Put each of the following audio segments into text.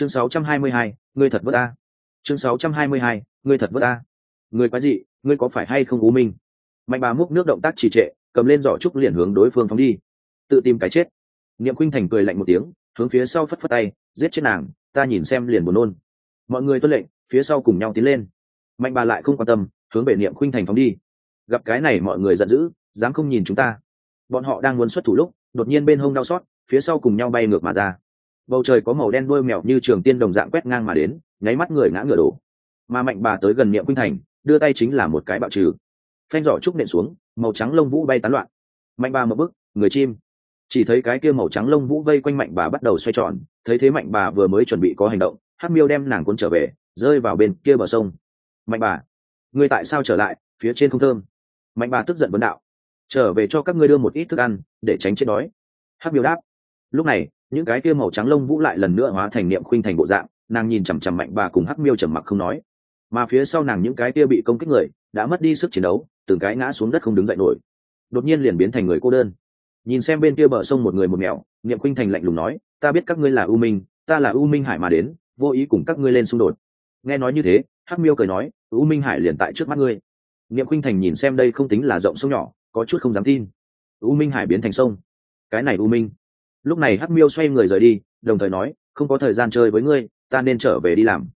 chương 622, ngươi thật vất a. Chương 622, ngươi thật vất a. Người quái gì ngươi có phải hay không u minh? Mạnh bà múc nước động tác trì trệ cầm lên giỏ trúc liền hướng đối phương phóng đi. Tự tìm cái chết. Niệm khuynh thành cười lạnh một tiếng hướng phía sau phất phất tay giết chết nàng ta nhìn xem liền buồn nôn. Mọi người tuân lệnh phía sau cùng nhau tiến lên. Mạnh bà lại không quan tâm hướng về niệm khuynh thành phóng đi. Gặp cái này mọi người giận dữ dám không nhìn chúng ta. Bọn họ đang muốn xuất thủ lúc đột nhiên bên hông đau xót phía sau cùng nhau bay ngược mà ra bầu trời có màu đen đuôi mèo như trường tiên đồng dạng quét ngang mà đến, nháy mắt người ngã ngửa đổ. Mà mạnh bà tới gần niệm khuynh thành, đưa tay chính là một cái bạo trừ. Phanh giỏ trúc nện xuống, màu trắng lông vũ bay tán loạn. Mạnh bà một bức người chim. Chỉ thấy cái kia màu trắng lông vũ vây quanh mạnh bà bắt đầu xoay tròn, thấy thế mạnh bà vừa mới chuẩn bị có hành động hát miêu đem nàng cuốn trở về, rơi vào bên kia bờ sông. Mạnh bà ngươi tại sao trở lại, phía trên không thơm? Mạnh bà tức giận vấn đạo. Trở về cho các ngươi đưa một ít thức ăn, để tránh chết đói. Hát miêu đáp. Lúc này những cái kia màu trắng lông vũ lại lần nữa hóa thành niệm khuynh thành bộ dạng, nàng nhìn chằm chằm mạnh bà cùng hắc miêu trầm mặc không nói. Mà phía sau nàng những cái kia bị công kích người, đã mất đi sức chiến đấu, từng cái ngã xuống đất không đứng dậy nổi. Đột nhiên liền biến thành người cô đơn. Nhìn xem bên kia bờ sông một người một mèo, niệm khuynh thành lạnh lùng nói, ta biết các ngươi là u minh, ta là u minh hải mà đến, vô ý cùng các ngươi lên xung đột. Nghe nói như thế, hắc miêu cười nói, u minh hải liền tại trước mắt ngươi. Niệm khuynh thành nhìn xem đây không tính là rộng sông nhỏ, có chút không dám tin. U minh hải biến thành sông. Cái này u minh lúc này hắc miêu xoay người rời đi, đồng thời nói, không có thời gian chơi với ngươi, ta nên trở về đi làm.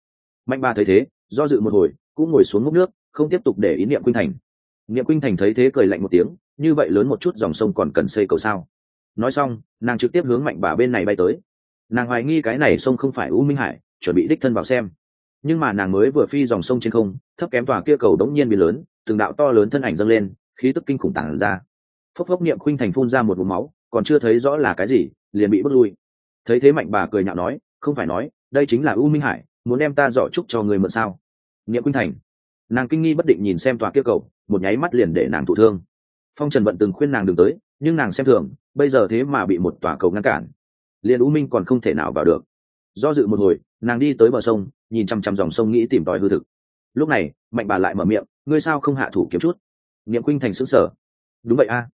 Mạnh ba thấy thế, do dự một hồi, cũng ngồi xuống múc nước, không tiếp tục để ý niệm khuynh thành. Niệm khuynh thành thấy thế cười lạnh một tiếng, như vậy lớn một chút dòng sông còn cần xây cầu sao? Nói xong, nàng trực tiếp hướng mạnh bà bên này bay tới. Nàng hoài nghi cái này sông không phải u minh hải, chuẩn bị đích thân vào xem. Nhưng mà nàng mới vừa phi dòng sông trên không, thấp kém tòa kia cầu đống nhiên bị lớn, từng đạo to lớn thân ảnh dâng lên, khí tức kinh khủng tản ra. Phốc phốc niệm khuynh thành phun ra một vùng máu, còn chưa thấy rõ là cái gì liền bị bước lui. Thấy thế mạnh bà cười nhạo nói, không phải nói, đây chính là u minh hải, muốn đem ta dọ chúc cho người mượn sao? Niệm khuynh thành, nàng kinh nghi bất định nhìn xem tòa kia cầu, một nháy mắt liền để nàng thụ thương. Phong trần vận từng khuyên nàng đừng tới, nhưng nàng xem thường, bây giờ thế mà bị một tòa cầu ngăn cản, liền u minh còn không thể nào vào được. Do dự một hồi, nàng đi tới bờ sông, nhìn chăm chăm dòng sông nghĩ tìm tòi hư thực. Lúc này, mạnh bà lại mở miệng, ngươi sao không hạ thủ kiếm chút? Niệm khuynh thành xứng sở đúng vậy a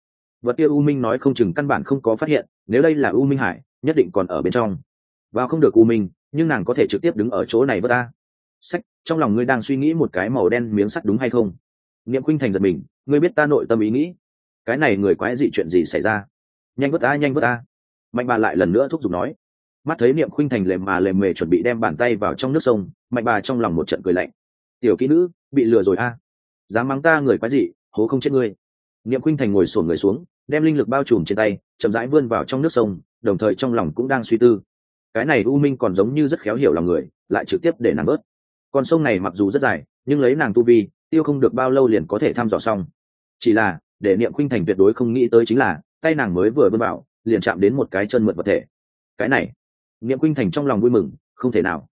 vật kia u minh nói không chừng căn bản không có phát hiện, nếu đây là u minh hải, nhất định còn ở bên trong. Vào không được u minh, nhưng nàng có thể trực tiếp đứng ở chỗ này vớt ta. Sách, trong lòng ngươi đang suy nghĩ một cái màu đen miếng sắt đúng hay không? Niệm khuynh thành giật mình, ngươi biết ta nội tâm ý nghĩ. Cái này người quái dị chuyện gì xảy ra? Nhanh vớt ta, nhanh vớt ta. Mạnh bà lại lần nữa thúc giục nói. Mắt thấy niệm khuynh thành lềm mà lềm mề chuẩn bị đem bàn tay vào trong nước sông, mạnh bà trong lòng một trận cười lạnh. Tiểu kỹ nữ, bị lừa rồi a. Dám mắng ta người quái dị, hố không chết ngươi. Niệm khuynh thành ngồi sổn người xuống đem linh lực bao trùm trên tay, chậm rãi vươn vào trong nước sông, đồng thời trong lòng cũng đang suy tư. Cái này u minh còn giống như rất khéo hiểu lòng người, lại trực tiếp để nàng bớt. Con sông này mặc dù rất dài, nhưng lấy nàng tu vi, tiêu không được bao lâu liền có thể thăm dò xong. Chỉ là, để niệm khuynh thành tuyệt đối không nghĩ tới chính là, tay nàng mới vừa vươn vào, liền chạm đến một cái chân mượt vật thể. Cái này, niệm khuynh thành trong lòng vui mừng, không thể nào.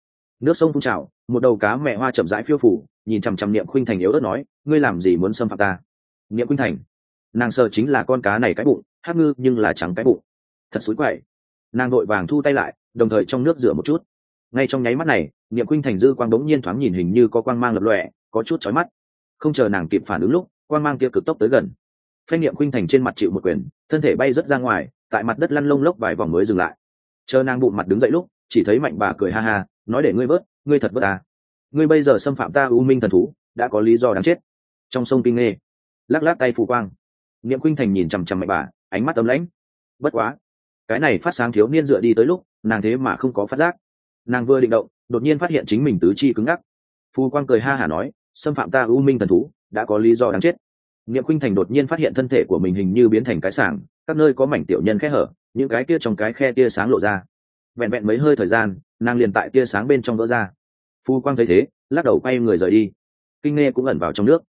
Nước sông phun trào, một đầu cá mẹ hoa chậm rãi phiêu phủ, nhìn chằm chằm niệm khuynh thành yếu ớt nói, ngươi làm gì muốn xâm phạm ta? Niệm khuynh thành nàng sợ chính là con cá này cái bụng, hát ngư nhưng là trắng cái bụng. Thật xúi quậy. Nàng vội vàng thu tay lại, đồng thời trong nước rửa một chút. Ngay trong nháy mắt này, niệm khuynh thành dư quang đống nhiên thoáng nhìn hình như có quang mang lập lòe, có chút chói mắt. Không chờ nàng kịp phản ứng lúc, quang mang kia cực tốc tới gần. Phanh niệm khuynh thành trên mặt chịu một quyền, thân thể bay rớt ra ngoài, tại mặt đất lăn lông lốc vài vòng mới dừng lại. Chờ nàng bụng mặt đứng dậy lúc, chỉ thấy mạnh bà cười ha ha, nói để ngươi vớt, ngươi thật vớt ta ngươi bây giờ xâm phạm ta u minh thần thú, đã có lý do đáng chết. Trong sông kinh nghê, lắc lắc tay phù quang niệm khuynh thành nhìn chằm chằm mạnh bà, ánh mắt ấm lãnh. Bất quá, cái này phát sáng thiếu niên dựa đi tới lúc, nàng thế mà không có phát giác. Nàng vừa định động, đột nhiên phát hiện chính mình tứ chi cứng ngắc. Phù quang cười ha hả nói, xâm phạm ta u minh thần thú, đã có lý do đáng chết. Niệm khuynh thành đột nhiên phát hiện thân thể của mình hình như biến thành cái sảng, các nơi có mảnh tiểu nhân khe hở, những cái kia trong cái khe tia sáng lộ ra. Vẹn vẹn mấy hơi thời gian, nàng liền tại tia sáng bên trong vỡ ra. Phu quang thấy thế, lắc đầu quay người rời đi. Kinh nghe cũng ẩn vào trong nước.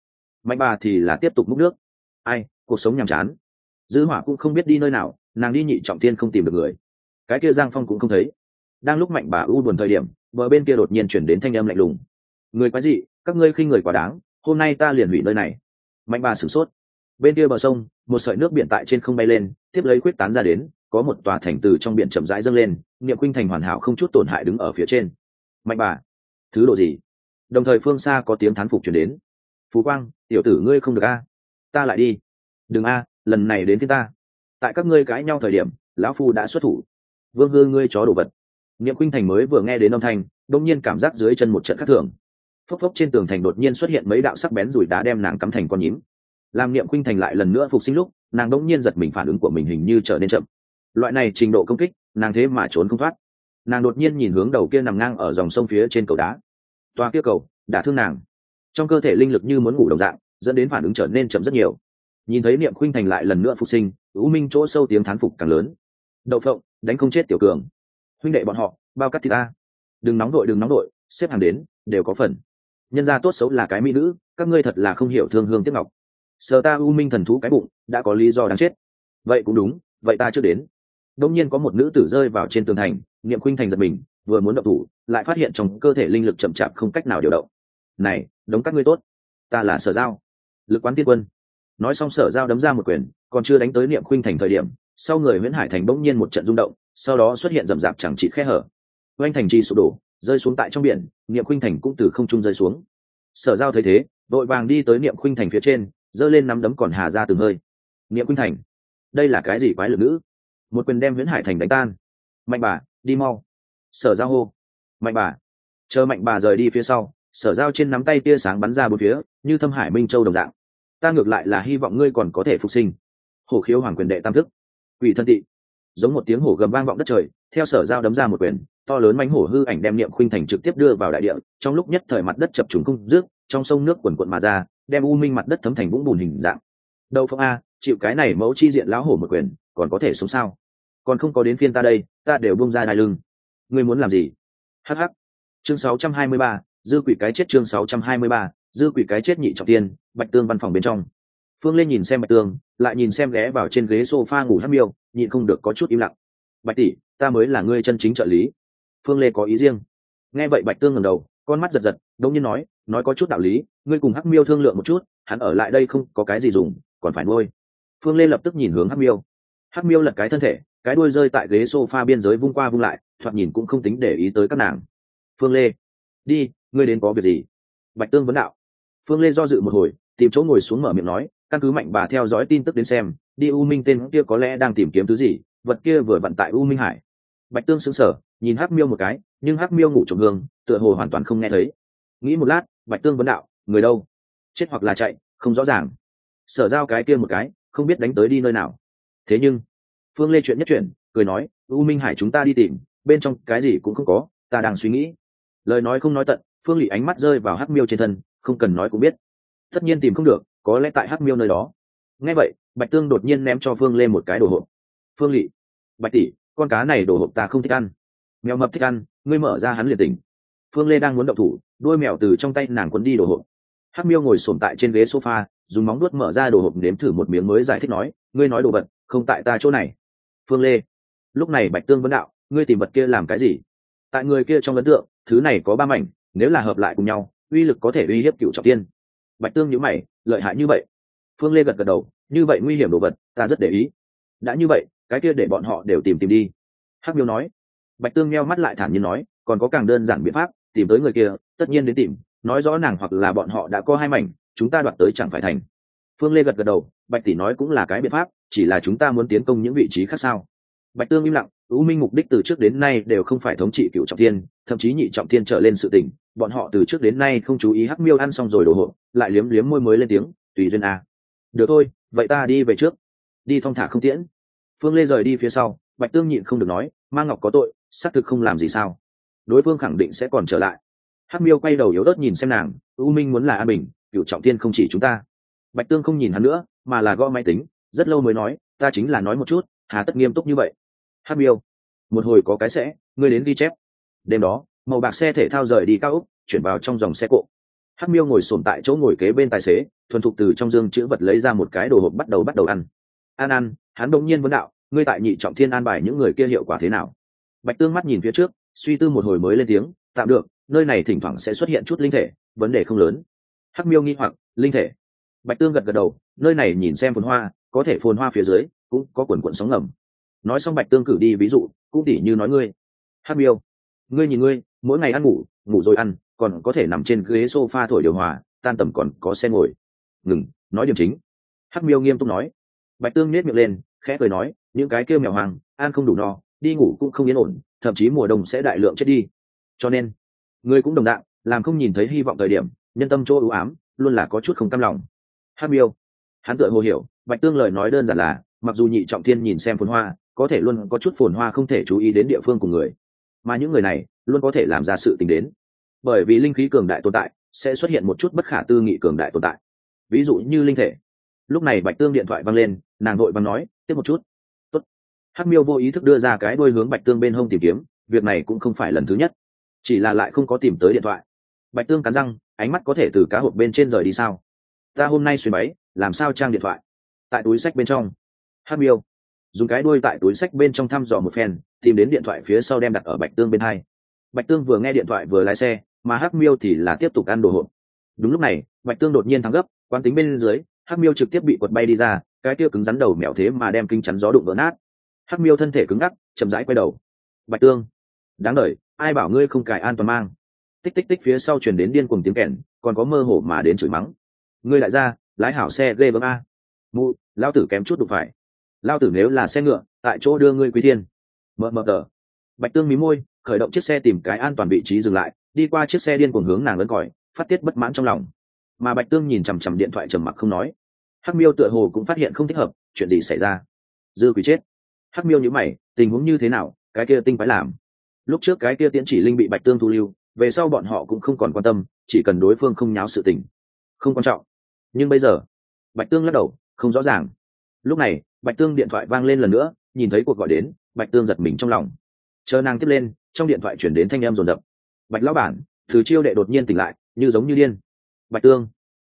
Mạnh bà thì là tiếp tục múc nước ai, cuộc sống nhàm chán. Dư hỏa cũng không biết đi nơi nào, nàng đi nhị trọng thiên không tìm được người. Cái kia giang phong cũng không thấy. Đang lúc mạnh bà u buồn thời điểm, bờ bên kia đột nhiên chuyển đến thanh âm lạnh lùng. Người quái dị, các ngươi khinh người quá đáng, hôm nay ta liền hủy nơi này. Mạnh bà sửng sốt. Bên kia bờ sông, một sợi nước biển tại trên không bay lên, tiếp lấy quyết tán ra đến, có một tòa thành từ trong biển chậm rãi dâng lên, niệm khuynh thành hoàn hảo không chút tổn hại đứng ở phía trên. Mạnh bà, thứ độ gì? Đồng thời phương xa có tiếng thán phục chuyển đến. Phú quang, tiểu tử ngươi không được a ta lại đi. Đừng a, lần này đến phía ta. Tại các ngươi cãi nhau thời điểm, lão phu đã xuất thủ. Vương hư, ngươi chó đồ vật. Niệm khuynh thành mới vừa nghe đến âm thanh đông nhiên cảm giác dưới chân một trận khắc thường. Phốc phốc trên tường thành đột nhiên xuất hiện mấy đạo sắc bén rủi đá đem nàng cắm thành con nhím. Làm niệm khuynh thành lại lần nữa phục sinh lúc, nàng đông nhiên giật mình phản ứng của mình hình như trở nên chậm. Loại này trình độ công kích, nàng thế mà trốn không thoát. Nàng đột nhiên nhìn hướng đầu kia nằm ngang ở dòng sông phía trên cầu đá. Toa kia cầu, đã thương nàng. Trong cơ thể linh lực như muốn ngủ đồng dạng dẫn đến phản ứng trở nên chậm rất nhiều. Nhìn thấy niệm khuynh thành lại lần nữa phục sinh, u minh chỗ sâu tiếng thán phục càng lớn. Đậu phộng, đánh không chết tiểu cường. Huynh đệ bọn họ, bao cắt thịt ta đừng nóng đội, đừng nóng đội, xếp hàng đến, đều có phần. Nhân gia tốt xấu là cái mỹ nữ, các ngươi thật là không hiểu thương hương tiếc ngọc. Sờ ta u minh thần thú cái bụng, đã có lý do đáng chết. Vậy cũng đúng, vậy ta chưa đến. Đông nhiên có một nữ tử rơi vào trên tường thành, niệm khuynh thành giật mình, vừa muốn động thủ, lại phát hiện trong cơ thể linh lực chậm chạp không cách nào điều động. Này, đống các ngươi tốt. Ta là sở giao lực quán tiên quân. Nói xong sở giao đấm ra một quyền, còn chưa đánh tới niệm khuynh thành thời điểm, sau người nguyễn hải thành bỗng nhiên một trận rung động, sau đó xuất hiện rầm rạp chẳng trị khe hở. Oanh thành trì sụp đổ, rơi xuống tại trong biển, niệm khuynh thành cũng từ không trung rơi xuống. Sở giao thấy thế, vội vàng đi tới niệm khuynh thành phía trên, giơ lên nắm đấm còn hà ra từng hơi. Niệm khuynh thành, đây là cái gì quái lực nữ? Một quyền đem nguyễn hải thành đánh tan. Mạnh bà, đi mau. Sở giao hô. Mạnh bà, chờ mạnh bà rời đi phía sau, sở giao trên nắm tay tia sáng bắn ra bốn phía, như thâm hải minh châu đồng dạng ta ngược lại là hy vọng ngươi còn có thể phục sinh. Hổ khiếu hoàng quyền đệ tam thức. Quỷ thân tị. Giống một tiếng hổ gầm vang vọng đất trời theo sở giao đấm ra một quyền to lớn mánh hổ hư ảnh đem niệm khuynh thành trực tiếp đưa vào đại địa trong lúc nhất thời mặt đất chập trùng cung rước trong sông nước quần quận mà ra đem u minh mặt đất thấm thành vũng bùn hình dạng. Đâu phong a chịu cái này mẫu chi diện lão hổ một quyền còn có thể sống sao? Còn không có đến phiên ta đây ta đều bung ra đai lưng. Ngươi muốn làm gì? Hh chương 623, dư quỷ cái chết chương 623, dư quỷ cái chết nhị trọng tiên, bạch tương văn phòng bên trong. Phương lên nhìn xem bạch tương, lại nhìn xem ghé vào trên ghế sofa ngủ hát miêu, nhịn không được có chút im lặng. Bạch tỷ, ta mới là ngươi chân chính trợ lý. Phương lê có ý riêng. Nghe vậy bạch tương ngầm đầu, con mắt giật giật đông nhiên nói nói có chút đạo lý, ngươi cùng hắc miêu thương lượng một chút, hắn ở lại đây không có cái gì dùng, còn phải nuôi. Phương lê lập tức nhìn hướng hắc miêu. Hắc miêu lật cái thân thể, cái đuôi rơi tại ghế sofa biên giới vung qua vung lại, thoạt nhìn cũng không tính để ý tới các nàng. Phương lê, đi, ngươi đến có việc gì? Bạch tương vấn đạo phương lê do dự một hồi tìm chỗ ngồi xuống mở miệng nói căn cứ mạnh bà theo dõi tin tức đến xem đi u minh tên kia có lẽ đang tìm kiếm thứ gì vật kia vừa vận tại u minh hải. Bạch tương sững sờ, nhìn hắc miêu một cái nhưng hắc miêu ngủ trộm hương tựa hồ hoàn toàn không nghe thấy. Nghĩ một lát bạch tương vấn đạo người đâu? Chết hoặc là chạy không rõ ràng. Sở giao cái kia một cái không biết đánh tới đi nơi nào. Thế nhưng phương lê chuyện nhất chuyện cười nói u minh hải chúng ta đi tìm bên trong cái gì cũng không có ta đang suy nghĩ. Lời nói không nói tận phương lị ánh mắt rơi vào hắc miêu trên thân không cần nói cũng biết. Tất nhiên tìm không được, có lẽ tại hắc miêu nơi đó. Nghe vậy, bạch tương đột nhiên ném cho phương lê một cái đồ hộp. Phương lỵ bạch tỷ, con cá này đồ hộp ta không thích ăn. Mèo mập thích ăn, ngươi mở ra hắn liền tỉnh. Phương lê đang muốn động thủ đôi mèo từ trong tay nàng quấn đi đồ hộp. Hắc miêu ngồi sồn tại trên ghế sofa, dùng móng nuốt mở ra đồ hộp nếm thử một miếng mới giải thích nói, ngươi nói đồ vật, không tại ta chỗ này. Phương lê, lúc này bạch tương vấn đạo, ngươi tìm vật kia làm cái gì? Tại người kia trong ấn tượng, thứ này có ba mảnh, nếu là hợp lại cùng nhau uy lực có thể uy hiếp cựu trọng tiên. Bạch tương nhữ mày, lợi hại như vậy. Phương lê gật gật đầu, như vậy nguy hiểm đồ vật, ta rất để ý. Đã như vậy, cái kia để bọn họ đều tìm tìm đi. Hắc miêu nói. Bạch tương meo mắt lại thản nhiên nói, còn có càng đơn giản biện pháp, tìm tới người kia, tất nhiên đến tìm. Nói rõ nàng hoặc là bọn họ đã có hai mảnh, chúng ta đoạt tới chẳng phải thành. Phương lê gật gật đầu, bạch tỷ nói cũng là cái biện pháp, chỉ là chúng ta muốn tiến công những vị trí khác sao? Bạch tương im lặng u minh mục đích từ trước đến nay đều không phải thống trị cựu trọng thiên, thậm chí nhị trọng thiên trở lên sự tình bọn họ từ trước đến nay không chú ý hắc miêu ăn xong rồi đổ hộ lại liếm liếm môi mới lên tiếng tùy duyên à, được thôi vậy ta đi về trước. Đi thong thả không tiễn. Phương lê rời đi phía sau bạch tương nhịn không được nói ma ngọc có tội xác thực không làm gì sao. Đối phương khẳng định sẽ còn trở lại. Hắc miêu quay đầu yếu ớt nhìn xem nàng u minh muốn là an bình cựu trọng thiên không chỉ chúng ta. Bạch tương không nhìn hắn nữa mà là gõ máy tính rất lâu mới nói ta chính là nói một chút hà tất nghiêm túc như vậy hắc miêu. Một hồi có cái sẽ, ngươi đến ghi chép. Đêm đó, màu bạc xe thể thao rời đi cao úc chuyển vào trong dòng xe cộ. Hắc miêu ngồi sồn tại chỗ ngồi kế bên tài xế, thuần thục từ trong dương chữ vật lấy ra một cái đồ hộp bắt đầu bắt đầu ăn. An ăn hắn đông nhiên vấn đạo, ngươi tại nhị trọng thiên an bài những người kia hiệu quả thế nào? Bạch tương mắt nhìn phía trước, suy tư một hồi mới lên tiếng, tạm được, nơi này thỉnh thoảng sẽ xuất hiện chút linh thể, vấn đề không lớn. Hắc miêu nghi hoặc, linh thể. Bạch tương gật gật đầu, nơi này nhìn xem phồn hoa, có thể phồn hoa phía dưới, cũng có quần quận sóng ngầm nói xong bạch tương cử đi, ví dụ, cũng tỉ như nói ngươi. Hắc miêu, ngươi nhìn ngươi, mỗi ngày ăn ngủ ngủ rồi ăn, còn có thể nằm trên ghế sofa thổi điều hòa, tan tầm còn có xe ngồi. Ngừng, nói điểm chính. Hắc miêu nghiêm túc nói. Bạch tương nết miệng lên, khẽ cười nói, những cái kêu mèo hoàng ăn không đủ no, đi ngủ cũng không yên ổn, thậm chí mùa đông sẽ đại lượng chết đi. Cho nên, ngươi cũng đồng đạo làm không nhìn thấy hy vọng thời điểm, nhân tâm chỗ ưu ám, luôn là có chút không cam lòng. Hát miêu, hắn tựa hồ hiểu, bạch tương lời nói đơn giản là, mặc dù nhị trọng thiên nhìn xem phồn hoa có thể luôn có chút phồn hoa không thể chú ý đến địa phương của người. Mà những người này luôn có thể làm ra sự tình đến. Bởi vì linh khí cường đại tồn tại, sẽ xuất hiện một chút bất khả tư nghị cường đại tồn tại. Ví dụ như linh thể. Lúc này bạch tương điện thoại văng lên, nàng đội văng nói, tiếp một chút. Tốt. hắc miêu vô ý thức đưa ra cái đôi hướng bạch tương bên hông tìm kiếm, việc này cũng không phải lần thứ nhất. Chỉ là lại không có tìm tới điện thoại. Bạch tương cắn răng, ánh mắt có thể từ cá hộp bên trên rời đi sao? Ta hôm nay xuyên máy làm sao trang điện thoại? Tại túi sách bên trong. Hắc miêu dùng cái đuôi tại túi sách bên trong thăm dò một phen, tìm đến điện thoại phía sau đem đặt ở bạch tương bên hai. Bạch tương vừa nghe điện thoại vừa lái xe, mà hắc miêu thì là tiếp tục ăn đồ hộp. Đúng lúc này, bạch tương đột nhiên thắng gấp, quán tính bên dưới, hắc miêu trực tiếp bị quật bay đi ra, cái kia cứng rắn đầu mèo thế mà đem kinh chắn gió đụng vỡ nát. Hắc miêu thân thể cứng ngắc, chậm rãi quay đầu. Bạch tương, đáng đ ai bảo ngươi không cài an toàn mang? Tích tích tích phía sau chuyển đến điên cuồng tiếng kèn, còn có mơ hồ mà đến chửi mắng. Ngươi lại ra, lái hảo xe ghê bấm a. Mụ lao tử kém chút đụng phải lao tử nếu là xe ngựa, tại chỗ đưa ngươi quý thiên. Mờ mờ tờ. Bạch tương mí môi, khởi động chiếc xe tìm cái an toàn vị trí dừng lại, đi qua chiếc xe điên cuồng hướng nàng lớn còi, phát tiết bất mãn trong lòng. Mà bạch tương nhìn chằm chằm điện thoại trầm mặc không nói. Hắc miêu tựa hồ cũng phát hiện không thích hợp, chuyện gì xảy ra? Dư quý chết. Hắc miêu nhữ mày, tình huống như thế nào, cái kia tinh phải làm? Lúc trước cái kia tiễn chỉ linh bị bạch tương thu lưu, về sau bọn họ cũng không còn quan tâm, chỉ cần đối phương không nháo sự tình. Không quan trọng. Nhưng bây giờ, bạch tương lắc đầu, không rõ ràng. Lúc này bạch tương điện thoại vang lên lần nữa, nhìn thấy cuộc gọi đến, bạch tương giật mình trong lòng. Chờ nàng tiếp lên, trong điện thoại chuyển đến thanh em rồn rập bạch lão bản, từ chiêu đệ đột nhiên tỉnh lại, như giống như điên. Bạch tương.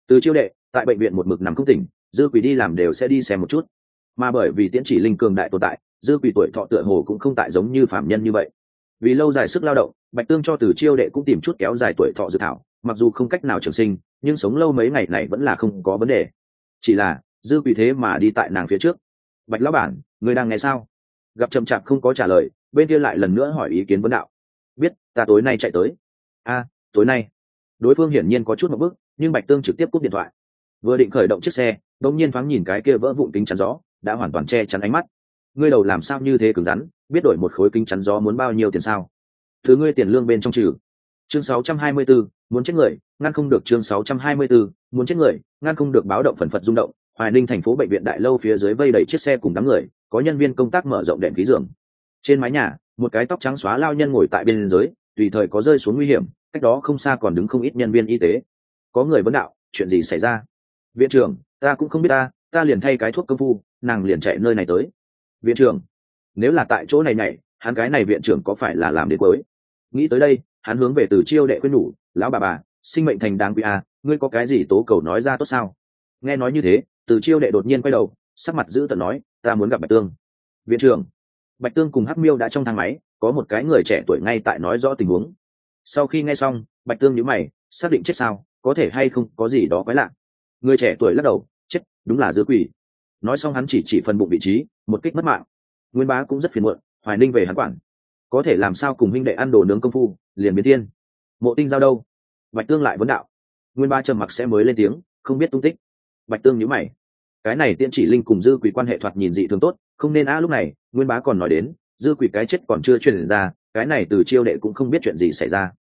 Từ chiêu đệ, tại bệnh viện một mực nằm không tỉnh, dư quỷ đi làm đều sẽ đi xem một chút. Mà bởi vì tiễn chỉ linh cường đại tồn tại, dư quỷ tuổi thọ tựa hồ cũng không tại giống như phạm nhân như vậy. Vì lâu dài sức lao động, bạch tương cho từ chiêu đệ cũng tìm chút kéo dài tuổi thọ dự thảo, mặc dù không cách nào trường sinh, nhưng sống lâu mấy ngày này vẫn là không có vấn đề. Chỉ là, dư quỷ thế mà đi tại nàng phía trước bạch lão bản người đang nghe sao? Gặp chậm chạp không có trả lời bên kia lại lần nữa hỏi ý kiến vấn đạo. Biết ta tối nay chạy tới. A tối nay. Đối phương hiển nhiên có chút một bước nhưng bạch tương trực tiếp cúp điện thoại. Vừa định khởi động chiếc xe đống nhiên thoáng nhìn cái kia vỡ vụn kính chắn gió đã hoàn toàn che chắn ánh mắt. Ngươi đầu làm sao như thế cứng rắn biết đổi một khối kính chắn gió muốn bao nhiêu tiền sao? Thứ ngươi tiền lương bên trong trừ. Chương 624, muốn chết người ngăn không được chương 624, muốn chết người ngăn không được báo động phần phật rung động hoài ninh thành phố bệnh viện đại lâu phía dưới vây đầy chiếc xe cùng đám người có nhân viên công tác mở rộng đèn khí giường. Trên mái nhà một cái tóc trắng xóa lao nhân ngồi tại bên dưới tùy thời có rơi xuống nguy hiểm cách đó không xa còn đứng không ít nhân viên y tế. Có người vấn đạo chuyện gì xảy ra? Viện trưởng ta cũng không biết ta ta liền thay cái thuốc công phu nàng liền chạy nơi này tới. Viện trưởng nếu là tại chỗ này nhảy hắn cái này viện trưởng có phải là làm đến cuối? Nghĩ tới đây hắn hướng về từ chiêu đệ khuyên nhủ lão bà bà sinh mệnh thành đáng quý à, ngươi có cái gì tố cầu nói ra tốt sao? Nghe nói như thế từ chiêu đệ đột nhiên quay đầu, sắc mặt giữ tận nói, ta muốn gặp bạch tương. Viện trưởng. Bạch tương cùng hắc miêu đã trong thang máy, có một cái người trẻ tuổi ngay tại nói rõ tình huống. Sau khi nghe xong, bạch tương nhíu mày, xác định chết sao? Có thể hay không có gì đó quái lạ? Người trẻ tuổi lắc đầu, chết, đúng là dư quỷ. Nói xong hắn chỉ chỉ phần bụng vị trí, một kích mất mạng. Nguyên bá cũng rất phiền muộn, hoài ninh về hắn quản. Có thể làm sao cùng huynh đệ ăn đồ nướng công phu, liền biến tiên mộ tinh giao đâu? Bạch tương lại vấn đạo. Nguyên ba trầm mặc sẽ mới lên tiếng, không biết tung tích bạch tương nhíu mày. Cái này tiên chỉ linh cùng dư quỷ quan hệ thoạt nhìn dị thường tốt, không nên á lúc này, nguyên bá còn nói đến, dư quỷ cái chết còn chưa truyền ra, cái này từ chiêu đệ cũng không biết chuyện gì xảy ra.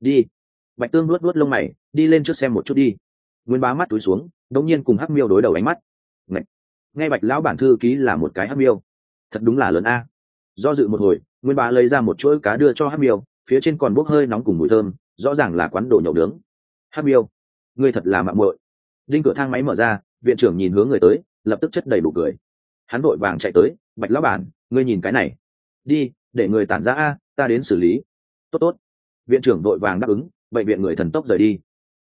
Đi. Bạch tương luốt luốt lông mày, đi lên trước xem một chút đi. Nguyên bá mắt túi xuống, đống nhiên cùng hắc miêu đối đầu ánh mắt. Ngậy! nghe bạch lão bản thư ký là một cái hắc miêu. Thật đúng là lớn a. Do dự một hồi, nguyên bá lấy ra một chuỗi cá đưa cho hắc miêu, phía trên còn bốc hơi nóng cùng mùi thơm, rõ ràng là quán đồ nhậu nướng. Hắc miêu, ngươi thật là mạng muội đinh cửa thang máy mở ra, viện trưởng nhìn hướng người tới, lập tức chất đầy đủ cười. Hắn vội vàng chạy tới, bạch lão bản, ngươi nhìn cái này. Đi, để người tản ra a, ta đến xử lý. Tốt tốt. Viện trưởng vội vàng đáp ứng, bệnh viện người thần tốc rời đi.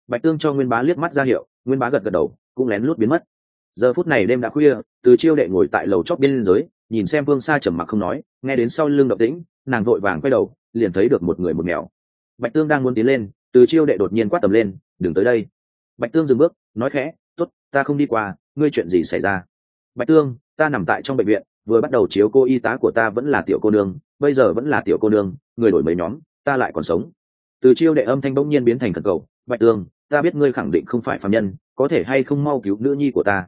Bạch tương cho nguyên bá liếc mắt ra hiệu, nguyên bá gật gật đầu, cũng lén lút biến mất. Giờ phút này đêm đã khuya, từ chiêu đệ ngồi tại lầu chóp biên giới, nhìn xem vương xa trầm mặc không nói, nghe đến sau lưng động tĩnh, nàng vội vàng quay đầu, liền thấy được một người một mèo. Bạch tương đang muốn tiến lên, từ chiêu đệ đột nhiên quát tầm lên, đừng tới đây. Bạch tương dừng bước nói khẽ tốt, ta không đi qua ngươi chuyện gì xảy ra? Bạch tương ta nằm tại trong bệnh viện vừa bắt đầu chiếu cô y tá của ta vẫn là tiểu cô nương bây giờ vẫn là tiểu cô nương người đổi mấy nhóm ta lại còn sống. Từ chiêu đệ âm thanh bỗng nhiên biến thành thần cầu bạch tương ta biết ngươi khẳng định không phải phạm nhân có thể hay không mau cứu nữ nhi của ta?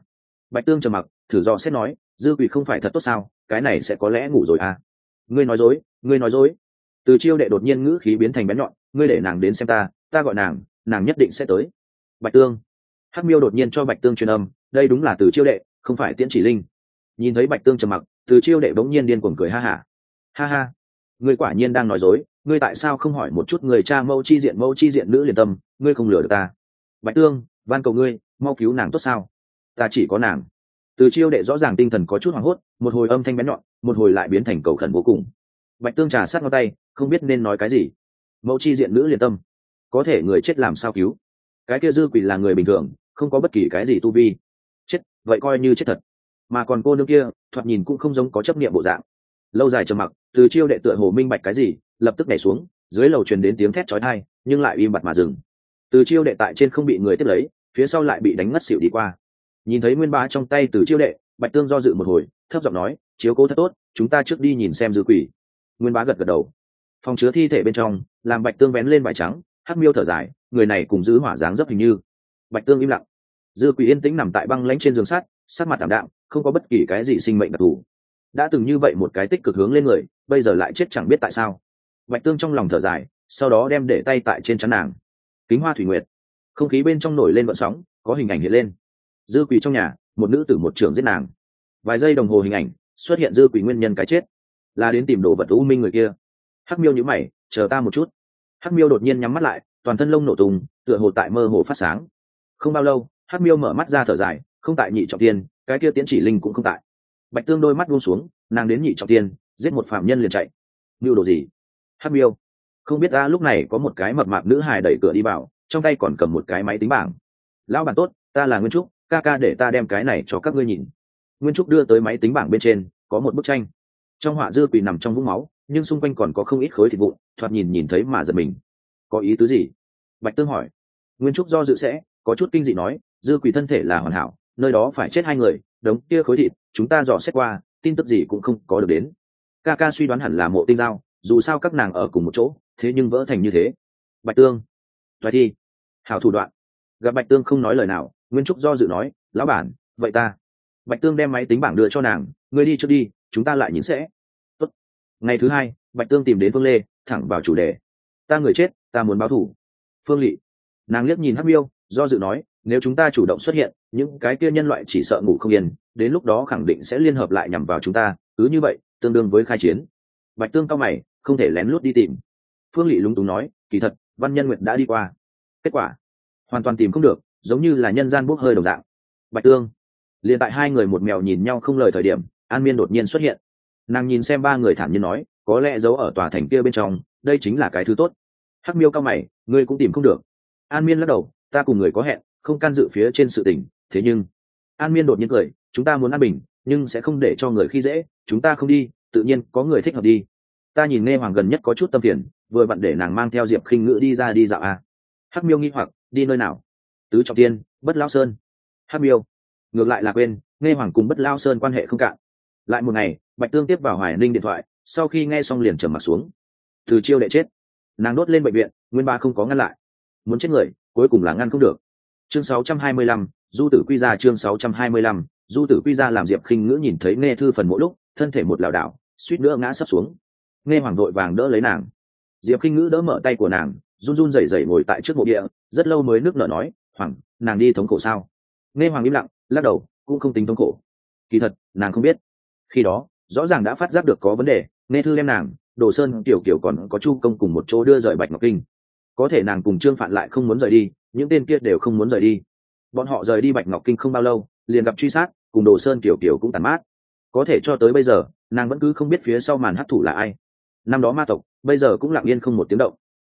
Bạch tương trầm mặc thử do xét nói dư quỷ không phải thật tốt sao cái này sẽ có lẽ ngủ rồi à? Ngươi nói dối ngươi nói dối. Từ chiêu đệ đột nhiên ngữ khí biến thành bén nhọn ngươi để nàng đến xem ta ta gọi nàng nàng nhất định sẽ tới. Bạch tương hắc miêu đột nhiên cho bạch tương truyền âm, đây đúng là từ chiêu đệ, không phải tiễn chỉ linh. Nhìn thấy bạch tương trầm mặc, từ chiêu đệ bỗng nhiên điên cuồng cười ha hả. Ha. ha ha ngươi quả nhiên đang nói dối, ngươi tại sao không hỏi một chút người cha mẫu chi diện mẫu chi diện nữ liền tâm, ngươi không lừa được ta. Bạch tương, van cầu ngươi, mau cứu nàng tốt sao? Ta chỉ có nàng. Từ chiêu đệ rõ ràng tinh thần có chút hoảng hốt, một hồi âm thanh bén nhọn, một hồi lại biến thành cầu khẩn vô cùng. Bạch tương trà sát ngón tay, không biết nên nói cái gì. Mẫu chi diện nữ liền tâm. Có thể người chết làm sao cứu? Cái kia dư quỷ là người bình thường không có bất kỳ cái gì tu vi. Chết, vậy coi như chết thật. Mà còn cô nương kia, thoạt nhìn cũng không giống có chấp niệm bộ dạng. Lâu dài trầm mặc, từ chiêu đệ tựa hồ minh bạch cái gì, lập tức nhảy xuống, dưới lầu truyền đến tiếng thét chói tai, nhưng lại im bặt mà dừng. Từ chiêu đệ tại trên không bị người tiếp lấy, phía sau lại bị đánh ngất xỉu đi qua. Nhìn thấy nguyên bá trong tay từ chiêu đệ, bạch tương do dự một hồi, thấp giọng nói, chiếu cố thật tốt, chúng ta trước đi nhìn xem dư quỷ. Nguyên bá gật gật đầu. Phòng chứa thi thể bên trong, làm bạch tương vén lên vải trắng, hắc miêu thở dài, người này cùng giữ hỏa dáng dấp hình như bạch tương im lặng. Dư quỷ yên tĩnh nằm tại băng lãnh trên giường sắt sát mặt đảm đạm, không có bất kỳ cái gì sinh mệnh đặc thù. Đã từng như vậy một cái tích cực hướng lên người, bây giờ lại chết chẳng biết tại sao. Bạch tương trong lòng thở dài, sau đó đem để tay tại trên chắn nàng. Kính hoa thủy nguyệt. Không khí bên trong nổi lên vận sóng, có hình ảnh hiện lên. Dư quỷ trong nhà, một nữ tử một trưởng giết nàng. Vài giây đồng hồ hình ảnh, xuất hiện dư quỷ nguyên nhân cái chết. Là đến tìm đồ vật u minh người kia. Hắc miêu nhữ mày, chờ ta một chút. Hắc miêu đột nhiên nhắm mắt lại, toàn thân lông nổ tung, tựa hồ tại mơ hồ phát sáng không bao lâu hát miêu mở mắt ra thở dài, không tại nhị trọng tiên, cái kia tiến chỉ linh cũng không tại. Bạch tương đôi mắt buông xuống, nàng đến nhị trọng tiên, giết một phạm nhân liền chạy. Mưu đồ gì? Hát miêu. Không biết ta lúc này có một cái mập mạp nữ hài đẩy cửa đi vào, trong tay còn cầm một cái máy tính bảng. Lão bản tốt, ta là nguyên trúc, ca ca để ta đem cái này cho các ngươi nhìn. Nguyên trúc đưa tới máy tính bảng bên trên, có một bức tranh. Trong họa dư quỳ nằm trong vũng máu, nhưng xung quanh còn có không ít khối thịt vụn, thoạt nhìn nhìn thấy mà giật mình. Có ý tứ gì? Bạch tương hỏi. Nguyên trúc do dự sẽ có chút kinh dị nói, dư quỳ thân thể là hoàn hảo, nơi đó phải chết hai người, đống kia khối thịt, chúng ta dò xét qua, tin tức gì cũng không có được đến. Ca ca suy đoán hẳn là mộ tinh giao, dù sao các nàng ở cùng một chỗ, thế nhưng vỡ thành như thế. Bạch tương thoại thi, hảo thủ đoạn. Gặp bạch tương không nói lời nào, nguyên trúc do dự nói, lão bản, vậy ta. Bạch tương đem máy tính bảng đưa cho nàng, ngươi đi trước đi, chúng ta lại nhìn sẽ. Tốt. ngày thứ hai, bạch tương tìm đến phương lê, thẳng vào chủ đề. Ta người chết, ta muốn báo thủ. Phương lỵ nàng liếc nhìn hắc miêu do dự nói, nếu chúng ta chủ động xuất hiện, những cái kia nhân loại chỉ sợ ngủ không yên, đến lúc đó khẳng định sẽ liên hợp lại nhằm vào chúng ta, cứ như vậy, tương đương với khai chiến. Bạch tương cao mày, không thể lén lút đi tìm. Phương lỵ lúng túng nói, kỳ thật, văn nhân nguyệt đã đi qua. Kết quả, hoàn toàn tìm không được, giống như là nhân gian bốc hơi đồng dạng. Bạch tương, liền tại hai người một mèo nhìn nhau không lời thời điểm, an miên đột nhiên xuất hiện. Nàng nhìn xem ba người thản nhiên nói, có lẽ giấu ở tòa thành kia bên trong, đây chính là cái thứ tốt. Hắc miêu cao mày, ngươi cũng tìm không được. An miên lắc đầu ta cùng người có hẹn, không can dự phía trên sự tình, thế nhưng, an miên đột nhiên cười, chúng ta muốn an bình, nhưng sẽ không để cho người khi dễ, chúng ta không đi, tự nhiên có người thích hợp đi. Ta nhìn nghe hoàng gần nhất có chút tâm phiền, vừa vặn để nàng mang theo diệp khinh ngữ đi ra đi dạo à. hắc miêu nghi hoặc, đi nơi nào? Tứ trọng tiên, bất lao sơn. Hắc miêu. Ngược lại là quên, nghe hoàng cùng bất lao sơn quan hệ không cạn. Lại một ngày, bạch tương tiếp vào hoài ninh điện thoại, sau khi nghe xong liền trầm mặt xuống. Từ chiêu đệ chết. Nàng đốt lên bệnh viện, nguyên ba không có ngăn lại. Muốn chết người cuối cùng là ngăn không được. Chương 625, du tử quy ra chương 625, du tử quy ra làm diệp khinh ngữ nhìn thấy nghe thư phần mỗi lúc thân thể một lảo đảo suýt nữa ngã sấp xuống. Nghe hoàng đội vàng đỡ lấy nàng. Diệp khinh ngữ đỡ mở tay của nàng run run rẩy rẩy ngồi tại trước mộ địa rất lâu mới nước nở nói hoàng nàng đi thống khổ sao? Nghe hoàng im lặng lắc đầu cũng không tính thống khổ. Kỳ thật nàng không biết. Khi đó rõ ràng đã phát giác được có vấn đề nghe thư đem nàng đồ sơn kiểu kiểu còn có chu công cùng một chỗ đưa rời bạch ngọc kinh có thể nàng cùng trương phạn lại không muốn rời đi, những tên kia đều không muốn rời đi. Bọn họ rời đi bạch ngọc kinh không bao lâu, liền gặp truy sát, cùng đồ sơn kiểu kiểu cũng tàn mát. Có thể cho tới bây giờ, nàng vẫn cứ không biết phía sau màn hấp thủ là ai. Năm đó ma tộc, bây giờ cũng lặng yên không một tiếng động.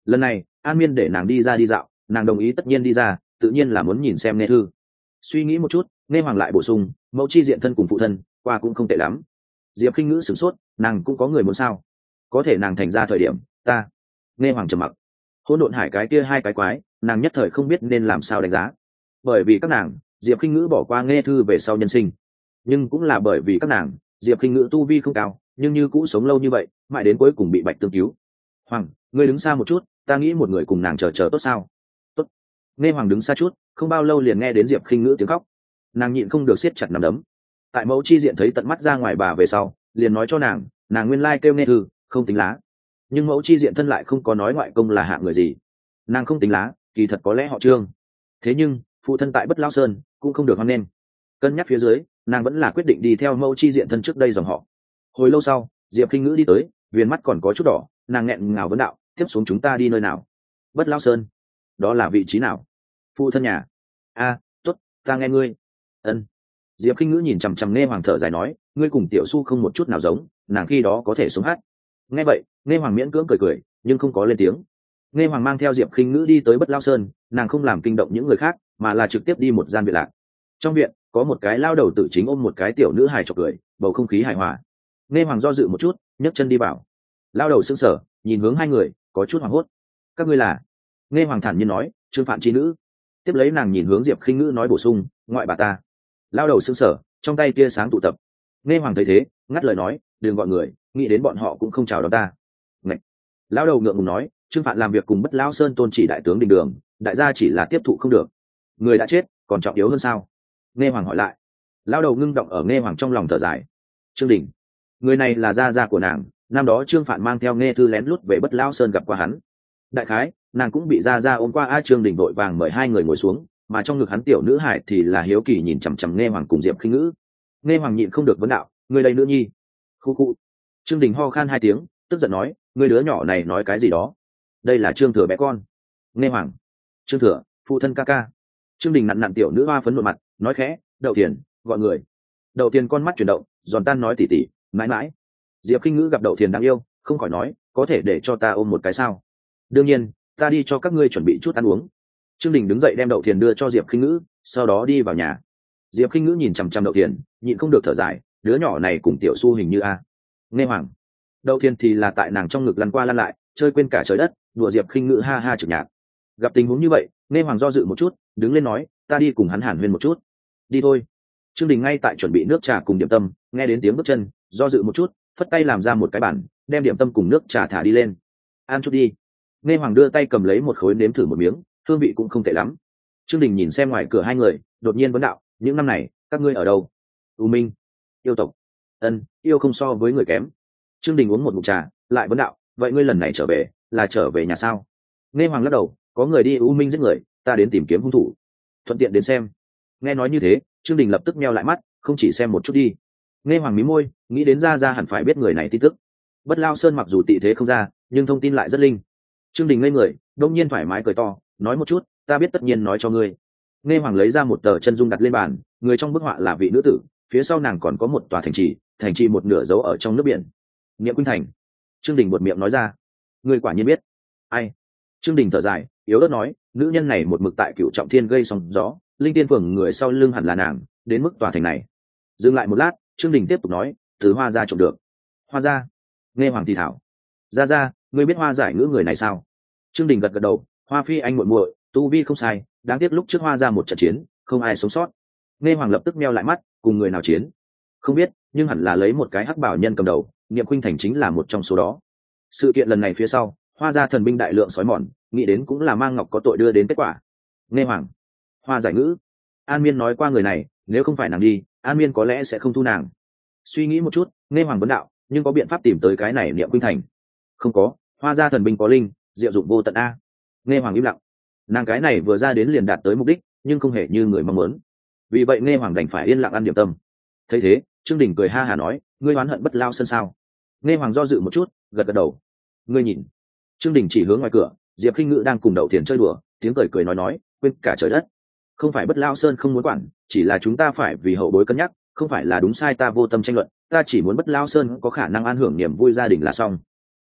Lần này, an miên để nàng đi ra đi dạo, nàng đồng ý tất nhiên đi ra, tự nhiên là muốn nhìn xem nghe thư. Suy nghĩ một chút, nghe hoàng lại bổ sung, mẫu chi diện thân cùng phụ thân, qua cũng không tệ lắm. Diệp khinh ngữ sửng sốt, nàng cũng có người muốn sao? Có thể nàng thành ra thời điểm, ta. Nghe hoàng trầm mặc hỗn độn hải cái kia hai cái quái, nàng nhất thời không biết nên làm sao đánh giá. Bởi vì các nàng, diệp khinh ngữ bỏ qua nghe thư về sau nhân sinh. Nhưng cũng là bởi vì các nàng, diệp khinh ngữ tu vi không cao, nhưng như cũ sống lâu như vậy, mãi đến cuối cùng bị bạch tương cứu. Hoàng, ngươi đứng xa một chút, ta nghĩ một người cùng nàng chờ chờ tốt sao? Tốt. Nghe hoàng đứng xa chút, không bao lâu liền nghe đến diệp khinh ngữ tiếng khóc. Nàng nhịn không được siết chặt nằm đấm. Tại mẫu chi diện thấy tận mắt ra ngoài bà về sau, liền nói cho nàng nàng nguyên lai kêu nghe thư, không tính lá nhưng mẫu chi diện thân lại không có nói ngoại công là hạ người gì. Nàng không tính lá kỳ thật có lẽ họ trương. Thế nhưng phụ thân tại bất lao sơn cũng không được hoan nghênh. Cân nhắc phía dưới nàng vẫn là quyết định đi theo mẫu chi diện thân trước đây dòng họ. Hồi lâu sau diệp kinh ngữ đi tới viền mắt còn có chút đỏ nàng nghẹn ngào vấn đạo tiếp xuống chúng ta đi nơi nào? Bất lao sơn. Đó là vị trí nào? Phụ thân nhà. A à, t ố t ta nghe ngươi. Ân. Diệp kinh ngữ nhìn chằm chằm nghe hoàng thở dài nói ngươi cùng tiểu su không một chút nào giống nàng khi đó có thể xuống hát. Nghe vậy nghe hoàng miễn cưỡng cười cười, nhưng không có lên tiếng. Nghe hoàng mang theo diệp khinh ngữ đi tới bất lao sơn, nàng không làm kinh động những người khác, mà là trực tiếp đi một gian viện lạc. Trong viện, có một cái lao đầu tự chính ôm một cái tiểu nữ hài chọc cười, bầu không khí hài hòa. Nghe hoàng do dự một chút, nhấc chân đi vào. Lao đầu sững sờ, nhìn hướng hai người, có chút hoảng hốt. Các ngươi là? Nghe hoàng thản nhiên nói, trương phạn chi nữ. Tiếp lấy nàng nhìn hướng diệp khinh ngữ nói bổ sung, ngoại bà ta. Lao đầu sững sờ, trong tay tia sáng tụ tập. Nghe hoàng thấy thế, ngắt lời nói, đừng gọi người, nghĩ đến bọn họ cũng không chào đón ta lão đầu ngượng ngùng nói, trương phạn làm việc cùng bất lão sơn tôn chỉ đại tướng đình đường, đại gia chỉ là tiếp thụ không được. Người đã chết, còn trọng yếu hơn sao? Nghe hoàng hỏi lại, lão đầu ngưng động ở nghe hoàng trong lòng thở dài. Trương đình, người này là gia gia của nàng, năm đó trương phạn mang theo nghe thư lén lút về bất lão sơn gặp qua hắn. Đại khái, nàng cũng bị gia gia ôm qua, a, trương đình vội vàng mời hai người ngồi xuống, mà trong ngực hắn tiểu nữ hải thì là hiếu kỳ nhìn chằm chằm nghe hoàng cùng diệp khinh ngữ. Nghe hoàng nhịn không được vấn đạo, người đây nữ nhi? Khu khu. Trương đình ho khan hai tiếng, tức giận nói người đứa nhỏ này nói cái gì đó? Đây là trương thừa bé con. Nghe hoàng. Trương thừa, phụ thân ca ca. Trương đình nặn nặn tiểu nữ hoa phấn một mặt, nói khẽ, đậu tiền gọi người. Đậu tiền con mắt chuyển động, giòn tan nói tỉ tỉ, mãi mãi. Diệp k i n h ngữ gặp đậu thiền đáng yêu, không khỏi nói, có thể để cho ta ôm một cái sao? Đương nhiên, ta đi cho các ngươi chuẩn bị chút ăn uống. Trương đình đứng dậy đem đậu thiền đưa cho diệp k i n h ngữ, sau đó đi vào nhà. Diệp k i n h ngữ nhìn chằm chằm đậu thiền, nhịn không được thở dài, đứa nhỏ này cùng tiểu su hình như a. Nghe hoàng đậu thiên thì là tại nàng trong ngực lăn qua lăn lại, chơi quên cả trời đất, đùa diệp khinh ngữ ha ha trực nhạc. Gặp tình huống như vậy, nghe hoàng do dự một chút, đứng lên nói, ta đi cùng hắn hàn huyên một chút. Đi thôi. Trương đình ngay tại chuẩn bị nước trà cùng điểm tâm, nghe đến tiếng bước chân, do dự một chút, phất tay làm ra một cái bản đem điểm tâm cùng nước trà thả đi lên. Ăn chút đi. Nghe hoàng đưa tay cầm lấy một khối nếm thử một miếng, hương vị cũng không tệ lắm. Trương đình nhìn xem ngoài cửa hai người, đột nhiên vấn đạo, những năm này, các ngươi ở đâu? U minh. Yêu tộc. Ân, yêu không so với người kém trương đình uống một mụn trà, lại vấn đạo, vậy ngươi lần này trở về, là trở về nhà sao? Nghe hoàng lắc đầu, có người đi u minh giết người, ta đến tìm kiếm hung thủ. Thuận tiện đến xem. Nghe nói như thế, trương đình lập tức meo lại mắt, không chỉ xem một chút đi. Nghe hoàng mí môi, nghĩ đến ra ra hẳn phải biết người này tin tức. Bất lao sơn mặc dù tị thế không ra, nhưng thông tin lại rất linh. Trương đình ngây người, đông nhiên thoải mái cười to, nói một chút, ta biết tất nhiên nói cho ngươi. Nghe hoàng lấy ra một tờ chân dung đặt lên bàn, người trong bức họa là vị nữ tử, phía sau nàng còn có một tòa thành trì thành trì một nửa dấu ở trong nước biển nghĩa quynh thành. Trương đình buột miệng nói ra. Người quả nhiên biết. Ai? Trương đình thở dài, yếu ớt nói, nữ nhân này một mực tại cựu trọng thiên gây sóng gió, linh tiên phường người sau lưng hẳn là nàng, đến mức tòa thành này. Dừng lại một lát, trương đình tiếp tục nói, từ hoa gia trộm được. Hoa gia nghe hoàng thị thảo. Ra ra, ngươi biết hoa giải ngữ người này sao? Trương đình gật gật đầu, hoa phi anh muội muội, tu vi không sai, đáng tiếc lúc trước hoa ra một trận chiến, không ai sống sót. Nghe hoàng lập tức meo lại mắt, cùng người nào chiến? Không biết, nhưng hẳn là lấy một cái hắc bảo nhân cầm đầu niệm khuynh thành chính là một trong số đó. Sự kiện lần này phía sau, hoa Gia thần binh đại lượng sói mòn, nghĩ đến cũng là mang ngọc có tội đưa đến kết quả. Nghe hoàng, hoa giải ngữ, an miên nói qua người này, nếu không phải nàng đi, an miên có lẽ sẽ không thu nàng. Suy nghĩ một chút, nghe hoàng vấn đạo, nhưng có biện pháp tìm tới cái này niệm khuynh thành? Không có, hoa gia thần binh có linh, diệu dụng vô tận a. Nghe hoàng im lặng. Nàng cái này vừa ra đến liền đạt tới mục đích, nhưng không hề như người mong muốn. Vì vậy nghe hoàng đành phải yên lặng ăn điểm tâm. Thấy thế, trương đình cười ha hà nói ngươi oán hận bất lao sân sao? Nghe hoàng do dự một chút gật gật đầu. Ngươi nhìn. Trương đình chỉ hướng ngoài cửa diệp k i n h ngự đang cùng đậu thiền chơi đùa tiếng cười cười nói nói quên cả trời đất. Không phải bất lao sơn không muốn quản chỉ là chúng ta phải vì hậu bối cân nhắc không phải là đúng sai ta vô tâm tranh luận ta chỉ muốn bất lao sơn có khả năng an hưởng niềm vui gia đình là xong.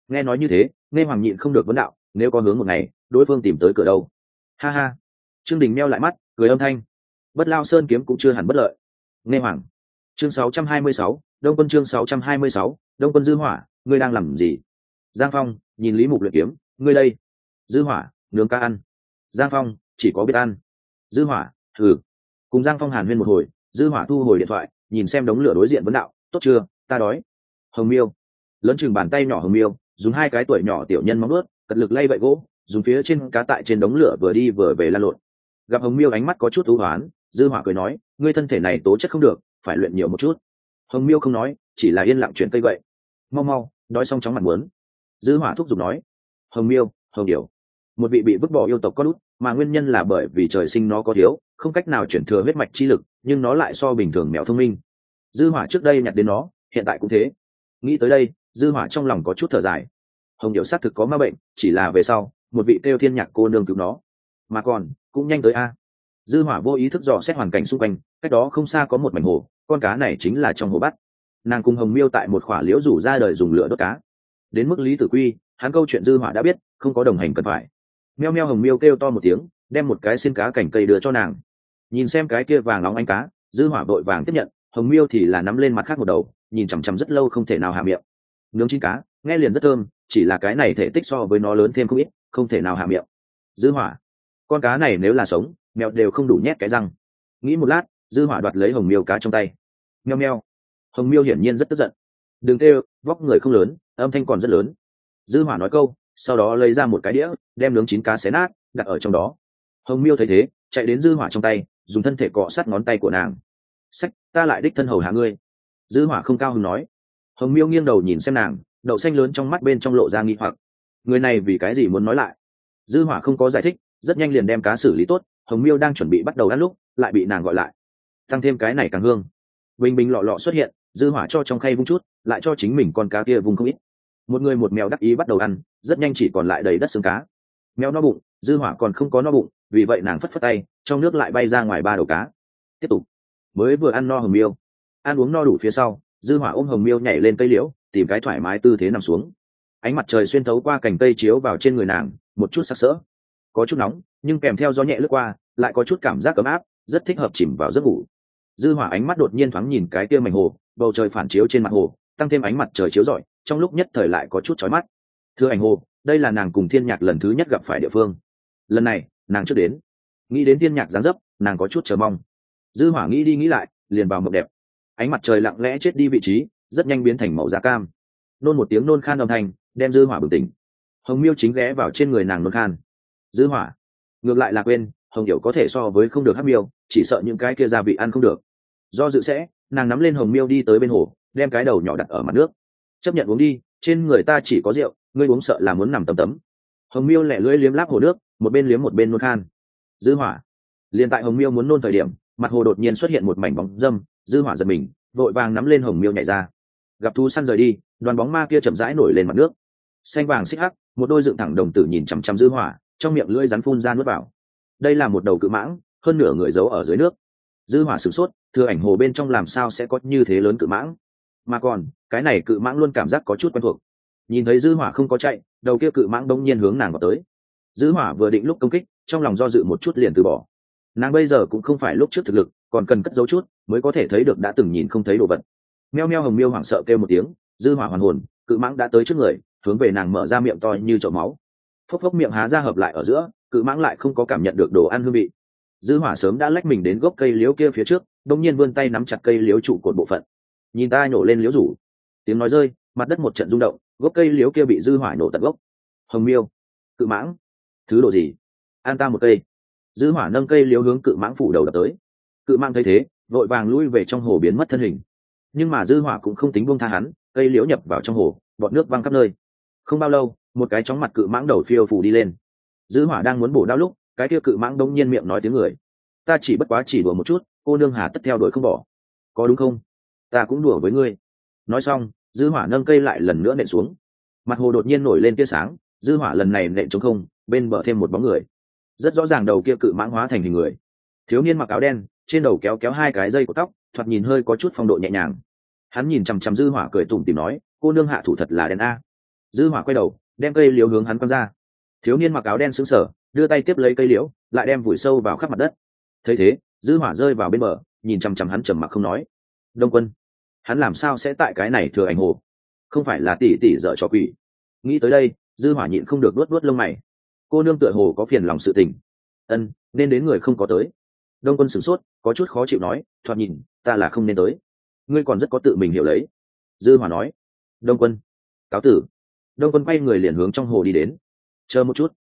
Nghe nói như thế nghe hoàng nhịn không được vấn đạo nếu có hướng một ngày đối phương tìm tới cửa đâu? Ha ha. Trương đình meo lại mắt cười âm thanh. Bất lao sơn kiếm cũng chưa hẳn bất lợi. Nghe hoàng. Chương 626, đông quân chương 626, đông quân dư hỏa ngươi đang làm gì? Giang phong nhìn lý mục luyện kiếm ngươi đây. Dư hỏa nướng ca ăn. Giang phong chỉ có biết ăn. Dư hỏa thử. Cùng giang phong hàn huyên một hồi dư hỏa thu hồi điện thoại nhìn xem đống lửa đối diện vấn đạo tốt chưa? Ta đói. Hồng miêu. Lớn chừng bàn tay nhỏ hồng miêu dùng hai cái tuổi nhỏ tiểu nhân móng ướt cật lực lay vậy gỗ dùng phía trên cá tại trên đống lửa vừa đi vừa về lan lộn. Gặp hồng miêu ánh mắt có chút thú hoán dư hỏa cười nói ngươi thân thể này tố chất không được phải luyện nhiều một chút hồng miêu không nói chỉ là yên lặng chuyển cây vậy mau mau đói xong chóng mặt muốn. Dư hỏa thúc giục nói hồng miêu hồng điểu một vị bị vứt bỏ yêu tộc con nút, mà nguyên nhân là bởi vì trời sinh nó có thiếu không cách nào chuyển thừa huyết mạch chi lực nhưng nó lại so bình thường mèo thông minh. Dư hỏa trước đây nhặt đến nó hiện tại cũng thế. Nghĩ tới đây dư hỏa trong lòng có chút thở dài. Hồng điệu xác thực có ma bệnh chỉ là về sau một vị tiêu thiên nhạc cô nương cứu nó. Mà còn cũng nhanh tới a dư hỏa vô ý thức dò xét hoàn cảnh xung quanh, cách đó không xa có một mảnh hồ, con cá này chính là trong hồ bắt. Nàng cùng hồng miêu tại một khỏa liễu rủ ra đời dùng lửa đốt cá. Đến mức lý tử quy, hắn câu chuyện dư hỏa đã biết, không có đồng hành cần phải. Meo meo hồng miêu kêu to một tiếng, đem một cái xin cá cảnh cây đưa cho nàng. Nhìn xem cái kia vàng nóng ánh cá, dư hỏa vội vàng tiếp nhận, hồng miêu thì là nắm lên mặt khác một đầu, nhìn chằm chằm rất lâu không thể nào hạ miệng. Nướng chín cá, nghe liền rất thơm, chỉ là cái này thể tích so với nó lớn thêm không ít, không thể nào hạ miệng. Dư hỏa, con cá này nếu là sống mèo đều không đủ nhét cái răng. Nghĩ một lát, dư hỏa đoạt lấy hồng miêu cá trong tay. Meo meo. Hồng miêu hiển nhiên rất tức giận. Đừng kêu, vóc người không lớn, âm thanh còn rất lớn. Dư hỏa nói câu, sau đó lấy ra một cái đĩa, đem nướng chín cá xé nát, đặt ở trong đó. Hồng miêu thấy thế, chạy đến dư hỏa trong tay, dùng thân thể cọ sát ngón tay của nàng. Sách, ta lại đích thân hầu hạ ngươi. Dư hỏa không cao hứng nói. Hồng miêu nghiêng đầu nhìn xem nàng, đậu xanh lớn trong mắt bên trong lộ ra nghi hoặc. Người này vì cái gì muốn nói lại? Dư hỏa không có giải thích, rất nhanh liền đem cá xử lý tốt hồng miêu đang chuẩn bị bắt đầu ăn lúc, lại bị nàng gọi lại. Tăng thêm cái này càng hương. Bình bình lọ lọ xuất hiện, dư hỏa cho trong khay vung chút, lại cho chính mình con cá kia vùng không ít. Một người một mèo đắc ý bắt đầu ăn, rất nhanh chỉ còn lại đầy đất xương cá. Mèo no bụng, dư hỏa còn không có no bụng, vì vậy nàng phất phất tay, trong nước lại bay ra ngoài ba đầu cá. Tiếp tục. Mới vừa ăn no hồng miêu. Ăn uống no đủ phía sau, dư hỏa ôm hồng miêu nhảy lên cây liễu, tìm cái thoải mái tư thế nằm xuống. Ánh mặt trời xuyên thấu qua cành cây chiếu vào trên người nàng, một chút sắc sỡ. Có chút nóng nhưng kèm theo gió nhẹ lướt qua, lại có chút cảm giác ấm áp, rất thích hợp chìm vào giấc ngủ. Dư hỏa ánh mắt đột nhiên thoáng nhìn cái kia mảnh hồ, bầu trời phản chiếu trên mặt hồ, tăng thêm ánh mặt trời chiếu rọi, trong lúc nhất thời lại có chút chói mắt. Thưa ảnh hồ, đây là nàng cùng thiên nhạc lần thứ nhất gặp phải địa phương. Lần này, nàng trước đến. Nghĩ đến thiên nhạc dáng dấp, nàng có chút chờ mong. Dư hỏa nghĩ đi nghĩ lại, liền vào mộng đẹp. Ánh mặt trời lặng lẽ chết đi vị trí, rất nhanh biến thành màu da cam. Nôn một tiếng nôn khan âm thanh, đem dư hỏa bừng tỉnh. Hồng miêu chính ghé vào trên người nàng nôn khan. Dư hỏa ngược lại là quên, hồng điệu có thể so với không được hát miêu, chỉ sợ những cái kia gia vị ăn không được. Do dự sẽ, nàng nắm lên hồng miêu đi tới bên hồ, đem cái đầu nhỏ đặt ở mặt nước. Chấp nhận uống đi, trên người ta chỉ có rượu, ngươi uống sợ là muốn nằm tầm tấm. Hồng miêu lẻ lưỡi liếm láp hồ nước, một bên liếm một bên nôn khan. Dư hỏa. Liền tại hồng miêu muốn nôn thời điểm, mặt hồ đột nhiên xuất hiện một mảnh bóng dâm, dư hỏa giật mình, vội vàng nắm lên hồng miêu nhảy ra. Gặp thú săn rời đi, đoàn bóng ma kia chậm rãi nổi lên mặt nước. Xanh vàng xích hắc, một đôi dựng thẳng đồng tử nhìn chằm chằm dư hỏa trong miệng lưỡi rắn phun ra nuốt vào. Đây là một đầu cự mãng, hơn nửa người giấu ở dưới nước. Dư hỏa sửng sốt, thừa ảnh hồ bên trong làm sao sẽ có như thế lớn cự mãng? Mà còn, cái này cự mãng luôn cảm giác có chút quen thuộc. Nhìn thấy dư hỏa không có chạy, đầu kia cự mãng đông nhiên hướng nàng vào tới. Dư hỏa vừa định lúc công kích, trong lòng do dự một chút liền từ bỏ. Nàng bây giờ cũng không phải lúc trước thực lực, còn cần cất giấu chút mới có thể thấy được đã từng nhìn không thấy đồ vật. Meo meo hồng miêu hoảng sợ kêu một tiếng, dư hỏa hoàn hồn, cự mãng đã tới trước người, hướng về nàng mở ra miệng to như chậu máu phốc phốc miệng há ra hợp lại ở giữa, cự mãng lại không có cảm nhận được đồ ăn hương vị. Dư hỏa sớm đã lách mình đến gốc cây liễu kia phía trước, đông nhiên vươn tay nắm chặt cây liễu trụ cột bộ phận. Nhìn ta nhổ lên liễu rủ. Tiếng nói rơi, mặt đất một trận rung động, gốc cây liễu kia bị dư hỏa nổ tận gốc. Hồng miêu, cự mãng, thứ đồ gì? An ta một cây. Dư hỏa nâng cây liễu hướng cự mãng phủ đầu đập tới. Cự mãng thấy thế, vội vàng lui về trong hồ biến mất thân hình. Nhưng mà dư hỏa cũng không tính buông tha hắn, cây liễu nhập vào trong hồ, bọt nước văng khắp nơi. Không bao lâu một cái chóng mặt cự mãng đầu phiêu phủ đi lên. Dư hỏa đang muốn bổ đao lúc, cái kia cự mãng đống nhiên miệng nói tiếng người. Ta chỉ bất quá chỉ đùa một chút, cô nương hà tất theo đuổi không bỏ. Có đúng không? Ta cũng đùa với ngươi. Nói xong, dư hỏa nâng cây lại lần nữa nện xuống. Mặt hồ đột nhiên nổi lên tia sáng, dư hỏa lần này nện trống không, bên bờ thêm một bóng người. Rất rõ ràng đầu kia cự mãng hóa thành hình người. Thiếu niên mặc áo đen, trên đầu kéo kéo hai cái dây của tóc, thoạt nhìn hơi có chút phong độ nhẹ nhàng. Hắn nhìn chằm chằm dư hỏa cười tủm tỉm nói, cô nương hạ thủ thật là đen a. Dư hỏa quay đầu đem cây liễu hướng hắn quăng ra. Thiếu niên mặc áo đen sững sờ, đưa tay tiếp lấy cây liễu, lại đem vùi sâu vào khắp mặt đất. Thấy thế, dư hỏa rơi vào bên bờ, nhìn chằm chằm hắn trầm mặc không nói. Đông quân, hắn làm sao sẽ tại cái này thừa ảnh hồ? Không phải là tỷ tỷ dở trò quỷ. Nghĩ tới đây, dư hỏa nhịn không được nuốt nuốt lông mày. Cô nương tựa hồ có phiền lòng sự tình. Ân, nên đến người không có tới. Đông quân sửng sốt, có chút khó chịu nói, thoạt nhìn, ta là không nên tới. Ngươi còn rất có tự mình hiểu lấy. Dư hỏa nói. Đông quân, cáo tử đông quân quay người liền hướng trong hồ đi đến. Chờ một chút.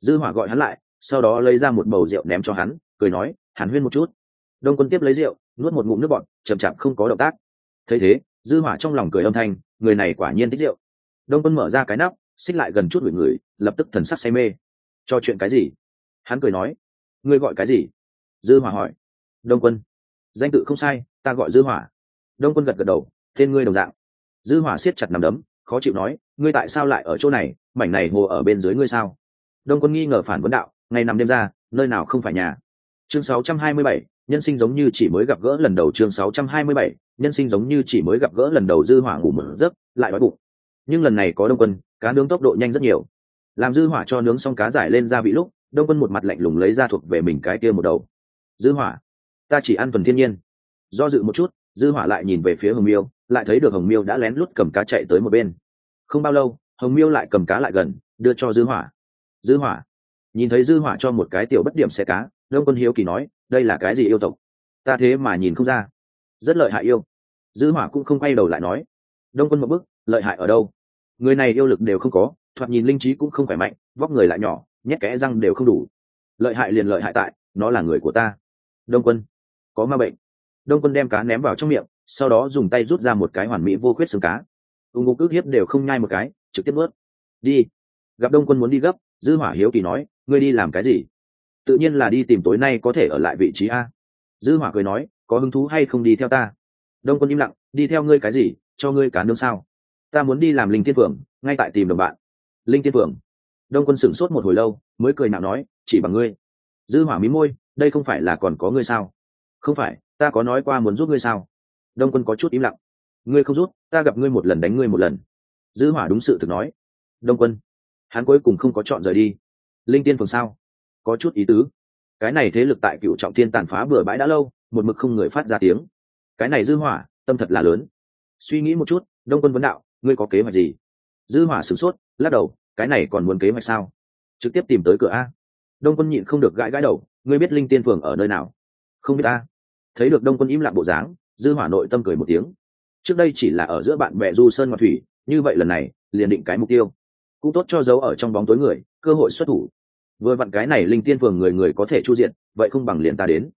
Dư hỏa gọi hắn lại, sau đó lấy ra một bầu rượu ném cho hắn, cười nói, hàn huyên một chút. Đông quân tiếp lấy rượu, nuốt một ngụm nước bọt, chậm chạp không có động tác. Thấy thế, dư hỏa trong lòng cười âm thanh, người này quả nhiên thích rượu. Đông quân mở ra cái nắp, xích lại gần chút người người, lập tức thần sắc say mê. Cho chuyện cái gì? Hắn cười nói. Ngươi gọi cái gì? Dư hỏa hỏi. Đông quân. Danh tự không sai, ta gọi dư hỏa. Đông quân gật gật đầu. Tên ngươi đồng dạng. Dư hỏa siết chặt nằm đấm khó chịu nói ngươi tại sao lại ở chỗ này? Mảnh này hồ ở bên dưới ngươi sao? Đông quân nghi ngờ phản vấn đạo ngày nằm đêm ra nơi nào không phải nhà? Chương 627, nhân sinh giống như chỉ mới gặp gỡ lần đầu chương 627, nhân sinh giống như chỉ mới gặp gỡ lần đầu dư hỏa ngủ mở giấc lại đói bụng. Nhưng lần này có đông quân cá nướng tốc độ nhanh rất nhiều. Làm dư hỏa cho nướng xong cá giải lên gia vị lúc đông quân một mặt lạnh lùng lấy ra thuộc về mình cái kia một đầu. Dư hỏa ta chỉ ăn tuần thiên nhiên. Do dự một chút dư hỏa lại nhìn về phía hồng miêu, lại thấy được hồng miêu đã lén lút cầm cá chạy tới một bên. Không bao lâu, hồng miêu lại cầm cá lại gần, đưa cho dư hỏa. Dư hỏa. Nhìn thấy dư hỏa cho một cái tiểu bất điểm xe cá, đông quân hiếu kỳ nói, đây là cái gì yêu tộc? Ta thế mà nhìn không ra. Rất lợi hại yêu. Dư hỏa cũng không quay đầu lại nói. Đông quân một bước, lợi hại ở đâu? Người này yêu lực đều không có, thoạt nhìn linh trí cũng không khỏe mạnh, vóc người lại nhỏ, nhét kẽ răng đều không đủ. Lợi hại liền lợi hại tại, nó là người của ta. Đông quân, có ma bệnh đông quân đem cá ném vào trong miệng, sau đó dùng tay rút ra một cái hoàn mỹ vô khuyết xương cá. Ung ngục ước hiếp đều không nhai một cái, trực tiếp nuốt. Đi. Gặp đông quân muốn đi gấp, dư hỏa hiếu kỳ nói, ngươi đi làm cái gì? Tự nhiên là đi tìm tối nay có thể ở lại vị trí a. Dư hỏa cười nói, có hứng thú hay không đi theo ta? Đông quân im lặng, đi theo ngươi cái gì? Cho ngươi cá nương sao? Ta muốn đi làm linh Thiên phượng, ngay tại tìm đồng bạn. Linh Thiên phượng? Đông quân sửng sốt một hồi lâu, mới cười nạo nói, chỉ bằng ngươi. Dư hỏa mí môi, đây không phải là còn có ngươi sao? Không phải ta có nói qua muốn giúp ngươi sao? Đông quân có chút im lặng. Ngươi không rút, ta gặp ngươi một lần đánh ngươi một lần. Dư hỏa đúng sự thực nói. Đông quân hắn cuối cùng không có chọn rời đi. Linh tiên phường sao? Có chút ý tứ. Cái này thế lực tại cựu trọng thiên tàn phá bừa bãi đã lâu một mực không người phát ra tiếng. Cái này dư hỏa tâm thật là lớn. Suy nghĩ một chút đông quân vấn đạo ngươi có kế hoạch gì? Dư hỏa sửng sốt lắc đầu cái này còn muốn kế hoạch sao? Trực tiếp tìm tới cửa a. Đông quân nhịn không được gãi gãi đầu ngươi biết linh tiên phường ở nơi nào? Không biết a thấy được đông quân im lặng bộ dáng, dư hỏa nội tâm cười một tiếng. Trước đây chỉ là ở giữa bạn bè du sơn ngoại thủy, như vậy lần này, liền định cái mục tiêu. Cũng tốt cho giấu ở trong bóng tối người, cơ hội xuất thủ. Vừa vặn cái này linh tiên phường người người có thể chu diện vậy không bằng liền ta đến.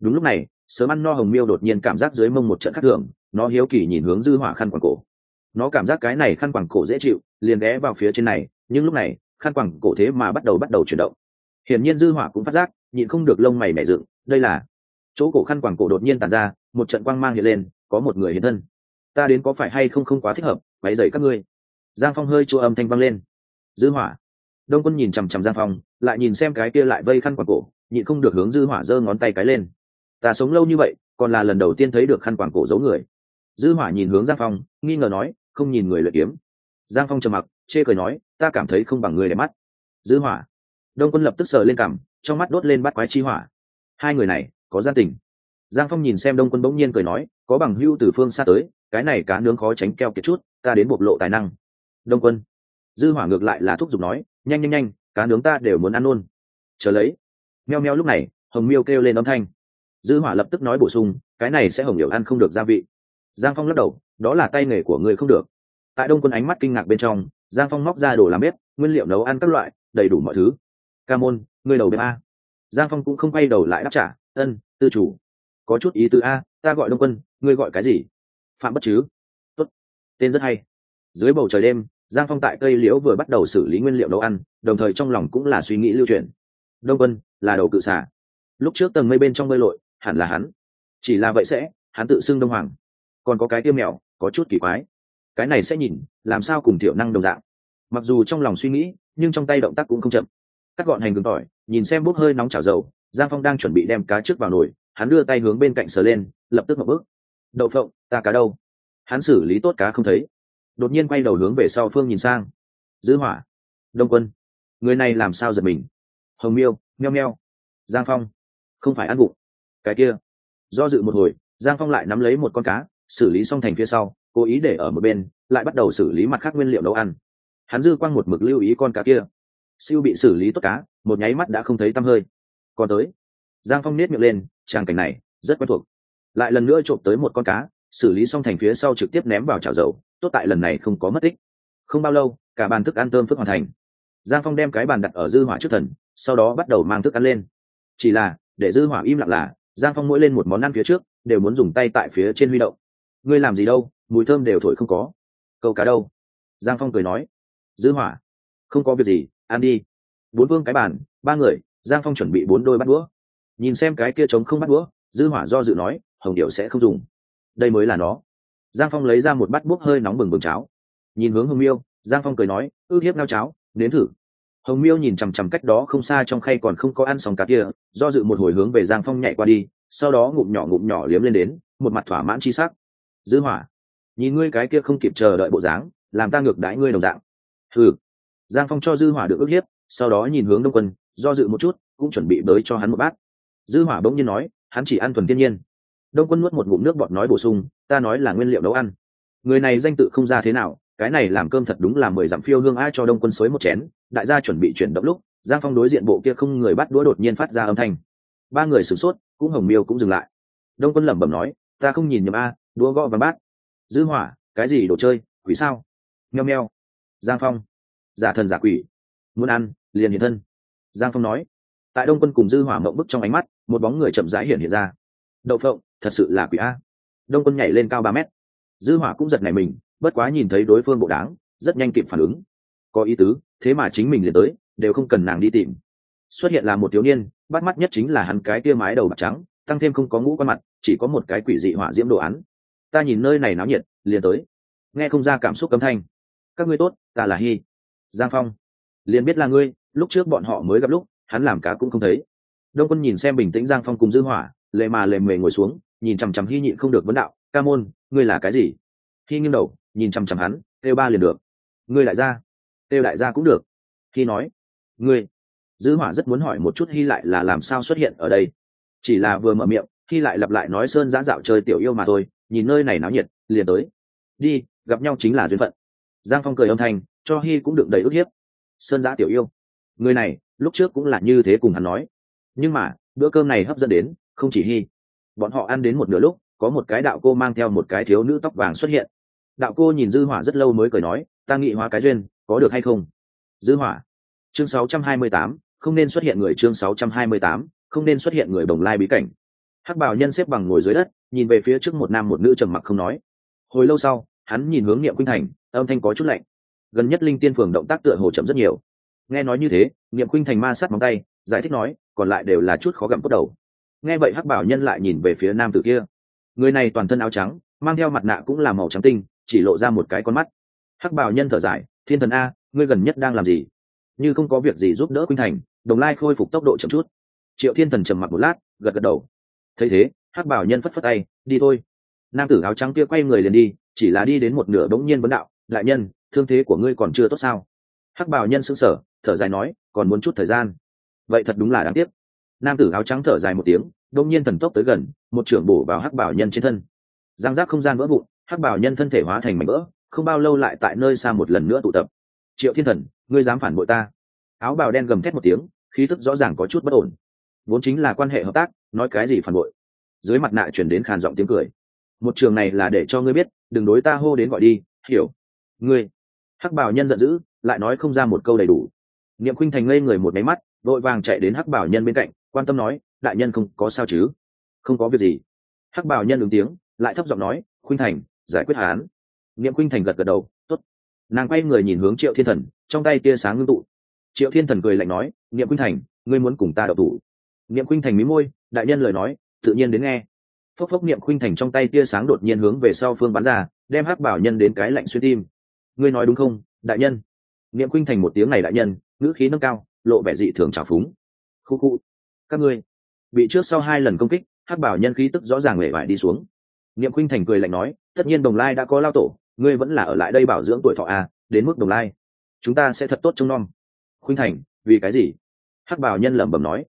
Đúng lúc này, sớm ăn no hồng miêu đột nhiên cảm giác dưới mông một trận khắc thường, nó hiếu kỳ nhìn hướng dư hỏa khăn quàng cổ. Nó cảm giác cái này khăn quàng cổ dễ chịu, liền ghé vào phía trên này, nhưng lúc này, khăn quàng cổ thế mà bắt đầu bắt đầu chuyển động. Hiển nhiên dư hỏa cũng phát giác, nhịn không được lông mày mẻ dựng, đây là chỗ cổ khăn quàng cổ đột nhiên tàn ra, một trận quang mang hiện lên, có một người hiện thân. Ta đến có phải hay không không quá thích hợp váy dày các ngươi. Giang phong hơi chua âm thanh vang lên. Dư hỏa. Đông quân nhìn chằm chằm giang phong, lại nhìn xem cái kia lại vây khăn quàng cổ, nhịn không được hướng dư hỏa giơ ngón tay cái lên. Ta sống lâu như vậy, còn là lần đầu tiên thấy được khăn quàng cổ giấu người. Dư hỏa nhìn hướng giang phong, nghi ngờ nói, không nhìn người luyện kiếm. Giang phong trầm mặc, chê cười nói, ta cảm thấy không bằng người đẹp mắt. Dư hỏa. Đông quân lập tức sờ lên cằm, trong mắt đốt lên bắt quái chi hỏa. Hai người này có gian tình. Giang phong nhìn xem đông quân bỗng nhiên cười nói, có bằng hưu từ phương xa tới, cái này cá nướng khó tránh keo kiệt chút, ta đến bộc lộ tài năng. Đông quân, dư hỏa ngược lại là thúc giục nói, nhanh nhanh nhanh, cá nướng ta đều muốn ăn luôn. Chờ lấy. Meo meo lúc này, hồng miêu kêu lên âm thanh. Dư hỏa lập tức nói bổ sung, cái này sẽ hồng hiểu ăn không được gia vị. Giang phong lắc đầu, đó là tay nghề của người không được. Tại đông quân ánh mắt kinh ngạc bên trong, giang phong móc ra đồ làm bếp, nguyên liệu nấu ăn các loại, đầy đủ mọi thứ. Ca môn, người đầu bếp a. Giang phong cũng không quay đầu lại đáp trả, ân tư chủ. Có chút ý tứ a, ta gọi đông quân, ngươi gọi cái gì? Phạm bất chứ. Tốt. Tên rất hay. Dưới bầu trời đêm, giang phong tại cây liễu vừa bắt đầu xử lý nguyên liệu nấu ăn, đồng thời trong lòng cũng là suy nghĩ lưu truyền đông quân, là đầu cự xả lúc trước tầng mây bên trong bơi lội, hẳn là hắn. Chỉ là vậy sẽ, hắn tự xưng đông hoàng. Còn có cái tiêm mèo, có chút kỳ quái. Cái này sẽ nhìn, làm sao cùng thiểu năng đồng dạng. Mặc dù trong lòng suy nghĩ, nhưng trong tay động tác cũng không chậm. Cắt gọn hành gừng tỏi, nhìn xem bốc hơi nóng chảo dầu giang phong đang chuẩn bị đem cá trước vào nồi, hắn đưa tay hướng bên cạnh sờ lên, lập tức mập bước. Đậu phộng, ta cá đâu? Hắn xử lý tốt cá không thấy. Đột nhiên quay đầu hướng về sau phương nhìn sang. Giữ hỏa, đông quân, người này làm sao giật mình? Hồng miêu, meo meo. Giang phong, không phải ăn vụng. cái kia. Do dự một hồi, giang phong lại nắm lấy một con cá, xử lý xong thành phía sau, cố ý để ở một bên, lại bắt đầu xử lý mặt khác nguyên liệu nấu ăn. Hắn dư quăng một mực lưu ý con cá kia. Siêu bị xử lý tốt cá, một nháy mắt đã không thấy tăm hơi còn tới. Giang phong nết miệng lên trang cảnh này, rất quen thuộc. Lại lần nữa trộm tới một con cá, xử lý xong thành phía sau trực tiếp ném vào chảo dầu, tốt tại lần này không có mất tích. Không bao lâu, cả bàn thức ăn tôm phức hoàn thành. Giang phong đem cái bàn đặt ở dư hỏa trước thần, sau đó bắt đầu mang thức ăn lên. Chỉ là, để dư hỏa im lặng là, giang phong mỗi lên một món ăn phía trước, đều muốn dùng tay tại phía trên huy động. Ngươi làm gì đâu, mùi thơm đều thổi không có. Câu cá đâu? Giang phong cười nói. Dư hỏa, không có việc gì, ăn đi. Bốn vương cái bàn, ba người giang phong chuẩn bị bốn đôi bắt đũa. Nhìn xem cái kia trống không bắt đũa, dư hỏa do dự nói, hồng điệu sẽ không dùng. Đây mới là nó. Giang phong lấy ra một bát búp hơi nóng bừng bừng cháo. Nhìn hướng hồng miêu, giang phong cười nói, ư hiếp nao cháo, nếm thử. Hồng miêu nhìn chằm chằm cách đó không xa trong khay còn không có ăn xong cá kia, do dự một hồi hướng về giang phong nhảy qua đi, sau đó ngụm nhỏ ngụm nhỏ liếm lên đến, một mặt thỏa mãn chi sắc. Dư hỏa, nhìn ngươi cái kia không kịp chờ đợi bộ dáng, làm ta ngược đãi ngươi đồng dạng. Thử. giang phong cho dư hỏa được ức hiếp, sau đó nhìn hướng đông quân do dự một chút, cũng chuẩn bị bới cho hắn một bát. Dư hỏa bỗng nhiên nói, hắn chỉ ăn thuần thiên nhiên. Đông quân nuốt một ngụm nước bọt nói bổ sung, ta nói là nguyên liệu nấu ăn. Người này danh tự không ra thế nào, cái này làm cơm thật đúng là mười dặm phiêu hương ai cho đông quân xới một chén. Đại gia chuẩn bị chuyển động lúc, giang phong đối diện bộ kia không người bắt đũa đột nhiên phát ra âm thanh. Ba người sửng sốt, cũng hồng miêu cũng dừng lại. Đông quân lẩm bẩm nói, ta không nhìn nhầm a, đũa gõ và bát. Dư hỏa, cái gì đồ chơi, quỷ sao? Nheo nheo giang phong. Giả thần giả quỷ. Muốn ăn, liền hiện thân giang phong nói. Tại đông quân cùng dư hỏa mộng bức trong ánh mắt, một bóng người chậm rãi hiện hiện ra. Đậu phộng, thật sự là quỷ a. Đông quân nhảy lên cao ba mét. Dư hỏa cũng giật nảy mình, bất quá nhìn thấy đối phương bộ đáng rất nhanh kịp phản ứng. Có ý tứ, thế mà chính mình liền tới, đều không cần nàng đi tìm. Xuất hiện là một thiếu niên, bắt mắt nhất chính là hắn cái tia mái đầu bạc trắng, tăng thêm không có ngũ quan mặt, chỉ có một cái quỷ dị hỏa diễm đồ án. Ta nhìn nơi này náo nhiệt, liền tới. Nghe không ra cảm xúc cấm thanh. Các ngươi tốt, ta là hy giang phong. Liền biết là ngươi lúc trước bọn họ mới gặp lúc, hắn làm cá cũng không thấy. Đông quân nhìn xem bình tĩnh giang phong cùng dư hỏa, lệ mà lệ mề ngồi xuống, nhìn chằm chằm hy nhịn không được vấn đạo, ca môn, ngươi là cái gì? Khi nghiêng đầu, nhìn chằm chằm hắn, têu ba liền được. Ngươi lại ra. Têu đại gia cũng được. Khi nói, ngươi. Dư hỏa rất muốn hỏi một chút hy lại là làm sao xuất hiện ở đây. Chỉ là vừa mở miệng, hy lại lặp lại nói sơn giã dạo chơi tiểu yêu mà thôi, nhìn nơi này náo nhiệt, liền tới. Đi, gặp nhau chính là duyên phận. Giang phong cười âm thanh, cho hy cũng được đầy ức hiếp. Sơn giã tiểu yêu người này lúc trước cũng là như thế cùng hắn nói. Nhưng mà bữa cơm này hấp dẫn đến không chỉ hy. Bọn họ ăn đến một nửa lúc có một cái đạo cô mang theo một cái thiếu nữ tóc vàng xuất hiện. Đạo cô nhìn dư hỏa rất lâu mới cười nói ta nghị hóa cái duyên có được hay không? Dư hỏa. Chương 628, không nên xuất hiện người chương 628, không nên xuất hiện người đồng lai bí cảnh. Hắc bảo nhân xếp bằng ngồi dưới đất nhìn về phía trước một nam một nữ trầm mặc không nói. Hồi lâu sau hắn nhìn hướng niệm quynh thành âm thanh có chút lạnh. Gần nhất linh tiên phường động tác tựa hồ chậm rất nhiều nghe nói như thế nghiệm khuynh thành ma sát móng tay, giải thích nói, còn lại đều là chút khó gặm cốt đầu. Nghe vậy hắc bảo nhân lại nhìn về phía nam tử kia. Người này toàn thân áo trắng, mang theo mặt nạ cũng là màu trắng tinh, chỉ lộ ra một cái con mắt. Hắc bảo nhân thở dài, thiên thần a, ngươi gần nhất đang làm gì? Như không có việc gì giúp đỡ khuynh thành, đồng lai khôi phục tốc độ chậm chút. Triệu thiên thần trầm mặc một lát, gật gật đầu. Thấy thế, hắc bảo nhân phất phất tay, đi thôi. Nam tử áo trắng kia quay người liền đi, chỉ là đi đến một nửa bỗng nhiên vấn đạo, đại nhân, thương thế của ngươi còn chưa tốt sao? Hắc bảo nhân sững sờ, thở dài nói, còn muốn chút thời gian? Vậy thật đúng là đáng tiếc. Nam tử áo trắng thở dài một tiếng, đông nhiên thần tốc tới gần, một trưởng bổ vào hắc bảo nhân trên thân. Giang giác không gian vỡ vụn, hắc bảo nhân thân thể hóa thành mảnh vỡ, không bao lâu lại tại nơi xa một lần nữa tụ tập. Triệu thiên thần, ngươi dám phản bội ta? Áo bào đen gầm thét một tiếng, khí tức rõ ràng có chút bất ổn. Vốn chính là quan hệ hợp tác, nói cái gì phản bội? Dưới mặt nạ chuyển đến khàn giọng tiếng cười. Một trường này là để cho ngươi biết, đừng đối ta hô đến gọi đi, hiểu? Ngươi? Hắc bảo nhân giận dữ lại nói không ra một câu đầy đủ. Niệm khuynh thành ngây người một máy mắt vội vàng chạy đến hắc bảo nhân bên cạnh, quan tâm nói, đại nhân không có sao chứ? Không có việc gì. Hắc bảo nhân ứng tiếng, lại thấp giọng nói, khuynh thành, giải quyết hán niệm khuynh thành gật gật đầu t ố t nàng quay người nhìn hướng triệu thiên thần, trong tay tia sáng ngưng tụ. Triệu thiên thần cười lạnh nói, niệm khuynh thành, ngươi muốn cùng ta đậu thủ? Niệm khuynh thành mí môi, đại nhân lời nói, tự nhiên đến nghe. Phốc phốc niệm khuynh thành trong tay tia sáng đột nhiên hướng về sau phương bắn ra, đem hắc bảo nhân đến cái lạnh xuyên tim. Ngươi nói đúng không, đại nhân? Niệm khuynh thành một tiếng này đại nhân, ngữ khí nâng cao, lộ vẻ dị thường trào phúng. Khu khu, các ngươi. Bị trước sau hai lần công kích, hắc bảo nhân khí tức rõ ràng hề vải đi xuống. Niệm khuynh thành cười lạnh nói, tất nhiên đồng lai đã có lao tổ, ngươi vẫn là ở lại đây bảo dưỡng tuổi thọ à đến mức đồng lai, chúng ta sẽ thật tốt trông nom. Khuynh thành, vì cái gì? Hắc bảo nhân lẩm bẩm nói,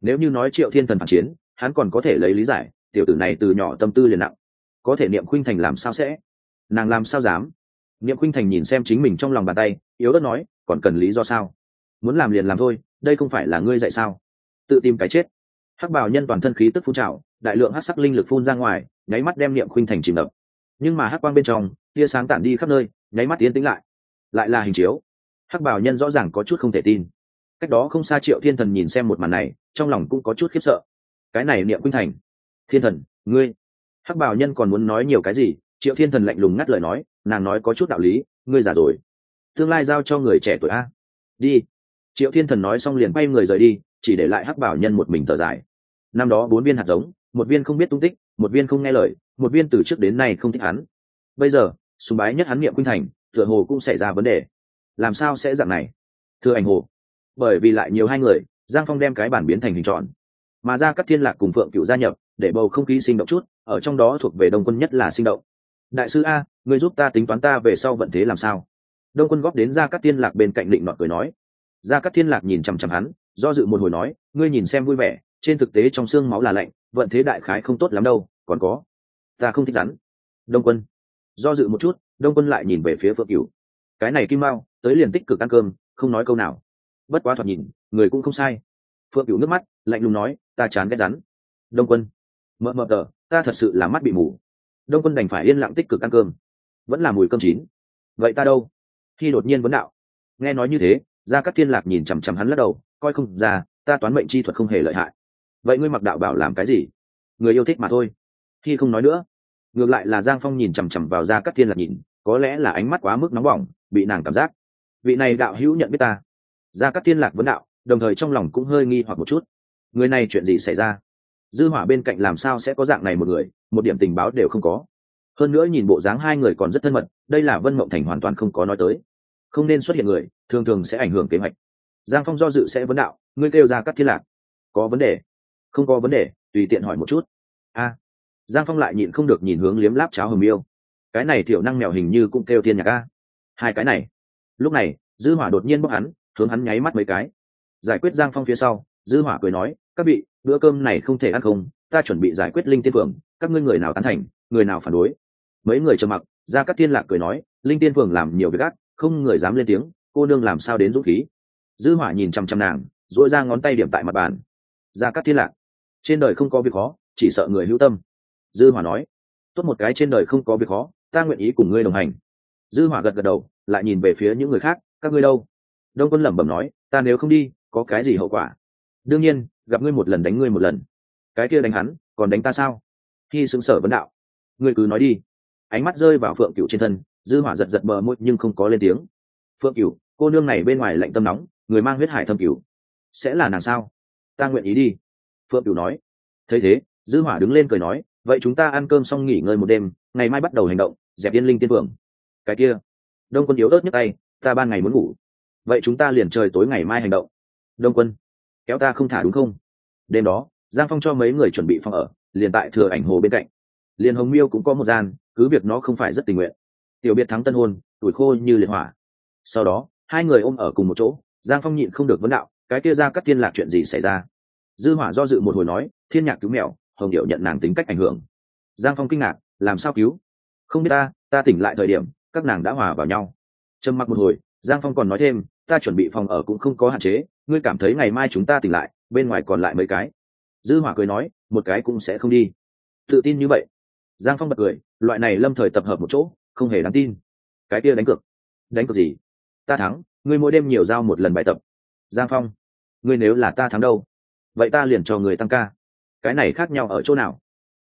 nếu như nói triệu thiên thần phản chiến, hắn còn có thể lấy lý giải, tiểu tử này từ nhỏ tâm tư liền nặng. Có thể niệm khuynh thành làm sao sẽ? Nàng làm sao dám? Niệm khuynh thành nhìn xem chính mình trong lòng bàn tay, yếu ớt nói, còn cần lý do sao? Muốn làm liền làm thôi, đây không phải là ngươi dạy sao? Tự tìm cái chết. Hắc bảo nhân toàn thân khí tức phun trào, đại lượng hắc sắc linh lực phun ra ngoài, nháy mắt đem niệm khuynh thành chìm ngập. Nhưng mà hắc quang bên trong, tia sáng tản đi khắp nơi, nháy mắt tiến tính lại. Lại là hình chiếu. Hắc bảo nhân rõ ràng có chút không thể tin. Cách đó không xa triệu thiên thần nhìn xem một màn này, trong lòng cũng có chút khiếp sợ. Cái này niệm khuynh thành. Thiên thần, ngươi? Hắc bảo nhân còn muốn nói nhiều cái gì triệu thiên thần lạnh lùng ngắt lời nói, nàng nói có chút đạo lý, ngươi già rồi. Tương lai giao cho người trẻ tuổi a. Đi. Triệu thiên thần nói xong liền bay người rời đi, chỉ để lại hắc bảo nhân một mình thở dài. Năm đó bốn viên hạt giống, một viên không biết tung tích, một viên không nghe lời, một viên từ trước đến nay không thích hắn. Bây giờ, sùng bái nhất hắn niệm khuynh thành, tựa hồ cũng xảy ra vấn đề. Làm sao sẽ dạng này? Thưa ảnh hồ, bởi vì lại nhiều hai người, giang phong đem cái bản biến thành hình tròn. Mà ra các thiên lạc cùng phượng cựu gia nhập, để bầu không khí sinh động chút, ở trong đó thuộc về đông quân nhất là sinh động đại sư a người giúp ta tính toán ta về sau vận thế làm sao? Đông quân góp đến ra các thiên lạc bên cạnh định nọt cười nói. Ra các thiên lạc nhìn chằm chằm hắn, do dự một hồi nói, ngươi nhìn xem vui vẻ, trên thực tế trong xương máu là lạnh, vận thế đại khái không tốt lắm đâu, còn có. Ta không thích rắn. Đông quân. Do dự một chút, đông quân lại nhìn về phía phượng cửu. Cái này kim mao, tới liền tích cực ăn cơm, không nói câu nào. Bất quá thoạt nhìn, người cũng không sai. Phượng cửu nước mắt, lạnh lùng nói, ta chán ghét rắn. Đông quân. Mờ mờ tờ, ta thật sự là mắt bị mù đông quân đành phải yên lặng tích cực ăn cơm. Vẫn là mùi cơm chín. Vậy ta đâu? Khi đột nhiên vấn đạo. Nghe nói như thế ra các thiên lạc nhìn chằm chằm hắn lắc đầu, coi không ra, ta toán mệnh chi thuật không hề lợi hại. Vậy ngươi mặc đạo bảo làm cái gì? Người yêu thích mà thôi. Khi không nói nữa, ngược lại là giang phong nhìn chằm chằm vào ra các thiên lạc nhìn, có lẽ là ánh mắt quá mức nóng bỏng, bị nàng cảm giác. Vị này đạo hữu nhận biết ta. Ra các thiên lạc vấn đạo, đồng thời trong lòng cũng hơi nghi hoặc một chút. Người này chuyện gì xảy ra? Dư hỏa bên cạnh làm sao sẽ có dạng này một người, một điểm tình báo đều không có. Hơn nữa nhìn bộ dáng hai người còn rất thân mật, đây là vân mộng thành hoàn toàn không có nói tới. Không nên xuất hiện người, thường thường sẽ ảnh hưởng kế hoạch. Giang phong do dự sẽ vấn đạo, ngươi kêu ra các thiên lạc. Có vấn đề? Không có vấn đề, tùy tiện hỏi một chút. A. Giang phong lại nhịn không được nhìn hướng liếm láp cháo hầm yêu cái này thiểu năng mèo hình như cũng kêu thiên nhạc a. Hai cái này. Lúc này, dư hỏa đột nhiên bốc hắn, hướng hắn nháy mắt mấy cái. Giải quyết giang phong phía sau dư hỏa cười nói, các vị, bữa cơm này không thể ăn không, ta chuẩn bị giải quyết linh tiên Vương. các ngươi người nào tán thành, người nào phản đối? Mấy người trầm mặc ra các thiên lạc cười nói, linh tiên Vương làm nhiều việc ác, không người dám lên tiếng, cô nương làm sao đến dũng khí? Dư hỏa nhìn chăm chăm nàng, duỗi ra ngón tay điểm tại mặt bàn. Ra các thiên lạc, trên đời không có việc khó, chỉ sợ người hữu tâm. Dư hỏa nói, tốt một cái trên đời không có việc khó, ta nguyện ý cùng ngươi đồng hành. Dư hỏa gật gật đầu, lại nhìn về phía những người khác, các ngươi đâu? Đông quân lẩm bẩm nói, ta nếu không đi, có cái gì hậu quả? Đương nhiên, gặp ngươi một lần đánh ngươi một lần. Cái kia đánh hắn, còn đánh ta sao? Khi xứng sở vấn đạo. Ngươi cứ nói đi. Ánh mắt rơi vào phượng cửu trên thân, dư hỏa giật giật bờ môi nhưng không có lên tiếng. Phượng cửu, cô nương này bên ngoài lạnh tâm nóng, người mang huyết hải thâm cửu. Sẽ là nàng sao? Ta nguyện ý đi. Phượng cửu nói. Thấy thế, dư hỏa đứng lên cười nói, vậy chúng ta ăn cơm xong nghỉ ngơi một đêm, ngày mai bắt đầu hành động, dẹp yên linh tiên phượng. Cái kia, đông quân yếu ớt nhấc tay, ta ban ngày muốn ngủ. Vậy chúng ta liền trời tối ngày mai hành động. Đông quân kéo ta không thả đúng không? Đêm đó, giang phong cho mấy người chuẩn bị phòng ở, liền tại thừa ảnh hồ bên cạnh. Liền hồng miêu cũng có một gian, cứ việc nó không phải rất tình nguyện. Tiểu biệt thắng tân hôn, tuổi khô như liệt hỏa. Sau đó, hai người ôm ở cùng một chỗ, giang phong nhịn không được vấn đạo, cái kia ra các thiên lạc chuyện gì xảy ra? Dư hỏa do dự một hồi nói, thiên nhạc cứu mèo, hồng điệu nhận nàng tính cách ảnh hưởng. Giang phong kinh ngạc, làm sao cứu? Không biết ta ta tỉnh lại thời điểm, các nàng đã hòa vào nhau. Trầm mặc một hồi, giang phong còn nói thêm, ta chuẩn bị phòng ở cũng không có hạn chế ngươi cảm thấy ngày mai chúng ta tỉnh lại, bên ngoài còn lại mấy cái. Dư hỏa cười nói, một cái cũng sẽ không đi. Tự tin như vậy. Giang phong bật cười, loại này lâm thời tập hợp một chỗ, không hề đáng tin. Cái kia đánh cược. Đánh cược gì? Ta thắng, ngươi mỗi đêm nhiều giao một lần bài tập. Giang phong, ngươi nếu là ta thắng đâu? Vậy ta liền cho người tăng ca. Cái này khác nhau ở chỗ nào?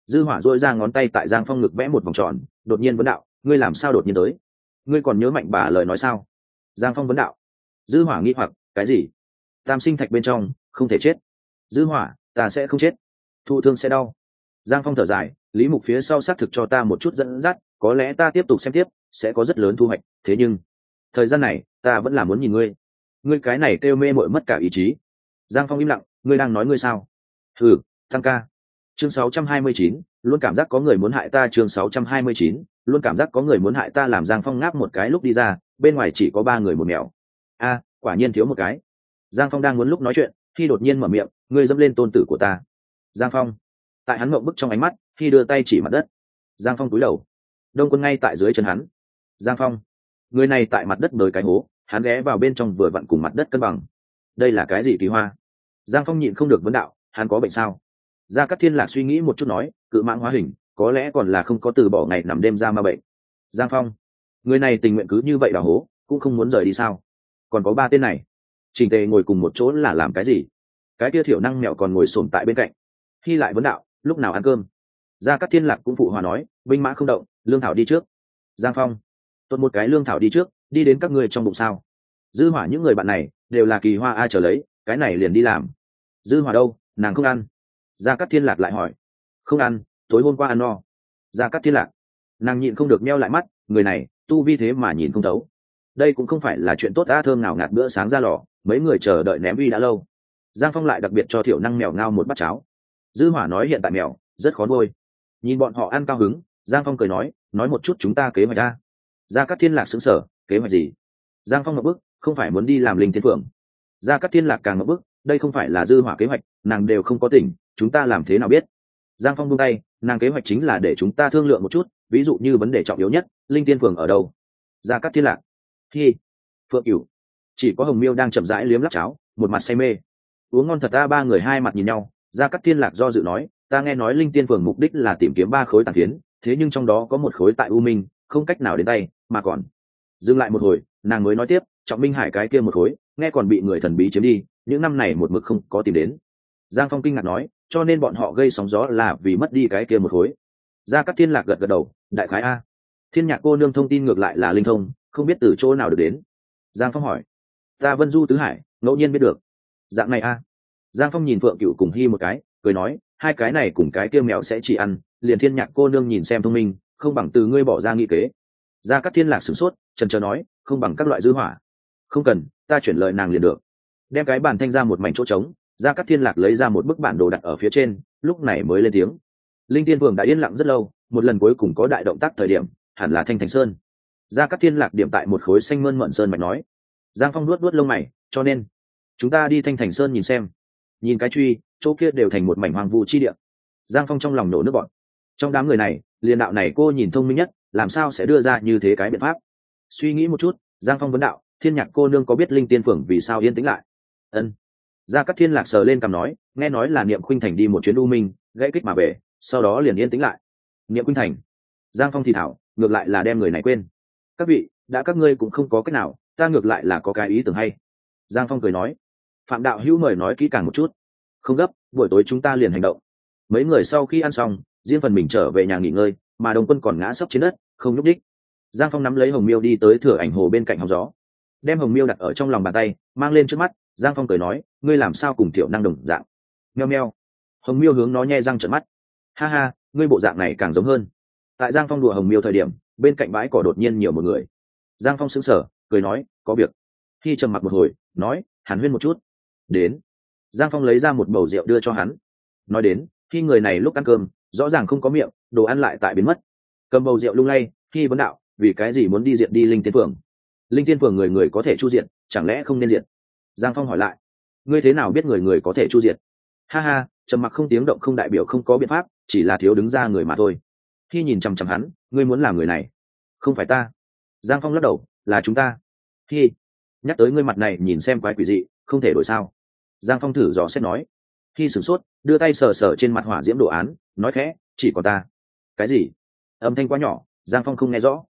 Dư hỏa dội ra ngón tay tại giang phong ngực vẽ một vòng tròn, đột nhiên vấn đạo, ngươi làm sao đột nhiên tới? Ngươi còn nhớ mạnh bà lời nói sao? Giang phong vấn đạo. Dư hỏa nghĩ hoặc, cái gì? Tam sinh thạch bên trong không thể chết. Dư hỏa ta sẽ không chết. Thụ thương sẽ đau. Giang phong thở dài lý mục phía sau xác thực cho ta một chút dẫn dắt có lẽ ta tiếp tục xem tiếp sẽ có rất lớn thu hoạch. Thế nhưng thời gian này ta vẫn là muốn nhìn ngươi. Ngươi cái này kêu mê mội mất cả ý chí. Giang phong im lặng ngươi đang nói ngươi sao? Thử thăng ca. Chương 629, luôn cảm giác có người muốn hại ta. Chương 629, luôn cảm giác có người muốn hại ta. Làm giang phong ngáp một cái lúc đi ra bên ngoài chỉ có ba người một mèo a quả nhiên thiếu một cái giang phong đang muốn lúc nói chuyện, khi đột nhiên mở miệng, ngươi dâm lên tôn tử của ta. Giang phong. Tại hắn mộng bức trong ánh mắt, khi đưa tay chỉ mặt đất, giang phong cúi đầu. Đông quân ngay tại dưới chân hắn. Giang phong. Người này tại mặt đất bới cái hố, hắn ghé vào bên trong vừa vặn cùng mặt đất cân bằng. Đây là cái gì kỳ hoa? Giang phong nhịn không được vấn đạo, hắn có bệnh sao? Gia cát thiên lạc suy nghĩ một chút nói, cự mạng hóa hình, có lẽ còn là không có từ bỏ ngày nằm đêm ra ma bệnh. Giang phong. Người này tình nguyện cứ như vậy đào hố, cũng không muốn rời đi sao? Còn có ba tên này trình tề ngồi cùng một chỗ là làm cái gì? Cái kia thiểu năng mẹo còn ngồi sồn tại bên cạnh. Khi lại vấn đạo, lúc nào ăn cơm? Gia cát thiên lạc cũng phụ hòa nói, binh mã không động, lương thảo đi trước. Giang phong tuột một cái lương thảo đi trước, đi đến các ngươi trong bụng sao? Dư hỏa những người bạn này đều là kỳ hoa ai trở lấy, cái này liền đi làm. Dư hỏa đâu, nàng không ăn. Gia cát thiên lạc lại hỏi, không ăn, tối hôm qua ăn no. Gia cát thiên lạc nàng nhịn không được meo lại mắt, người này, tu vi thế mà nhìn không thấu đây cũng không phải là chuyện tốt a thơm nào ngạt bữa sáng ra lò, mấy người chờ đợi ném uy đã lâu. Giang phong lại đặc biệt cho thiểu năng mèo ngao một bát cháo. Dư hỏa nói hiện tại mèo, rất khó nuôi. Nhìn bọn họ ăn cao hứng, giang phong cười nói nói một chút chúng ta kế hoạch a. Gia cát thiên lạc sững sở kế hoạch gì? Giang phong ngập bức, không phải muốn đi làm linh thiên phượng. Gia cát thiên lạc càng ngập bức, đây không phải là dư hỏa kế hoạch, nàng đều không có tỉnh, chúng ta làm thế nào biết? Giang phong buông tay, nàng kế hoạch chính là để chúng ta thương lượng một chút, ví dụ như vấn đề trọng yếu nhất, linh tiên phường ở đâu? Gia cát thiên lạc hi. Phượng cửu. Chỉ có hồng miêu đang chậm rãi liếm lắp cháo, một mặt say mê. Uống ngon thật ta, ba người hai mặt nhìn nhau, gia cát thiên lạc do dự nói, ta nghe nói linh tiên phường mục đích là tìm kiếm ba khối tàn phiến, thế nhưng trong đó có một khối tại u minh, không cách nào đến tay, mà còn dừng lại một hồi, nàng mới nói tiếp, trọng minh hải cái kia một khối, nghe còn bị người thần bí chiếm đi, những năm này một mực không có tìm đến. Giang phong kinh ngạc nói, cho nên bọn họ gây sóng gió là vì mất đi cái kia một khối. Gia cát thiên lạc gật gật đầu, đại khái a. Thiên nhạc cô nương thông tin ngược lại là linh thông không biết từ chỗ nào được đến. Giang phong hỏi. Ta vân du tứ hải, ngẫu nhiên biết được. Dạng này a giang phong nhìn phượng cựu cùng hy một cái, cười nói, hai cái này cùng cái kia mèo sẽ chỉ ăn, liền thiên nhạc cô nương nhìn xem thông minh, không bằng từ ngươi bỏ ra nghị kế. Gia cát thiên lạc sửng sốt, trần trờ nói, không bằng các loại dư hỏa. Không cần, ta chuyển lời nàng liền được. Đem cái bàn thanh ra một mảnh chỗ trống, gia cát thiên lạc lấy ra một bức bản đồ đặt ở phía trên, lúc này mới lên tiếng. Linh tiên vương đã yên lặng rất lâu, một lần cuối cùng có đại động tác thời điểm, hẳn là thanh thành sơn gia cát thiên lạc điểm tại một khối xanh mơn mận sơn mạch nói. Giang phong nuốt nuốt lông mày, cho nên, chúng ta đi thanh thành sơn nhìn xem. Nhìn cái truy, chỗ kia đều thành một mảnh hoàng vu chi địa. Giang phong trong lòng nổ nước bọn trong đám người này, liền đạo này cô nhìn thông minh nhất, làm sao sẽ đưa ra như thế cái biện pháp? Suy nghĩ một chút, giang phong vấn đạo, thiên nhạc cô nương có biết linh tiên phường vì sao yên tĩnh lại? Ân. Gia cát thiên lạc sờ lên cằm nói, nghe nói là niệm khuynh thành đi một chuyến u minh, gãy kích mà về, sau đó liền yên tĩnh lại. Niệm khuynh thành? Giang phong thì thảo, ngược lại là đem người này quên các vị, đã các ngươi cũng không có cách nào, ta ngược lại là có cái ý tưởng hay. Giang phong cười nói. Phạm đạo hữu mời nói kỹ càng một chút. Không gấp, buổi tối chúng ta liền hành động. Mấy người sau khi ăn xong, riêng phần mình trở về nhà nghỉ ngơi, mà đồng quân còn ngã sấp trên đất, không nhúc đích giang phong nắm lấy hồng miêu đi tới thửa ảnh hồ bên cạnh hóng gió. Đem hồng miêu đặt ở trong lòng bàn tay, mang lên trước mắt, giang phong cười nói, ngươi làm sao cùng thiểu năng đồng dạng? Meo meo. Hồng miêu hướng nó nhe răng trận mắt. Ha ha, ngươi bộ dạng này càng giống hơn. Tại giang phong đùa hồng miêu thời điểm bên cạnh bãi cỏ đột nhiên nhiều một người. Giang phong sững sờ, cười nói, có việc. Khi trầm mặc một hồi, nói, hàn huyên một chút. Đến. Giang phong lấy ra một bầu rượu đưa cho hắn. Nói đến, khi người này lúc ăn cơm, rõ ràng không có miệng, đồ ăn lại tại biến mất. Cầm bầu rượu lung lay, khi vấn đạo, vì cái gì muốn đi diện đi linh tiên phường linh tiên phường người người có thể chu diện chẳng lẽ không nên diện giang phong hỏi lại, ngươi thế nào biết người người có thể chu diện ha ha, trầm mặc không tiếng động không đại biểu không có biện pháp, chỉ là thiếu đứng ra người mà thôi khi nhìn chằm chằm hắn, ngươi muốn làm người này? Không phải ta. Giang phong lắc đầu, là chúng ta. Khi nhắc tới ngươi mặt này nhìn xem quái quỷ dị, không thể đổi sao. Giang phong thử dò xét nói. Khi sửng sốt, đưa tay sờ sờ trên mặt hỏa diễm đồ án, nói khẽ, chỉ có ta. Cái gì? Âm thanh quá nhỏ, giang phong không nghe rõ.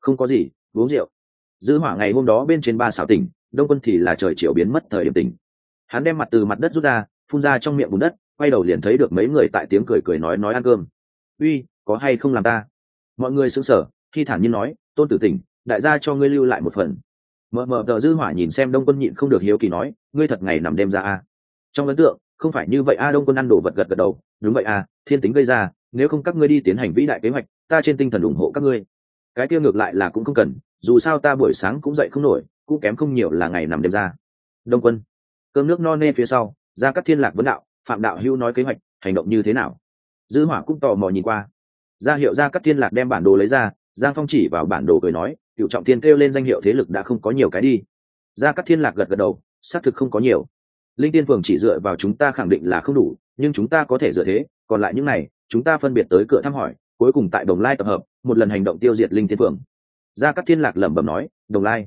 Không có gì, uống rượu. Dư hỏa ngày hôm đó bên trên ba xảo tỉnh, đông quân thì là trời chiều biến mất thời điểm tỉnh. Hắn đem mặt từ mặt đất rút ra, phun ra trong miệng bùn đất, quay đầu liền thấy được mấy người tại tiếng cười cười nói nói ăn cơm. Uy có hay không làm ta? Mọi người sững sờ khi thản nhiên nói, tôn tử tỉnh, đại gia cho ngươi lưu lại một phần. Mờ mờ tờ dư hỏa nhìn xem đông quân nhịn không được hiếu kỳ nói, ngươi thật ngày nằm đêm ra a? Trong ấn tượng, không phải như vậy a, đông quân ăn đồ vật gật gật đầu, đúng vậy a, thiên tính gây ra, nếu không các ngươi đi tiến hành vĩ đại kế hoạch, ta trên tinh thần ủng hộ các ngươi. Cái kia ngược lại là cũng không cần, dù sao ta buổi sáng cũng dậy không nổi, cũng kém không nhiều là ngày nằm đêm ra. Đông quân, cơm nước no nê phía sau ra các thiên lạc vấn đạo, phạm đạo Hưu nói kế hoạch, hành động như thế nào? Dư hỏa cũng tò mò nhìn qua ra hiệu ra các thiên lạc đem bản đồ lấy ra, giang phong chỉ vào bản đồ cười nói, cựu trọng thiên kêu lên danh hiệu thế lực đã không có nhiều cái đi. Ra các thiên lạc gật gật đầu, xác thực không có nhiều. Linh tiên phường chỉ dựa vào chúng ta khẳng định là không đủ, nhưng chúng ta có thể dựa thế, còn lại những này, chúng ta phân biệt tới cửa thăm hỏi, cuối cùng tại đồng lai tập hợp, một lần hành động tiêu diệt linh tiên phường. Gia các thiên lạc lẩm bẩm nói, đồng lai.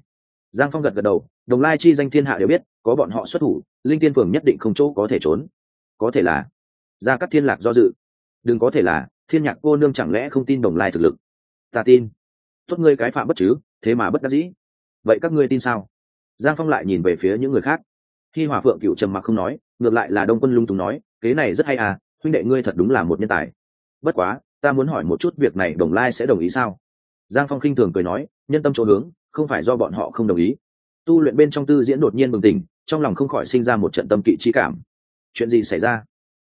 Giang phong gật gật đầu, đồng lai chi danh thiên hạ đều biết, có bọn họ xuất thủ, linh tiên phường nhất định không chỗ có thể trốn. Có thể là. Gia các thiên lạc do dự, đừng có thể là thiên nhạc cô nương chẳng lẽ không tin đồng lai thực lực? Ta tin. Tốt ngươi cái phạm bất chứ, thế mà bất đắc dĩ. Vậy các ngươi tin sao? Giang phong lại nhìn về phía những người khác. Khi hòa phượng cựu trầm mặc không nói, ngược lại là đông quân lung túng nói, kế này rất hay à huynh đệ ngươi thật đúng là một nhân tài. Bất quá, ta muốn hỏi một chút việc này đồng lai sẽ đồng ý sao? Giang phong khinh thường cười nói, nhân tâm chỗ hướng, không phải do bọn họ không đồng ý. Tu luyện bên trong tư diễn đột nhiên bừng tỉnh, trong lòng không khỏi sinh ra một trận tâm kỵ trí cảm. Chuyện gì xảy ra?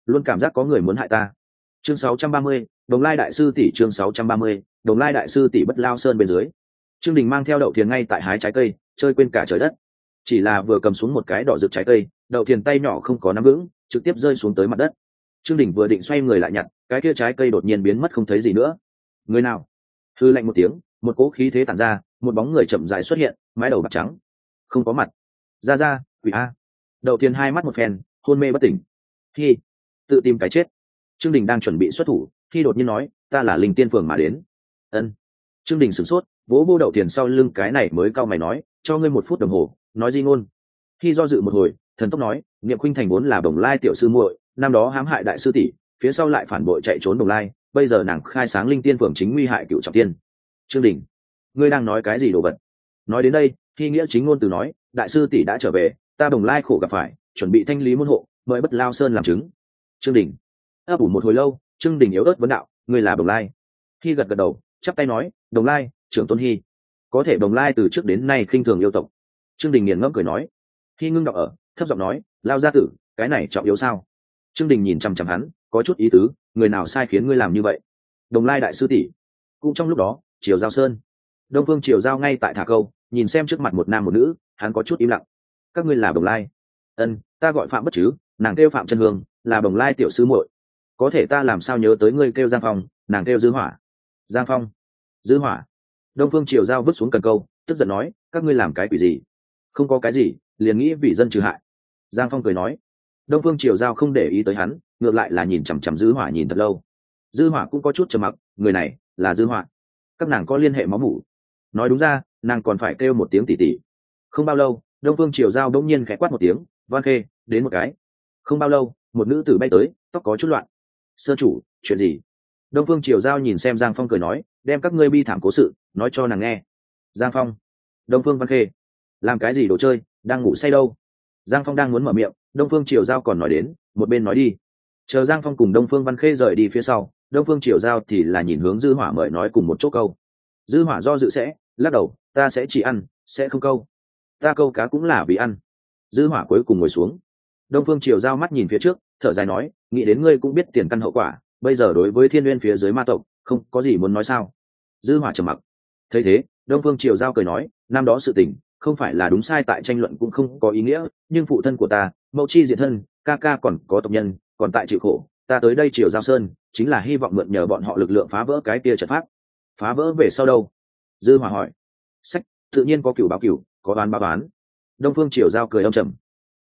Luôn cảm giác có người muốn hại ta chương 630, đồng lai đại sư tỷ chương 630, đồng lai đại sư tỷ bất lao sơn bên dưới. Trương đình mang theo đậu thiền ngay tại hái trái cây chơi quên cả trời đất. Chỉ là vừa cầm xuống một cái đỏ rực trái cây đậu thiền tay nhỏ không có nắm vững trực tiếp rơi xuống tới mặt đất. Trương đình vừa định xoay người lại nhặt cái kia trái cây đột nhiên biến mất không thấy gì nữa. Người nào? Hư lạnh một tiếng một cỗ khí thế tản ra một bóng người chậm dài xuất hiện mái đầu bạc trắng. Không có mặt. Ra ra quỷ a. Đậu thiền hai mắt một phen hôn mê bất tỉnh. Khi tự tìm cái chết trương đình đang chuẩn bị xuất thủ, khi đột nhiên nói, ta là linh tiên phường mà đến. Ân. Trương đình sửng sốt, vỗ vô đậu tiền sau lưng, cái này mới cau mày nói, cho ngươi một phút đồng hồ, nói gì ngôn. Khi do dự một hồi, thần tốc nói, niệm khuynh thành vốn là đồng lai tiểu sư muội, năm đó hãm hại đại sư tỷ, phía sau lại phản bội chạy trốn đồng lai, bây giờ nàng khai sáng linh tiên phường chính nguy hại cựu trọng tiên. Trương đình, ngươi đang nói cái gì đồ vật? Nói đến đây, khi nghĩa chính ngôn từ nói, đại sư tỷ đã trở về, ta đồng lai khổ gặp phải, chuẩn bị thanh lý môn hộ, mời bất lao sơn làm chứng. Trương đình ấp ủ một hồi lâu, trương đình yếu ớt vấn đạo, ngươi là đồng lai? Khi gật gật đầu, chắp tay nói, đồng lai, trưởng tôn hy có thể đồng lai từ trước đến nay khinh thường yêu tộc. Trương đình nghiền ngẫm cười nói. Khi ngưng đọc ở, thấp giọng nói, lao gia tử, cái này trọng yếu sao? Trương đình nhìn chằm chằm hắn, có chút ý tứ, người nào sai khiến ngươi làm như vậy? Đồng lai đại sư tỷ. Cũng trong lúc đó, triều giao sơn. Đông phương triều giao ngay tại thả câu, nhìn xem trước mặt một nam một nữ, hắn có chút im lặng. Các ngươi là đồng lai? Ân, ta gọi phạm bất chứ, nàng kêu phạm chân hương, là đồng lai tiểu sư muội có thể ta làm sao nhớ tới ngươi kêu giang phong, nàng kêu dư hỏa. Giang phong. Dư hỏa. Đông phương triều giao vứt xuống cần câu, tức giận nói, các ngươi làm cái quỷ gì? Không có cái gì, liền nghĩ vì dân trừ hại. Giang phong cười nói. Đông phương triều giao không để ý tới hắn, ngược lại là nhìn chằm chằm dư hỏa nhìn thật lâu. Dư hỏa cũng có chút trầm mặc, người này là dư hỏa. Các nàng có liên hệ máu mủ. Nói đúng ra, nàng còn phải kêu một tiếng tỉ tỉ. Không bao lâu, đông phương triều giao đông nhiên khẽ quát một tiếng van khê, đến một cái. Không bao lâu, một nữ tử bay tới, tóc có chút loạn sơ chủ, chuyện gì? Đông phương triều giao nhìn xem giang phong cười nói, đem các ngươi bi thảm cố sự, nói cho nàng nghe. Giang phong. Đông phương văn khê. Làm cái gì đồ chơi, đang ngủ say đâu? Giang phong đang muốn mở miệng, đông phương triều giao còn nói đến, một bên nói đi. Chờ giang phong cùng đông phương văn khê rời đi phía sau, đông phương triều giao thì là nhìn hướng dư hỏa mời nói cùng một chỗ câu. Dư hỏa do dự sẽ, lắc đầu, ta sẽ chỉ ăn, sẽ không câu. Ta câu cá cũng là vì ăn. Dư hỏa cuối cùng ngồi xuống. Đông phương triều giao mắt nhìn phía trước thở dài nói, nghĩ đến ngươi cũng biết tiền căn hậu quả, bây giờ đối với thiên nguyên phía dưới ma tộc, không có gì muốn nói sao? Dư hỏa trầm mặc. Thấy thế, đông phương triều giao cười nói, năm đó sự tình, không phải là đúng sai tại tranh luận cũng không có ý nghĩa, nhưng phụ thân của ta mẫu chi diện thân, ca ca còn có tộc nhân, còn tại chịu khổ, ta tới đây triều giao sơn, chính là hy vọng mượn nhờ bọn họ lực lượng phá vỡ cái kia trận pháp. Phá vỡ về sau đâu? Dư hỏa hỏi. Sách, tự nhiên có cửu báo cửu, có đoán báo đoán đông phương triều giao cười âm trầm.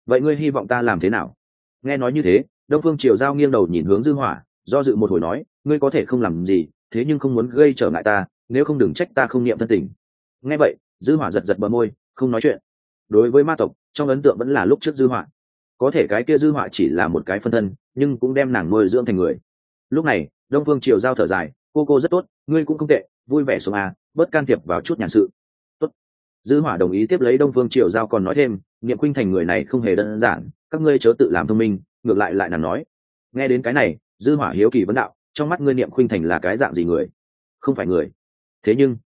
Vậy ngươi hy vọng ta làm thế nào? Nghe nói như thế, đông phương triều giao nghiêng đầu nhìn hướng dư hỏa, do dự một hồi nói, ngươi có thể không làm gì, thế nhưng không muốn gây trở ngại ta, nếu không đừng trách ta không niệm thân tình. Nghe vậy, dư hỏa giật giật bờ môi, không nói chuyện. Đối với ma tộc, trong ấn tượng vẫn là lúc trước dư hỏa. Có thể cái kia dư hỏa chỉ là một cái phân thân, nhưng cũng đem nàng nuôi dưỡng thành người. Lúc này, đông phương triều giao thở dài, cô cô rất tốt, ngươi cũng không tệ, vui vẻ xuống à bớt can thiệp vào chút nhàn sự. Tốt. Dư hỏa đồng ý tiếp lấy đông phương triều giao còn nói thêm, niệm khuynh thành người này không hề đơn giản các ngươi chớ tự làm thông minh, ngược lại lại nàng nói. Nghe đến cái này, dư hỏa hiếu kỳ vấn đạo, trong mắt ngươi niệm khuynh thành là cái dạng gì người? Không phải người. Thế nhưng,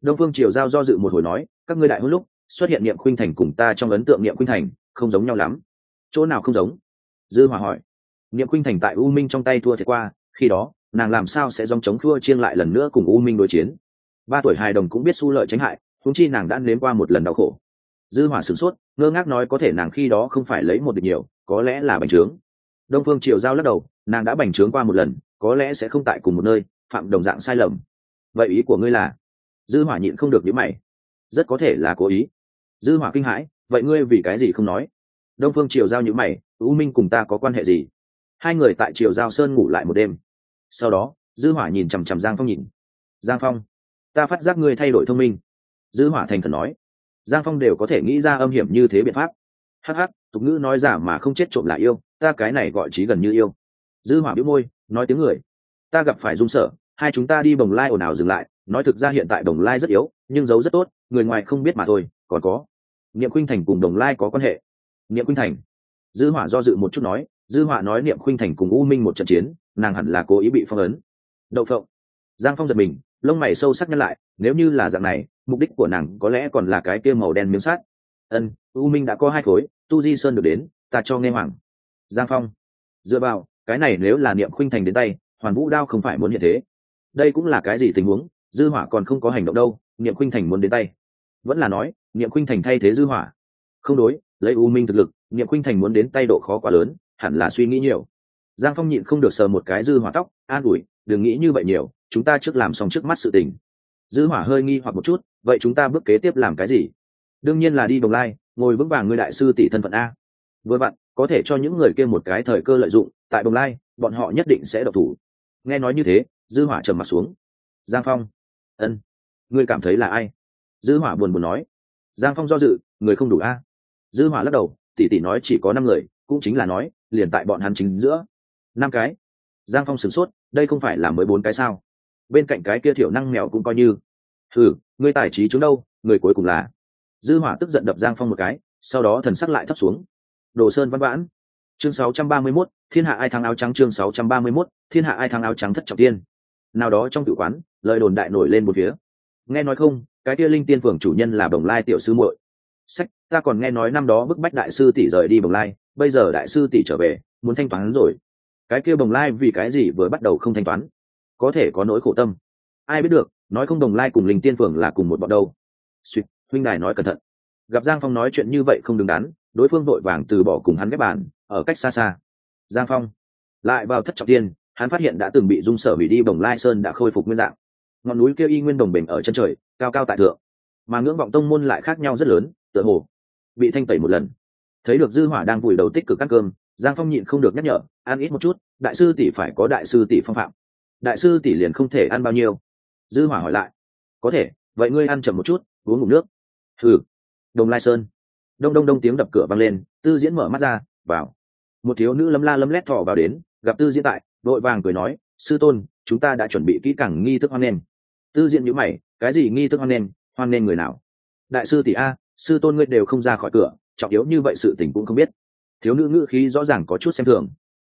đông phương triều giao do dự một hồi nói, các ngươi đại hôn lúc, xuất hiện niệm khuynh thành cùng ta trong ấn tượng niệm khuynh thành, không giống nhau lắm. Chỗ nào không giống? Dư hỏa hỏi. Niệm khuynh thành tại u minh trong tay thua thiệt qua, khi đó, nàng làm sao sẽ dòng chống thua chiêng lại lần nữa cùng u minh đối chiến? Ba tuổi hài đồng cũng biết su lợi tránh hại thúng chi nàng đã nếm qua một lần đau khổ. Dư hỏa sửng sốt ngơ ngác nói có thể nàng khi đó không phải lấy một địch nhiều, có lẽ là bành trướng. Đông phương triều giao lắc đầu, nàng đã bành trướng qua một lần, có lẽ sẽ không tại cùng một nơi, phạm đồng dạng sai lầm. Vậy ý của ngươi là, dư hỏa nhịn không được những mày. Rất có thể là cố ý. Dư hỏa kinh hãi, vậy ngươi vì cái gì không nói? Đông phương triều giao những mày, u minh cùng ta có quan hệ gì? Hai người tại triều giao sơn ngủ lại một đêm. Sau đó, dư hỏa nhìn chằm chằm giang phong nhìn. Giang phong, ta phát giác ngươi thay đổi thông minh. Dư hỏa thành thật nói giang phong đều có thể nghĩ ra âm hiểm như thế biện pháp. Hắc hắc, tục ngữ nói giả mà không chết trộm là yêu, ta cái này gọi trí gần như yêu. Dư hỏa biếu môi, nói tiếng người. Ta gặp phải dung sở, hai chúng ta đi bồng lai ồn ào dừng lại, nói thực ra hiện tại đồng lai rất yếu, nhưng giấu rất tốt, người ngoài không biết mà thôi, còn có. Niệm khuynh thành cùng đồng lai có quan hệ. Niệm khuynh thành. Dư hỏa do dự một chút nói, dư hỏa nói niệm khuynh thành cùng u minh một trận chiến, nàng hẳn là cố ý bị phong ấn. Đậu phộng. Giang phong giật mình lông mày sâu sắc nhăn lại, nếu như là dạng này, mục đích của nàng có lẽ còn là cái kia màu đen miếng sắt. Ân, u minh đã có hai khối, tu di sơn được đến, ta cho nghe hoàng giang phong. Dựa vào, cái này nếu là niệm khuynh thành đến tay, hoàn vũ đao không phải muốn hiện thế. Đây cũng là cái gì tình huống, dư hỏa còn không có hành động đâu, niệm khuynh thành muốn đến tay. Vẫn là nói, niệm khuynh thành thay thế dư hỏa. Không đối, lấy u minh thực lực, niệm khuynh thành muốn đến tay độ khó quá lớn, hẳn là suy nghĩ nhiều. Giang phong nhịn không được sờ một cái dư hỏa tóc, an ủi, đừng nghĩ như vậy nhiều chúng ta trước làm xong trước mắt sự tình. Dư hỏa hơi nghi hoặc một chút, vậy chúng ta bước kế tiếp làm cái gì? Đương nhiên là đi đồng lai, ngồi vững vàng người đại sư tỷ thân phận a. Vừa vặn, có thể cho những người kia một cái thời cơ lợi dụng, tại đồng lai, bọn họ nhất định sẽ độc thủ. Nghe nói như thế, dư hỏa trầm mặt xuống. Giang phong. Ân. Ngươi cảm thấy là ai? Dư hỏa buồn buồn nói. Giang phong do dự, người không đủ a. Dư hỏa lắc đầu tỷ tỷ nói chỉ có năm người, cũng chính là nói, liền tại bọn hắn chính giữa. Năm cái. Giang phong sửng sốt, đây không phải là mới bốn cái sao? Bên cạnh cái kia thiểu năng mèo cũng coi như. Thử ngươi tài trí chúng đâu người cuối cùng là. Dư hỏa tức giận đập giang phong một cái sau đó thần sắc lại thấp xuống. Đồ sơn văn vãn. Chương 631, thiên hạ ai thắng áo trắng chương 631, thiên hạ ai thắng áo trắng thất trọng tiên. Nào đó trong tự quán lời đồn đại nổi lên một phía. Nghe nói không cái kia linh tiên phường chủ nhân là bồng lai tiểu sư muội. Sách ta còn nghe nói năm đó bức bách đại sư tỷ rời đi bồng lai bây giờ đại sư tỷ trở về muốn thanh toán rồi. Cái kia bồng lai vì cái gì vừa bắt đầu không thanh toán? Có thể có nỗi khổ tâm. Ai biết được, nói không đồng lai cùng linh tiên phường là cùng một bọn đâu. Suýt, huynh đài nói cẩn thận. Gặp giang phong nói chuyện như vậy không đứng đắn, đối phương vội vàng từ bỏ cùng hắn ghép bàn, ở cách xa xa. Giang phong lại vào thất trọng tiên, hắn phát hiện đã từng bị dung sở hủy đi bồng lai sơn đã khôi phục nguyên dạng. Ngọn núi kia y nguyên đồng bình ở chân trời, cao cao tại thượng. Mà ngưỡng vọng tông môn lại khác nhau rất lớn, tựa hồ bị thanh tẩy một lần. Thấy được dư hỏa đang vùi đầu tích cực ăn cơm, giang phong nhịn không được nhắc nhở, ăn ít một chút, đại sư tỷ phải có đại sư tỷ phong phạm đại sư tỷ liền không thể ăn bao nhiêu. Dư hỏa hỏi lại, có thể, vậy ngươi ăn chậm một chút, uống ngụm nước. Thử đồng lai sơn. Đông đông đông tiếng đập cửa vang lên, tư diễn mở mắt ra, vào. Một thiếu nữ lấm la lấm lét thò vào đến, gặp tư diễn tại đội vàng cười nói, sư tôn, chúng ta đã chuẩn bị kỹ càng nghi thức hoan nghênh. Tư diễn nhíu mày, cái gì nghi thức hoan nghênh? Hoan nghênh người nào? Đại sư tỷ a, sư tôn ngươi đều không ra khỏi cửa, trọng yếu như vậy sự tình cũng không biết. Thiếu nữ ngữ khí rõ ràng có chút xem thường.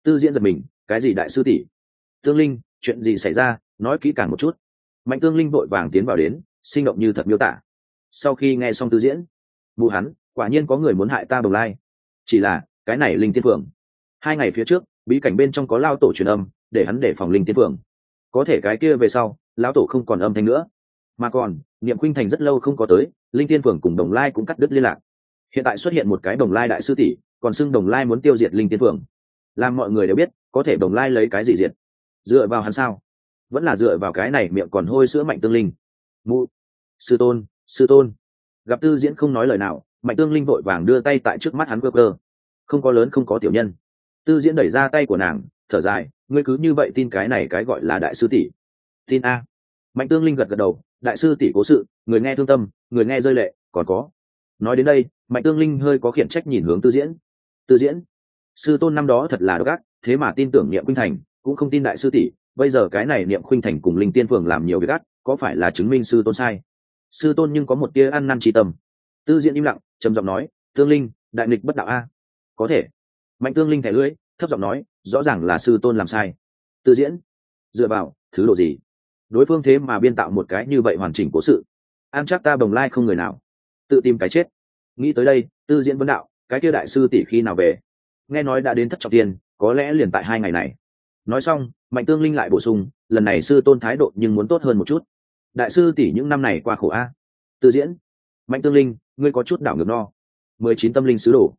Tư diễn giật mình, cái gì đại sư tỷ? Tương linh chuyện gì xảy ra, nói kỹ càng một chút. Mạnh tương linh vội vàng tiến vào đến, sinh động như thật miêu tả. Sau khi nghe xong tư diễn, bù hắn, quả nhiên có người muốn hại ta bồng lai. Chỉ là, cái này linh tiên phượng. Hai ngày phía trước, bí cảnh bên trong có lao tổ truyền âm, để hắn để phòng linh tiên phượng. Có thể cái kia về sau, lão tổ không còn âm thanh nữa. Mà còn, niệm khuynh thành rất lâu không có tới, linh tiên phượng cùng đồng lai cũng cắt đứt liên lạc. Hiện tại xuất hiện một cái đồng lai đại sư tỷ, còn xưng đồng lai muốn tiêu diệt linh tiên phượng. Làm mọi người đều biết, có thể đồng lai lấy cái gì diệt dựa vào hắn sao? Vẫn là dựa vào cái này miệng còn hôi sữa mạnh tương linh. Mụ. Sư tôn sư tôn. Gặp tư diễn không nói lời nào, mạnh tương linh vội vàng đưa tay tại trước mắt hắn cơ cơ không có lớn, không có tiểu nhân. Tư diễn đẩy ra tay của nàng, thở dài, ngươi cứ như vậy tin cái này cái gọi là đại sư tỷ. Tin a. Mạnh tương linh gật gật đầu, đại sư tỷ cố sự, người nghe thương tâm, người nghe rơi lệ, còn có. Nói đến đây, mạnh tương linh hơi có khiển trách nhìn hướng tư diễn. Tư diễn, sư tôn năm đó thật là độc ác, thế mà tin tưởng niệm khuynh thành cũng không tin đại sư tỷ bây giờ cái này niệm khuynh thành cùng linh tiên phường làm nhiều việc gắt, có phải là chứng minh sư tôn sai? Sư tôn nhưng có một tia ăn năn tri tâm. Tư diễn im lặng trầm giọng nói tương linh đại nghịch bất đạo a. Có thể. Mạnh tương linh thẻ lưỡi thấp giọng nói rõ ràng là sư tôn làm sai. Tư diễn dựa vào thứ độ gì? Đối phương thế mà biên tạo một cái như vậy hoàn chỉnh cố sự. An chắc ta bồng lai không người nào. Tự tìm cái chết. Nghĩ tới đây tư diễn vấn đạo cái kia đại sư tỷ khi nào về? Nghe nói đã đến thất trọng tiên có lẽ liền tại hai ngày này nói xong, mạnh tương linh lại bổ sung, lần này sư tôn thái độ nhưng muốn tốt hơn một chút. Đại sư tỷ những năm này qua khổ a. Tự diễn, mạnh tương linh, ngươi có chút đảo ngược no. Mười chín tâm linh sứ đồ.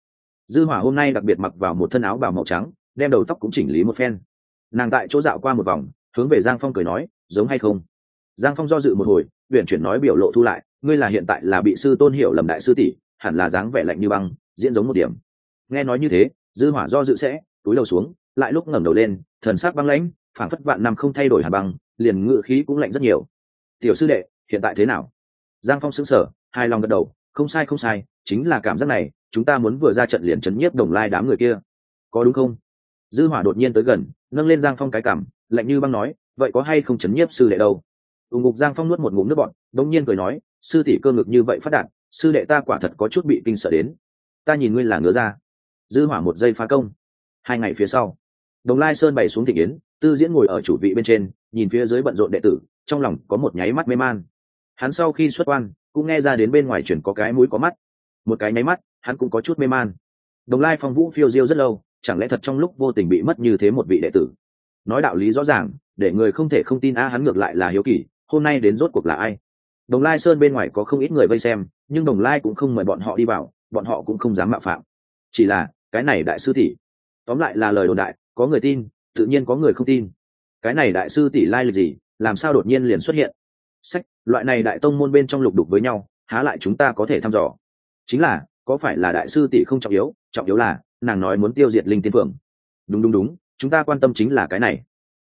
Dư hỏa hôm nay đặc biệt mặc vào một thân áo bào màu trắng, đem đầu tóc cũng chỉnh lý một phen. Nàng tại chỗ dạo qua một vòng, hướng về giang phong cười nói, giống hay không? Giang phong do dự một hồi, uyển chuyển nói biểu lộ thu lại, ngươi là hiện tại là bị sư tôn hiểu lầm đại sư tỷ, hẳn là dáng vẻ lạnh như băng, diễn giống một điểm. Nghe nói như thế, dư hỏa do dự sẽ, túi đầu xuống lại lúc ngẩng đầu lên, thần sắc băng lãnh, phảng phất vạn năm không thay đổi hàn băng, liền ngự khí cũng lạnh rất nhiều. Tiểu sư đệ, hiện tại thế nào? Giang phong sững sờ hai lòng gật đầu, không sai không sai, chính là cảm giác này, chúng ta muốn vừa ra trận liền chấn nhiếp đồng lai đám người kia. Có đúng không? Dư hỏa đột nhiên tới gần, nâng lên giang phong cái cảm lạnh như băng nói, vậy có hay không chấn nhiếp sư đệ đâu? Ủng ngục giang phong nuốt một ngụm nước bọn đống nhiên cười nói, sư tỷ cơ ngực như vậy phát đạt, sư đệ ta quả thật có chút bị kinh sợ đến. Ta nhìn ngươi là ngứa ra. Dư hỏa một giây phá công. Hai ngày phía sau đồng lai sơn bày xuống thị yến tư diễn ngồi ở chủ vị bên trên, nhìn phía dưới bận rộn đệ tử, trong lòng có một nháy mắt mê man. Hắn sau khi xuất quan, cũng nghe ra đến bên ngoài chuyển có cái mũi có mắt. Một cái nháy mắt, hắn cũng có chút mê man. Đồng lai phong vũ phiêu diêu rất lâu, chẳng lẽ thật trong lúc vô tình bị mất như thế một vị đệ tử? Nói đạo lý rõ ràng, để người không thể không tin a hắn ngược lại là hiếu kỳ, hôm nay đến rốt cuộc là ai? Đồng lai sơn bên ngoài có không ít người vây xem, nhưng đồng lai cũng không mời bọn họ đi vào, bọn họ cũng không dám mạo phạm. Chỉ là, cái này đại sư tỷ. Tóm lại là lời đồn đại có người tin, tự nhiên có người không tin. Cái này đại sư tỷ lai lịch gì, làm sao đột nhiên liền xuất hiện? Sách, loại này đại tông môn bên trong lục đục với nhau, há lại chúng ta có thể thăm dò? Chính là, có phải là đại sư tỷ không trọng yếu trọng yếu là, nàng nói muốn tiêu diệt linh tiên phượng. Đúng đúng đúng, chúng ta quan tâm chính là cái này.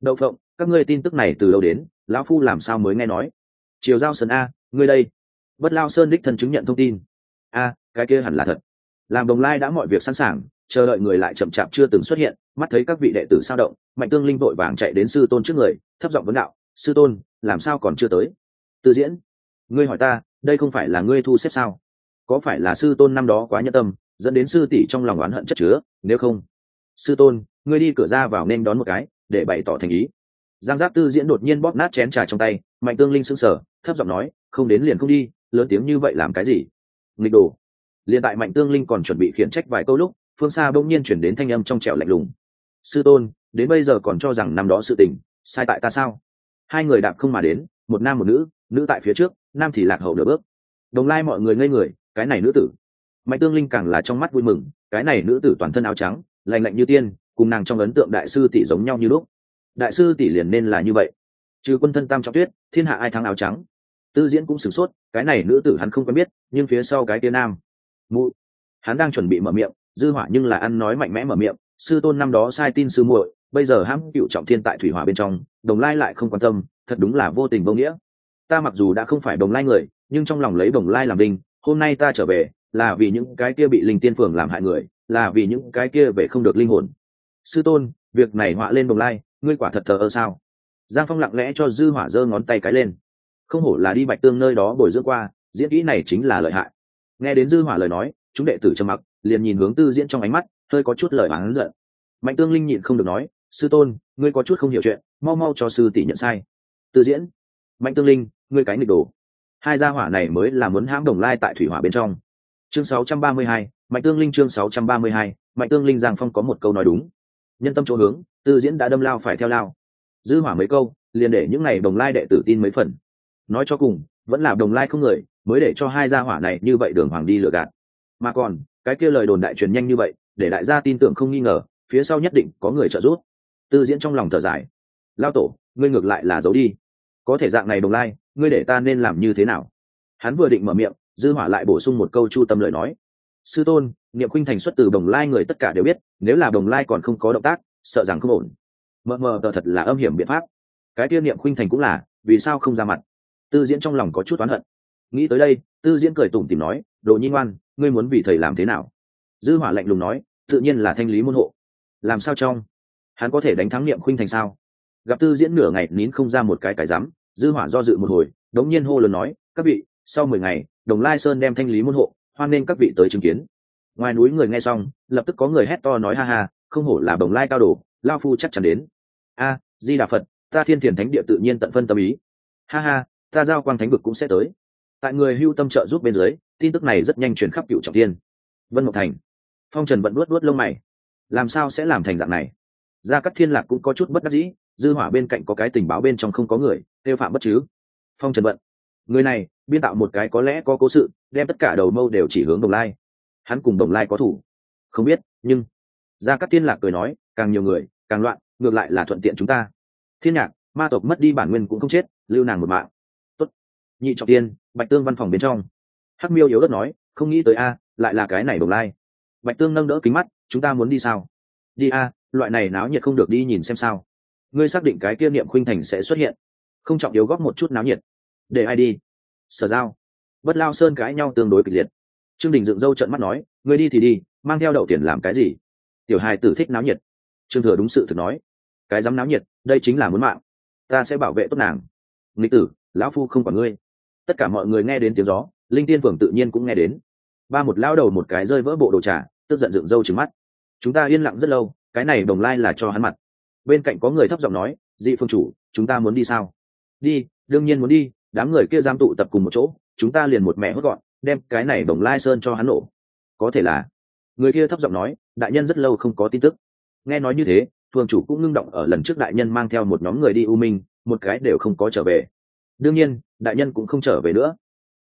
Đậu phộng, các ngươi tin tức này từ đâu đến, lão phu làm sao mới nghe nói? Triều giao sơn a, ngươi đây. Bất lao sơn đích thân chứng nhận thông tin. A, cái kia hẳn là thật. Làm đồng lai đã mọi việc sẵn sàng, chờ đợi người lại chậm chạp chưa từng xuất hiện mắt thấy các vị đệ tử sao động, mạnh tương linh vội vàng chạy đến sư tôn trước người, thấp giọng vấn đạo, sư tôn, làm sao còn chưa tới? Tự diễn, ngươi hỏi ta, đây không phải là ngươi thu xếp sao? Có phải là sư tôn năm đó quá nhân tâm, dẫn đến sư tỷ trong lòng oán hận chất chứa, nếu không? Sư tôn, ngươi đi cửa ra vào nên đón một cái, để bày tỏ thành ý. Giang giáp tư diễn đột nhiên bóp nát chén trà trong tay, mạnh tương linh sững sờ, thấp giọng nói, không đến liền không đi, lớn tiếng như vậy làm cái gì? Nghịch đồ. Liền tại mạnh tương linh còn chuẩn bị khiển trách vài câu lúc, phương xa bỗng nhiên chuyển đến thanh âm trong trẻo lạnh lùng sư tôn, đến bây giờ còn cho rằng năm đó sự tình sai tại ta sao? Hai người đạp không mà đến, một nam một nữ nữ tại phía trước, nam thì lạc hậu nửa bước. Đồng lai mọi người ngây người, cái này nữ tử. Mạnh tương linh càng là trong mắt vui mừng, cái này nữ tử toàn thân áo trắng lành lạnh như tiên, cùng nàng trong ấn tượng đại sư tỷ giống nhau như lúc. Đại sư tỷ liền nên là như vậy. Trừ quân thân tam trọng tuyết, thiên hạ ai thắng áo trắng? Tư diễn cũng sửng sốt, cái này nữ tử hắn không quen biết, nhưng phía sau cái tia nam. Mụ. Hắn đang chuẩn bị mở miệng, dư hỏa nhưng là ăn nói mạnh mẽ mở miệng sư tôn năm đó sai tin sư muội, bây giờ hãm cựu trọng thiên tại thủy hỏa bên trong, đồng lai lại không quan tâm, thật đúng là vô tình vô nghĩa. Ta mặc dù đã không phải đồng lai người, nhưng trong lòng lấy đồng lai làm đinh hôm nay ta trở về, là vì những cái kia bị linh tiên phường làm hại người, là vì những cái kia về không được linh hồn. Sư tôn, việc này họa lên đồng lai, ngươi quả thật thờ ơ sao? Giang phong lặng lẽ cho dư hỏa giơ ngón tay cái lên. Không hổ là đi bạch tương nơi đó bồi dưỡng qua, diễn kỹ này chính là lợi hại. Nghe đến dư hỏa lời nói, chúng đệ tử trầm mặc, liền nhìn hướng tư diễn trong ánh mắt hơi có chút lời oán giận. Mạnh tương linh nhịn không được nói sư tôn ngươi có chút không hiểu chuyện mau mau cho sư tỷ nhận sai. Tư diễn. Mạnh tương linh ngươi cái nghịch đồ. Hai gia hỏa này mới là muốn hãm đồng lai tại thủy hỏa bên trong. Chương 632, mạnh tương linh chương 632, mạnh tương linh giang phong có một câu nói đúng. Nhân tâm chỗ hướng tư diễn đã đâm lao phải theo lao. Dư hỏa mấy câu liền để những này đồng lai đệ tử tin mấy phần. Nói cho cùng vẫn là đồng lai không người mới để cho hai gia hỏa này như vậy đường hoàng đi lừa gạt. Mà còn cái kia lời đồn đại truyền nhanh như vậy để đại gia tin tưởng không nghi ngờ, phía sau nhất định có người trợ giúp. Tư diễn trong lòng thở dài. Lao tổ, ngươi ngược lại là giấu đi. Có thể dạng này đồng lai, ngươi để ta nên làm như thế nào? Hắn vừa định mở miệng, dư hỏa lại bổ sung một câu chu tâm lời nói. Sư tôn, niệm khuynh thành xuất từ đồng lai người tất cả đều biết, nếu là đồng lai còn không có động tác, sợ rằng không ổn. Mờ mờ, tờ thật là âm hiểm biện pháp. Cái tiên niệm khuynh thành cũng là, vì sao không ra mặt? Tư diễn trong lòng có chút oán hận. Nghĩ tới đây, tư diễn cười tủm tìm nói, đồ nhi ngoan, ngươi muốn vì thầy làm thế nào? Dư hỏa lạnh lùng nói tự nhiên là thanh lý môn hộ. Làm sao trong? Hắn có thể đánh thắng niệm khuynh thành sao? Gặp tư diễn nửa ngày, nín không ra một cái cái rắm, dư hỏa do dự một hồi, đống nhiên hô lớn nói, các vị, sau mười ngày, đồng lai sơn đem thanh lý môn hộ, hoan nên các vị tới chứng kiến. Ngoài núi người nghe xong, lập tức có người hét to nói ha ha, không hổ là đồng lai cao đồ, lao phu chắc chắn đến. A, di đà phật, ta thiên thiền thánh địa tự nhiên tận phân tâm ý. Ha ha, ta giao quang thánh vực cũng sẽ tới. Tại người hưu tâm trợ giúp bên dưới, tin tức này rất nhanh truyền khắp cựu trọng thiên. Vân ngọc thành phong trần vẫn luốt luốt lông mày. Làm sao sẽ làm thành dạng này? Gia cắt thiên lạc cũng có chút bất đắc dĩ, dư hỏa bên cạnh có cái tình báo bên trong không có người tiêu phạm bất chứ. Phong trần vận người này, biên tạo một cái có lẽ có cố sự, đem tất cả đầu mâu đều chỉ hướng đồng lai. Hắn cùng đồng lai có thủ. Không biết, nhưng gia cắt thiên lạc cười nói, càng nhiều người, càng loạn, ngược lại là thuận tiện chúng ta. Thiên nhạc, ma tộc mất đi bản nguyên cũng không chết, lưu nàng một mạng. Tốt. nhị trọng tiên, bạch tương văn phòng bên trong. Hắc miêu yếu đất nói, không nghĩ tới a, lại là cái này đồng lai bạch tương nâng đỡ kính mắt, chúng ta muốn đi sao? Đi a, loại này náo nhiệt không được đi nhìn xem sao. Ngươi xác định cái kia niệm khuynh thành sẽ xuất hiện. Không trọng yếu góp một chút náo nhiệt. Để ai đi? Sở giao. Bất lao sơn cãi nhau tương đối kịch liệt. Trương đình dựng râu trận mắt nói, ngươi đi thì đi, mang theo đậu tiền làm cái gì? Tiểu hài tử thích náo nhiệt. Trương thừa đúng sự thực nói, cái dám náo nhiệt, đây chính là muốn mạng. Ta sẽ bảo vệ tốt nàng. Nghịch tử, lão phu không quản ngươi. Tất cả mọi người nghe đến tiếng gió, linh tiên phường tự nhiên cũng nghe đến. Ba một lao đầu một cái rơi vỡ bộ đồ trà tức giận dựng râu trừng mắt. Chúng ta yên lặng rất lâu, cái này đồng lai là cho hắn mặt. Bên cạnh có người thấp giọng nói, dị phương chủ, chúng ta muốn đi sao? Đi, đương nhiên muốn đi, đám người kia giam tụ tập cùng một chỗ, chúng ta liền một mẹ hốt gọn, đem cái này đồng lai sơn cho hắn nổ. Có thể là. Người kia thấp giọng nói, đại nhân rất lâu không có tin tức. Nghe nói như thế phường chủ cũng ngưng động ở lần trước đại nhân mang theo một nhóm người đi u minh, một cái đều không có trở về. Đương nhiên, đại nhân cũng không trở về nữa.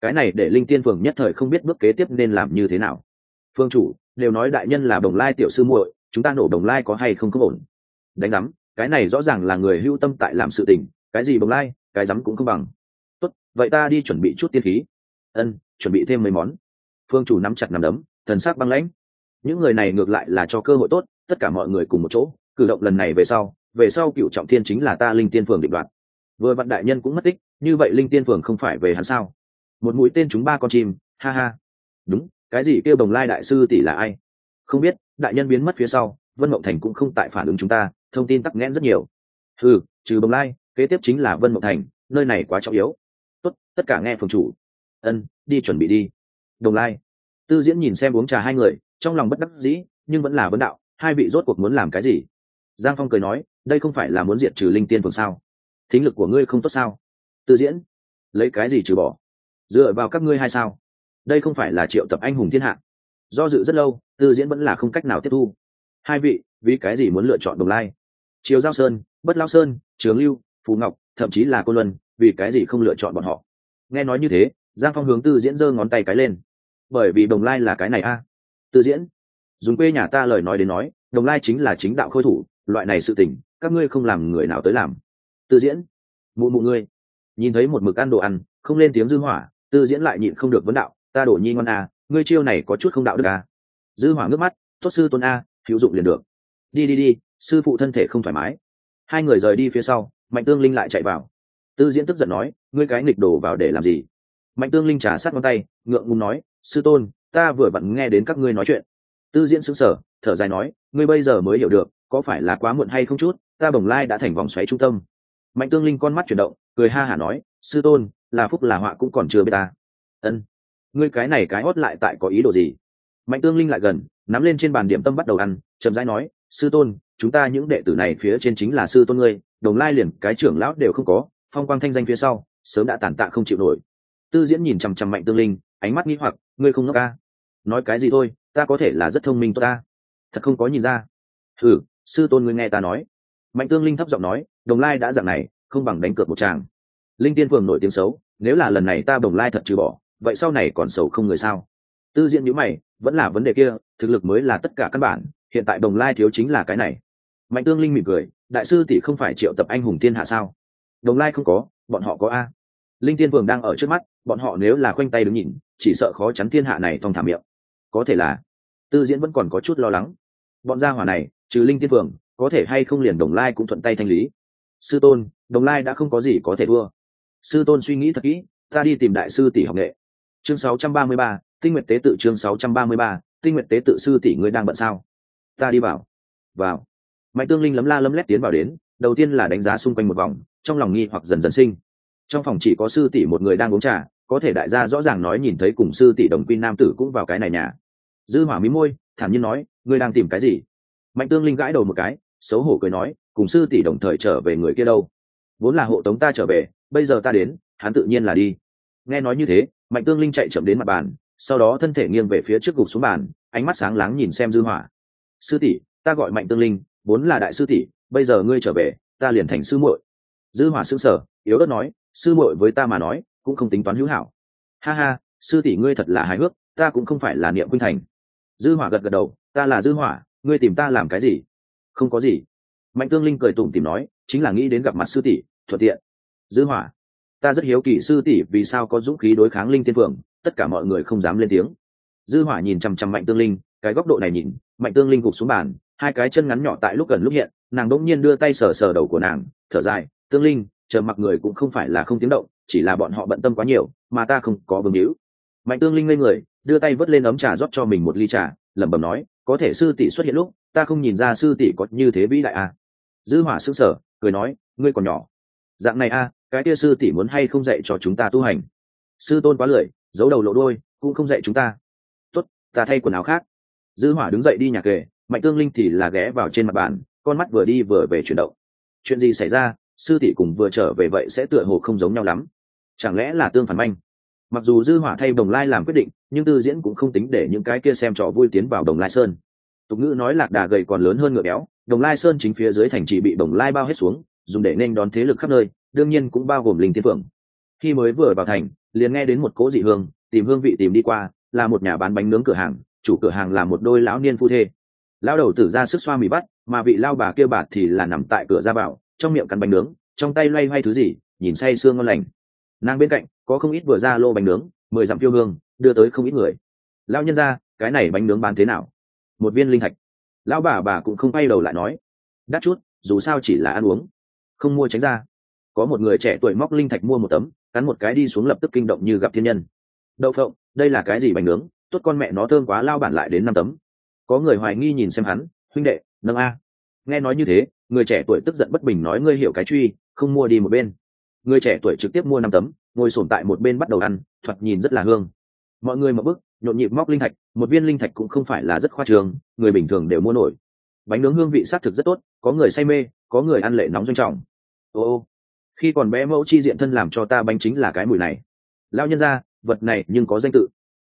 Cái này để linh tiên phường nhất thời không biết bước kế tiếp nên làm như thế nào. Phương chủ đều nói đại nhân là đồng lai tiểu sư muội, chúng ta nổ đồng lai có hay không không ổn? Đánh giám, cái này rõ ràng là người hưu tâm tại làm sự tình, cái gì đồng lai, cái giám cũng không bằng. Tốt, vậy ta đi chuẩn bị chút tiên khí. Ân, chuẩn bị thêm mấy món. Phương chủ nắm chặt nắm đấm, thần sắc băng lãnh. Những người này ngược lại là cho cơ hội tốt, tất cả mọi người cùng một chỗ, cử động lần này về sau về sau cựu trọng thiên chính là ta linh tiên phường định đoạt. Vừa vặn đại nhân cũng mất tích, như vậy linh tiên phường không phải về hắn sao? Một mũi tên chúng ba con chim, ha ha. Đúng cái gì kêu đồng lai đại sư tỷ là ai? Không biết, đại nhân biến mất phía sau, vân mộng thành cũng không tại phản ứng chúng ta, thông tin tắc nghẽn rất nhiều. Ừ trừ đồng lai, kế tiếp chính là vân mộng thành, nơi này quá trọng yếu. Tốt, tất cả nghe phường chủ. Ân, đi chuẩn bị đi. Đồng lai. Tư diễn nhìn xem uống trà hai người, trong lòng bất đắc dĩ, nhưng vẫn là vấn đạo, hai vị rốt cuộc muốn làm cái gì? Giang phong cười nói, đây không phải là muốn diệt trừ linh tiên phường sao? Thính lực của ngươi không tốt sao? Tư diễn. Lấy cái gì trừ bỏ? Dựa vào các ngươi hay sao? Đây không phải là triệu tập anh hùng thiên hạ. Do dự rất lâu, tư diễn vẫn là không cách nào tiếp thu. Hai vị, vì cái gì muốn lựa chọn đồng lai? Triều giao sơn, bất lao sơn, trường lưu, phù ngọc, thậm chí là cô luân, vì cái gì không lựa chọn bọn họ? Nghe nói như thế, giang phong hướng tư diễn giơ ngón tay cái lên. Bởi vì đồng lai là cái này a. Tư diễn, dùng quê nhà ta lời nói đến nói, đồng lai chính là chính đạo khôi thủ, loại này sự tình, các ngươi không làm người nào tới làm. Tư diễn, mụ mụ ngươi, nhìn thấy một mực ăn đồ ăn, không lên tiếng dư hỏa, tư diễn lại nhịn không được vấn đạo ta đổ nhi ngon à, ngươi chiêu này có chút không đạo đức à. dư hỏa ngước mắt tốt sư tôn a hữu dụng liền được. Đi đi đi sư phụ thân thể không thoải mái. Hai người rời đi phía sau mạnh tương linh lại chạy vào. Tư diễn tức giận nói ngươi cái nghịch đổ vào để làm gì? Mạnh tương linh trả sát ngón tay ngượng ngùng nói sư tôn ta vừa vặn nghe đến các ngươi nói chuyện. Tư diễn sững sờ thở dài nói ngươi bây giờ mới hiểu được có phải là quá muộn hay không chút ta bồng lai đã thành vòng xoáy trung tâm. Mạnh tương linh con mắt chuyển động cười ha hả nói sư tôn là phúc là họa cũng còn chưa biết ta. Ân ngươi cái này cái hót lại tại có ý đồ gì? Mạnh tương linh lại gần, nắm lên trên bàn điểm tâm bắt đầu ăn, chậm rãi nói, sư tôn, chúng ta những đệ tử này phía trên chính là sư tôn ngươi, đồng lai liền cái trưởng lão đều không có, phong quang thanh danh phía sau, sớm đã tàn tạ không chịu nổi. Tư diễn nhìn chằm chằm mạnh tương linh, ánh mắt nghĩ hoặc, ngươi không ngốc ca nói cái gì thôi, ta có thể là rất thông minh tốt ta. Thật không có nhìn ra. Ừ sư tôn ngươi nghe ta nói. Mạnh tương linh thấp giọng nói, đồng lai đã dạng này, không bằng đánh cược một tràng. Linh tiên phường nổi tiếng xấu, nếu là lần này ta đồng lai thật trừ bỏ vậy sau này còn xấu không người sao? Tư diện nhữ mày, vẫn là vấn đề kia, thực lực mới là tất cả căn bản, hiện tại đồng lai thiếu chính là cái này. Mạnh tương linh mỉm cười, đại sư tỷ không phải triệu tập anh hùng thiên hạ sao? Đồng lai không có, bọn họ có a. Linh tiên vương đang ở trước mắt, bọn họ nếu là khoanh tay đứng nhìn, chỉ sợ khó chắn thiên hạ này thong thả miệng. Có thể là, tư diễn vẫn còn có chút lo lắng. Bọn gia hỏa này, trừ linh tiên vương, có thể hay không liền đồng lai cũng thuận tay thanh lý. Sư tôn, đồng lai đã không có gì có thể thua. Sư tôn suy nghĩ thật kỹ, ta đi tìm đại sư tỷ học nghệ chương 633, tinh nguyệt tế tự chương 633, tinh nguyệt tế tự sư tỷ ngươi đang bận sao? Ta đi vào. Vào. Mạnh tương linh lấm la lấm lét tiến vào đến đầu tiên là đánh giá xung quanh một vòng trong lòng nghi hoặc dần dần sinh. Trong phòng chỉ có sư tỷ một người đang uống trà có thể đại gia rõ ràng nói nhìn thấy cùng sư tỷ đồng quy nam tử cũng vào cái này nhà. Dư hỏa mí môi thản nhiên nói ngươi đang tìm cái gì? Mạnh tương linh gãi đầu một cái xấu hổ cười nói cùng sư tỷ đồng thời trở về người kia đâu? Vốn là hộ tống ta trở về bây giờ ta đến hắn tự nhiên là đi. Nghe nói như thế mạnh tương linh chạy chậm đến mặt bàn, sau đó thân thể nghiêng về phía trước gục xuống bàn, ánh mắt sáng láng nhìn xem dư hỏa. Sư tỷ, ta gọi mạnh tương linh, vốn là đại sư tỷ, bây giờ ngươi trở về, ta liền thành sư muội. Dư hỏa sững sờ, yếu ớt nói, sư muội với ta mà nói, cũng không tính toán hữu hảo. Ha ha, sư tỷ ngươi thật là hài hước, ta cũng không phải là niệm huynh thành. Dư hỏa gật gật đầu, ta là dư hỏa, ngươi tìm ta làm cái gì? Không có gì. Mạnh tương linh cười tủm tìm nói, chính là nghĩ đến gặp mặt sư tỷ, thuận tiện. Dư hỏa ta rất hiếu kỳ sư tỷ vì sao có dũng khí đối kháng linh tiên phượng tất cả mọi người không dám lên tiếng. Dư hỏa nhìn chăm chăm mạnh tương linh cái góc độ này nhìn mạnh tương linh gục xuống bàn hai cái chân ngắn nhỏ tại lúc gần lúc hiện nàng đỗng nhiên đưa tay sờ sờ đầu của nàng thở dài tương linh chờ mặc người cũng không phải là không tiếng động chỉ là bọn họ bận tâm quá nhiều mà ta không có bừng hữu. Mạnh tương linh lên người đưa tay vớt lên ấm trà rót cho mình một ly trà lẩm bẩm nói có thể sư tỷ xuất hiện lúc ta không nhìn ra sư tỷ có như thế vĩ đại à. dư hỏa sững sờ cười nói ngươi còn nhỏ. Dạng này a à, cái kia sư tỷ muốn hay không dạy cho chúng ta tu hành? Sư tôn quá lười, giấu đầu lộ đôi cũng không dạy chúng ta. Tốt, ta thay quần áo khác. Dư hỏa đứng dậy đi nhà kề, mạnh tương linh thì là ghé vào trên mặt bàn, con mắt vừa đi vừa về chuyển động. Chuyện gì xảy ra, sư tỷ cùng vừa trở về vậy sẽ tựa hồ không giống nhau lắm. Chẳng lẽ là tương phản manh? Mặc dù dư hỏa thay đồng lai làm quyết định, nhưng tư diễn cũng không tính để những cái kia xem trò vui tiến vào đồng lai sơn. Tục ngữ nói lạc đà gầy còn lớn hơn ngựa béo, đồng lai sơn chính phía dưới thành trì bị đồng lai bao hết xuống, dùng để nên đón thế lực khắp nơi đương nhiên cũng bao gồm linh thiên phượng. Khi mới vừa vào thành, liền nghe đến một cỗ dị hương, tìm hương vị tìm đi qua, là một nhà bán bánh nướng cửa hàng, chủ cửa hàng là một đôi lão niên phu thê. Lao đầu tử ra sức xoa mì bắt, mà vị lao bà kia bạt thì là nằm tại cửa ra vào, trong miệng cắn bánh nướng, trong tay loay hoay thứ gì, nhìn say sương ngon lành. Nàng bên cạnh, có không ít vừa ra lô bánh nướng, mười dặm phiêu hương, đưa tới không ít người. Lao nhân ra, cái này bánh nướng bán thế nào? Một viên linh thạch. Lão bà bà cũng không quay đầu lại nói. Đắt chút, dù sao chỉ là ăn uống. Không mua tránh ra có một người trẻ tuổi móc linh thạch mua một tấm, cắn một cái đi xuống lập tức kinh động như gặp thiên nhân. Đậu phộng, đây là cái gì bánh nướng? Tốt con mẹ nó thơm quá lao bản lại đến năm tấm. Có người hoài nghi nhìn xem hắn, huynh đệ, nâng a. Nghe nói như thế, người trẻ tuổi tức giận bất bình nói, ngươi hiểu cái truy, không mua đi một bên. Người trẻ tuổi trực tiếp mua năm tấm, ngồi sổm tại một bên bắt đầu ăn, thoạt nhìn rất là hương. Mọi người mở bức nhộn nhịp móc linh thạch, một viên linh thạch cũng không phải là rất khoa trường, người bình thường đều mua nổi. Bánh nướng hương vị s á t thực rất tốt, có người say mê, có người ăn lệ nóng doanh trọng. Ô ô khi còn bé mẫu chi diện thân làm cho ta bánh chính là cái mùi này. Lao nhân ra vật này nhưng có danh tự.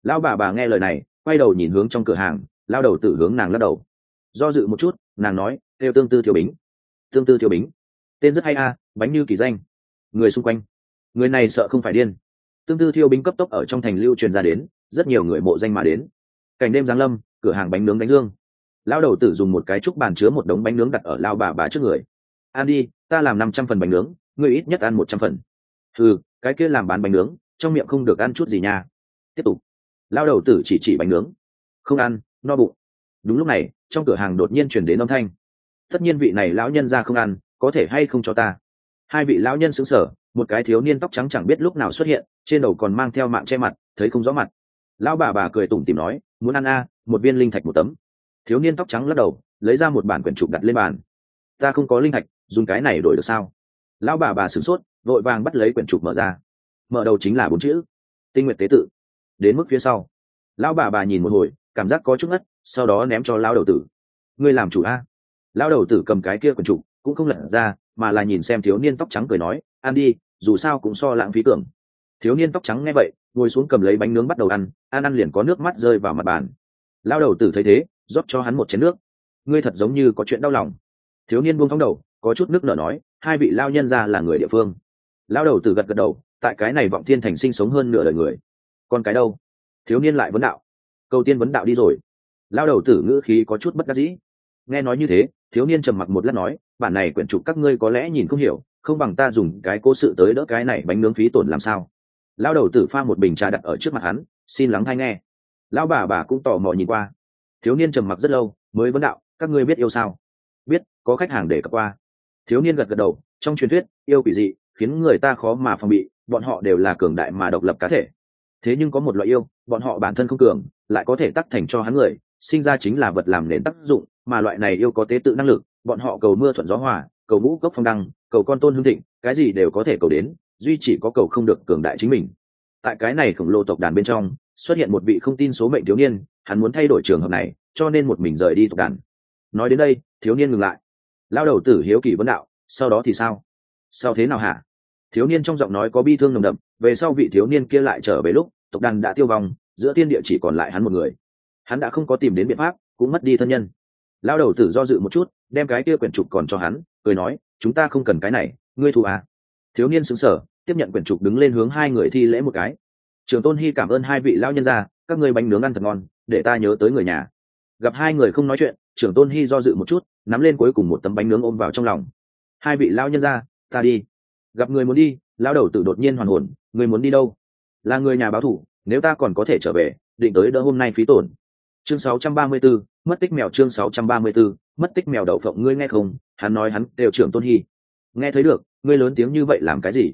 Lao bà bà nghe lời này, quay đầu nhìn hướng trong cửa hàng lao đầu tử hướng nàng lắc đầu. Do dự một chút, nàng nói kêu tương tư thiếu bính. Tương tư thiếu bính? Tên rất hay a, bánh như kỳ danh. Người xung quanh. Người này sợ không phải điên. Tương tư thiêu binh cấp tốc ở trong thành lưu truyền ra đến, rất nhiều người mộ danh mà đến. Cảnh đêm giáng lâm, cửa hàng bánh nướng đánh dương. Lao đầu tử dùng một cái trúc bàn chứa một đống bánh nướng đặt ở lao bà bà trước người. An đi, ta làm năm trăm phần bánh nướng người ít nhất ăn một trăm phần. Ừ cái kia làm bán bánh nướng, trong miệng không được ăn chút gì nha. Tiếp tục. Lao đầu tử chỉ chỉ bánh nướng. Không ăn, no bụng. Đúng lúc này, trong cửa hàng đột nhiên chuyển đến âm thanh. Tất nhiên vị này lão nhân ra không ăn, có thể hay không cho ta? Hai vị lão nhân xứng sở một cái thiếu niên tóc trắng chẳng biết lúc nào xuất hiện, trên đầu còn mang theo mạng che mặt, thấy không rõ mặt. Lão bà bà cười tủm tìm nói, muốn ăn a, một viên linh thạch một tấm. Thiếu niên tóc trắng lắc đầu, lấy ra một bản quyển trục đặt lên bàn. Ta không có linh thạch, dùng cái này đổi được sao? Lão bà bà sửng sốt, vội vàng bắt lấy quyển trục mở ra. Mở đầu chính là bốn chữ, tinh nguyện tế tự đến mức phía sau, lão bà bà nhìn một hồi, cảm giác có chút ngất, sau đó ném cho lão đầu tử. Ngươi làm chủ a. Lão đầu tử cầm cái kia quyển trục, cũng không lật ra, mà là nhìn xem thiếu niên tóc trắng cười nói, ăn đi, dù sao cũng so lãng phí tưởng. Thiếu niên tóc trắng nghe vậy, ngồi xuống cầm lấy bánh nướng bắt đầu ăn ăn ăn liền có nước mắt rơi vào mặt bàn. Lao đầu tử thấy thế, rót cho hắn một chén nước. Ngươi thật giống như có chuyện đau lòng. Thiếu niên buông thóng đầu, có chút nước nở nói hai vị lao nhân ra là người địa phương. Lao đầu tử gật gật đầu, tại cái này vọng thiên thành sinh sống hơn nửa đời người. Còn cái đâu? Thiếu niên lại vấn đạo. Câu tiên vấn đạo đi rồi. Lao đầu tử ngữ khí có chút bất đắc dĩ. Nghe nói như thế, thiếu niên trầm mặc một lát nói, bản này quyển trục các ngươi có lẽ nhìn không hiểu, không bằng ta dùng cái cố sự tới đỡ cái này bánh nướng phí tổn làm sao? Lao đầu tử pha một bình trà đặt ở trước mặt hắn, xin lắng hay nghe. Lão bà bà cũng tò mò nhìn qua. Thiếu niên trầm mặc rất lâu, mới vấn đạo, các ngươi biết yêu sao? Biết, có khách hàng để cập qua thiếu niên gật gật đầu, trong truyền thuyết, yêu quỷ dị, khiến người ta khó mà phòng bị, bọn họ đều là cường đại mà độc lập cá thể. Thế nhưng có một loại yêu, bọn họ bản thân không cường, lại có thể tắc thành cho hắn người, sinh ra chính là vật làm nền tác dụng, mà loại này yêu có tế tự năng lực, bọn họ cầu mưa thuận gió hòa, cầu ngũ cốc phong đăng, cầu con tôn hương thịnh, cái gì đều có thể cầu đến, duy chỉ có cầu không được cường đại chính mình. Tại cái này khổng lồ tộc đàn bên trong, xuất hiện một vị không tin số mệnh thiếu niên, hắn muốn thay đổi trường hợp này, cho nên một mình rời đi tộc đàn. Nói đến đây, thiếu niên ngừng lại lao đầu tử hiếu kỳ vấn đạo, sau đó thì sao? Sau thế nào hả? Thiếu niên trong giọng nói có bi thương nồng đậm, về sau vị thiếu niên kia lại trở về lúc, tộc đàn đã tiêu vong, giữa tiên địa chỉ còn lại hắn một người. Hắn đã không có tìm đến biện pháp, cũng mất đi thân nhân. Lao đầu tử do dự một chút, đem cái kia quyển trục còn cho hắn, cười nói, chúng ta không cần cái này, ngươi thù à? Thiếu niên xứng sở tiếp nhận quyển trục đứng lên hướng hai người thi lễ một cái. Trường tôn hy cảm ơn hai vị lao nhân gia, các ngươi bánh nướng ăn thật ngon, để ta nhớ tới người nhà gặp hai người không nói chuyện trưởng tôn hy do dự một chút nắm lên cuối cùng một tấm bánh nướng ôm vào trong lòng. Hai vị lao nhân ra, ta đi. Gặp người muốn đi lao đầu tử đột nhiên hoàn hồn người muốn đi đâu? Là người nhà báo thủ nếu ta còn có thể trở về định tới đỡ hôm nay phí tổn. Chương 634, mất tích mèo chương 634, mất tích mèo đậu phộng ngươi nghe không? Hắn nói hắn đều trưởng tôn hy nghe thấy được ngươi lớn tiếng như vậy làm cái gì?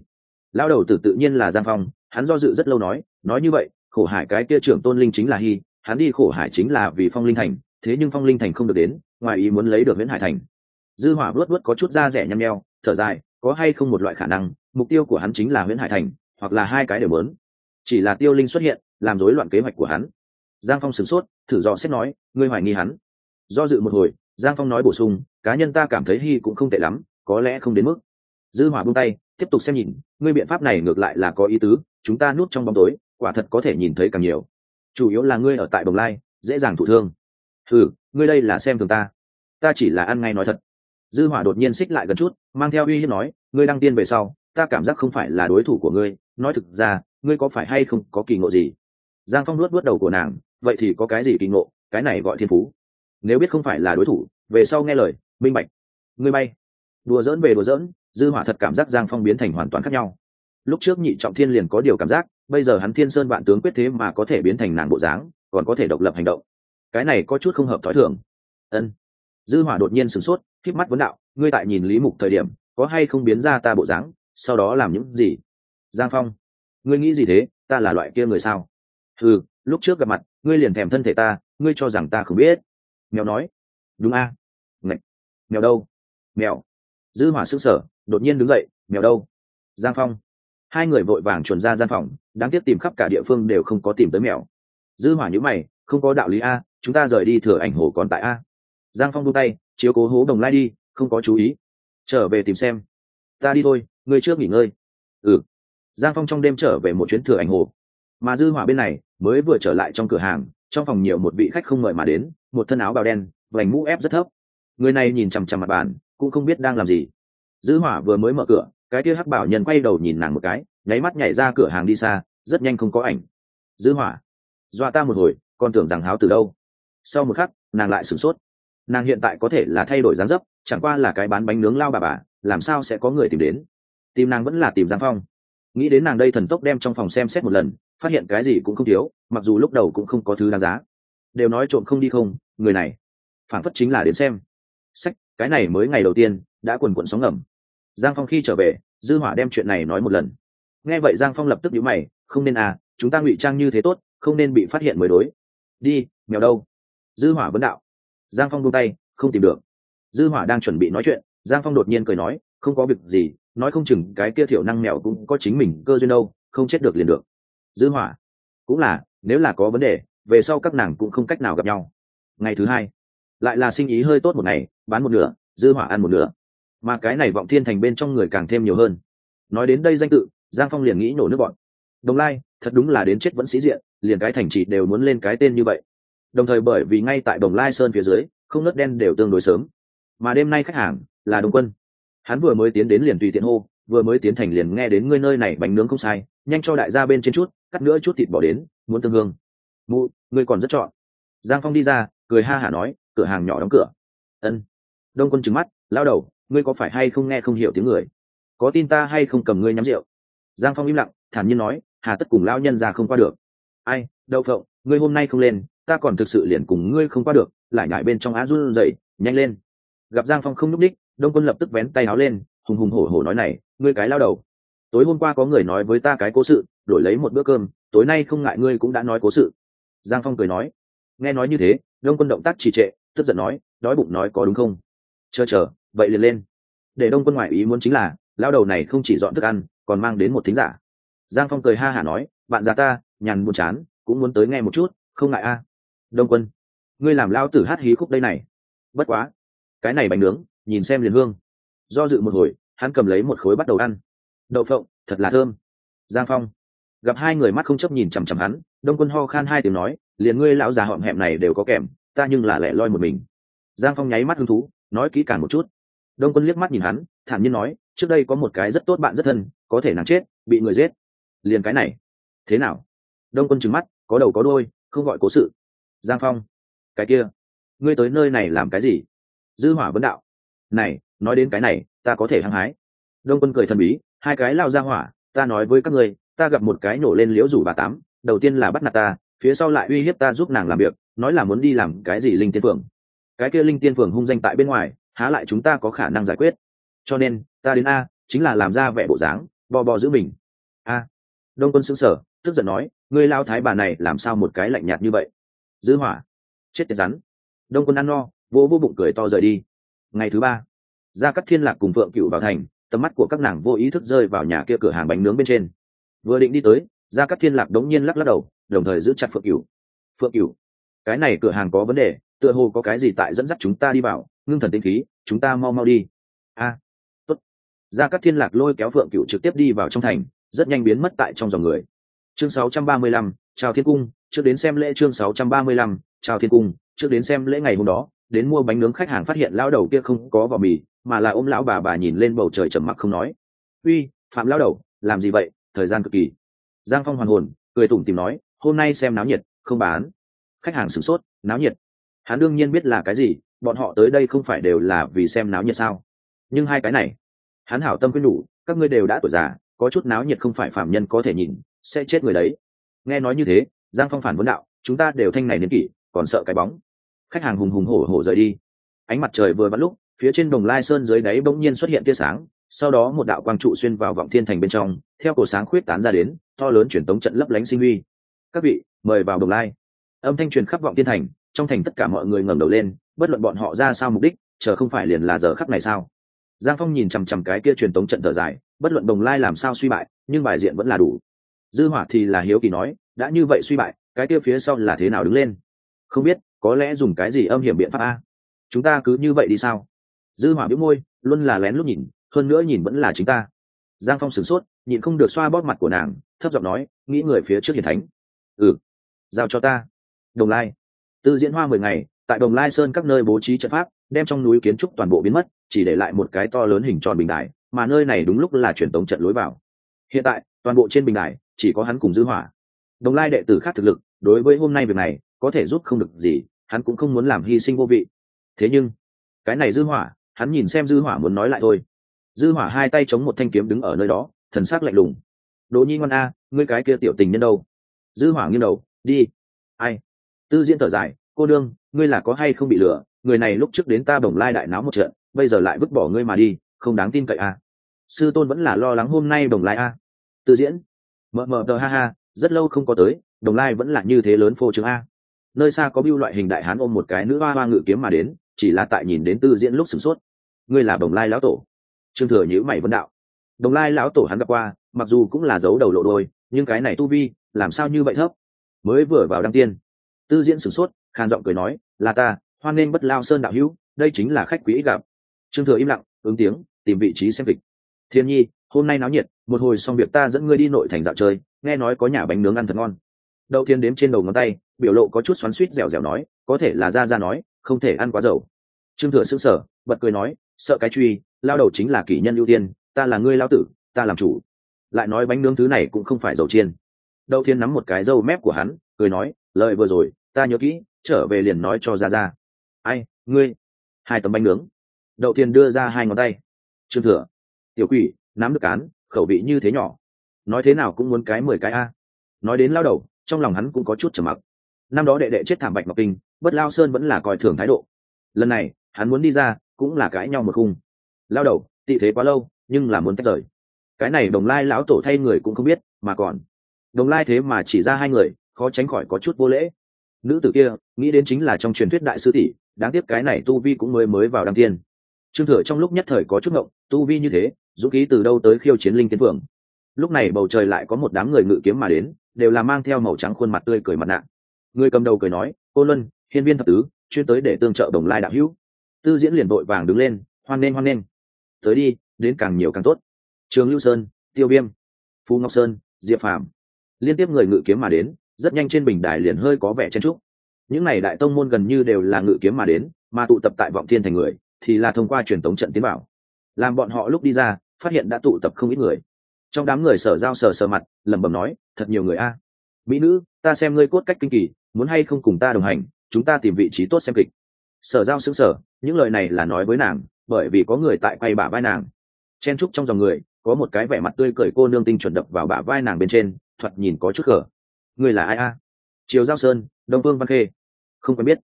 Lao đầu tử tự nhiên là giang phong hắn do dự rất lâu nói nói như vậy khổ hải cái kia trưởng tôn linh chính là hy hắn đi khổ hải chính là vì phong linh thành, thế nhưng phong linh thành không được đến, ngoài ý muốn lấy được nguyễn hải thành. Dư hỏa vớt vớt có chút da rẻ nhăm nheo, thở dài, có hay không một loại khả năng, mục tiêu của hắn chính là nguyễn hải thành, hoặc là hai cái đều lớn chỉ là tiêu linh xuất hiện, làm rối loạn kế hoạch của hắn. Giang phong sửng sốt, thử dò xét nói, ngươi hoài nghi hắn. Do dự một hồi, giang phong nói bổ sung, cá nhân ta cảm thấy hy cũng không tệ lắm, có lẽ không đến mức. Dư hỏa buông tay, tiếp tục xem nhìn, ngươi biện pháp này ngược lại là có ý tứ, chúng ta nuốt trong bóng tối, quả thật có thể nhìn thấy càng nhiều chủ yếu là ngươi ở tại đồng lai, dễ dàng thụ thương. Ừ ngươi đây là xem thường ta. Ta chỉ là ăn ngay nói thật. Dư hỏa đột nhiên xích lại gần chút, mang theo uy hiếp nói, ngươi đăng tiên về sau, ta cảm giác không phải là đối thủ của ngươi. Nói thực ra, ngươi có phải hay không có kỳ ngộ gì? Giang phong luốt nuốt đầu của nàng, vậy thì có cái gì kỳ ngộ? Cái này gọi thiên phú. Nếu biết không phải là đối thủ, về sau nghe lời, minh bạch. Ngươi bay. Đùa dỡn về đùa dỡn dư hỏa thật cảm giác giang phong biến thành hoàn toàn khác nhau lúc trước nhị trọng thiên liền có điều cảm giác, bây giờ hắn thiên sơn vạn tướng quyết thế mà có thể biến thành nàng bộ dáng, còn có thể độc lập hành động. Cái này có chút không hợp thói thường. Ân. Dư hỏa đột nhiên sửng sốt khép mắt vấn đạo, ngươi tại nhìn lý mục thời điểm, có hay không biến ra ta bộ dáng, sau đó làm những gì? Giang phong. Ngươi nghĩ gì thế? Ta là loại kia người sao? Ừ lúc trước gặp mặt, ngươi liền thèm thân thể ta, ngươi cho rằng ta không biết. Mèo nói. Đúng a. À? Mèo đâu? Mèo. Dư hỏa sững sờ, đột nhiên đứng dậy, mèo đâu? Giang phong hai người vội vàng chuẩn ra gian phòng, đáng tiếc tìm khắp cả địa phương đều không có tìm tới mèo. Dư hỏa nhíu mày, không có đạo lý a, chúng ta rời đi thừa ảnh hồ còn tại a. Giang phong buông tay, chiếu cố hố đồng lai đi, không có chú ý. Trở về tìm xem. Ta đi thôi, ngươi trước nghỉ ngơi. Ừ. Giang phong trong đêm trở về một chuyến thừa ảnh hồ. Mà dư hỏa bên này, mới vừa trở lại trong cửa hàng, trong phòng nhiều một vị khách không mời mà đến, một thân áo bào đen, vành mũ ép rất thấp. Người này nhìn chằm chằm mặt bàn, cũng không biết đang làm gì. Dư hỏa vừa mới mở cửa cái kia hắc bảo nhân quay đầu nhìn nàng một cái, nháy mắt nhảy ra cửa hàng đi xa, rất nhanh không có ảnh. Dư hỏa. Dọa ta một hồi còn tưởng rằng háo từ đâu. Sau một khắc, nàng lại sửng sốt. Nàng hiện tại có thể là thay đổi dáng dấp, chẳng qua là cái bán bánh nướng lao bà bà, làm sao sẽ có người tìm đến? Tìm nàng vẫn là tìm giang phong. Nghĩ đến nàng đây thần tốc đem trong phòng xem xét một lần, phát hiện cái gì cũng không thiếu, mặc dù lúc đầu cũng không có thứ đáng giá. Đều nói trộm không đi không, người này. Phản phất chính là đến xem. Sách, cái này mới ngày đầu tiên, đã quần quần sóng ngầm giang phong khi trở về, dư hỏa đem chuyện này nói một lần. Nghe vậy giang phong lập tức nhíu mày, không nên à chúng ta ngụy trang như thế tốt, không nên bị phát hiện mới đối. Đi, mèo đâu? Dư hỏa vấn đạo. Giang phong buông tay, không tìm được. Dư hỏa đang chuẩn bị nói chuyện, giang phong đột nhiên cười nói, không có việc gì, nói không chừng cái kia thiểu năng mèo cũng có chính mình cơ duyên đâu, không chết được liền được. Dư hỏa, cũng là, nếu là có vấn đề, về sau các nàng cũng không cách nào gặp nhau. Ngày thứ hai, lại là sinh ý hơi tốt một ngày, bán một nửa, dư hỏa ăn một nửa mà cái này vọng thiên thành bên trong người càng thêm nhiều hơn. Nói đến đây danh tự, giang phong liền nghĩ nổ nước bọn. Đồng lai, thật đúng là đến chết vẫn sĩ diện, liền cái thành trị đều muốn lên cái tên như vậy. Đồng thời bởi vì ngay tại đồng lai sơn phía dưới, không nớt đen đều tương đối sớm. Mà đêm nay khách hàng là đồng quân. Hắn vừa mới tiến đến liền tùy tiện hô, vừa mới tiến thành liền nghe đến ngươi nơi này bánh nướng không sai, nhanh cho đại gia bên trên chút, cắt nữa chút thịt bỏ đến, muốn tương hương. Mụ, ngươi còn rất chọn. Giang phong đi ra, cười ha hả nói, cửa hàng nhỏ đóng cửa. Ân. Đông quân trừng mắt, lao đầu ngươi có phải hay không nghe không hiểu tiếng người? Có tin ta hay không cầm ngươi nhắm rượu? Giang phong im lặng, thản nhiên nói, hà tất cùng lão nhân ra không qua được. Ai, đậu phộng, ngươi hôm nay không lên, ta còn thực sự liền cùng ngươi không qua được, lại ngại bên trong á run dậy nhanh lên. Gặp giang phong không nhúc đích đông quân lập tức vén tay áo lên, hùng hùng hổ hổ nói này, ngươi cái lao đầu. Tối hôm qua có người nói với ta cái cố sự, đổi lấy một bữa cơm, tối nay không ngại ngươi cũng đã nói cố sự. Giang phong cười nói. Nghe nói như thế, đông quân động tác trì trệ, tức giận nói, đói bụng nói có đúng không? Chờ chờ vậy liền lên. Để đông quân ngoại ý muốn chính là lao đầu này không chỉ dọn thức ăn, còn mang đến một thính giả. Giang phong cười ha hả nói, bạn già ta, nhàn buồn chán, cũng muốn tới nghe một chút, không ngại a. Đông quân, ngươi làm lao tử hát hí khúc đây này. Bất quá, cái này bánh nướng, nhìn xem liền hương. Do dự một hồi, hắn cầm lấy một khối bắt đầu ăn. Đậu phộng, thật là thơm. Giang phong, gặp hai người mắt không chấp nhìn chằm chằm hắn, đông quân ho khan hai tiếng nói, liền ngươi lão già họm hẹm này đều có kèm, ta nhưng là lẻ loi một mình. Giang phong nháy mắt hứng thú, nói kỹ càng một chút đông quân liếc mắt nhìn hắn, thản nhiên nói, trước đây có một cái rất tốt bạn rất thân, có thể nàng chết, bị người giết. Liền cái này. Thế nào? Đông quân trừng mắt, có đầu có đôi không gọi cố sự. Giang phong, cái kia, ngươi tới nơi này làm cái gì? Dư hỏa vấn đạo, này, nói đến cái này, ta có thể hăng hái. Đông quân cười thần bí, hai cái lao ra hỏa, ta nói với các ngươi, ta gặp một cái nổ lên liễu rủ bà tám, đầu tiên là bắt nạt ta, phía sau lại uy hiếp ta giúp nàng làm việc, nói là muốn đi làm cái gì linh tiên phường cái kia linh tiên phường hung danh tại bên ngoài há lại chúng ta có khả năng giải quyết. Cho nên, ta đến a, chính là làm ra vẻ bộ dáng bò bò giữ mình. A. Đông quân sững sờ, tức giận nói, ngươi lao thái bà này làm sao một cái lạnh nhạt như vậy? Giữ hỏa. Chết tiệt rắn. Đông quân ăn no vỗ vô bụng cười to rời đi. Ngày thứ ba, gia cắt thiên lạc cùng phượng cựu vào thành, tầm mắt của các nàng vô ý thức rơi vào nhà kia cửa hàng bánh nướng bên trên. Vừa định đi tới, gia cắt thiên lạc đống nhiên lắc lắc đầu, đồng thời giữ chặt phượng cựu phượng cựu cái này cửa hàng có vấn đề, tựa hồ có cái gì tại dẫn dắt chúng ta đi vào ngưng thần tinh khí chúng ta mau mau đi. A tốt. Ra các thiên lạc lôi kéo phượng cựu trực tiếp đi vào trong thành rất nhanh biến mất tại trong dòng người. Chương 635, chào thiên cung trước đến xem lễ chương 635, chào thiên cung trước đến xem lễ ngày hôm đó đến mua bánh nướng khách hàng phát hiện lão đầu kia không có vỏ mì mà là ôm lão bà bà nhìn lên bầu trời trầm mặc không nói. Uy phạm lão đầu làm gì vậy? Thời gian cực kỳ. Giang phong hoàn hồn cười tủm tìm nói hôm nay xem náo nhiệt không bán. Khách hàng sửng sốt náo nhiệt? Hắn đương nhiên biết là cái gì bọn họ tới đây không phải đều là vì xem náo nhiệt sao? Nhưng hai cái này, hắn hảo tâm quyết nhủ các ngươi đều đã tuổi già, có chút náo nhiệt không phải phạm nhân có thể nhìn, sẽ chết người đấy. Nghe nói như thế, giang phong phản vấn đạo, chúng ta đều thanh này đến kỷ, còn sợ cái bóng. Khách hàng hùng hùng hổ hổ rời đi. Ánh mặt trời vừa bắt lúc, phía trên đồng lai sơn dưới đáy bỗng nhiên xuất hiện tia sáng, sau đó một đạo quang trụ xuyên vào vọng thiên thành bên trong, theo cổ sáng khuyết tán ra đến, to lớn truyền tống trận lấp lánh sinh huy. Các vị, mời vào đồng lai. Âm thanh truyền khắp vọng thiên thành, trong thành tất cả mọi người ngẩng đầu lên bất luận bọn họ ra sao mục đích, chờ không phải liền là giờ khắc này sao? Giang phong nhìn chằm chằm cái kia truyền tống trận thở dài, bất luận đồng lai làm sao suy bại, nhưng bài diện vẫn là đủ. Dư hỏa thì là hiếu kỳ nói, đã như vậy suy bại, cái kia phía sau là thế nào đứng lên? Không biết, có lẽ dùng cái gì âm hiểm biện pháp a? Chúng ta cứ như vậy đi sao? Dư hỏa biếu môi, luôn là lén lúc nhìn, hơn nữa nhìn vẫn là chính ta. Giang phong sửng sốt, nhịn không được xoa bóp mặt của nàng, thấp giọng nói, nghĩ người phía trước hiền thánh. Ừ giao cho ta. Đồng lai, tư diễn hoa mười ngày tại đồng lai sơn các nơi bố trí trận pháp, đem trong núi kiến trúc toàn bộ biến mất, chỉ để lại một cái to lớn hình tròn bình đài, mà nơi này đúng lúc là truyền tống trận lối vào. Hiện tại, toàn bộ trên bình đài, chỉ có hắn cùng dư hỏa. Đồng lai đệ tử khác thực lực, đối với hôm nay việc này, có thể giúp không được gì, hắn cũng không muốn làm hy sinh vô vị. Thế nhưng, cái này dư hỏa, hắn nhìn xem dư hỏa muốn nói lại thôi. Dư hỏa hai tay chống một thanh kiếm đứng ở nơi đó, thần sắc lạnh lùng. Đỗ nhi ngoan a, ngươi cái kia tiểu tình nhân đâu? Dư hỏa nghiêng đầu, đi. Ai? Tư diễn thở dài cô đương, ngươi là có hay không bị lừa? Người này lúc trước đến ta bồng lai đại náo một trận, bây giờ lại vứt bỏ ngươi mà đi, không đáng tin cậy à? sư tôn vẫn là lo lắng hôm nay đồng lai a. Tư diễn. Mờ mờ tờ ha ha, rất lâu không có tới đồng lai vẫn là như thế lớn phô trương a. Nơi xa có biêu loại hình đại hán ôm một cái nữ hoa hoa ngự kiếm mà đến, chỉ là tại nhìn đến tư diễn lúc sửng sốt. Ngươi là đồng lai lão tổ. Trương thừa nhữ mày vấn đạo. Đồng lai lão tổ hắn gặp qua, mặc dù cũng là dấu đầu lộ đôi, nhưng cái này tu vi, làm sao như vậy thấp? Mới vừa vào đăng tiên, tư diễn sửng sốt khàn giọng cười nói, là ta, hoan nên bất lao sơn đạo hữu, đây chính là khách quý gặp. Trương thừa im lặng, ứng tiếng, tìm vị trí xem kịch. Thiên nhi, hôm nay náo nhiệt, một hồi xong việc ta dẫn ngươi đi nội thành dạo chơi, nghe nói có nhà bánh nướng ăn thật ngon. Đậu thiên đếm trên đầu ngón tay, biểu lộ có chút xoắn suýt dẻo dẻo nói, có thể là ra ra nói, không thể ăn quá dầu. Trương thừa sững sờ, bật cười nói, sợ cái truy, lao đầu chính là kỷ nhân ưu tiên, ta là ngươi lao tử, ta làm chủ. Lại nói bánh nướng thứ này cũng không phải dầu chiên. Đậu thiên nắm một cái dâu mép của hắn, cười nói, lời vừa rồi ta nhớ kỹ, trở về liền nói cho ra ra ai, ngươi? Hai tấm bánh nướng. Đậu tiên đưa ra hai ngón tay. Trương thừa. Tiểu quỷ, nắm được cán, khẩu vị như thế nhỏ. Nói thế nào cũng muốn cái mười cái a. Nói đến lao đầu, trong lòng hắn cũng có chút trầm mặc. Năm đó đệ đệ chết thảm bạch ngọc kinh, bất lao sơn vẫn là coi thường thái độ. Lần này, hắn muốn đi ra, cũng là cãi nhau một khung. Lao đầu, tị thế quá lâu, nhưng là muốn tách rời. Cái này đồng lai lão tổ thay người cũng không biết, mà còn. Đồng lai thế mà chỉ ra hai người, khó tránh khỏi có chút vô lễ nữ tử kia, nghĩ đến chính là trong truyền thuyết đại sư tỷ, đáng tiếc cái này tu vi cũng mới mới vào đăng tiên. Trương thừa trong lúc nhất thời có chút ngộng, tu vi như thế, dũng khí từ đâu tới khiêu chiến linh tiến phượng? Lúc này bầu trời lại có một đám người ngự kiếm mà đến, đều là mang theo màu trắng khuôn mặt tươi cười mặt nạ. Người cầm đầu cười nói, cô luân, hiên viên thập tứ, chuyên tới để tương trợ đồng lai đạo hữu. Tư diễn liền vội vàng đứng lên, hoan nghênh hoan nghênh. Tới đi, đến càng nhiều càng tốt. Trường lưu sơn, tiêu viêm, phú ngọc sơn, diệp phàm. Liên tiếp người ngự kiếm mà đến rất nhanh trên bình đài liền hơi có vẻ chen trúc những n à y đại tông môn gần như đều là ngự kiếm mà đến, mà tụ tập tại vọng thiên thành người, thì là thông qua truyền thống trận tiến bảo. Làm bọn họ lúc đi ra, phát hiện đã tụ tập không ít người. Trong đám người sở giao sờ sờ mặt, lẩm bẩm nói, thật nhiều người a. Mỹ nữ, ta xem ngươi cốt cách kinh kỳ, muốn hay không cùng ta đồng hành, chúng ta tìm vị trí tốt xem kịch. Sở giao xứng sở những lời này là nói với nàng, bởi vì có người tại quay bả vai nàng. Chen trúc trong dòng người, có một cái vẻ mặt tươi cười cô nương tinh chuẩn đập vào bả vai nàng bên trên, thoạt nhìn có chút cờ người là ai a? Triều giao sơn, đông vương văn khê. Không quen biết.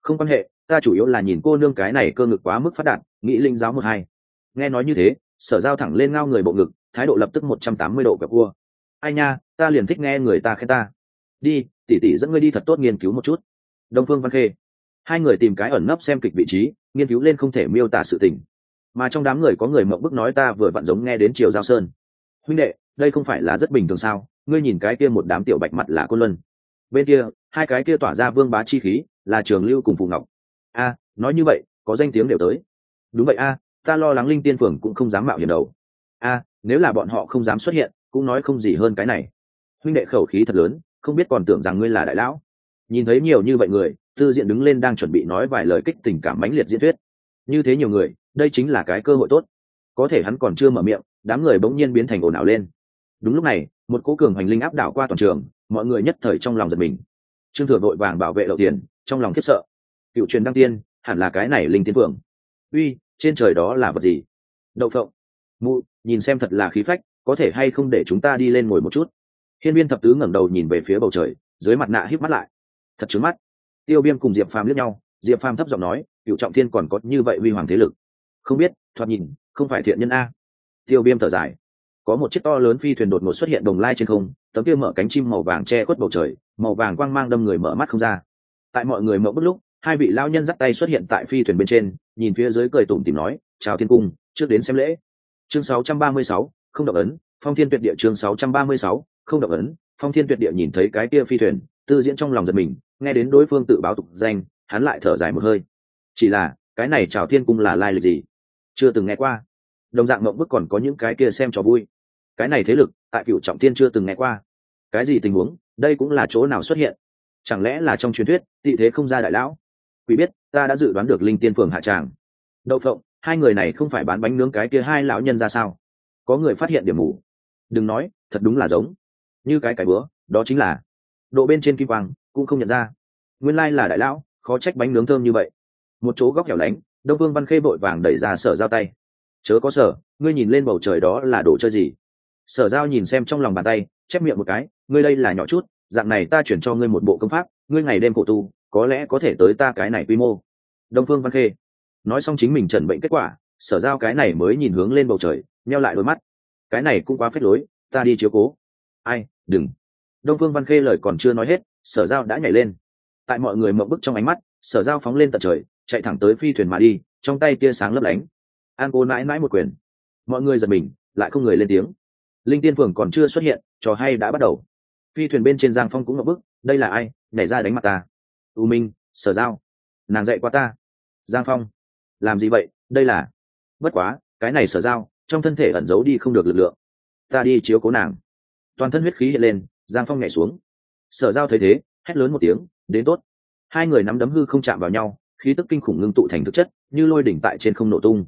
Không quan hệ, ta chủ yếu là nhìn cô nương cái này cơ ngực quá mức phát đạt, nghĩ linh giáo một hai. Nghe nói như thế, sở giao thẳng lên ngao người bộ ngực, thái độ lập tức một trăm tám mươi độ gặp vua. Ai nha, ta liền thích nghe người ta khen ta. Đi tỉ tỉ dẫn ngươi đi thật tốt nghiên cứu một chút. Đông phương văn khê. Hai người tìm cái ẩn nấp xem kịch vị trí, nghiên cứu lên không thể miêu tả sự tình. Mà trong đám người có người mộng bức nói ta vừa vặn giống nghe đến triều giao sơn. Huynh đệ, đây không phải là rất bình thường sao? Ngươi nhìn cái kia một đám tiểu bạch mặt là côn luân. Bên kia, hai cái kia tỏa ra vương bá chi khí, là trường lưu cùng phù ngọc. A, nói như vậy, có danh tiếng đều tới. Đúng vậy a, ta lo lắng linh tiên phường cũng không dám mạo hiểm đầu a, nếu là bọn họ không dám xuất hiện, cũng nói không gì hơn cái này. Huynh đệ khẩu khí thật lớn, không biết còn tưởng rằng ngươi là đại lão. Nhìn thấy nhiều như vậy người, tư diện đứng lên đang chuẩn bị nói vài lời kích tình cảm mãnh liệt diễn thuyết. Như thế nhiều người, đây chính là cái cơ hội tốt. Có thể hắn còn chưa mở miệng, đám người bỗng nhiên biến thành ồn ào lên. Đúng lúc này một cố cường hành linh áp đảo qua toàn trường, mọi người nhất thời trong lòng giật mình. Trương thừa vội vàng bảo vệ đậu tiền, trong lòng khiếp sợ. Cựu truyền đăng tiên, hẳn là cái này linh tiên phượng. Uy, trên trời đó là vật gì? Đậu phộng. Mụ, nhìn xem thật là khí phách, có thể hay không để chúng ta đi lên ngồi một chút? Hiên viên thập tứ ngẩng đầu nhìn về phía bầu trời, dưới mặt nạ híp mắt lại. Thật trứng mắt. Tiêu viêm cùng diệp phàm liếc nhau, diệp phàm thấp giọng nói, cựu trọng thiên còn có như vậy uy hoàng thế lực. Không biết, thoạt nhìn, không phải thiện nhân a. Tiêu viêm thở dài có một chiếc to lớn phi thuyền đột ngột xuất hiện đồng lai trên không tấm kia mở cánh chim màu vàng che khuất bầu trời màu vàng quang mang đâm người mở mắt không ra. Tại mọi người mộng bất lúc hai vị lao nhân dắt tay xuất hiện tại phi thuyền bên trên nhìn phía dưới cười tủm tìm nói chào thiên cung trước đến xem lễ. Chương 636, không động ấn phong thiên tuyệt địa chương 636, không động ấn phong thiên tuyệt địa nhìn thấy cái kia phi thuyền tư diễn trong lòng giật mình nghe đến đối phương tự báo tục danh hắn lại thở dài một hơi. Chỉ là cái này chào thiên cung là lai lịch gì? Chưa từng nghe qua. Đồng dạng mộng bức còn có những cái kia xem trò vui cái này thế lực, tại cựu trọng thiên chưa từng nghe qua. Cái gì tình huống? Đây cũng là chỗ nào xuất hiện? Chẳng lẽ là trong truyền thuyết, tị thế không ra đại lão? Quý biết, ta đã dự đoán được linh tiên phường hạ tràng. Đậu phộng, hai người này không phải bán bánh nướng cái kia hai lão nhân ra sao? Có người phát hiện điểm mù. Đừng nói, thật đúng là giống. Như cái cái bữa, đó chính là. Độ bên trên kim quang, cũng không nhận ra. Nguyên lai là đại lão, khó trách bánh nướng thơm như vậy. Một chỗ góc hẻo lánh, đông vương văn khê vội vàng đẩy ra sở giao tay. Chớ có sở ngươi nhìn lên bầu trời đó là đồ chơi gì? Sở giao nhìn xem trong lòng bàn tay, chép miệng một cái, ngươi đây là nhỏ chút, dạng này ta chuyển cho ngươi một bộ công pháp, ngươi ngày đêm cổ tu, có lẽ có thể tới ta cái này quy mô. Đông phương văn khê nói xong chính mình trần bệnh kết quả, sở giao cái này mới nhìn hướng lên bầu trời neo lại đôi mắt. Cái này cũng quá phết lối, ta đi chiếu cố. Ai, đừng. Đông phương văn khê lời còn chưa nói hết, sở giao đã nhảy lên. Tại mọi người mộng bức trong ánh mắt, sở giao phóng lên tận trời, chạy thẳng tới phi thuyền mà đi, trong tay tia sáng lấp lánh. An cô mãi mãi một quyền. Mọi người giật mình, lại không người lên tiếng linh tiên phường còn chưa xuất hiện, trò hay đã bắt đầu. Phi thuyền bên trên giang phong cũng ngập bức, đây là ai? Nhảy ra đánh mặt ta. U minh, sở giao. Nàng dạy qua ta. Giang phong, làm gì vậy? Đây là bất quá, cái này sở giao, trong thân thể ẩn giấu đi không được lực lượng. Ta đi chiếu cố nàng. Toàn thân huyết khí hiện lên, giang phong nhảy xuống. Sở giao thấy thế, hét lớn một tiếng, đến tốt. Hai người nắm đấm hư không chạm vào nhau, khí tức kinh khủng ngưng tụ thành thực chất, như lôi đỉnh tại trên không nổ tung.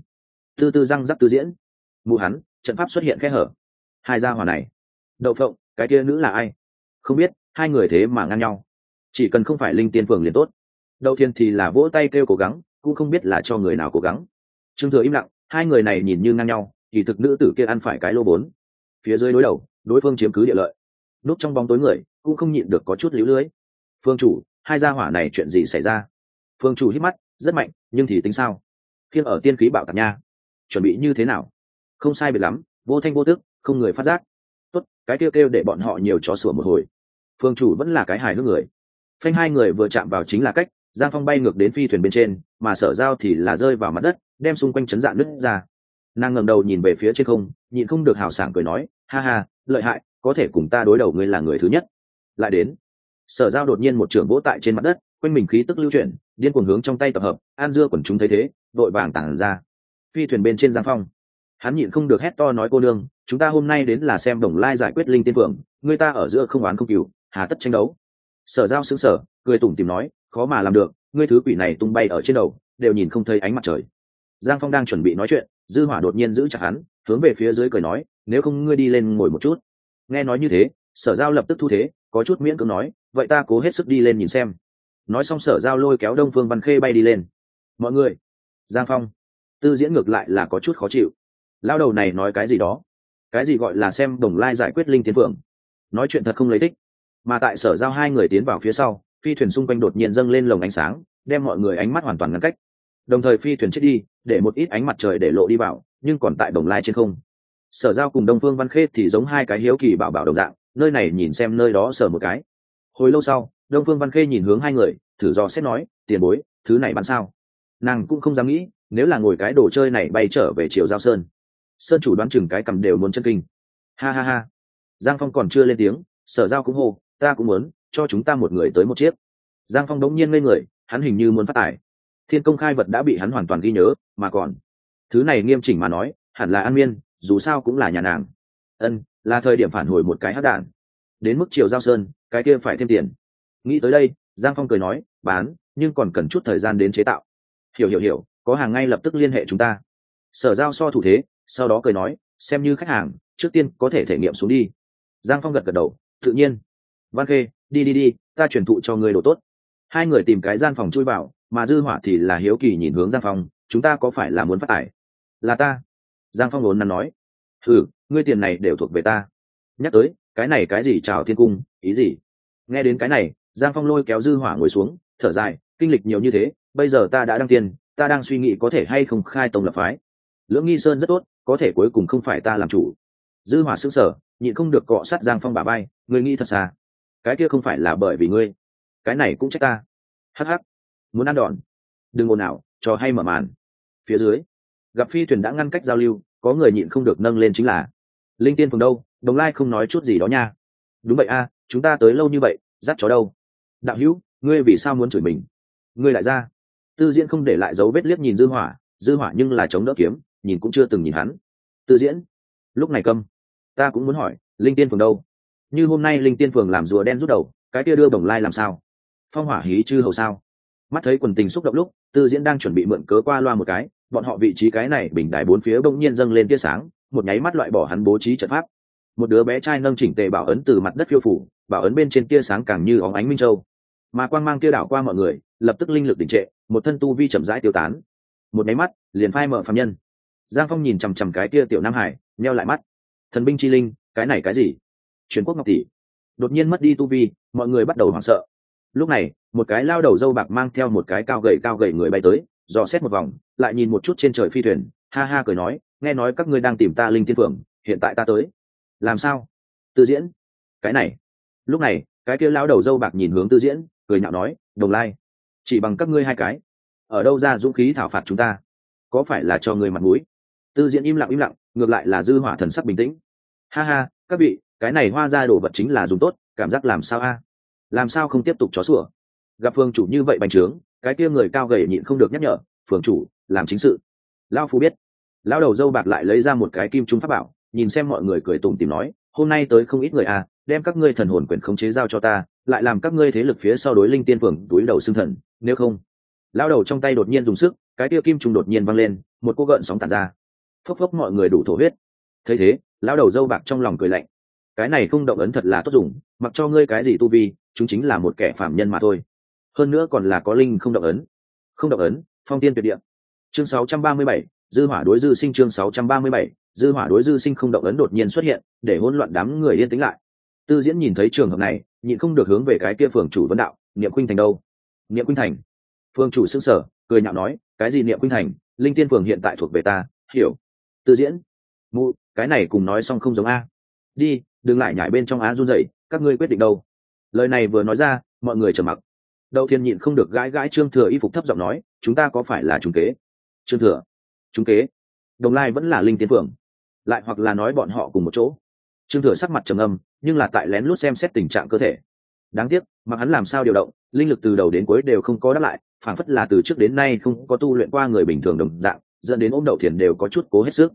Tư tư răng rắc tư diễn. Mụ hắn, trận pháp xuất hiện khe hở hai gia hòa này. Đậu phộng, cái kia nữ là ai? Không biết, hai người thế mà ngăn nhau. Chỉ cần không phải linh tiên phường liền tốt. Đậu thiên thì là vỗ tay kêu cố gắng, cũng không biết là cho người nào cố gắng. Trương thừa im lặng, hai người này nhìn như ngang nhau, kỳ thực nữ tử kia ăn phải cái lô bốn. Phía dưới đối đầu, đối phương chiếm cứ địa lợi. Núp trong bóng tối người, cũng không nhịn được có chút líu lưới. Phương chủ, hai gia hỏa này chuyện gì xảy ra? Phương chủ hít mắt, rất mạnh, nhưng thì tính sao? Khiêng ở tiên khí bảo tạc nha. Chuẩn bị như thế nào? Không sai biệt lắm, vô thanh vô tức không người phát giác. Tốt, cái kêu kêu để bọn họ nhiều chó sủa một hồi. Phương chủ vẫn là cái hài hước người. Phanh hai người vừa chạm vào chính là cách, giang phong bay ngược đến phi thuyền bên trên, mà sở giao thì là rơi vào mặt đất, đem xung quanh chấn dạng nứt ra. Nàng ngẩng đầu nhìn về phía trên không, nhịn không được hào sảng cười nói, ha ha, lợi hại, có thể cùng ta đối đầu ngươi là người thứ nhất. Lại đến, sở giao đột nhiên một trưởng vỗ tại trên mặt đất, quanh mình khí tức lưu chuyển, điên cuồng hướng trong tay tập hợp, an dưa quần chúng thấy thế, đội vàng tản ra. Phi thuyền bên trên giang phong, hắn nhịn không được hét to nói cô nương chúng ta hôm nay đến là xem đồng lai giải quyết linh tiên phượng, người ta ở giữa không oán không cừu, hà tất tranh đấu. Sở giao xứng sở cười tủm tìm nói, khó mà làm được, ngươi thứ quỷ này tung bay ở trên đầu, đều nhìn không thấy ánh mặt trời. Giang phong đang chuẩn bị nói chuyện, dư hỏa đột nhiên giữ chặt hắn, hướng về phía dưới cười nói, nếu không ngươi đi lên ngồi một chút. Nghe nói như thế, sở giao lập tức thu thế, có chút miễn cưỡng nói, vậy ta cố hết sức đi lên nhìn xem. Nói xong sở giao lôi kéo đông phương văn khê bay đi lên. Mọi người, giang phong, tư diễn ngược lại là có chút khó chịu. Lao đầu này nói cái gì đó? Cái gì gọi là xem đồng lai giải quyết linh tiến phượng. Nói chuyện thật không lấy thích. Mà tại sở giao hai người tiến vào phía sau, phi thuyền xung quanh đột nhiên dâng lên lồng ánh sáng, đem mọi người ánh mắt hoàn toàn ngăn cách. Đồng thời phi thuyền chết đi, để một ít ánh mặt trời để lộ đi vào, nhưng còn tại đồng lai trên không. Sở giao cùng đông phương văn khê thì giống hai cái hiếu kỳ bảo bảo đồng dạng, nơi này nhìn xem nơi đó sở một cái. Hồi lâu sau, đông phương văn khê nhìn hướng hai người, thử do xét nói, tiền bối, thứ này bán sao? Nàng cũng không dám nghĩ, nếu là ngồi cái đồ chơi này bay trở về chiều giao sơn sơn chủ đoán chừng cái cầm đều muốn chân kinh. Ha ha ha. Giang phong còn chưa lên tiếng, sở giao cũng hô, ta cũng muốn, cho chúng ta một người tới một chiếc. Giang phong đống nhiên ngây người, hắn hình như muốn phát tài thiên công khai vật đã bị hắn hoàn toàn ghi nhớ, mà còn. Thứ này nghiêm chỉnh mà nói, hẳn là an miên, dù sao cũng là nhà nàng. Ân, là thời điểm phản hồi một cái hát đạn đến mức chiều giao sơn, cái kia phải thêm tiền. Nghĩ tới đây, giang phong cười nói, bán, nhưng còn cần chút thời gian đến chế tạo. Hiểu hiểu hiểu, có hàng ngay lập tức liên hệ chúng ta. Sở giao so thủ thế sau đó cười nói, xem như khách hàng, trước tiên có thể thể nghiệm xuống đi. Giang phong gật gật đầu, tự nhiên. Văn khê, đi đi đi, ta truyền thụ cho người đồ tốt. Hai người tìm cái gian phòng chui vào, mà dư hỏa thì là hiếu kỳ nhìn hướng giang phong, chúng ta có phải là muốn phát tải là ta. Giang phong ốn nắn nói. Ừ ngươi tiền này đều thuộc về ta. Nhắc tới, cái này cái gì chào thiên cung, ý gì? Nghe đến cái này, giang phong lôi kéo dư hỏa ngồi xuống, thở dài, kinh lịch nhiều như thế, bây giờ ta đã đăng tiền, ta đang suy nghĩ có thể hay không khai tông lập phái. Lưỡng nghi sơn rất tốt có thể cuối cùng không phải ta làm chủ. Dư hỏa sững sờ, nhịn không được cọ sát giang phong bà bay ngươi nghĩ thật xa. Cái kia không phải là bởi vì ngươi. Cái này cũng trách ta. Hắc hắc. Muốn ăn đòn. Đừng ồn ào, cho hay mở màn. Phía dưới, gặp phi thuyền đã ngăn cách giao lưu, có người nhịn không được nâng lên chính là, linh tiên phường đâu? Đồng lai không nói chút gì đó nha. Đúng vậy a, chúng ta tới lâu như vậy, dắt chó đâu? Đạo hữu, ngươi vì sao muốn chửi mình? Ngươi lại ra. Tư diễn không để lại dấu vết liếc nhìn dư hỏa dư hỏa nhưng là chống đỡ kiếm nhìn cũng chưa từng nhìn hắn. Tư diễn, lúc này câm. Ta cũng muốn hỏi, linh tiên phường đâu? Như hôm nay linh tiên phường làm rùa đen rút đầu, cái kia đưa bồng lai làm sao? Phong hỏa hí chư hầu sao? Mắt thấy quần tình xúc động lúc, tư diễn đang chuẩn bị mượn cớ qua loa một cái, bọn họ vị trí cái này bình đài bốn phía bỗng nhiên dâng lên tia sáng, một nháy mắt loại bỏ hắn bố trí trận pháp. Một đứa bé trai nâng chỉnh tề bảo ấn từ mặt đất phiêu phủ, bảo ấn bên trên tia sáng càng như óng ánh minh châu. Mà quang mang kia đảo qua mọi người, lập tức linh lực đình trệ, một thân tu vi chậm rãi tiêu tán. Một nháy mắt, liền phai mở phạm nhân giang phong nhìn chằm chằm cái kia tiểu nam hải neo lại mắt. Thần binh chi linh, cái này cái gì? Truyền quốc ngọc tỷ. Đột nhiên mất đi tu vi, mọi người bắt đầu hoảng sợ. Lúc này, một cái lao đầu dâu bạc mang theo một cái cao gậy cao gậy người bay tới, dò xét một vòng, lại nhìn một chút trên trời phi thuyền, ha ha cười nói, nghe nói các ngươi đang tìm ta linh tiên phượng, hiện tại ta tới. Làm sao? Tư diễn. Cái này. Lúc này, cái kia lao đầu dâu bạc nhìn hướng tư diễn, cười nhạo nói, đồng lai, chỉ bằng các ngươi hai cái, ở đâu ra dũng khí thảo phạt chúng ta? Có phải là cho người mặt mũi? Tư diễn im lặng im lặng, ngược lại là dư hỏa thần sắc bình tĩnh. Ha ha, các vị, cái này hoa ra đồ vật chính là dùng tốt, cảm giác làm sao a? Làm sao không tiếp tục chó sủa? Gặp phương chủ như vậy bành trướng, cái kia người cao gầy nhịn không được nhắc nhở phường chủ, làm chính sự. Lao phu biết. Lao đầu dâu bạc lại lấy ra một cái kim trung pháp bảo, nhìn xem mọi người cười tùng tìm nói, hôm nay tới không ít người à đem các ngươi thần hồn quyền khống chế giao cho ta, lại làm các ngươi thế lực phía sau đối linh tiên phường túi đầu xương thần, nếu không. Lao đầu trong tay đột nhiên dùng sức, cái kia kim trung đột nhiên văng lên, một cô gợn sóng tàn ra phốc phốc mọi người đủ thổ huyết. Thấy thế lão đầu dâu bạc trong lòng cười lạnh. Cái này không động ấn thật là tốt dùng mặc cho ngươi cái gì tu vi chúng chính là một kẻ phạm nhân mà thôi. Hơn nữa còn là có linh không động ấn. Không động ấn phong tiên tuyệt địa. Chương 637, dư hỏa đối dư sinh chương 637, dư hỏa đối dư sinh không động ấn đột nhiên xuất hiện để hỗn loạn đám người yên tĩnh lại. Tư diễn nhìn thấy trường hợp này nhịn không được hướng về cái kia phường chủ vấn đạo niệm khuynh thành đâu? Niệm khuynh thành. Phương chủ sững sở, cười nhạo nói cái gì niệm khuynh thành? Linh tiên phường hiện tại thuộc về ta hiểu tư diễn. Mụ, cái này cùng nói xong không giống a. Đi, đừng lại nhảy bên trong á run rẩy, các ngươi quyết định đâu. Lời này vừa nói ra, mọi người trầm mặc. Đậu thiên nhịn không được gãi gãi trương thừa y phục thấp giọng nói, chúng ta có phải là trùng kế? Trương thừa. Trùng kế? Đồng lai vẫn là linh tiến phượng. Lại hoặc là nói bọn họ cùng một chỗ. Trương thừa sắc mặt trầm âm nhưng là tại lén lút xem xét tình trạng cơ thể. Đáng tiếc, mà hắn làm sao điều động, linh lực từ đầu đến cuối đều không có đáp lại phản phất là từ trước đến nay không có tu luyện qua người bình thường đồng dạng dẫn đến ôm đậu thiền đều có chút cố hết sức.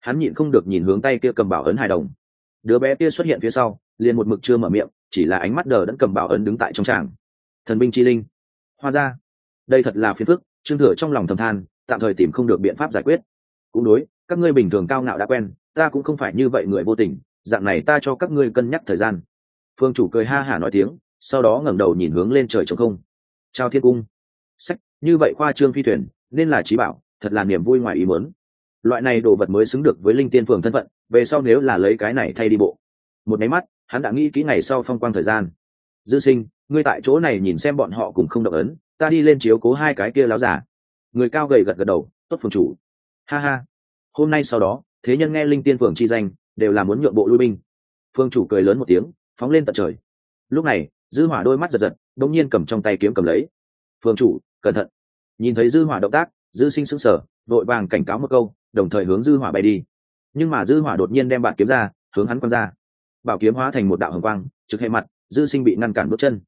Hắn nhịn không được nhìn hướng tay kia cầm bảo ấn hài đồng. Đứa bé kia xuất hiện phía sau, liền một mực chưa mở miệng, chỉ là ánh mắt đờ đẫn cầm bảo ấn đứng tại trong tràng. Thần binh chi linh. Hoa ra. Đây thật là phiền phức, trương thừa trong lòng thầm than, tạm thời tìm không được biện pháp giải quyết. Cũng đối, các ngươi bình thường cao ngạo đã quen, ta cũng không phải như vậy người vô tình, dạng này ta cho các ngươi cân nhắc thời gian. Phương chủ cười ha hả nói tiếng, sau đó ngẩng đầu nhìn hướng lên trời trống không. Chào thiên cung. Sách, như vậy khoa trương phi thuyền, nên là trí bảo thật là niềm vui ngoài ý muốn. Loại này đồ vật mới xứng được với linh tiên phường thân phận, về sau nếu là lấy cái này thay đi bộ. Một máy mắt, hắn đã nghĩ kỹ ngày sau phong quang thời gian. Dư sinh, ngươi tại chỗ này nhìn xem bọn họ cùng không động ấn, ta đi lên chiếu cố hai cái kia láo giả. Người cao gầy gật gật đầu, tốt phường chủ. Ha ha. Hôm nay sau đó, thế nhân nghe linh tiên phường chi danh, đều là muốn nhượng bộ lui binh. Phương chủ cười lớn một tiếng, phóng lên tận trời. Lúc này, dư hỏa đôi mắt giật giật, đột nhiên cầm trong tay kiếm cầm lấy. Phương chủ, cẩn thận. Nhìn thấy dư hỏa động tác dư sinh sững sờ, vội vàng cảnh cáo một câu, đồng thời hướng dư hỏa bay đi. Nhưng mà dư hỏa đột nhiên đem bạn kiếm ra, hướng hắn quăng ra. Bảo kiếm hóa thành một đạo hồng quang, trực hệ mặt, dư sinh bị ngăn cản bước chân.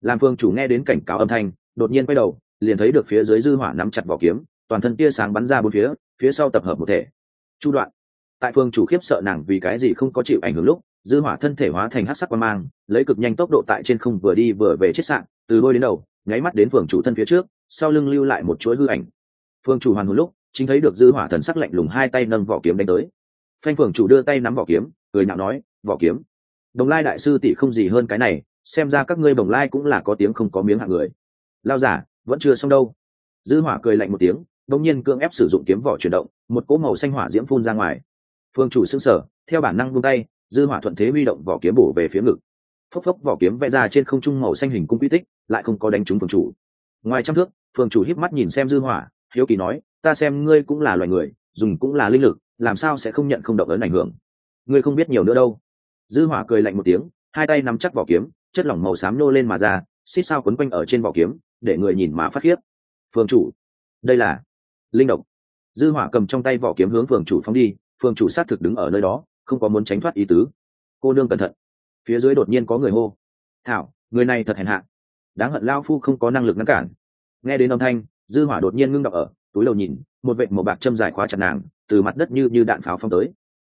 Làm phương chủ nghe đến cảnh cáo âm thanh, đột nhiên quay đầu, liền thấy được phía dưới dư hỏa nắm chặt vỏ kiếm, toàn thân tia sáng bắn ra bốn phía phía sau tập hợp một thể. Chu đoạn. Tại phương chủ khiếp sợ nàng vì cái gì không có chịu ảnh hưởng lúc, dư hỏa thân thể hóa thành hắc sắc quan mang, lấy cực nhanh tốc độ tại trên không vừa đi vừa về chết sạng từ đôi đến đầu, nháy mắt đến phường chủ thân phía trước, sau lưng lưu lại một chuỗi hư ảnh phương chủ hoàn hồn lúc, chính thấy được dư hỏa thần sắc lạnh lùng hai tay nâng vỏ kiếm đánh tới. Phanh phường chủ đưa tay nắm vỏ kiếm, cười nhạo nói, vỏ kiếm? Đồng lai đại sư tỷ không gì hơn cái này, xem ra các ngươi đồng lai cũng là có tiếng không có miếng hạng người. Lao giả, vẫn chưa xong đâu. Dư hỏa cười lạnh một tiếng đông nhiên cưỡng ép sử dụng kiếm vỏ chuyển động, một cỗ màu xanh hỏa diễm phun ra ngoài. Phương chủ sững sờ, theo bản năng buông tay, dư hỏa thuận thế huy động vỏ kiếm bổ về phía ngực. Phốc phốc, vỏ kiếm vẽ ra trên không trung màu xanh hình cung quy tích, lại không có đánh trúng phương chủ. Ngoài trăm thước, phương chủ híp mắt nhìn xem dư hỏa hiếu kỳ nói, ta xem ngươi cũng là loài người, dùng cũng là linh lực, làm sao sẽ không nhận không động ấn ảnh hưởng? Ngươi không biết nhiều nữa đâu. Dư hỏa cười lạnh một tiếng, hai tay nắm chắc vỏ kiếm, chất lỏng màu xám nô lên mà ra xích sao quấn quanh ở trên vỏ kiếm, để người nhìn mà phát khiếp. Phương chủ, đây là linh độc. Dư hỏa cầm trong tay vỏ kiếm hướng phường chủ phóng đi phường chủ sát thực đứng ở nơi đó, không có muốn tránh thoát ý tứ. Cô nương cẩn thận. Phía dưới đột nhiên có người hô, thảo, người này thật hèn hạ. Đáng hận lao phu không có năng lực ngăn cản. Nghe đến âm thanh dư hỏa đột nhiên ngưng đọc ở, túi đầu nhìn, một vệt màu bạc châm dài khóa chặt nàng, từ mặt đất như như đạn pháo phong tới.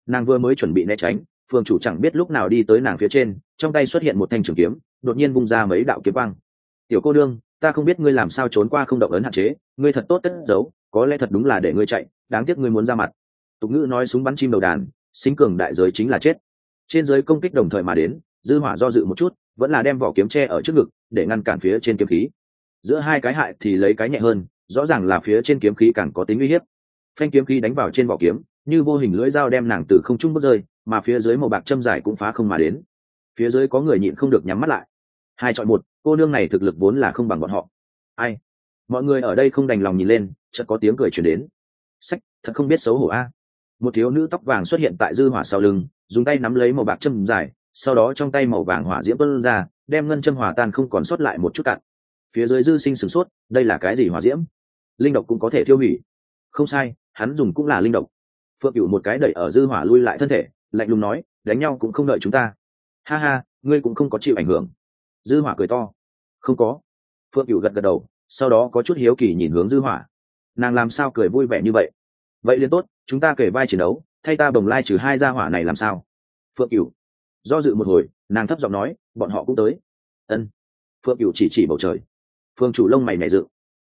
Nàng vừa mới chuẩn bị né tránh phường chủ chẳng biết lúc nào đi tới nàng phía trên, trong tay xuất hiện một thanh trường kiếm, đột nhiên bung ra mấy đạo kiếm quang. Tiểu cô đương, ta không biết ngươi làm sao trốn qua không động ấn hạn chế, ngươi thật tốt cất giấu, có lẽ thật đúng là để ngươi chạy, đáng tiếc ngươi muốn ra mặt. Tục ngữ nói súng bắn chim đầu đàn, sinh cường đại giới chính là chết. Trên giới công kích đồng thời mà đến, dư hỏa do dự một chút, vẫn là đem vỏ kiếm tre ở trước ngực, để ngăn cản phía trên kiếm khí giữa hai cái hại thì lấy cái nhẹ hơn, rõ ràng là phía trên kiếm khí càng có tính uy hiếp. Phanh kiếm khí đánh vào trên vỏ kiếm, như vô hình lưỡi dao đem nàng từ không trung bước rơi, mà phía dưới màu bạc châm dài cũng phá không mà đến. Phía dưới có người nhịn không được nhắm mắt lại. Hai chọn một, cô nương này thực lực vốn là không bằng bọn họ. Ai? Mọi người ở đây không đành lòng nhìn lên, chợt có tiếng cười truyền đến. Sách, thật không biết xấu hổ a. Một thiếu nữ tóc vàng xuất hiện tại dư hỏa sau lưng, dùng tay nắm lấy màu bạc châm dài, sau đó trong tay màu vàng hỏa diễm tuôn ra, đem ngân châm hỏa tan không còn sót lại một chút cạn phía dưới dư sinh sửng sốt, đây là cái gì hỏa diễm? Linh độc cũng có thể thiêu hủy. Không sai, hắn dùng cũng là linh độc. Phượng cửu một cái đẩy ở dư hỏa lui lại thân thể, lạnh lùng nói, đánh nhau cũng không đợi chúng ta. Ha ha, ngươi cũng không có chịu ảnh hưởng. Dư hỏa cười to. Không có. Phượng cửu gật gật đầu, sau đó có chút hiếu kỳ nhìn hướng dư hỏa. Nàng làm sao cười vui vẻ như vậy? Vậy liền tốt, chúng ta kể vai chiến đấu, thay ta bồng lai trừ hai gia hỏa này làm sao? Phượng cửu do dự một hồi, nàng thấp giọng nói, bọn họ cũng tới. Ân. Phượng cửu chỉ chỉ bầu trời phương chủ lông mày mẹ dự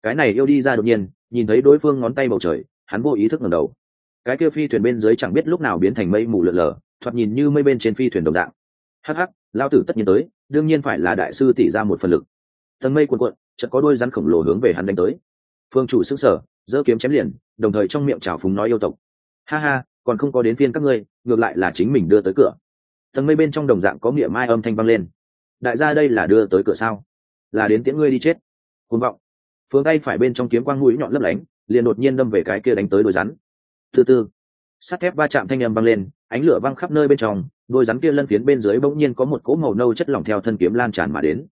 cái này yêu đi ra đột nhiên, nhìn thấy đối phương ngón tay bầu trời, hắn vô ý thức ngẩng đầu. Cái kia phi thuyền bên dưới chẳng biết lúc nào biến thành mây mù lợn lờ, thoạt nhìn như mây bên trên phi thuyền đồng dạng. Hắc hắc, lao tử tất nhiên tới, đương nhiên phải là đại sư tỷ ra một phần lực. Tầng mây cuộn cuộn, chợt có đôi rắn khổng lồ hướng về hắn đánh tới. Phương chủ sững sờ, giơ kiếm chém liền, đồng thời trong miệng trào phúng nói yêu tộc. Ha ha, còn không có đến phiên các ngươi, ngược lại là chính mình đưa tới cửa. Tầng mây bên trong đồng dạng có miệng mai âm thanh vang lên. Đại gia đây là đưa tới cửa sao? Là đến tiễn ngươi đi chết côn vọng. Phương tay phải bên trong kiếm quang mũi nhọn lấp lánh, liền đột nhiên đâm về cái kia đánh tới đôi rắn. Thứ tư sắt thép va chạm thanh âm vang lên, ánh lửa văng khắp nơi bên trong, đôi rắn kia lân phiến bên dưới bỗng nhiên có một cỗ màu nâu chất lỏng theo thân kiếm lan tràn mà đến.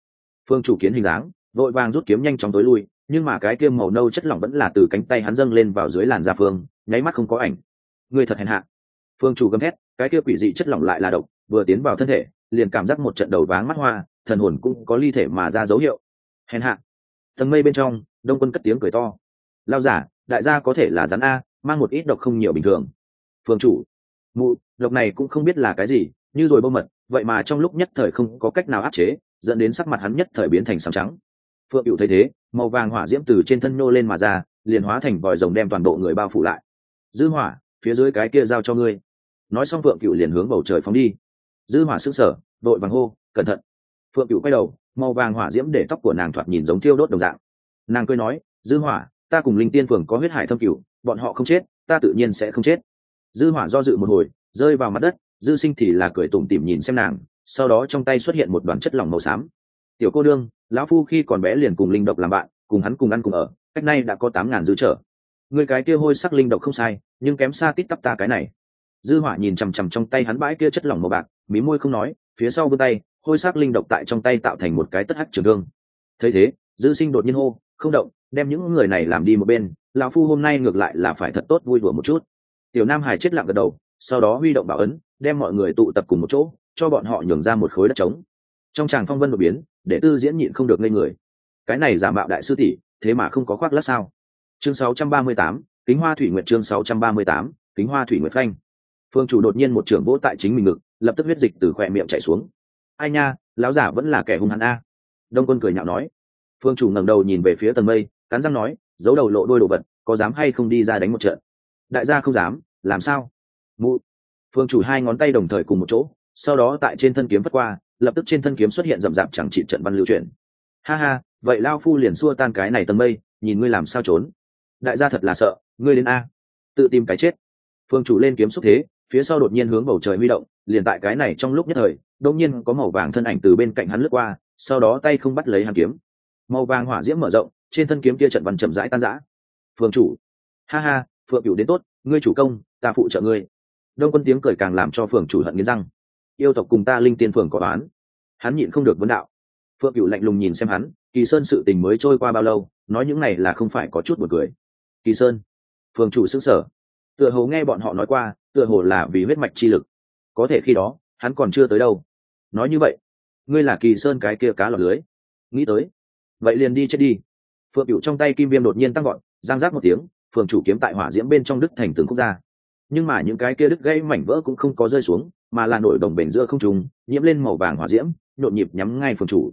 Phương chủ kiến hình dáng, vội vàng rút kiếm nhanh chóng tối lui, nhưng mà cái kia màu nâu chất lỏng vẫn là từ cánh tay hắn dâng lên vào dưới làn da phương, nháy mắt không có ảnh. Người thật hèn hạ. Phương chủ gầm thét, cái kia quỷ dị chất lỏng lại là độc, vừa tiến vào thân thể, liền cảm giác một trận đầu váng mắt hoa, thần hồn cũng có ly thể mà ra dấu hiệu. Hèn hạ tầng mây bên trong, đông quân cất tiếng cười to. Lao giả, đại gia có thể là rắn a, mang một ít độc không nhiều bình thường. Phương chủ, mụ, độc này cũng không biết là cái gì, như rồi bơ mật, vậy mà trong lúc nhất thời không có cách nào áp chế, dẫn đến sắc mặt hắn nhất thời biến thành sàm trắng. Phượng cựu thấy thế, màu vàng hỏa diễm từ trên thân nô lên mà ra, liền hóa thành vòi rồng đem toàn bộ người bao phủ lại. Dư hỏa, phía dưới cái kia giao cho ngươi. Nói xong phượng cựu liền hướng bầu trời phóng đi. Dư hỏa sững sờ, đội vàng hô, cẩn thận. Phượng cựu quay đầu màu vàng hỏa diễm để tóc của nàng thoạt nhìn giống thiêu đốt đồng dạng. Nàng cười nói, dư hỏa, ta cùng linh tiên phường có huyết hải thâm cửu, bọn họ không chết, ta tự nhiên sẽ không chết. Dư hỏa do dự một hồi, rơi vào mặt đất, dư sinh thì là cười tủm tỉm nhìn xem nàng, sau đó trong tay xuất hiện một đoàn chất lỏng màu xám. Tiểu cô đương, lão phu khi còn bé liền cùng linh độc làm bạn, cùng hắn cùng ăn cùng ở, cách nay đã có tám ngàn dư trở. Người cái kia hôi sắc linh độc không sai, nhưng kém xa tít tắp ta cái này. Dư hỏa nhìn chằm chằm trong tay hắn bãi kia chất lỏng màu bạc, mí môi không nói, phía sau vươn tay hôi sắc linh độc tại trong tay tạo thành một cái tất hắc trường thương. Thấy thế dư sinh đột nhiên hô không động đem những người này làm đi một bên lão phu hôm nay ngược lại là phải thật tốt vui đùa một chút. Tiểu nam hải chết lặng gật đầu sau đó huy động bảo ấn đem mọi người tụ tập cùng một chỗ cho bọn họ nhường ra một khối đất trống. Trong tràng phong vân đột biến để tư diễn nhịn không được ngây người. Cái này giả mạo đại sư tỷ thế mà không có khoác lát sao? Chương 638, kính hoa thủy nguyệt chương 638, kính hoa thủy nguyệt phanh. Phương chủ đột nhiên một trưởng vỗ tại chính mình ngực lập tức huyết dịch từ khỏe miệng chảy xuống ai nha, lão giả vẫn là kẻ hung hăng a. Đông quân cười nhạo nói. Phương chủ ngẩng đầu nhìn về phía tầng mây, cắn răng nói, giấu đầu lộ đôi đồ vật, có dám hay không đi ra đánh một trận? Đại gia không dám, làm sao? Mụ. Phương chủ hai ngón tay đồng thời cùng một chỗ, sau đó tại trên thân kiếm vất qua, lập tức trên thân kiếm xuất hiện rậm rạp chẳng trị trận văn lưu chuyển. Ha ha, vậy lao phu liền xua tan cái này tầng mây, nhìn ngươi làm sao trốn? Đại gia thật là sợ, ngươi đến a. Tự tìm cái chết. Phương chủ lên kiếm xúc thế, phía sau đột nhiên hướng bầu trời huy động, liền tại cái này trong lúc nhất thời đông nhiên có màu vàng thân ảnh từ bên cạnh hắn lướt qua, sau đó tay không bắt lấy hàn kiếm. Màu vàng hỏa diễm mở rộng, trên thân kiếm kia trận văn chậm rãi tan rã. Phương chủ. Ha ha, phượng cửu đến tốt, ngươi chủ công, ta phụ trợ ngươi. Đông quân tiếng cười càng làm cho phường chủ hận nghiến răng. Yêu tộc cùng ta linh tiên phường có bán hắn nhịn không được vấn đạo. Phượng cửu lạnh lùng nhìn xem hắn, kỳ sơn sự tình mới trôi qua bao lâu, nói những này là không phải có chút buồn cười. Kỳ sơn. Phường chủ xứng sở tựa hồ nghe bọn họ nói qua, tựa hồ là vì huyết mạch chi lực. Có thể khi đó hắn còn chưa tới đâu. Nói như vậy, ngươi là kỳ sơn cái kia cá lọc lưới. Nghĩ tới, vậy liền đi chết đi. Phượng cựu trong tay kim viêm đột nhiên tăng gọn giang giác một tiếng phường chủ kiếm tại hỏa diễm bên trong đức thành từng quốc gia nhưng mà những cái kia đứt gây mảnh vỡ cũng không có rơi xuống, mà là nổi đồng bền giữa không trùng nhiễm lên màu vàng hỏa diễm, nhộn nhịp nhắm ngay phường chủ.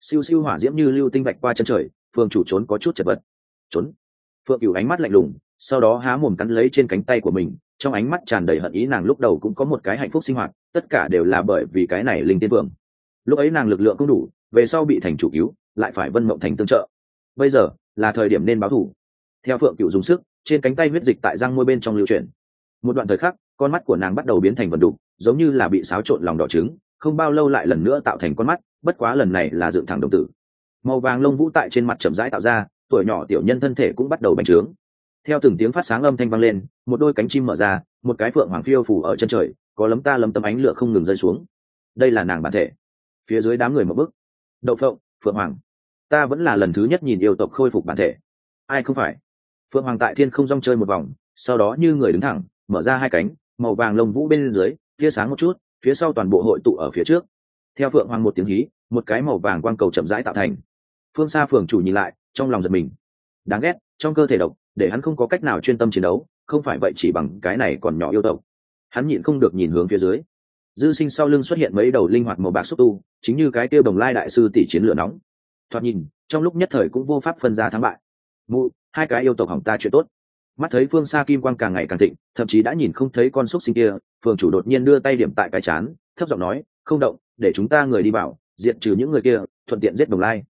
Siêu siêu hỏa diễm như lưu tinh vạch qua chân trời phường chủ trốn có chút chật vật. Trốn. Phượng cửu ánh mắt lạnh lùng, sau đó há mồm cắn lấy trên cánh tay của mình trong ánh mắt tràn đầy hận ý nàng lúc đầu cũng có một cái hạnh phúc sinh hoạt, tất cả đều là bởi vì cái này linh tiên phượng lúc ấy nàng lực lượng không đủ, về sau bị thành chủ cứu, lại phải vân mộng thành tương trợ. Bây giờ, là thời điểm nên báo thủ. Theo phượng cựu dùng sức, trên cánh tay huyết dịch tại răng môi bên trong lưu chuyển. Một đoạn thời khắc, con mắt của nàng bắt đầu biến thành vần đục, giống như là bị xáo trộn lòng đỏ trứng, không bao lâu lại lần nữa tạo thành con mắt, bất quá lần này là dựng thẳng đồng tử. Màu vàng lông vũ tại trên mặt chậm rãi tạo ra, tuổi nhỏ tiểu nhân thân thể cũng bắt đầu bành trướng theo từng tiếng phát sáng âm thanh vang lên, một đôi cánh chim mở ra, một cái phượng hoàng phiêu phủ ở chân trời, có lấm ta lấm tấm ánh lửa không ngừng rơi xuống. Đây là nàng bản thể. Phía dưới đám người một bức đậu phộng, phượng hoàng, ta vẫn là lần thứ nhất nhìn yêu tộc khôi phục bản thể. Ai không phải? Phượng hoàng tại thiên không rong chơi một vòng, sau đó như người đứng thẳng, mở ra hai cánh, màu vàng lông vũ bên dưới, tia sáng một chút, phía sau toàn bộ hội tụ ở phía trước. Theo phượng hoàng một tiếng hí, một cái màu vàng quang cầu chậm rãi tạo thành. Phương xa phường chủ nhìn lại, trong lòng giật mình. Đáng ghét, trong cơ thể độc để hắn không có cách nào chuyên tâm chiến đấu, không phải vậy chỉ bằng cái này còn nhỏ yêu tộc. Hắn nhịn không được nhìn hướng phía dưới. Dư sinh sau lưng xuất hiện mấy đầu linh hoạt màu bạc xúc tu, chính như cái tiêu đồng lai đại sư tỷ chiến lửa nóng. Thoạt nhìn, trong lúc nhất thời cũng vô pháp phân ra thắng bại. Mụ, hai cái yêu tộc hỏng ta chuyện tốt. Mắt thấy phương xa kim quang càng ngày càng thịnh, thậm chí đã nhìn không thấy con xúc sinh kia, phường chủ đột nhiên đưa tay điểm tại cái chán, thấp giọng nói, không động, để chúng ta người đi vào diện trừ những người kia, thuận tiện giết đồng lai.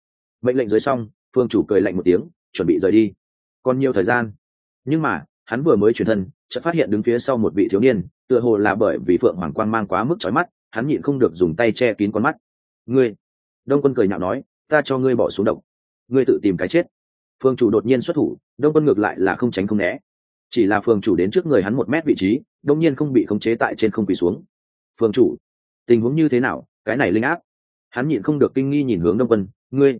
Mệnh lệnh dưới xong, phương chủ cười lạnh một tiếng, chuẩn bị rời đi còn nhiều thời gian. Nhưng mà, hắn vừa mới chuyển thân, chợt phát hiện đứng phía sau một vị thiếu niên, tựa hồ là bởi vì phượng hoàng quang mang quá mức trói mắt, hắn nhịn không được dùng tay che kín con mắt. Ngươi! Đông quân cười nhạo nói, ta cho ngươi bỏ xuống độc. Ngươi tự tìm cái chết. Phương chủ đột nhiên xuất thủ, đông quân ngược lại là không tránh không né. Chỉ là phương chủ đến trước người hắn một mét vị trí đông nhiên không bị khống chế tại trên không quỳ xuống. Phương chủ, tình huống như thế nào? Cái này linh áp hắn nhịn không được kinh nghi nhìn hướng đông quân, ngươi!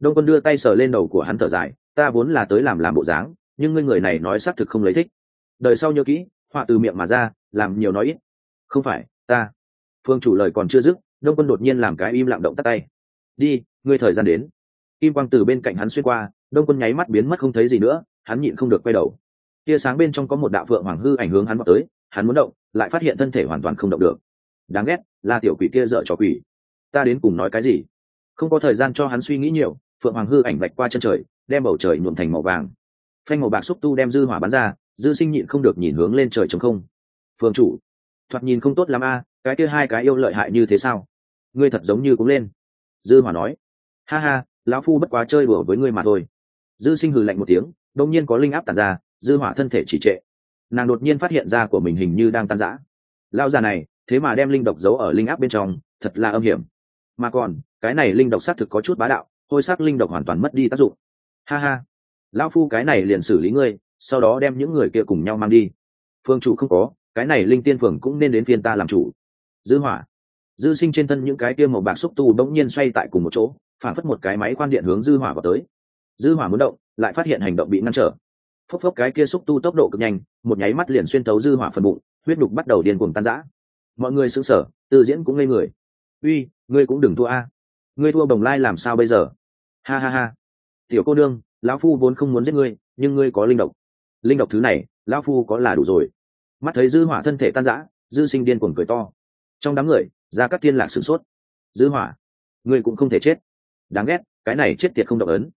Đông quân đưa tay sờ lên đầu của hắn thở dài ta vốn là tới làm làm bộ dáng, nhưng ngươi người này nói xác thực không lấy thích. Đời sau nhớ kỹ, họa từ miệng mà ra, làm nhiều nói ít. Không phải, ta. Phương chủ lời còn chưa dứt, đông quân đột nhiên làm cái im lặng động tắt tay. Đi, ngươi thời gian đến. Kim quang từ bên cạnh hắn xuyên qua, đông quân nháy mắt biến mất không thấy gì nữa, hắn nhịn không được quay đầu. Tia sáng bên trong có một đạo phượng hoàng hư ảnh hướng hắn vào tới, hắn muốn động, lại phát hiện thân thể hoàn toàn không động được. Đáng ghét là tiểu quỷ kia dợ trò quỷ. Ta đến cùng nói cái gì? Không có thời gian cho hắn suy nghĩ nhiều, phượng hoàng hư ảnh lạch qua chân trời đem bầu trời nhuộm thành màu vàng. Phanh màu bạc xúc tu đem dư hỏa bắn ra, dư sinh nhịn không được nhìn hướng lên trời trống không. Phương chủ, thoạt nhìn không tốt lắm a, cái kia hai cái yêu lợi hại như thế sao? Ngươi thật giống như cũng lên. Dư hỏa nói. Ha ha, lão phu bất quá chơi đùa với ngươi mà thôi. Dư sinh hừ lạnh một tiếng, đông nhiên có linh áp tàn ra, dư hỏa thân thể chỉ trệ. Nàng đột nhiên phát hiện ra của mình hình như đang tan rã. Lão già này, thế mà đem linh độc giấu ở linh áp bên trong, thật là âm hiểm. Mà còn, cái này linh độc xác thực có chút bá đạo, hôi sắc linh độc hoàn toàn mất đi tác dụng ha ha. Lão phu cái này liền xử lý ngươi, sau đó đem những người kia cùng nhau mang đi. Phương chủ không có, cái này linh tiên phường cũng nên đến phiên ta làm chủ. Dư hỏa. Dư sinh trên thân những cái kia màu bạc xúc tu bỗng nhiên xoay tại cùng một chỗ, phản phất một cái máy quan điện hướng dư hỏa vào tới. Dư hỏa muốn động, lại phát hiện hành động bị ngăn trở. Phốc phốc cái kia xúc tu tốc độ cực nhanh, một nháy mắt liền xuyên thấu dư hỏa phần bụng, huyết đục bắt đầu điên cuồng tan rã. Mọi người sững sờ từ diễn cũng ngây người. Uy, ngươi cũng đừng thua a. Ngươi thua bồng lai làm sao bây giờ? Ha ha ha tiểu cô đương lão phu vốn không muốn giết ngươi, nhưng ngươi có linh độc. Linh độc thứ này, lão phu có là đủ rồi. Mắt thấy dư hỏa thân thể tan rã, dư sinh điên cuồng cười to. Trong đám người ra các thiên lạc sửng sốt. Dư hỏa, ngươi cũng không thể chết. Đáng ghét, cái này chết tiệt không động ấn.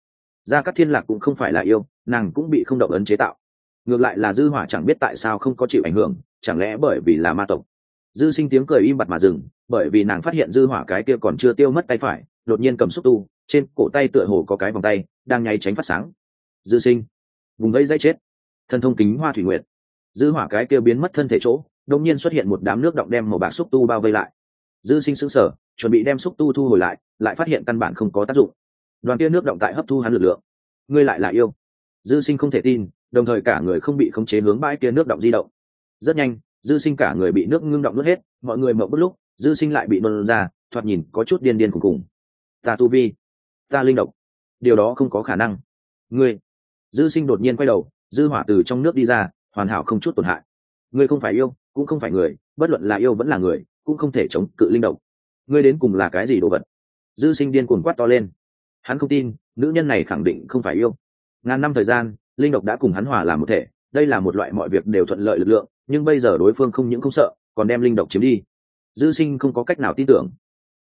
Ra các thiên lạc cũng không phải là yêu, nàng cũng bị không động ấn chế tạo. Ngược lại là dư hỏa chẳng biết tại sao không có chịu ảnh hưởng, chẳng lẽ bởi vì là ma tộc. Dư sinh tiếng cười im bặt mà dừng, bởi vì nàng phát hiện dư hỏa cái kia còn chưa tiêu mất tay phải, đột nhiên cầm xúc tu, trên cổ tay tựa hồ có cái vòng tay đang nháy tránh phát sáng. Dư sinh. Vùng gây dây chết. Thân thông kính hoa thủy nguyệt. Dư hỏa cái kia biến mất thân thể chỗ, đột nhiên xuất hiện một đám nước động đem màu bạc xúc tu bao vây lại. Dư sinh sững sờ, chuẩn bị đem xúc tu thu hồi lại lại phát hiện căn bản không có tác dụng. Đoàn kia nước động tại hấp thu hắn lực lượng. Ngươi lại là yêu. Dư sinh không thể tin, đồng thời cả người không bị khống chế hướng bãi kia nước động di động. Rất nhanh, dư sinh cả người bị nước ngưng động nuốt hết, mọi người mộng bất lúc, dư sinh lại bị nôn ra, thoạt nhìn có chút điên điên cùng cùng. Ta tu vi, ta linh động điều đó không có khả năng. Ngươi, dư sinh đột nhiên quay đầu, dư hỏa từ trong nước đi ra, hoàn hảo không chút tổn hại. Ngươi không phải yêu, cũng không phải người, bất luận là yêu vẫn là người, cũng không thể chống cự linh động. Ngươi đến cùng là cái gì đồ vật? Dư sinh điên cuồng quát to lên. Hắn không tin, nữ nhân này khẳng định không phải yêu. Ngàn năm thời gian, linh độc đã cùng hắn hòa làm một thể, đây là một loại mọi việc đều thuận lợi lực lượng, nhưng bây giờ đối phương không những không sợ, còn đem linh độc chiếm đi. Dư sinh không có cách nào tin tưởng.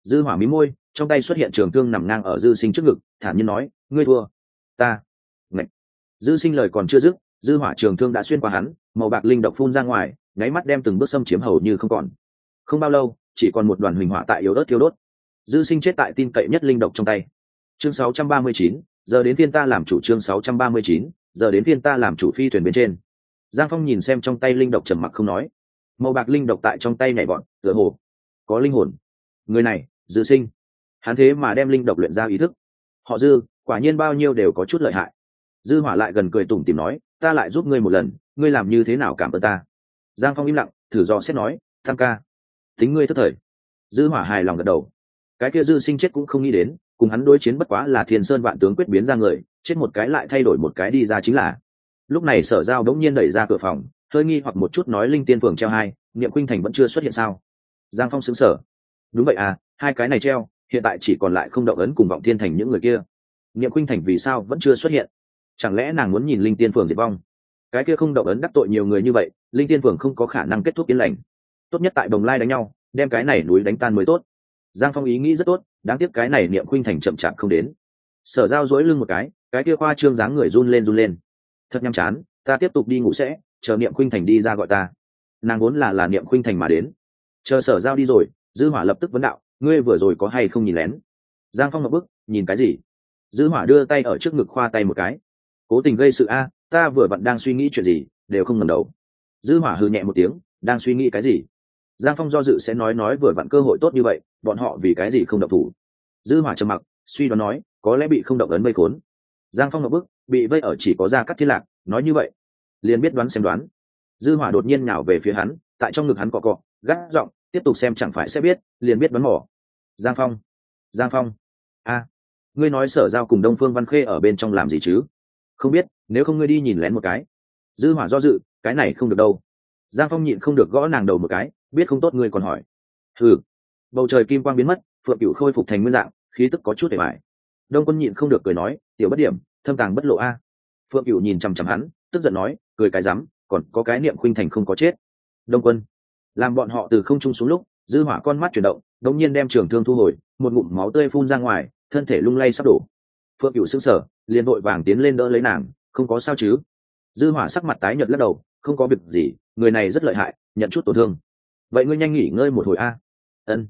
Dư hỏa mí môi trong tay xuất hiện trường thương nằm ngang ở dư sinh trước ngực thản nhiên nói ngươi thua. Ta. Ngậy. dư sinh lời còn chưa dứt dư hỏa trường thương đã xuyên qua hắn màu bạc linh độc phun ra ngoài nháy mắt đem từng bước xâm chiếm hầu như không còn. Không bao lâu chỉ còn một đoàn huỳnh hỏa tại yếu đốt thiêu đốt. Dư sinh chết tại tin cậy nhất linh độc trong tay. Chương 639, giờ đến thiên ta làm chủ chương 639, giờ đến thiên ta làm chủ phi thuyền bên trên. Giang phong nhìn xem trong tay linh độc trầm mặc không nói. Màu bạc linh độc tại trong tay nhảy bọn tựa hồ có linh hồn. Người này dư sinh hắn thế mà đem linh độc luyện ra ý thức. Họ dư, quả nhiên bao nhiêu đều có chút lợi hại. Dư hỏa lại gần cười tủm tìm nói, ta lại giúp ngươi một lần, ngươi làm như thế nào cảm ơn ta? Giang phong im lặng, thử do xét nói tham ca, tính ngươi thất thời. Dư hỏa hài lòng gật đầu. Cái kia dư sinh chết cũng không nghĩ đến, cùng hắn đối chiến bất quá là thiên sơn vạn tướng quyết biến ra người, chết một cái lại thay đổi một cái đi ra chính là. Lúc này sở giao đống nhiên đẩy ra cửa phòng, hơi nghi hoặc một chút nói linh tiên phường treo hai, niệm khuynh thành vẫn chưa xuất hiện sao? Giang phong xứng sở đúng vậy à hai cái này treo hiện tại chỉ còn lại không động ấn cùng vọng thiên thành những người kia. Niệm khuynh thành vì sao vẫn chưa xuất hiện? Chẳng lẽ nàng muốn nhìn linh tiên phường diệt vong? Cái kia không động ấn đắc tội nhiều người như vậy, linh tiên phường không có khả năng kết thúc yên lành. Tốt nhất tại đồng lai đánh nhau, đem cái này núi đánh tan mới tốt. Giang phong ý nghĩ rất tốt, đáng tiếc cái này niệm khuynh thành chậm chạp không đến. Sở giao dỗi lưng một cái cái kia khoa trương dáng người run lên run lên. Thật nhăm chán, ta tiếp tục đi ngủ sẽ, chờ niệm khuynh thành đi ra gọi ta. Nàng vốn là là niệm khuynh thành mà đến. Chờ sở giao đi rồi, dư hỏa lập tức vấn đạo ngươi vừa rồi có hay không nhìn lén? Giang phong ngập bức, nhìn cái gì? Dư hỏa đưa tay ở trước ngực khoa tay một cái. Cố tình gây sự a, ta vừa vặn đang suy nghĩ chuyện gì, đều không ngần đầu. Dư hỏa hừ nhẹ một tiếng, đang suy nghĩ cái gì? Giang phong do dự sẽ nói nói vừa vặn cơ hội tốt như vậy, bọn họ vì cái gì không động thủ? Dư hỏa trầm mặc, suy đoán nói, có lẽ bị không động ấn vây khốn. Giang phong ngập bước bị vây ở chỉ có ra cắt thiên lạc, nói như vậy. Liền biết đoán xem đoán. Dư hỏa đột nhiên nhào về phía hắn, tại trong ngực hắn cọ cọ, gắt giọng tiếp tục xem chẳng phải sẽ biết, liền biết bắn mỏ. Giang phong giang phong. A, ngươi nói sở giao cùng đông phương văn khê ở bên trong làm gì chứ? Không biết, nếu không ngươi đi nhìn lén một cái. Dư hỏa do dự, cái này không được đâu. Giang phong nhịn không được gõ nàng đầu một cái, biết không tốt ngươi còn hỏi. Ừ bầu trời kim quang biến mất, phượng cửu khôi phục thành nguyên dạng, khí tức có chút để mải đông quân nhịn không được cười nói, tiểu bất điểm, thâm tàng bất lộ a. Phượng cửu nhìn chằm chằm hắn, tức giận nói, cười cái rắm, còn có cái niệm khuynh thành không có chết. Đông quân làm bọn họ từ không trung xuống lúc, dư hỏa con mắt chuyển động đống nhiên đem trường thương thu hồi, một ngụm máu tươi phun ra ngoài, thân thể lung lay sắp đổ. Phượng cửu sững sờ, liền đội vàng tiến lên đỡ lấy nàng, không có sao chứ? Dư hỏa sắc mặt tái nhợt lắc đầu, không có việc gì, người này rất lợi hại, nhận chút tổn thương. Vậy ngươi nhanh nghỉ ngơi một hồi a. Ân.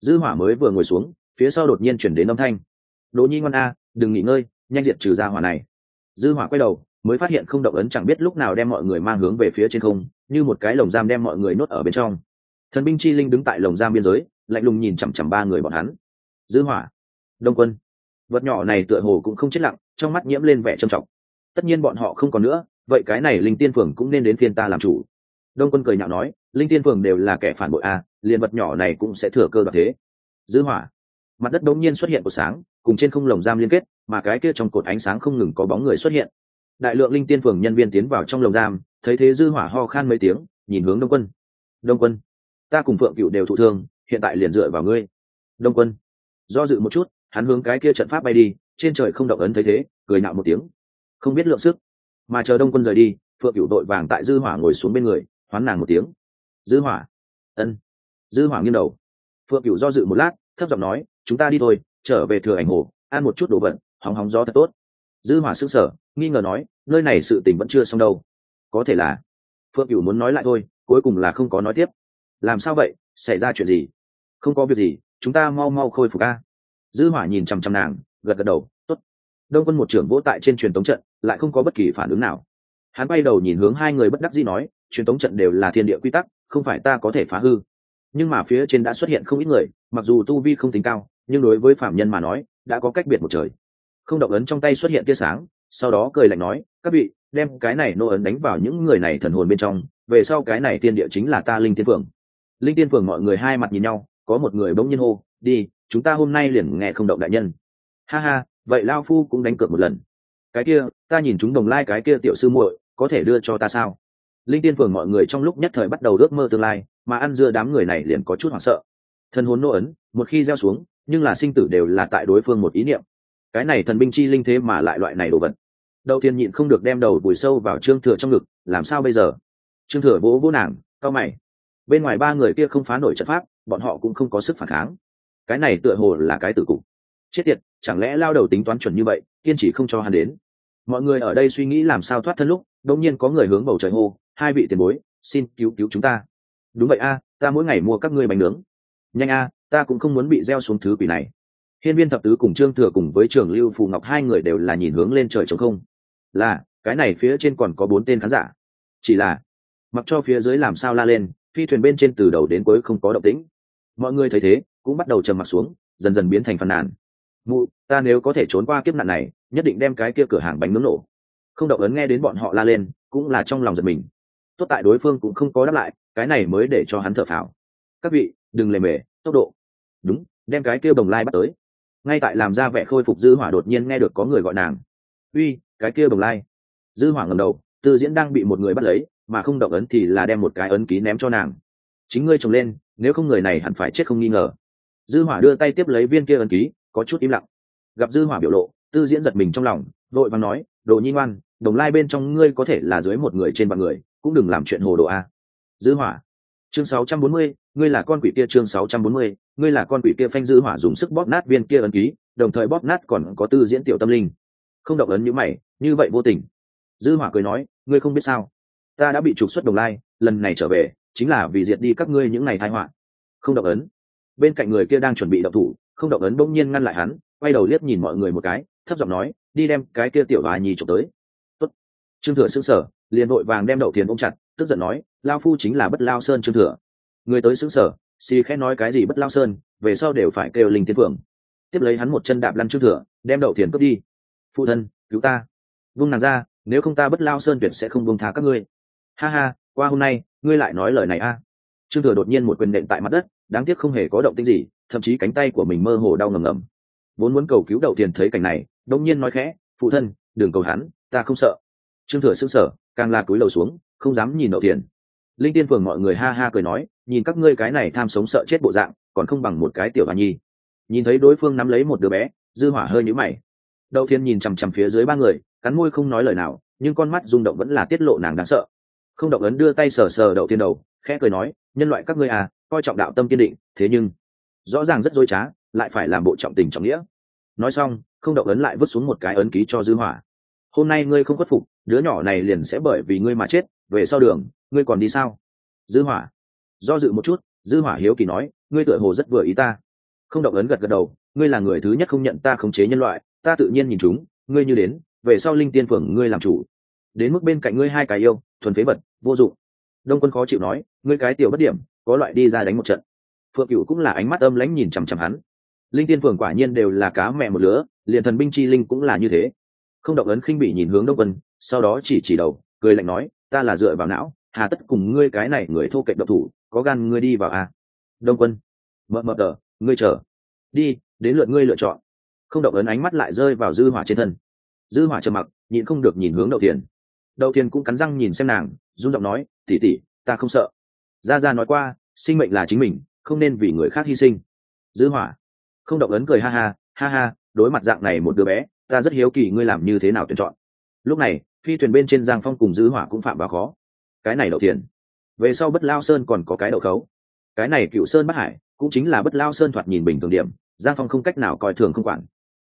Dư hỏa mới vừa ngồi xuống, phía sau đột nhiên chuyển đến âm thanh. Đỗ nhi ngoan a, đừng nghỉ ngơi, nhanh diệt trừ ra hỏa này. Dư hỏa quay đầu, mới phát hiện không động ấn chẳng biết lúc nào đem mọi người mang hướng về phía trên không như một cái lồng giam đem mọi người nuốt ở bên trong. Thần binh chi linh đứng tại lồng giam biên giới lạnh lùng nhìn chằm chằm ba người bọn hắn. Dư hỏa đông quân. Vật nhỏ này tựa hồ cũng không chết lặng trong mắt nhiễm lên vẻ trầm trọng. Tất nhiên bọn họ không còn nữa vậy cái này linh tiên phường cũng nên đến phiên ta làm chủ. Đông quân cười nhạo nói linh tiên phường đều là kẻ phản bội a à, liền vật nhỏ này cũng sẽ thừa cơ đoạt thế. Dư hỏa mặt đất đống nhiên xuất hiện của sáng cùng trên không lồng giam liên kết mà cái kia trong cột ánh sáng không ngừng có bóng người xuất hiện. Đại lượng linh tiên phường nhân viên tiến vào trong lồng giam thấy thế dư hỏa ho khan mấy tiếng, nhìn hướng đông quân. Đông quân, ta cùng phượng cựu đều thụ thương, hiện tại liền dựa vào ngươi. Đông quân do dự một chút, hắn hướng cái kia trận pháp bay đi, trên trời không động ấn thấy thế, cười nạo một tiếng. Không biết lượng sức, mà chờ đông quân rời đi, phượng cựu đội vàng tại dư hỏa ngồi xuống bên người, hoán nàng một tiếng. Dư hỏa, ân. Dư hỏa nghiêng đầu. Phượng cửu do dự một lát, thấp giọng nói, chúng ta đi thôi, trở về thừa ảnh hồ, ăn một chút đồ vật, hóng hóng gió thật tốt. Dư hỏa sững sờ, nghi ngờ nói, nơi này sự tình vẫn chưa xong đâu có thể là, phượng cửu muốn nói lại thôi, cuối cùng là không có nói tiếp. Làm sao vậy? Xảy ra chuyện gì? Không có việc gì, chúng ta mau mau khôi phục a. Dư hỏa nhìn chăm chăm nàng, gật gật đầu, tốt. Đông quân một trưởng vỗ tại trên truyền tống trận, lại không có bất kỳ phản ứng nào. Hắn bay đầu nhìn hướng hai người bất đắc dĩ nói, truyền tống trận đều là thiên địa quy tắc, không phải ta có thể phá hư. Nhưng mà phía trên đã xuất hiện không ít người, mặc dù tu vi không tính cao, nhưng đối với phạm nhân mà nói, đã có cách biệt một trời. Không động ấn trong tay xuất hiện tia sáng, sau đó cười lạnh nói, các vị đem cái này nô ấn đánh vào những người này thần hồn bên trong, về sau cái này tiên địa chính là ta linh tiên phượng. Linh tiên phượng mọi người hai mặt nhìn nhau, có một người bỗng nhiên hô, đi, chúng ta hôm nay liền nghe không động đại nhân. Ha ha, vậy lao phu cũng đánh cược một lần. Cái kia, ta nhìn chúng đồng lai cái kia tiểu sư muội, có thể đưa cho ta sao? Linh tiên phường mọi người trong lúc nhất thời bắt đầu ước mơ tương lai, mà ăn dưa đám người này liền có chút hoảng sợ. Thần hồn nô ấn, một khi gieo xuống, nhưng là sinh tử đều là tại đối phương một ý niệm. Cái này thần binh chi linh thế mà lại loại này đồ vật đầu tiên nhịn không được đem đầu vùi sâu vào trương thừa trong ngực, làm sao bây giờ? Trương thừa vỗ vỗ nàng cao mày. Bên ngoài ba người kia không phá nổi trận pháp, bọn họ cũng không có sức phản kháng. Cái này tựa hồ là cái tử cục. Chết tiệt, chẳng lẽ lao đầu tính toán chuẩn như vậy, kiên trì không cho hắn đến? Mọi người ở đây suy nghĩ làm sao thoát thân lúc, đột nhiên có người hướng bầu trời hô, hai vị tiền bối, xin cứu cứu chúng ta. Đúng vậy a, ta mỗi ngày mua các ngươi bánh nướng. Nhanh a, ta cũng không muốn bị gieo xuống thứ quỷ này. Hiên viên thập tứ cùng trương thừa cùng với trường lưu phù ngọc hai người đều là nhìn hướng lên trời trống không là, cái này phía trên còn có bốn tên khán giả. Chỉ là, mặc cho phía dưới làm sao la lên, phi thuyền bên trên từ đầu đến cuối không có động tĩnh. Mọi người thấy thế, cũng bắt đầu trầm mặt xuống, dần dần biến thành phàn nàn. Mụ, ta nếu có thể trốn qua kiếp nạn này, nhất định đem cái kia cửa hàng bánh nướng nổ. Không động ấn nghe đến bọn họ la lên, cũng là trong lòng giật mình. Tốt tại đối phương cũng không có đáp lại, cái này mới để cho hắn thở phào. Các vị, đừng lề mề, tốc độ. Đúng, đem cái kia bồng lai bắt tới. Ngay tại làm ra vẻ khôi phục dư hỏa đột nhiên nghe được có người gọi nàng. Uy cái kia bồng lai. Dư hỏa ngẩng đầu tư diễn đang bị một người bắt lấy mà không động ấn thì là đem một cái ấn ký ném cho nàng. Chính ngươi trồng lên nếu không người này hẳn phải chết không nghi ngờ. Dư hỏa đưa tay tiếp lấy viên kia ấn ký có chút im lặng. Gặp dư hỏa biểu lộ tư diễn giật mình trong lòng vội vàng nói đồ nhi ngoan đồng lai bên trong ngươi có thể là dưới một người trên vạn người cũng đừng làm chuyện hồ đồ a. Dư hỏa chương 640, ngươi là con quỷ kia chương 640, ngươi là con quỷ kia phanh dư hỏa dùng sức bóp nát viên kia ấn ký đồng thời bóp nát còn có tư diễn tiểu tâm linh. Không động ấn như mày như vậy vô tình. Dư hỏa cười nói, ngươi không biết sao? Ta đã bị trục xuất đồng lai, lần này trở về, chính là vì diệt đi các ngươi những ngày tai họa. Không động ấn. Bên cạnh người kia đang chuẩn bị động thủ, không động ấn bỗng nhiên ngăn lại hắn, quay đầu liếc nhìn mọi người một cái, thấp giọng nói, đi đem cái kia tiểu bà nhi trộm tới. Tốt. trương thừa sững sở liền vội vàng đem đậu tiền ôm chặt, tức giận nói, lao phu chính là bất lao sơn trương thừa. Người tới xứng sở xì khẽ nói cái gì bất lao sơn, về sau đều phải kêu linh tiên phượng. Tiếp lấy hắn một chân đạp lăn trương thừa, đem đậu tiền cướp đi. Phụ thân, cứu ta vung nàng ra, nếu không ta bất lao sơn tuyệt sẽ không buông tha các ngươi. Ha ha, qua hôm nay, ngươi lại nói lời này a. Trương thừa đột nhiên một quyền nện tại mặt đất, đáng tiếc không hề có động tĩnh gì, thậm chí cánh tay của mình mơ hồ đau ngầm ngầm. Vốn muốn cầu cứu đậu tiền thấy cảnh này đông nhiên nói khẽ, phụ thân, đừng cầu hắn, ta không sợ. Trương thừa sững sờ, càng là cúi đầu xuống, không dám nhìn đậu tiền. Linh tiên phường mọi người ha ha cười nói, nhìn các ngươi cái này tham sống sợ chết bộ dạng, còn không bằng một cái tiểu bà nhi. Nhìn thấy đối phương nắm lấy một đứa bé, dư hỏa hơi nhũ mày. Đậu thiên nhìn chằm chằm phía dưới ba người cắn môi không nói lời nào, nhưng con mắt rung động vẫn là tiết lộ nàng đáng sợ. Không động ấn đưa tay sờ sờ đậu tiên đầu, khẽ cười nói, nhân loại các ngươi à coi trọng đạo tâm kiên định, thế nhưng rõ ràng rất dối trá, lại phải làm bộ trọng tình trọng nghĩa. Nói xong, không động ấn lại vứt xuống một cái ấn ký cho dư hỏa. Hôm nay ngươi không khuất phục, đứa nhỏ này liền sẽ bởi vì ngươi mà chết, về sau đường, ngươi còn đi sao? Dư hỏa do dự một chút, dư hỏa hiếu kỳ nói, ngươi tựa hồ rất vừa ý ta. Không động ấn gật gật đầu, ngươi là người thứ nhất không nhận ta khống chế nhân loại, ta tự nhiên nhìn chúng, ngươi như đến về sau linh tiên phường ngươi làm chủ. Đến mức bên cạnh ngươi hai cái yêu, thuần phế vật, vô dụng. Đông quân khó chịu nói, ngươi cái tiểu bất điểm, có loại đi ra đánh một trận. Phượng cửu cũng là ánh mắt âm lãnh nhìn chằm chằm hắn. Linh tiên phường quả nhiên đều là cá mẹ một lứa, liền thần binh chi linh cũng là như thế. Không động ấn khinh bị nhìn hướng đông quân, sau đó chỉ chỉ đầu, cười lạnh nói, ta là dựa vào não, hà tất cùng ngươi cái này người thô kệch độc thủ, có gan ngươi đi vào à. đông quân, mợ mợ tờ, ngươi chờ. Đi, đến lượt ngươi lựa chọn. Không động ấn ánh mắt lại rơi vào dư hỏa trên thân dư hỏa trầm mặc, nhịn không được nhìn hướng đậu tiền đậu tiền cũng cắn răng nhìn xem nàng, run giọng nói tỉ tỉ ta không sợ. Gia gia nói qua, sinh mệnh là chính mình, không nên vì người khác hy sinh. Dư hỏa. Không động ấn cười ha ha ha ha, đối mặt dạng này một đứa bé, ta rất hiếu kỳ ngươi làm như thế nào tuyển chọn. Lúc này, phi thuyền bên trên giang phong cùng dư hỏa cũng phạm vào khó. Cái này đậu tiền về sau bất lao sơn còn có cái đậu khấu. Cái này cựu sơn bắc hải cũng chính là bất lao sơn thoạt nhìn bình thường điểm, giang phong không cách nào coi thường không quản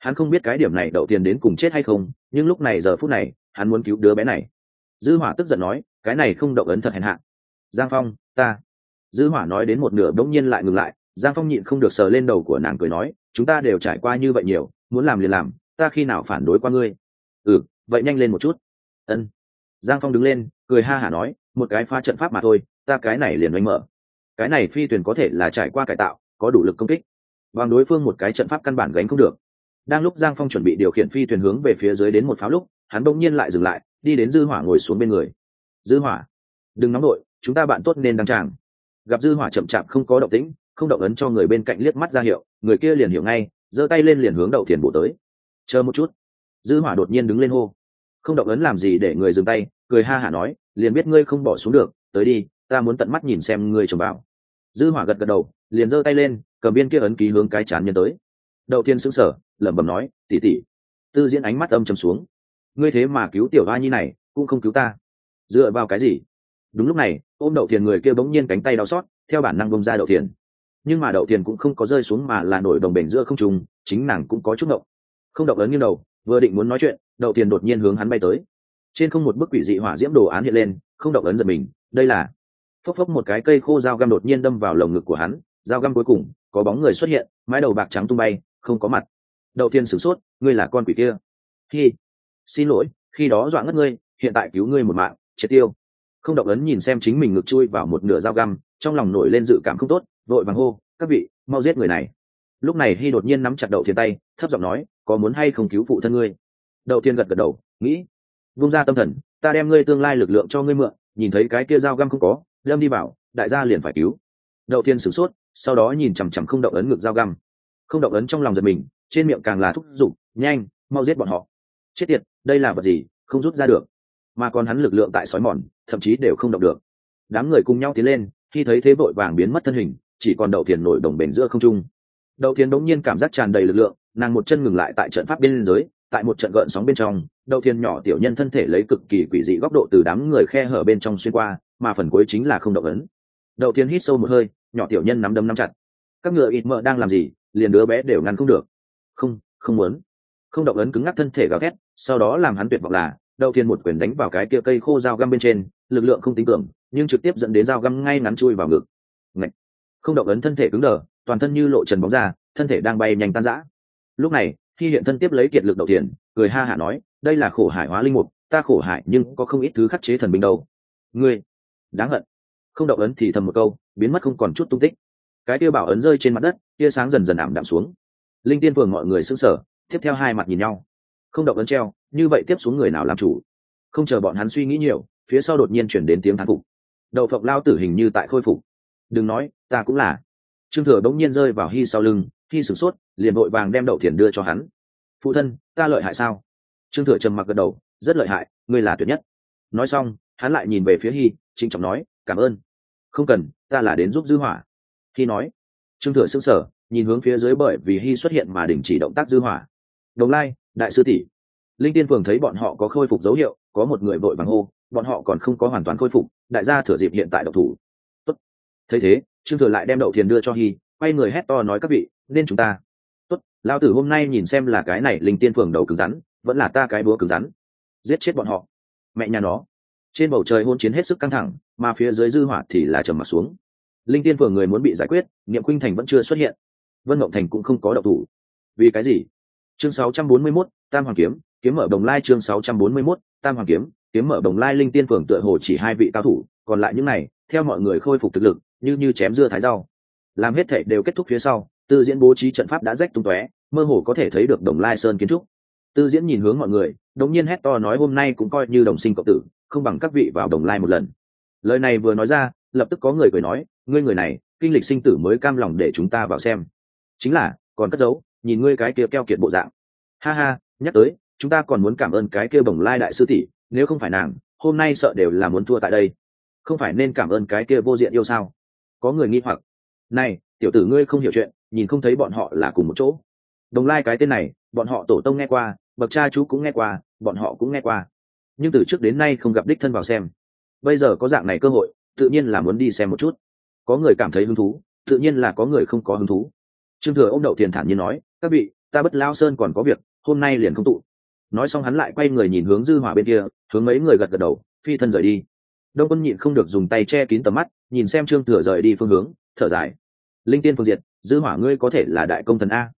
hắn không biết cái điểm này đậu tiền đến cùng chết hay không, nhưng lúc này giờ phút này, hắn muốn cứu đứa bé này. Dư hỏa tức giận nói, cái này không động ấn thật hèn hạ. Giang phong, ta. Dư hỏa nói đến một nửa đống nhiên lại ngừng lại, giang phong nhịn không được sờ lên đầu của nàng cười nói, chúng ta đều trải qua như vậy nhiều, muốn làm liền làm, ta khi nào phản đối qua ngươi? Ừ vậy nhanh lên một chút. Ân. Giang phong đứng lên, cười ha hả nói, một cái pha trận pháp mà thôi, ta cái này liền oanh mở. Cái này phi thuyền có thể là trải qua cải tạo, có đủ lực công kích. Bằng đối phương một cái trận pháp căn bản gánh không được đang lúc giang phong chuẩn bị điều khiển phi thuyền hướng về phía dưới đến một pháo lúc, hắn bỗng nhiên lại dừng lại, đi đến dư hỏa ngồi xuống bên người. Dư hỏa, đừng nóng đội, chúng ta bạn tốt nên đăng tràng. Gặp dư hỏa chậm chạp không có động tĩnh, không động ấn cho người bên cạnh liếc mắt ra hiệu, người kia liền hiểu ngay, giơ tay lên liền hướng đậu thiền bộ tới. Chờ một chút. Dư hỏa đột nhiên đứng lên hô. Không động ấn làm gì để người dừng tay, cười ha hả nói, liền biết ngươi không bỏ xuống được, tới đi, ta muốn tận mắt nhìn xem ngươi trồng bảo dư hỏa gật gật đầu, liền giơ tay lên, cầm viên kia ấn ký hướng cái chán nhân tới đậu thiên sững sờ, lẩm bẩm nói, tỷ tỷ. Tư diễn ánh mắt âm trầm xuống. Ngươi thế mà cứu tiểu hoa nhi này, cũng không cứu ta. Dựa vào cái gì? Đúng lúc này, ôm đậu thiền người kia bỗng nhiên cánh tay đau xót, theo bản năng bông ra đậu thiền nhưng mà đậu thiền cũng không có rơi xuống mà là nổi đồng bể giữa không trùng chính nàng cũng có chút động không động ấn như đầu, vừa định muốn nói chuyện, đậu thiền đột nhiên hướng hắn bay tới. Trên không một bức quỷ dị hỏa diễm đồ án hiện lên, không động ấn giật mình, đây là phốc phốc một cái cây khô dao găm đột nhiên đâm vào lồng ngực của hắn, dao găm cuối cùng, có bóng người xuất hiện, mái đầu bạc trắng tung bay không có mặt. Đậu thiên sửng sốt, ngươi là con quỷ kia. Khi xin lỗi, khi đó dọa ngất ngươi, hiện tại cứu ngươi một mạng, triệt tiêu. Không động ấn nhìn xem chính mình ngực chui vào một nửa dao găm, trong lòng nổi lên dự cảm không tốt, vội vàng hô, các vị, mau giết người này. Lúc này hy đột nhiên nắm chặt đậu thiên tay, thấp giọng nói, có muốn hay không cứu phụ thân ngươi? Đậu thiên gật gật đầu, nghĩ. Vung ra tâm thần, ta đem ngươi tương lai lực lượng cho ngươi mượn, nhìn thấy cái kia dao găm không có, lâm đi vào đại gia liền phải cứu. Đậu thiên sửng sốt, sau đó nhìn chằm chằm không động ấn ngực dao găm không động ấn trong lòng giật mình, trên miệng càng là thúc giục, nhanh, mau giết bọn họ. Chết tiệt, đây là vật gì, không rút ra được. Mà còn hắn lực lượng tại sói mòn, thậm chí đều không động được. Đám người cùng nhau tiến lên, khi thấy thế vội vàng biến mất thân hình, chỉ còn đậu thiền nổi đồng bền giữa không trung. Đậu thiền đống nhiên cảm giác tràn đầy lực lượng, nàng một chân ngừng lại tại trận pháp bên giới tại một trận gợn sóng bên trong, đậu thiền nhỏ tiểu nhân thân thể lấy cực kỳ quỷ dị góc độ từ đám người khe hở bên trong xuyên qua, mà phần cuối chính là không động ấn. Đậu thiền hít sâu một hơi, nhỏ tiểu nhân nắm đấm nắm chặt. Các ngựa ít mỡ đang làm gì? Liền đứa bé đều ngăn không được. Không không muốn. Không động ấn cứng ngắc thân thể gào thét, sau đó làm hắn tuyệt vọng là, đầu tiên một quyền đánh vào cái kia cây khô dao găm bên trên, lực lượng không tính cường, nhưng trực tiếp dẫn đến dao găm ngay ngắn chui vào ngực. Ngậy. không động ấn thân thể cứng đờ, toàn thân như lộ trần bóng ra, thân thể đang bay nhanh tan rã. Lúc này, khi hiện thân tiếp lấy kiệt lực đầu tiên, cười ha hả nói, đây là khổ hải hóa linh mục, ta khổ hải nhưng có không ít thứ khắc chế thần binh đâu. Ngươi. Đáng hận. Không động ấn thì thầm một câu, biến mất không còn chút tung tích cái kia bảo ấn rơi trên mặt đất, tia sáng dần dần ảm đạm xuống. Linh tiên phường mọi người sững sờ, tiếp theo hai mặt nhìn nhau. Không động ấn treo, như vậy tiếp xuống người nào làm chủ? Không chờ bọn hắn suy nghĩ nhiều, phía sau đột nhiên chuyển đến tiếng thán phục. Đậu phộng lao tử hình như tại khôi phục. Đừng nói, ta cũng là. Trương thừa bỗng nhiên rơi vào hy sau lưng, hy sửng sốt, liền vội vàng đem đậu thiền đưa cho hắn. Phụ thân, ta lợi hại sao? Trương thừa trầm mặc gật đầu, rất lợi hại, ngươi là tuyệt nhất. Nói xong, hắn lại nhìn về phía hy, trịnh trọng nói, cảm ơn. Không cần, ta là đến giúp dư hỏa hy nói. Trương thừa sững sờ nhìn hướng phía dưới bởi vì hy xuất hiện mà đình chỉ động tác dư hỏa. Đồng lai đại sư tỷ. Linh tiên phường thấy bọn họ có khôi phục dấu hiệu có một người vội vàng hô bọn họ còn không có hoàn toàn khôi phục đại gia thừa dịp hiện tại độc thủ. Tốt. thấy thế trương thừa lại đem đậu thiền đưa cho hy quay người hét to nói các vị nên chúng ta. Tốt, lao tử hôm nay nhìn xem là cái này linh tiên phường đầu cứng rắn vẫn là ta cái búa cứng rắn. Giết chết bọn họ. Mẹ nhà nó. Trên bầu trời hôn chiến hết sức căng thẳng mà phía dưới dư hỏa thì là trầm mặt xuống linh tiên phường người muốn bị giải quyết niệm khuynh thành vẫn chưa xuất hiện. Vân mộng thành cũng không có độc thủ. Vì cái gì? Chương 641, tam hoàng kiếm kiếm mở đồng lai chương 641, tam hoàng kiếm kiếm mở đồng lai linh tiên phường tựa hồ chỉ hai vị cao thủ còn lại những này theo mọi người khôi phục thực lực như như chém dưa thái rau. Làm hết thể đều kết thúc phía sau tư diễn bố trí trận pháp đã rách tung tóe mơ hồ có thể thấy được đồng lai sơn kiến trúc. Tư diễn nhìn hướng mọi người đống nhiên hét to nói hôm nay cũng coi như đồng sinh cộng tử không bằng các vị vào đồng lai một lần. Lời này vừa nói ra lập tức có người cười nói ngươi người này, kinh lịch sinh tử mới cam lòng để chúng ta vào xem. Chính là, còn cất giấu, nhìn ngươi cái kia keo kiệt bộ dạng. Ha ha, nhắc tới, chúng ta còn muốn cảm ơn cái kia bồng lai đại sư tỷ, nếu không phải nàng, hôm nay sợ đều là muốn thua tại đây. Không phải nên cảm ơn cái kia vô diện yêu sao? Có người nghi hoặc. Này, tiểu tử ngươi không hiểu chuyện, nhìn không thấy bọn họ là cùng một chỗ. Đồng lai cái tên này, bọn họ tổ tông nghe qua, bậc cha chú cũng nghe qua, bọn họ cũng nghe qua. Nhưng từ trước đến nay không gặp đích thân vào xem. Bây giờ có dạng này cơ hội, tự nhiên là muốn đi xem một chút có người cảm thấy hứng thú tự nhiên là có người không có hứng thú. Trương thừa ô m đậu tiền thản nhiên nói các vị ta bất lao sơn còn có việc hôm nay liền không tụ. Nói xong hắn lại quay người nhìn hướng dư hỏa bên kia hướng mấy người gật gật đầu phi thân rời đi. Đông quân nhịn không được dùng tay che kín tầm mắt nhìn xem trương thừa rời đi phương hướng thở dài. Linh tiên phương diệt dư hỏa ngươi có thể là đại công thần a?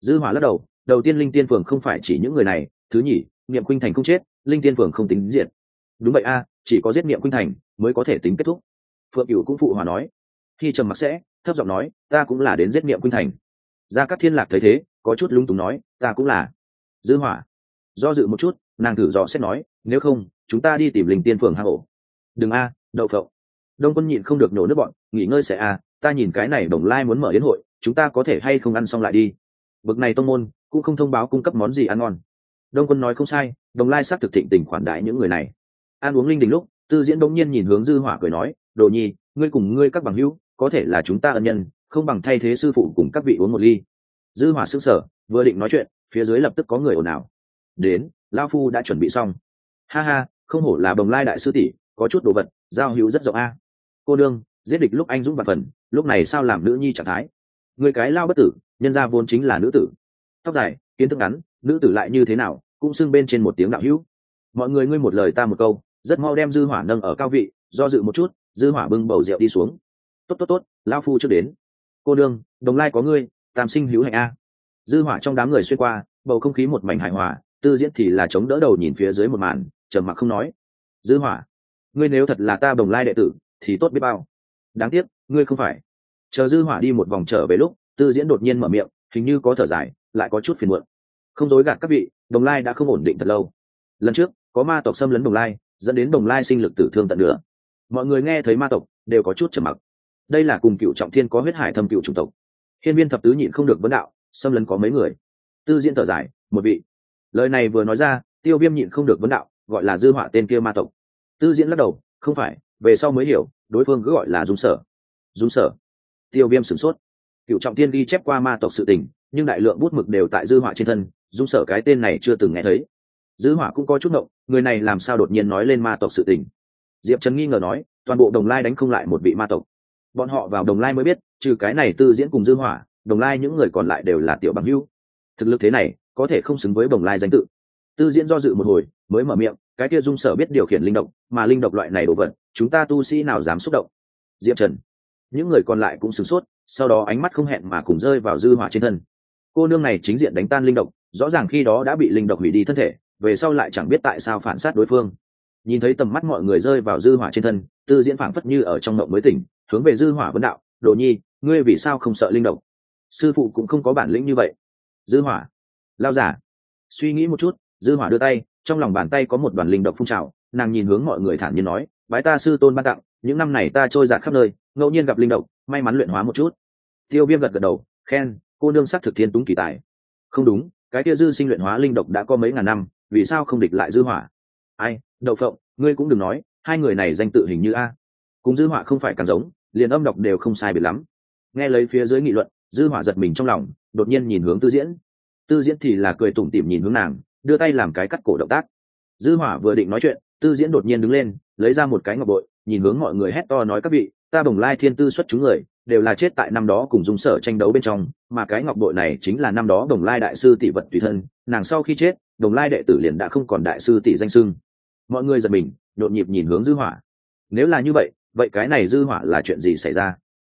Dư hỏa lắc đầu đầu tiên linh tiên phường không phải chỉ những người này thứ nhỉ, niệm khuynh thành không chết linh tiên phường không tính diệt. Đúng vậy a chỉ có giết niệm khuynh thành mới có thể tính kết thúc. Phượng cửu cũng phụ hòa nói khi trầm mặc sẽ, thấp giọng nói, ta cũng là đến giết niệm khuynh thành. Gia cát thiên lạc thấy thế, có chút lung túng nói, ta cũng là. Dư hỏa, do dự một chút, nàng thử dò xét nói, nếu không, chúng ta đi tìm linh tiên phường hang ổ. Đừng a, đậu phộng. Đông quân nhịn không được nổ nước bọn, nghỉ ngơi sẽ a, ta nhìn cái này đồng lai muốn mở yến hội, chúng ta có thể hay không ăn xong lại đi. Bực này tông môn, cũng không thông báo cung cấp món gì ăn ngon. Đông quân nói không sai, đồng lai xác thực thịnh tình khoản đãi những người này. Ăn uống linh đình lúc, tư diễn đông nhiên nhìn hướng dư hỏa cười nói, đồ nhi, ngươi cùng ngươi các bằng hữu có thể là chúng ta ân nhân, không bằng thay thế sư phụ cùng các vị uống một ly. Dư hỏa sững sở vừa định nói chuyện, phía dưới lập tức có người ồn ào. Đến, lao phu đã chuẩn bị xong. Ha ha, không hổ là bồng lai đại sư tỷ, có chút đồ vật, giao hữu rất rộng a. Cô đương giết địch lúc anh dũng và phần, lúc này sao làm nữ nhi trạng thái? Người cái lao bất tử, nhân ra vốn chính là nữ tử. Tóc dài, kiến thức ngắn, nữ tử lại như thế nào, cũng xưng bên trên một tiếng đạo hữu. Mọi người ngươi một lời ta một câu, rất mau đem dư hỏa nâng ở cao vị, do dự một chút, dư hỏa bưng bầu rượu đi xuống tốt tốt tốt lao phu trước đến. Cô đương đồng lai có ngươi, tam sinh hữu hạnh a. Dư hỏa trong đám người xuyên qua, bầu không khí một mảnh hài hòa, tư diễn thì là chống đỡ đầu nhìn phía dưới một màn, trầm mặc không nói. Dư hỏa, ngươi nếu thật là ta đồng lai đệ tử, thì tốt biết bao. Đáng tiếc, ngươi không phải. Chờ dư hỏa đi một vòng trở về lúc, tư diễn đột nhiên mở miệng, hình như có thở dài, lại có chút phiền muộn. Không dối gạt các vị, đồng lai đã không ổn định thật lâu. Lần trước, có ma tộc xâm lấn đồng lai, dẫn đến đồng lai sinh lực tử thương tận nữa mọi người nghe thấy ma tộc, đều có chút trầm mặc đây là cùng cựu trọng thiên có huyết hải thâm cựu chủng tộc. Hiên viên thập tứ nhịn không được vấn đạo, xâm lấn có mấy người? Tư diễn thở dài, một vị. Lời này vừa nói ra, tiêu viêm nhịn không được vấn đạo, gọi là dư họa tên kia ma tộc. Tư diễn lắc đầu, không phải, về sau mới hiểu, đối phương cứ gọi là dung sở. Dung sở. Tiêu viêm sửng sốt. Cựu trọng tiên ghi chép qua ma tộc sự tình, nhưng đại lượng bút mực đều tại dư họa trên thân, dung sở cái tên này chưa từng nghe thấy. Dư họa cũng có chút ngộng, người này làm sao đột nhiên nói lên ma tộc sự tình? Diệp trần nghi ngờ nói, toàn bộ đồng lai đánh không lại một vị ma tộc bọn họ vào đồng lai mới biết, trừ cái này tư diễn cùng dư hỏa, đồng lai những người còn lại đều là tiểu bằng hưu thực lực thế này, có thể không xứng với đồng lai danh tự. Tư diễn do dự một hồi, mới mở miệng, cái kia dung sở biết điều khiển linh động mà linh độc loại này đồ vật, chúng ta tu sĩ nào dám xúc động? Diệp trần. Những người còn lại cũng sửng sốt, sau đó ánh mắt không hẹn mà cùng rơi vào dư hỏa trên thân. Cô nương này chính diện đánh tan linh độc, rõ ràng khi đó đã bị linh độc hủy đi thân thể, về sau lại chẳng biết tại sao phản sát đối phương. Nhìn thấy tầm mắt mọi người rơi vào dư hỏa trên thân, tư diễn phảng phất như ở trong mộng mới tỉnh hướng về dư hỏa vấn đạo, đồ nhi, ngươi vì sao không sợ linh động sư phụ cũng không có bản lĩnh như vậy. Dư hỏa, lao giả. Suy nghĩ một chút, dư hỏa đưa tay, trong lòng bàn tay có một đoàn linh động phun trào, nàng nhìn hướng mọi người thản nhiên nói, bái ta sư tôn ban tặng, những năm này ta trôi dạt khắp nơi, ngẫu nhiên gặp linh động may mắn luyện hóa một chút. Tiêu viêm gật gật đầu, khen, cô nương sắc thực thiên túng kỳ tài. Không đúng, cái kia dư sinh luyện hóa linh độc đã có mấy ngàn năm, vì sao không địch lại dư hỏa? Ai, đậu phộng, ngươi cũng đừng nói, hai người này danh tự hình như a. Cùng dư hỏa không phải càng giống liền âm độc đều không sai biệt lắm. Nghe lấy phía dưới nghị luận, dư hỏa giật mình trong lòng, đột nhiên nhìn hướng tư diễn. Tư diễn thì là cười tủm tỉm nhìn hướng nàng, đưa tay làm cái cắt cổ động tác. Dư hỏa vừa định nói chuyện, tư diễn đột nhiên đứng lên, lấy ra một cái ngọc bội, nhìn hướng mọi người hét to nói các vị, ta bồng lai thiên tư xuất chúng người, đều là chết tại năm đó cùng dung sở tranh đấu bên trong, mà cái ngọc bội này chính là năm đó đồng lai đại sư tỷ vật tùy thân, nàng sau khi chết đồng lai đệ tử liền đã không còn đại sư tỷ danh sưng mọi người giật mình, nhộn nhịp nhìn hướng dư hỏa. Nếu là như vậy vậy cái này dư hỏa là chuyện gì xảy ra?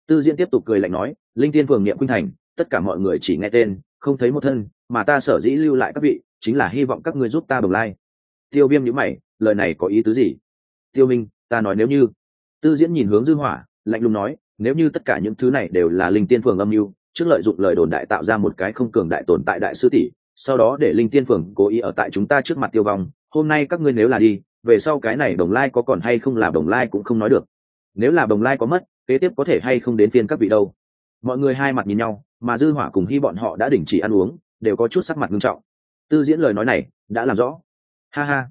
Tư diễn tiếp tục cười lạnh nói, linh tiên phường niệm khuynh thành, tất cả mọi người chỉ nghe tên, không thấy một thân, mà ta sở dĩ lưu lại các vị, chính là hy vọng các ngươi giúp ta bồng lai. Tiêu viêm nhíu mày, lời này có ý tứ gì? Tiêu minh, ta nói nếu như. Tư diễn nhìn hướng dư hỏa, lạnh lùng nói, nếu như tất cả những thứ này đều là linh tiên phường âm mưu, trước lợi dụng lời đồn đại tạo ra một cái không cường đại tồn tại đại sư tỷ, sau đó để linh tiên phường cố ý ở tại chúng ta trước mặt tiêu vong, hôm nay các ngươi nếu là đi, về sau cái này đồng lai có còn hay không là đồng lai cũng không nói được nếu là đồng lai có mất, kế tiếp có thể hay không đến phiên các vị đâu. Mọi người hai mặt nhìn nhau, mà dư hỏa cùng hy bọn họ đã đình chỉ ăn uống, đều có chút sắc mặt nghiêm trọng. Tư diễn lời nói này, đã làm rõ. Ha ha.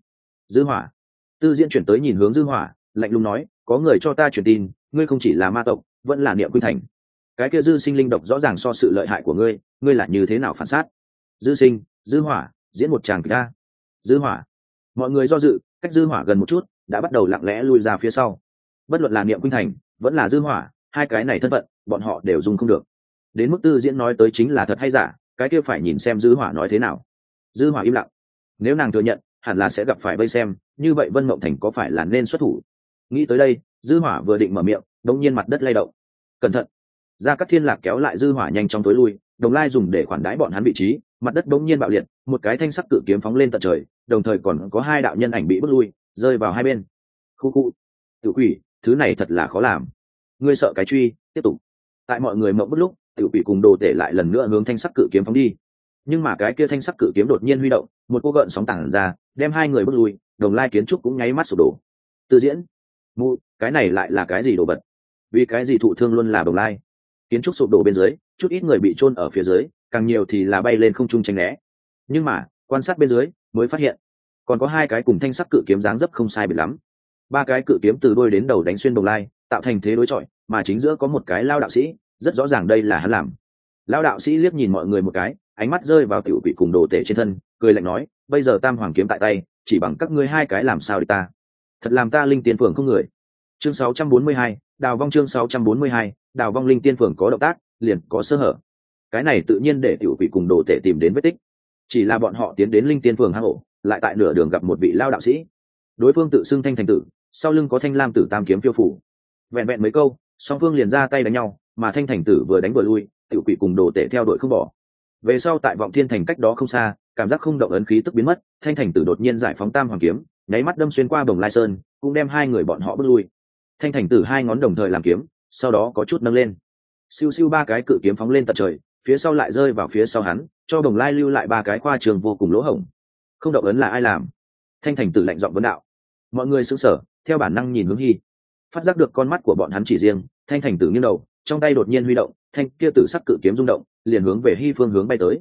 Dư hỏa. Tư diễn chuyển tới nhìn hướng dư hỏa, lạnh lùng nói, có người cho ta truyền tin, ngươi không chỉ là ma tộc, vẫn là niệm quy thành. Cái kia dư sinh linh độc rõ ràng so sự lợi hại của ngươi ngươi là như thế nào phản sát dư sinh, dư hỏa, diễn một tràng ca dư hỏa. Mọi người do dự, cách dư hỏa gần một chút, đã bắt đầu lặng lẽ lui ra phía sau bất luận là niệm khuynh thành, vẫn là dư hỏa, hai cái này thân phận, bọn họ đều dùng không được. Đến mức tư diễn nói tới chính là thật hay giả, cái kia phải nhìn xem dư hỏa nói thế nào. Dư hỏa im lặng. Nếu nàng thừa nhận, hẳn là sẽ gặp phải bây xem, như vậy vân mộng thành có phải là nên xuất thủ? Nghĩ tới đây, dư hỏa vừa định mở miệng đống nhiên mặt đất lay động. Cẩn thận. Ra các thiên lạc kéo lại dư hỏa nhanh trong tối lui, đồng lai dùng để khoản đái bọn hắn vị trí, mặt đất đống nhiên bạo liệt, một cái thanh sắc cự kiếm phóng lên tận trời, đồng thời còn có hai đạo nhân ảnh bị bước lui, rơi vào hai bên. Khu cụ tự quỷ thứ này thật là khó làm. Ngươi sợ cái truy, tiếp tục. Tại mọi người mộng bất lúc tự quỷ cùng đồ tể lại lần nữa hướng thanh sắc cự kiếm phóng đi. Nhưng mà cái kia thanh sắc cự kiếm đột nhiên huy động, một cô gợn sóng tảng ra, đem hai người bước lui, đồng lai kiến trúc cũng nháy mắt sụp đổ. Tư diễn, mụ, cái này lại là cái gì đồ vật? Vì cái gì thụ thương luôn là đồng lai? Kiến trúc sụp đổ bên dưới, chút ít người bị trôn ở phía dưới, càng nhiều thì là bay lên không trung tranh né. Nhưng mà, quan sát bên dưới, mới phát hiện, còn có hai cái cùng thanh sắc cự kiếm dáng dấp không sai biệt lắm ba cái cự kiếm từ đôi đến đầu đánh xuyên đồng lai tạo thành thế đối chọi mà chính giữa có một cái lao đạo sĩ rất rõ ràng đây là hắn làm. Lao đạo sĩ liếc nhìn mọi người một cái ánh mắt rơi vào tiểu vị cùng đồ tể trên thân cười lạnh nói bây giờ tam hoàng kiếm tại tay chỉ bằng các ngươi hai cái làm sao để ta? Thật làm ta linh tiên phường không người. Chương 642, đào vong chương 642, đào vong linh tiên phường có động tác liền có sơ hở. Cái này tự nhiên để tiểu vị cùng đồ tể tìm đến vết tích. Chỉ là bọn họ tiến đến linh tiên phường hang ổ lại tại nửa đường gặp một vị lao đạo sĩ. Đối phương tự xưng thanh thành tử sau lưng có thanh lam tử tam kiếm phiêu phủ. Vẹn vẹn mấy câu, song phương liền ra tay đánh nhau, mà thanh thành tử vừa đánh vừa lui, tiểu quỷ cùng đồ tể theo đội không bỏ. Về sau tại vọng thiên thành cách đó không xa, cảm giác không động ấn khí tức biến mất, thanh thành tử đột nhiên giải phóng tam hoàng kiếm, nháy mắt đâm xuyên qua đồng lai sơn, cũng đem hai người bọn họ bước lui. Thanh thành tử hai ngón đồng thời làm kiếm, sau đó có chút nâng lên. Siêu siêu ba cái cự kiếm phóng lên tận trời, phía sau lại rơi vào phía sau hắn, cho đồng lai lưu lại ba cái khoa trường vô cùng lỗ hổng. Không động ấn là ai làm? Thanh thành tử lạnh giọng vấn đạo. Mọi người xứng sở theo bản năng nhìn hướng hy phát giác được con mắt của bọn hắn chỉ riêng, thanh thành tử nghiêng đầu, trong tay đột nhiên huy động, thanh kia tử sắc cự kiếm rung động, liền hướng về hy phương hướng bay tới.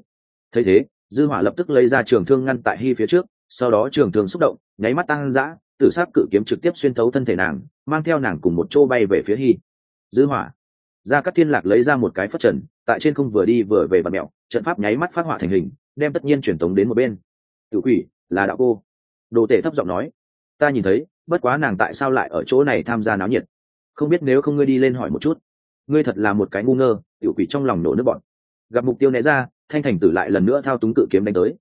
Thấy thế, dư hỏa lập tức lấy ra trường thương ngăn tại hy phía trước, sau đó trường thương xúc động, nháy mắt tăng dã, tử sắc cự kiếm trực tiếp xuyên thấu thân thể nàng, mang theo nàng cùng một chỗ bay về phía hy dư hỏa ra các thiên lạc lấy ra một cái phất trần, tại trên không vừa đi vừa về bật mẹo, trận pháp nháy mắt phát họa thành hình, đem tất nhiên truyền tống đến một bên. Tự quỷ, là đạo cô. Đồ tể thấp giọng nói, ta nhìn thấy bất quá nàng tại sao lại ở chỗ này tham gia náo nhiệt? Không biết nếu không ngươi đi lên hỏi một chút. Ngươi thật là một cái ngu ngơ, tiểu quỷ trong lòng nổ nước bọn. Gặp mục tiêu né ra, thanh thành tử lại lần nữa thao túng cự kiếm đánh tới.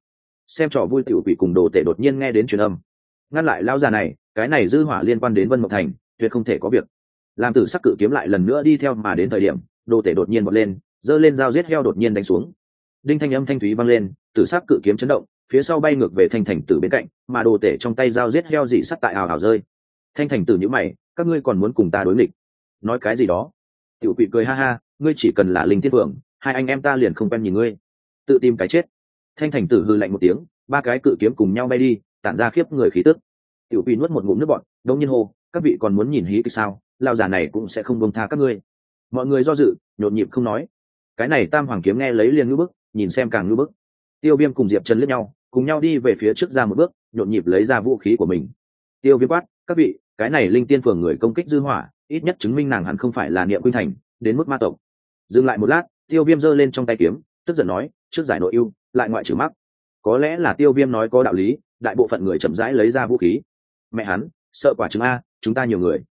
Xem trò vui tiểu quỷ cùng đồ tể đột nhiên nghe đến truyền âm. Ngăn lại lao già này, cái này dư hỏa liên quan đến vân mộc thành, tuyệt không thể có việc. Làm tử sắc cự kiếm lại lần nữa đi theo mà đến thời điểm, đồ tể đột nhiên bật lên, giơ lên dao giết heo đột nhiên đánh xuống. Đinh thanh âm thanh thúy vang lên, tử sắc cự kiếm chấn động phía sau bay ngược về thanh thành tử bên cạnh, mà đồ tể trong tay dao giết heo dị sắt tại hào hào rơi. Thanh thành tử nhữ mày, các ngươi còn muốn cùng ta đối nghịch? Nói cái gì đó? Tiểu quỷ cười ha ha, ngươi chỉ cần là linh thiên phượng, hai anh em ta liền không quen nhìn ngươi. Tự tìm cái chết. Thanh thành tử hư lạnh một tiếng, ba cái cự kiếm cùng nhau bay đi, tản ra khiếp người khí tức. Tiểu quỷ nuốt một ngụm nước bọn đông nhiên hô, các vị còn muốn nhìn hí kịch sao? Lao già này cũng sẽ không bông tha các ngươi. Mọi người do dự, nhộn nhịp không nói. Cái này tam hoàng kiếm nghe lấy liền ngư bức, nhìn xem càng ngư bức. Tiêu viêm cùng diệp trần lướt nhau cùng nhau đi về phía trước ra một bước, nhộn nhịp lấy ra vũ khí của mình. Tiêu viêm quát, các vị, cái này linh tiên phường người công kích dư hỏa, ít nhất chứng minh nàng hẳn không phải là niệm Quy thành, đến mức ma tộc. Dừng lại một lát, tiêu viêm giơ lên trong tay kiếm, tức giận nói, trước giải nội ưu, lại ngoại trừ mắc. Có lẽ là tiêu viêm nói có đạo lý, đại bộ phận người chậm rãi lấy ra vũ khí. Mẹ hắn, sợ quả chứng a, chúng ta nhiều người.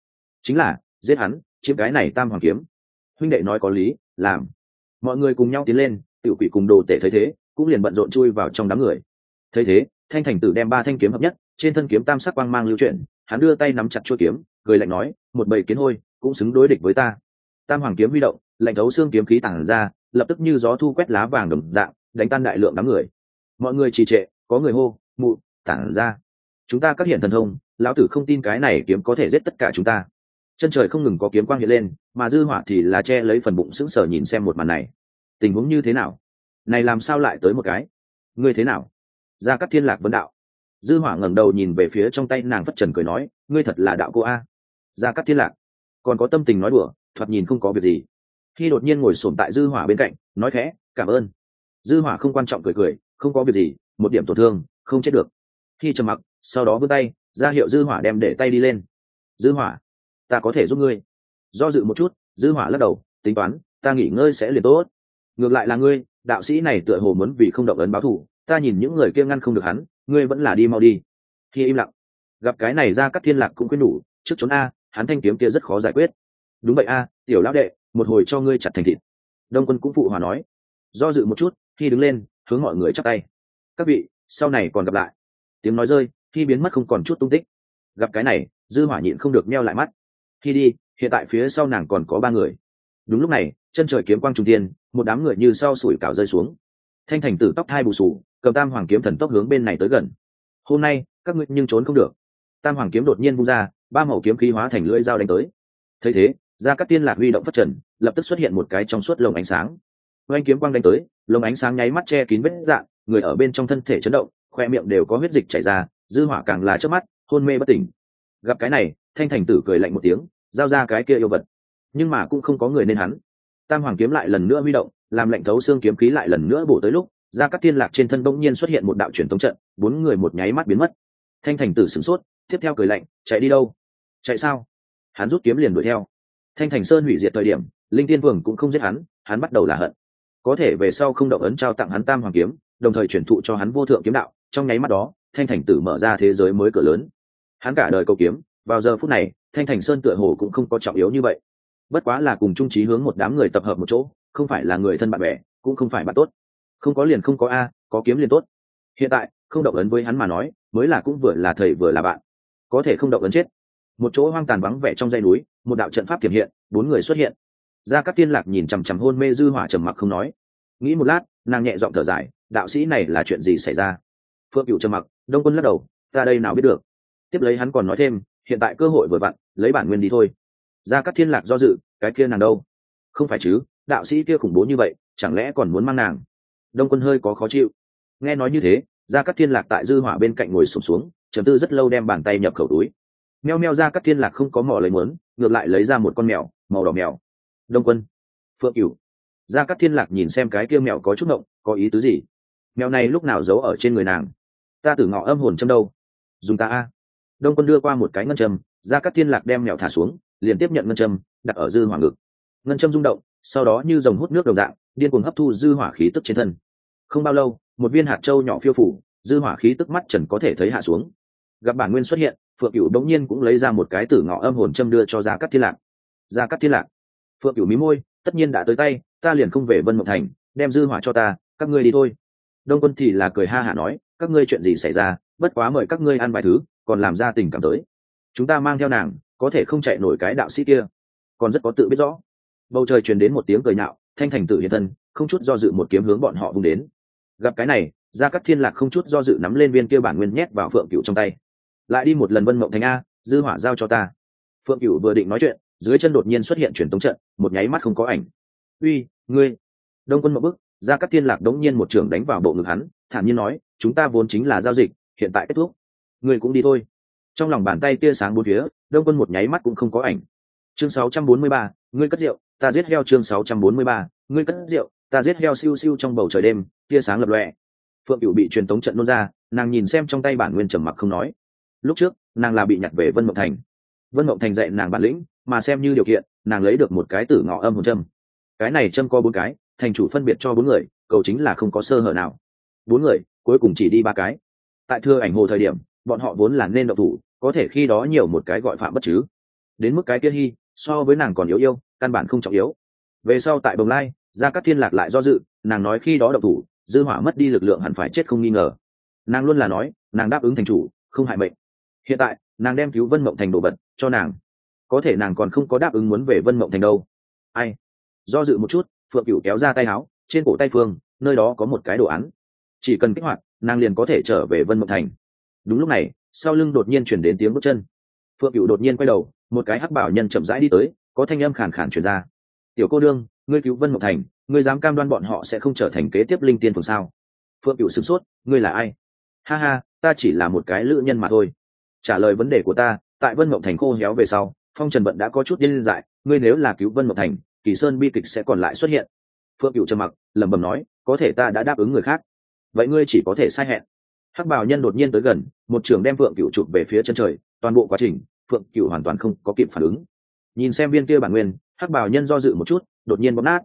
Chính là, giết hắn, chiếm cái này tam hoàng kiếm. Huynh đệ nói có lý, làm. Mọi người cùng nhau tiến lên, tiểu quỷ cùng đồ tể thấy thế, cũng liền bận rộn chui vào trong đám người thấy thế, thanh thành tử đem ba thanh kiếm hợp nhất, trên thân kiếm tam sắc quang mang lưu chuyển, hắn đưa tay nắm chặt chuôi kiếm, cười lạnh nói, một bầy kiến hôi, cũng xứng đối địch với ta. Tam hoàng kiếm huy động, lạnh thấu xương kiếm khí tản ra, lập tức như gió thu quét lá vàng đồng dạng, đánh tan đại lượng đám người. Mọi người trì trệ, có người hô, mụ, tản ra. Chúng ta các hiện thần thông, lão tử không tin cái này kiếm có thể giết tất cả chúng ta. Chân trời không ngừng có kiếm quang hiện lên, mà dư hỏa thì là che lấy phần bụng sững sờ nhìn xem một màn này. Tình huống như thế nào? Này làm sao lại tới một cái? Ngươi thế nào? Gia cát thiên lạc vấn đạo. Dư hỏa ngẩng đầu nhìn về phía trong tay nàng phất trần cười nói, ngươi thật là đạo cô a. Gia cát thiên lạc. Còn có tâm tình nói đùa, thoạt nhìn không có việc gì. Khi đột nhiên ngồi xổm tại dư hỏa bên cạnh, nói khẽ, cảm ơn. Dư hỏa không quan trọng cười cười, không có việc gì, một điểm tổn thương, không chết được. Khi trầm mặc, sau đó vươn tay, ra hiệu dư hỏa đem để tay đi lên. Dư hỏa, ta có thể giúp ngươi. Do dự một chút, dư hỏa lắc đầu, tính toán, ta nghỉ ngơi sẽ liền tốt. Ngược lại là ngươi, đạo sĩ này tựa hồ muốn vì không động ấn báo thủ ta nhìn những người kia ngăn không được hắn, ngươi vẫn là đi mau đi. Khi im lặng, gặp cái này ra các thiên lạc cũng quên đủ, trước trốn a, hắn thanh kiếm kia rất khó giải quyết. Đúng vậy a, tiểu lão đệ, một hồi cho ngươi chặt thành thịt. Đông quân cũng phụ hòa nói. Do dự một chút, khi đứng lên, hướng mọi người chắp tay. Các vị, sau này còn gặp lại. Tiếng nói rơi, khi biến mất không còn chút tung tích. Gặp cái này, dư hỏa nhịn không được meo lại mắt. Khi đi, hiện tại phía sau nàng còn có ba người. Đúng lúc này, chân trời kiếm quang trung tiên một đám người như sau sủi cảo rơi xuống. Thanh thành tử tóc thai bù sù cầm tam hoàng kiếm thần tốc hướng bên này tới gần. Hôm nay, các ngươi nhưng trốn không được. Tam hoàng kiếm đột nhiên vung ra, ba màu kiếm khí hóa thành lưỡi dao đánh tới. Thấy thế ra các tiên lạc huy động phát trần, lập tức xuất hiện một cái trong suốt lồng ánh sáng. Oanh kiếm quang đánh tới, lồng ánh sáng nháy mắt che kín vết dạng, người ở bên trong thân thể chấn động, khoe miệng đều có huyết dịch chảy ra, dư hỏa càng là trước mắt, hôn mê bất tỉnh. Gặp cái này, thanh thành tử cười lạnh một tiếng, giao ra cái kia yêu vật. Nhưng mà cũng không có người nên hắn. Tam hoàng kiếm lại lần nữa huy động, làm lệnh thấu xương kiếm khí lại lần nữa bổ tới lúc ra các tiên lạc trên thân bỗng nhiên xuất hiện một đạo truyền tống trận, bốn người một nháy mắt biến mất. Thanh thành tử sửng sốt, tiếp theo cười lạnh, chạy đi đâu? Chạy sao? Hắn rút kiếm liền đuổi theo. Thanh thành sơn hủy diệt thời điểm, linh tiên vương cũng không giết hắn hắn bắt đầu là hận. Có thể về sau không động ấn trao tặng hắn tam hoàng kiếm, đồng thời chuyển thụ cho hắn vô thượng kiếm đạo, trong nháy mắt đó, thanh thành tử mở ra thế giới mới cửa lớn. Hắn cả đời câu kiếm, vào giờ phút này, thanh thành sơn tựa hồ cũng không có trọng yếu như vậy. Bất quá là cùng trung trí hướng một đám người tập hợp một chỗ, không phải là người thân bạn bè, cũng không phải bạn tốt không có liền không có a, có kiếm liền tốt. Hiện tại, không động ấn với hắn mà nói, mới là cũng vừa là thầy vừa là bạn. Có thể không động ấn chết. Một chỗ hoang tàn vắng vẻ trong dãy núi, một đạo trận pháp tiềm hiện, bốn người xuất hiện. Ra các tiên lạc nhìn chằm chằm hôn mê dư hỏa trầm mặc không nói. Nghĩ một lát, nàng nhẹ giọng thở dài, đạo sĩ này là chuyện gì xảy ra? Phượng cựu trầm mặc, đông quân lắc đầu, ta đây nào biết được. Tiếp lấy hắn còn nói thêm, hiện tại cơ hội vừa vặn, lấy bản nguyên đi thôi. Ra các thiên lạc do dự, cái kia nàng đâu? Không phải chứ, đạo sĩ kia khủng bố như vậy, chẳng lẽ còn muốn mang nàng? Đông quân hơi có khó chịu. Nghe nói như thế ra các thiên lạc tại dư hỏa bên cạnh ngồi sụp xuống, xuống chấm tư rất lâu đem bàn tay nhập khẩu túi. Meo meo ra các thiên lạc không có mỏ lấy muốn ngược lại lấy ra một con mèo màu đỏ mèo. Đông quân phượng cửu. Ra các thiên lạc nhìn xem cái kia mèo có chút ngộng có ý tứ gì? Mèo này lúc nào giấu ở trên người nàng? Ta tử ngọ âm hồn châm đâu? Dùng ta a. Đông quân đưa qua một cái ngân châm ra các thiên lạc đem mèo thả xuống liền tiếp nhận ngân châm đặt ở dư hỏa ngực. Ngân châm rung động sau đó như dòng hút nước đồng dạng điên cuồng hấp thu dư hỏa khí tức trên thân không bao lâu, một viên hạt châu nhỏ phiêu phủ, dư hỏa khí tức mắt trần có thể thấy hạ xuống. Gặp bản nguyên xuất hiện, phượng cửu đống nhiên cũng lấy ra một cái tử ngọ âm hồn châm đưa cho gia cát thiên lạc. Gia cát thiên lạc, phượng cửu mí môi, tất nhiên đã tới tay, ta liền không về vân mộng thành, đem dư hỏa cho ta, các ngươi đi thôi. Đông quân thì là cười ha hả nói, các ngươi chuyện gì xảy ra, bất quá mời các ngươi ăn vài thứ, còn làm ra tình cảm tới. Chúng ta mang theo nàng, có thể không chạy nổi cái đạo sĩ kia. Còn rất có tự biết rõ. Bầu trời truyền đến một tiếng cười nhạo, thanh thành tự hiện thân, không chút do dự một kiếm hướng bọn họ vung đến gặp cái này gia cát thiên lạc không chút do dự nắm lên viên kia bản nguyên nhét vào phượng cựu trong tay. Lại đi một lần vân mộng thành a dư hỏa giao cho ta. Phượng cựu vừa định nói chuyện dưới chân đột nhiên xuất hiện truyền tống trận một nháy mắt không có ảnh. Uy ngươi. Đông quân một bức gia cát thiên lạc đống nhiên một trường đánh vào bộ ngực hắn thản nhiên nói chúng ta vốn chính là giao dịch hiện tại kết thúc. Ngươi cũng đi thôi. Trong lòng bàn tay tia sáng bốn phía đông quân một nháy mắt cũng không có ảnh. Chương 643, ngươi cất rượu ta giết heo chương 643, ngươi cất rượu ta giết heo siêu siêu trong bầu trời đêm tia sáng lập lòe. Phượng cựu bị truyền tống trận nôn ra, nàng nhìn xem trong tay bản nguyên trầm mặc không nói. Lúc trước, nàng là bị nhặt về vân mộng thành. Vân mộng thành dạy nàng bản lĩnh, mà xem như điều kiện, nàng lấy được một cái tử ngọ âm hồn châm. Cái này châm có bốn cái, thành chủ phân biệt cho bốn người, cầu chính là không có sơ hở nào. Bốn người, cuối cùng chỉ đi ba cái. Tại thưa ảnh hồ thời điểm, bọn họ vốn là nên độc thủ, có thể khi đó nhiều một cái gọi phạm bất chứ. Đến mức cái kia hy so với nàng còn yếu yêu, căn bản không trọng yếu. Về sau tại bồng lai, gia cát thiên lạc lại do dự, nàng nói khi đó độc thủ dư hỏa mất đi lực lượng hẳn phải chết không nghi ngờ. Nàng luôn là nói, nàng đáp ứng thành chủ, không hại mệnh. Hiện tại, nàng đem cứu vân mộng thành đồ vật cho nàng. Có thể nàng còn không có đáp ứng muốn về vân mộng thành đâu. Ai? Do dự một chút, phượng cửu kéo ra tay áo, trên cổ tay phương, nơi đó có một cái đồ án. Chỉ cần kích hoạt, nàng liền có thể trở về vân mộng thành. Đúng lúc này, sau lưng đột nhiên chuyển đến tiếng bước chân. Phượng cửu đột nhiên quay đầu, một cái hắc bảo nhân chậm rãi đi tới, có thanh âm khàn khàn truyền ra. Tiểu cô đương ngươi cứu vân mộng thành, ngươi dám cam đoan bọn họ sẽ không trở thành kế tiếp linh tiên phường sao? Phượng cửu sửng sốt, ngươi là ai? Ha ha, ta chỉ là một cái lữ nhân mà thôi. Trả lời vấn đề của ta, tại vân mộng thành khô héo về sau, phong trần vận đã có chút điên dại, ngươi nếu là cứu vân mộng thành, kỳ sơn bi kịch sẽ còn lại xuất hiện. Phượng cựu trầm mặc, lẩm bẩm nói, có thể ta đã đáp ứng người khác. Vậy ngươi chỉ có thể sai hẹn. Hắc bảo nhân đột nhiên tới gần, một trường đem phượng cựu chụp về phía chân trời, toàn bộ quá trình, phượng cựu hoàn toàn không có kịp phản ứng. Nhìn xem viên kia bản nguyên hắc bảo nhân do dự một chút, đột nhiên bóp nát.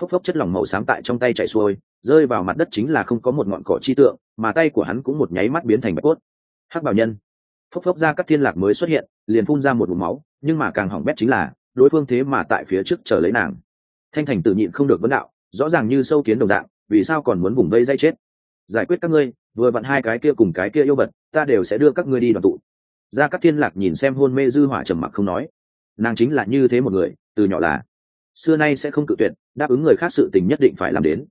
Phốc phốc chất lỏng màu xám tại trong tay chạy xuôi, rơi vào mặt đất chính là không có một ngọn cỏ chi tượng, mà tay của hắn cũng một nháy mắt biến thành bạch cốt. Hắc bảo nhân. Phốc phốc ra các thiên lạc mới xuất hiện, liền phun ra một vùng máu, nhưng mà càng hỏng bét chính là, đối phương thế mà tại phía trước chờ lấy nàng. Thanh thành tự nhịn không được vấn đạo, rõ ràng như sâu kiến đồng dạng, vì sao còn muốn vùng vây dây chết? Giải quyết các ngươi, vừa vặn hai cái kia cùng cái kia yêu vật, ta đều sẽ đưa các ngươi đi đoàn tụ. Ra các thiên lạc nhìn xem hôn mê dư hỏa trầm mặc không nói. Nàng chính là như thế một người từ nhỏ là, xưa nay sẽ không cự tuyệt, đáp ứng người khác sự tình nhất định phải làm đến.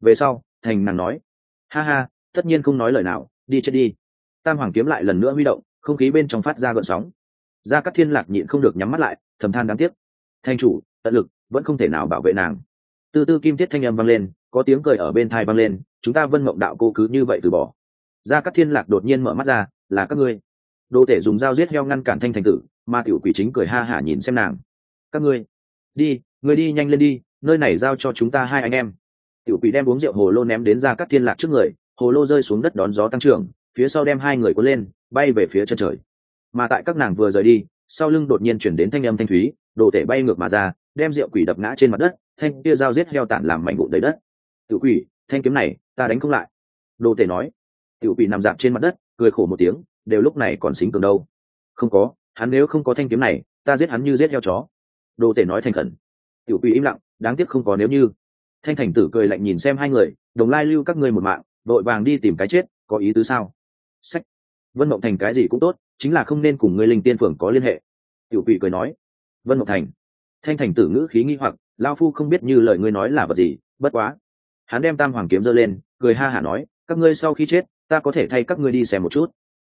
Về sau, thành nàng nói, ha ha, tất nhiên không nói lời nào, đi chết đi. Tam hoàng kiếm lại lần nữa huy động, không khí bên trong phát ra gợn sóng. Ra các thiên lạc nhịn không được nhắm mắt lại, thầm than đáng tiếc. Thanh chủ, tận lực, vẫn không thể nào bảo vệ nàng. Từ tư kim thiết thanh âm vang lên, có tiếng cười ở bên thai vang lên, chúng ta vân mộng đạo cô cứ như vậy từ bỏ. Ra các thiên lạc đột nhiên mở mắt ra, là các ngươi. Đô tể dùng dao giết heo ngăn cản thanh thành tử, mà tiểu quỷ chính cười ha hả nhìn xem nàng các ngươi, đi người đi nhanh lên đi, nơi này giao cho chúng ta hai anh em. Tiểu quỷ đem uống rượu hồ lô ném đến ra các thiên lạc trước người, hồ lô rơi xuống đất đón gió tăng trưởng, phía sau đem hai người cuốn lên, bay về phía chân trời. Mà tại các nàng vừa rời đi, sau lưng đột nhiên chuyển đến thanh âm thanh thúy, đồ tể bay ngược mà ra, đem rượu quỷ đập ngã trên mặt đất, thanh kia dao giết heo tản làm mảnh vụn đầy đất. Tiểu quỷ, thanh kiếm này, ta đánh không lại. Đồ tể nói. Tiểu quỷ nằm dạp trên mặt đất, cười khổ một tiếng, đều lúc này còn xính cường đâu. Không có, hắn nếu không có thanh kiếm này, ta giết hắn như giết heo chó đồ tể nói thành khẩn. Tiểu quỷ im lặng, đáng tiếc không có nếu như. Thanh thành tử cười lạnh nhìn xem hai người, đồng lai lưu các ngươi một mạng, đội vàng đi tìm cái chết, có ý tứ sao? Sách. Vân mộng thành cái gì cũng tốt, chính là không nên cùng ngươi linh tiên phường có liên hệ. Tiểu quỷ cười nói. Vân mộng thành. Thanh thành tử ngữ khí nghi hoặc, lao phu không biết như lời ngươi nói là vật gì, bất quá. Hắn đem tam hoàng kiếm giơ lên, cười ha hả nói, các ngươi sau khi chết, ta có thể thay các ngươi đi xem một chút.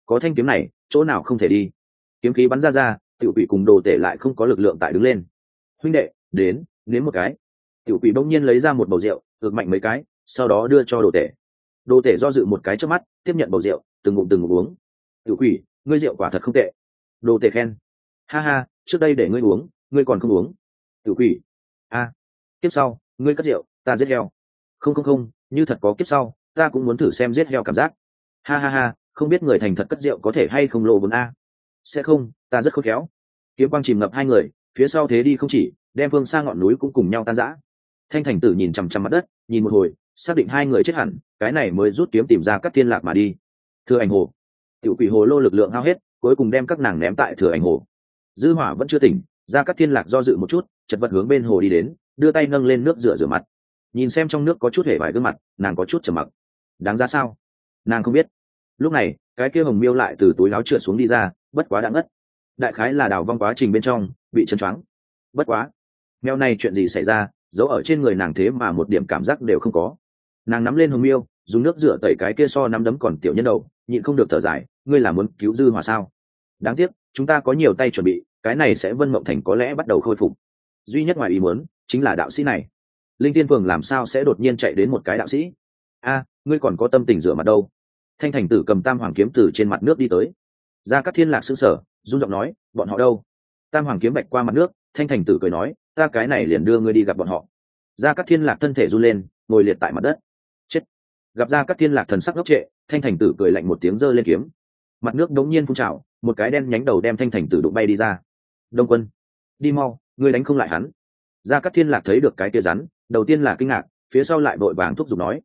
Có thanh kiếm này, chỗ nào không thể đi? Kiếm khí bắn ra ra, tiểu quỷ cùng đồ tể lại không có lực lượng tại đứng lên huynh đệ, đến, nếm một cái. Tiểu quỷ bỗng nhiên lấy ra một bầu rượu ược mạnh mấy cái, sau đó đưa cho đồ tể. Đồ tể do dự một cái trước mắt, tiếp nhận bầu rượu, từng ngụm từng ngụm uống. Tiểu quỷ, ngươi rượu quả thật không tệ. Đồ tể khen. Ha ha, trước đây để ngươi uống, ngươi còn không uống. Tiểu quỷ. A. Tiếp sau, ngươi cất rượu, ta giết heo. Không không không, như thật có kiếp sau, ta cũng muốn thử xem giết heo cảm giác. Ha ha ha, không biết người thành thật cất rượu có thể hay không lộ vốn a. Sẽ không, ta rất khôn khéo. Kiếm quang chìm ngập hai người phía sau thế đi không chỉ, đem phương xa ngọn núi cũng cùng nhau tan rã. Thanh thành tử nhìn chằm chằm mặt đất, nhìn một hồi, xác định hai người chết hẳn, cái này mới rút kiếm tìm ra các thiên lạc mà đi. Thừa ảnh hồ. Tiểu quỷ hồ lô lực lượng hao hết, cuối cùng đem các nàng ném tại thừa ảnh hồ. Dư hỏa vẫn chưa tỉnh, ra các thiên lạc do dự một chút, chật vật hướng bên hồ đi đến, đưa tay nâng lên nước rửa rửa mặt. Nhìn xem trong nước có chút hề vải gương mặt, nàng có chút trầm mặc. Đáng ra sao? Nàng không biết. Lúc này, cái kia hồng miêu lại từ túi láo trượt xuống đi ra, bất quá đã ngất. Đại khái là đào vong quá trình bên trong bị chân choáng. Bất quá, mèo này chuyện gì xảy ra, giấu ở trên người nàng thế mà một điểm cảm giác đều không có. Nàng nắm lên hồng miêu, dùng nước rửa tẩy cái kia so nắm đấm còn tiểu nhân đầu, nhịn không được thở dài, ngươi là muốn cứu dư hòa sao? Đáng tiếc, chúng ta có nhiều tay chuẩn bị, cái này sẽ vân mộng thành có lẽ bắt đầu khôi phục. Duy nhất ngoài ý muốn, chính là đạo sĩ này. Linh tiên phường làm sao sẽ đột nhiên chạy đến một cái đạo sĩ? A, ngươi còn có tâm tình rửa mặt đâu. Thanh thành tử cầm tam hoàng kiếm từ trên mặt nước đi tới. Ra các thiên lạc xương sở run giọng nói, bọn họ đâu? Tam hoàng kiếm bạch qua mặt nước, thanh thành tử cười nói, ta cái này liền đưa ngươi đi gặp bọn họ. Ra các thiên lạc thân thể run lên, ngồi liệt tại mặt đất. Chết. Gặp ra các thiên lạc thần sắc ngốc trệ, thanh thành tử cười lạnh một tiếng giơ lên kiếm. Mặt nước đống nhiên phun trào, một cái đen nhánh đầu đem thanh thành tử đụng bay đi ra. Đông quân, đi mau, ngươi đánh không lại hắn. Ra các thiên lạc thấy được cái kia rắn, đầu tiên là kinh ngạc, phía sau lại vội vàng thúc giục nói,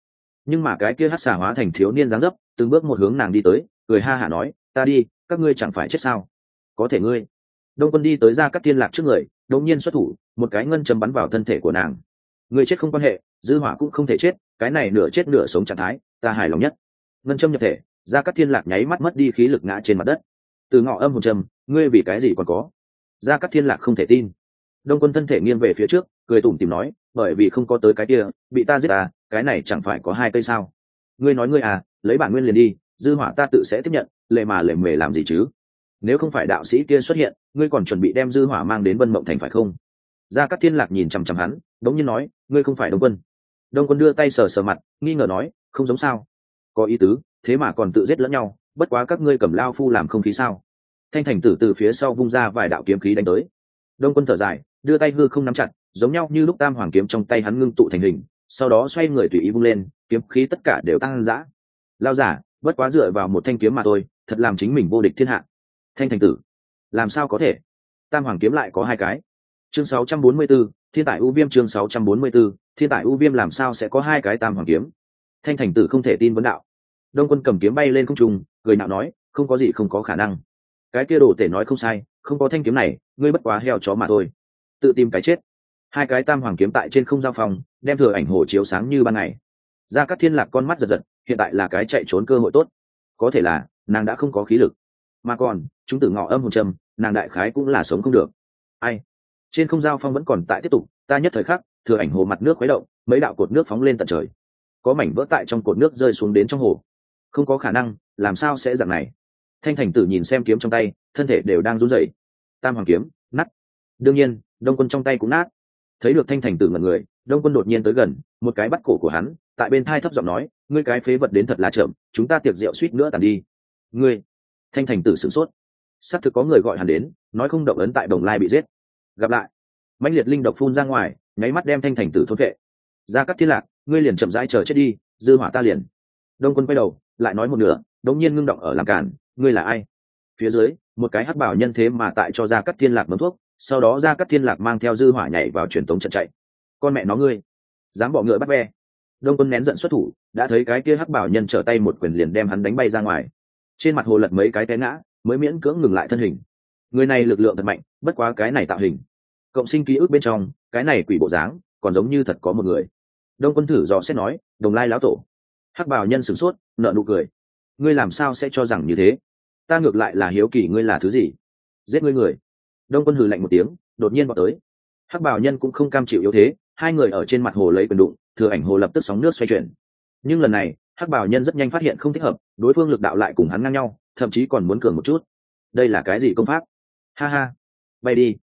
nhưng mà cái kia hát xà hóa thành thiếu niên dáng dấp, từng bước một hướng nàng đi tới, cười ha hả nói, ta đi, các ngươi chẳng phải chết sao? Có thể ngươi đông quân đi tới ra các thiên lạc trước người, đột nhiên xuất thủ, một cái ngân châm bắn vào thân thể của nàng. Người chết không quan hệ, dư hỏa cũng không thể chết, cái này nửa chết nửa sống trạng thái, ta hài lòng nhất. Ngân châm nhập thể, ra các thiên lạc nháy mắt mất đi khí lực ngã trên mặt đất. Từ ngọ âm hồn trầm, ngươi vì cái gì còn có? Ra các thiên lạc không thể tin. Đông quân thân thể nghiêng về phía trước, cười tủm tìm nói, bởi vì không có tới cái kia, bị ta giết à cái này chẳng phải có hai cây sao? Ngươi nói ngươi à lấy bản nguyên liền đi, dư hỏa ta tự sẽ tiếp nhận, lệ mà lệ mề làm gì chứ? Nếu không phải đạo sĩ kia xuất hiện ngươi còn chuẩn bị đem dư hỏa mang đến vân mộng thành phải không? Gia cát thiên lạc nhìn chằm chằm hắn, đống nhiên nói, ngươi không phải đông quân. Đông quân đưa tay sờ sờ mặt, nghi ngờ nói, không giống sao. Có ý tứ, thế mà còn tự giết lẫn nhau, bất quá các ngươi cầm lao phu làm không khí sao? Thanh thành tử từ phía sau vung ra vài đạo kiếm khí đánh tới. Đông quân thở dài, đưa tay hư không nắm chặt, giống nhau như lúc tam hoàng kiếm trong tay hắn ngưng tụ thành hình, sau đó xoay người tùy ý vung lên, kiếm khí tất cả đều tăng dã. Lao giả, bất quá dựa vào một thanh kiếm mà thôi, thật làm chính mình vô địch thiên hạ. Thanh thành tử làm sao có thể? Tam hoàng kiếm lại có hai cái. Chương 644, thiên tài U viêm chương 644, thiên tài U viêm làm sao sẽ có hai cái tam hoàng kiếm? Thanh thành tử không thể tin vấn đạo. Đông quân cầm kiếm bay lên không trung cười nạo nói không có gì không có khả năng. Cái kia đồ tể nói không sai không có thanh kiếm này ngươi bất quá heo chó mà thôi. Tự tìm cái chết. Hai cái tam hoàng kiếm tại trên không giao phòng đem thừa ảnh hồ chiếu sáng như ban ngày. Ra các thiên lạc con mắt giật giật hiện tại là cái chạy trốn cơ hội tốt. Có thể là nàng đã không có khí lực mà còn, chúng tử ngọ âm hồn trầm, nàng đại khái cũng là sống không được. Ai? Trên không giao phong vẫn còn tại tiếp tục, ta nhất thời khắc, thừa ảnh hồ mặt nước khuấy động, mấy đạo cột nước phóng lên tận trời. Có mảnh vỡ tại trong cột nước rơi xuống đến trong hồ. Không có khả năng, làm sao sẽ dạng này? Thanh thành tử nhìn xem kiếm trong tay, thân thể đều đang run rẩy. Tam hoàng kiếm, nát. đương nhiên, đông quân trong tay cũng nát. Thấy được thanh thành tử ngẩn người, đông quân đột nhiên tới gần, một cái bắt cổ của hắn, tại bên thai thấp giọng nói, ngươi cái phế vật đến thật là chậm, chúng ta tiệc rượu suýt nữa tàn đi. Ngươi? Thanh thành tử sửng sốt. Xác thực có người gọi hắn đến, nói không động ấn tại đồng lai bị giết. Gặp lại. Mạnh liệt linh độc phun ra ngoài, nháy mắt đem thanh thành tử thốt vệ. Ra cắt thiên lạc, ngươi liền chậm rãi chờ chết đi, dư hỏa ta liền. Đông quân quay đầu, lại nói một nửa, đống nhiên ngưng động ở làm cản, ngươi là ai? Phía dưới, một cái hắc bảo nhân thế mà tại cho ra cắt thiên lạc mấm thuốc, sau đó ra cắt thiên lạc mang theo dư hỏa nhảy vào truyền tống trận chạy. Con mẹ nó ngươi, dám bỏ ngựa bắt ve. Đông quân nén giận xuất thủ, đã thấy cái kia hắc bảo nhân trở tay một quyền liền đem hắn đánh bay ra ngoài trên mặt hồ lật mấy cái té ngã, mới miễn cưỡng ngừng lại thân hình. Người này lực lượng thật mạnh, bất quá cái này tạo hình. Cộng sinh ký ức bên trong, cái này quỷ bộ dáng, còn giống như thật có một người. Đông quân thử dò xét nói, đồng lai lão tổ. Hắc bảo nhân sửng sốt nợ nụ cười. Ngươi làm sao sẽ cho rằng như thế? Ta ngược lại là hiếu kỳ ngươi là thứ gì? Giết ngươi người. Đông quân hừ lạnh một tiếng, đột nhiên vào tới. Hắc bảo nhân cũng không cam chịu yếu thế, hai người ở trên mặt hồ lấy quyền đụng, thừa ảnh hồ lập tức sóng nước xoay chuyển. Nhưng lần này hắc bảo nhân rất nhanh phát hiện không thích hợp, đối phương lực đạo lại cùng hắn ngang nhau, thậm chí còn muốn cường một chút. Đây là cái gì công pháp? Ha ha. Bay đi.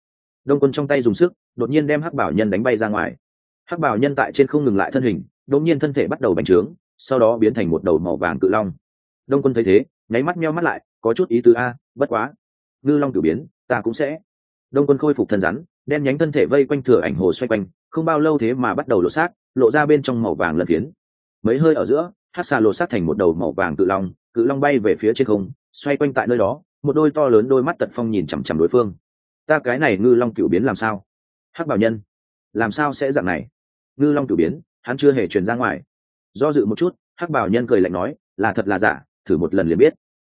Đông quân trong tay dùng sức, đột nhiên đem hắc bảo nhân đánh bay ra ngoài. Hắc bảo nhân tại trên không ngừng lại thân hình, đột nhiên thân thể bắt đầu bành trướng, sau đó biến thành một đầu màu vàng cự long. Đông quân thấy thế, nháy mắt meo mắt lại, có chút ý tứ a, bất quá. Ngư long cử biến, ta cũng sẽ. Đông quân khôi phục thân rắn, đen nhánh thân thể vây quanh thừa ảnh hồ xoay quanh, không bao lâu thế mà bắt đầu lộ xác, lộ ra bên trong màu vàng lật phiến. Mấy hơi ở giữa hát xà lột xác thành một đầu màu vàng cự long cự long bay về phía trên không, xoay quanh tại nơi đó, một đôi to lớn đôi mắt tật phong nhìn chằm chằm đối phương. Ta cái này ngư long cựu biến làm sao? Hắc bảo nhân, làm sao sẽ dạng này? Ngư long cựu biến, hắn chưa hề truyền ra ngoài. Do dự một chút, hắc bảo nhân cười lạnh nói, là thật là giả, thử một lần liền biết.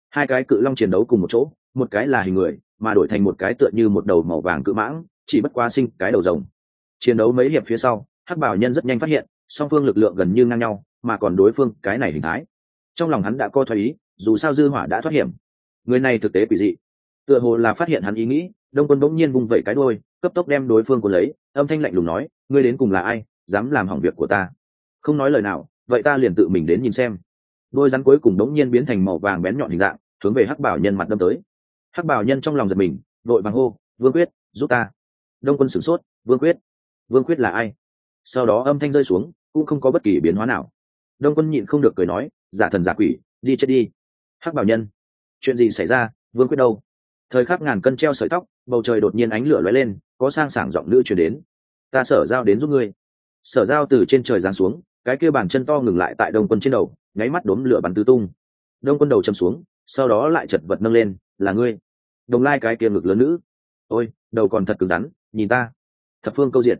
Hai cái cự long chiến đấu cùng một chỗ, một cái là hình người, mà đổi thành một cái tựa như một đầu màu vàng cự mãng, chỉ bất quá sinh cái đầu rồng. Chiến đấu mấy hiệp phía sau, hắc bảo nhân rất nhanh phát hiện, song phương lực lượng gần như ngang nhau mà còn đối phương cái này hình thái. Trong lòng hắn đã co thoái ý, dù sao dư hỏa đã thoát hiểm. Người này thực tế quỷ dị. Tựa hồ là phát hiện hắn ý nghĩ, đông quân bỗng nhiên vung vẩy cái đôi cấp tốc đem đối phương của lấy, âm thanh lạnh lùng nói, ngươi đến cùng là ai, dám làm hỏng việc của ta? Không nói lời nào, vậy ta liền tự mình đến nhìn xem. Đôi rắn cuối cùng đống nhiên biến thành màu vàng bén nhọn hình dạng, hướng về hắc bảo nhân mặt đâm tới. Hắc bảo nhân trong lòng giật mình, vội vàng hô, vương quyết, giúp ta. Đông quân sửng sốt, vương quyết vương quyết là ai? Sau đó âm thanh rơi xuống, cũng không có bất kỳ biến hóa nào đông quân nhịn không được cười nói, giả thần giả quỷ, đi chết đi. Hắc bảo nhân, chuyện gì xảy ra? Vương quyết đâu? Thời khắc ngàn cân treo sợi tóc, bầu trời đột nhiên ánh lửa lóe lên, có sang sảng giọng nữ chuyển đến, ta sở giao đến giúp ngươi. Sở giao từ trên trời giáng xuống, cái kia bàn chân to ngừng lại tại đông quân trên đầu, nháy mắt đốm lửa bắn tứ tung. Đông quân đầu chầm xuống, sau đó lại chật vật nâng lên, là ngươi. Đồng lai cái kia ngực lớn nữ, ôi, đầu còn thật cứng rắn, nhìn ta. Thập phương câu diện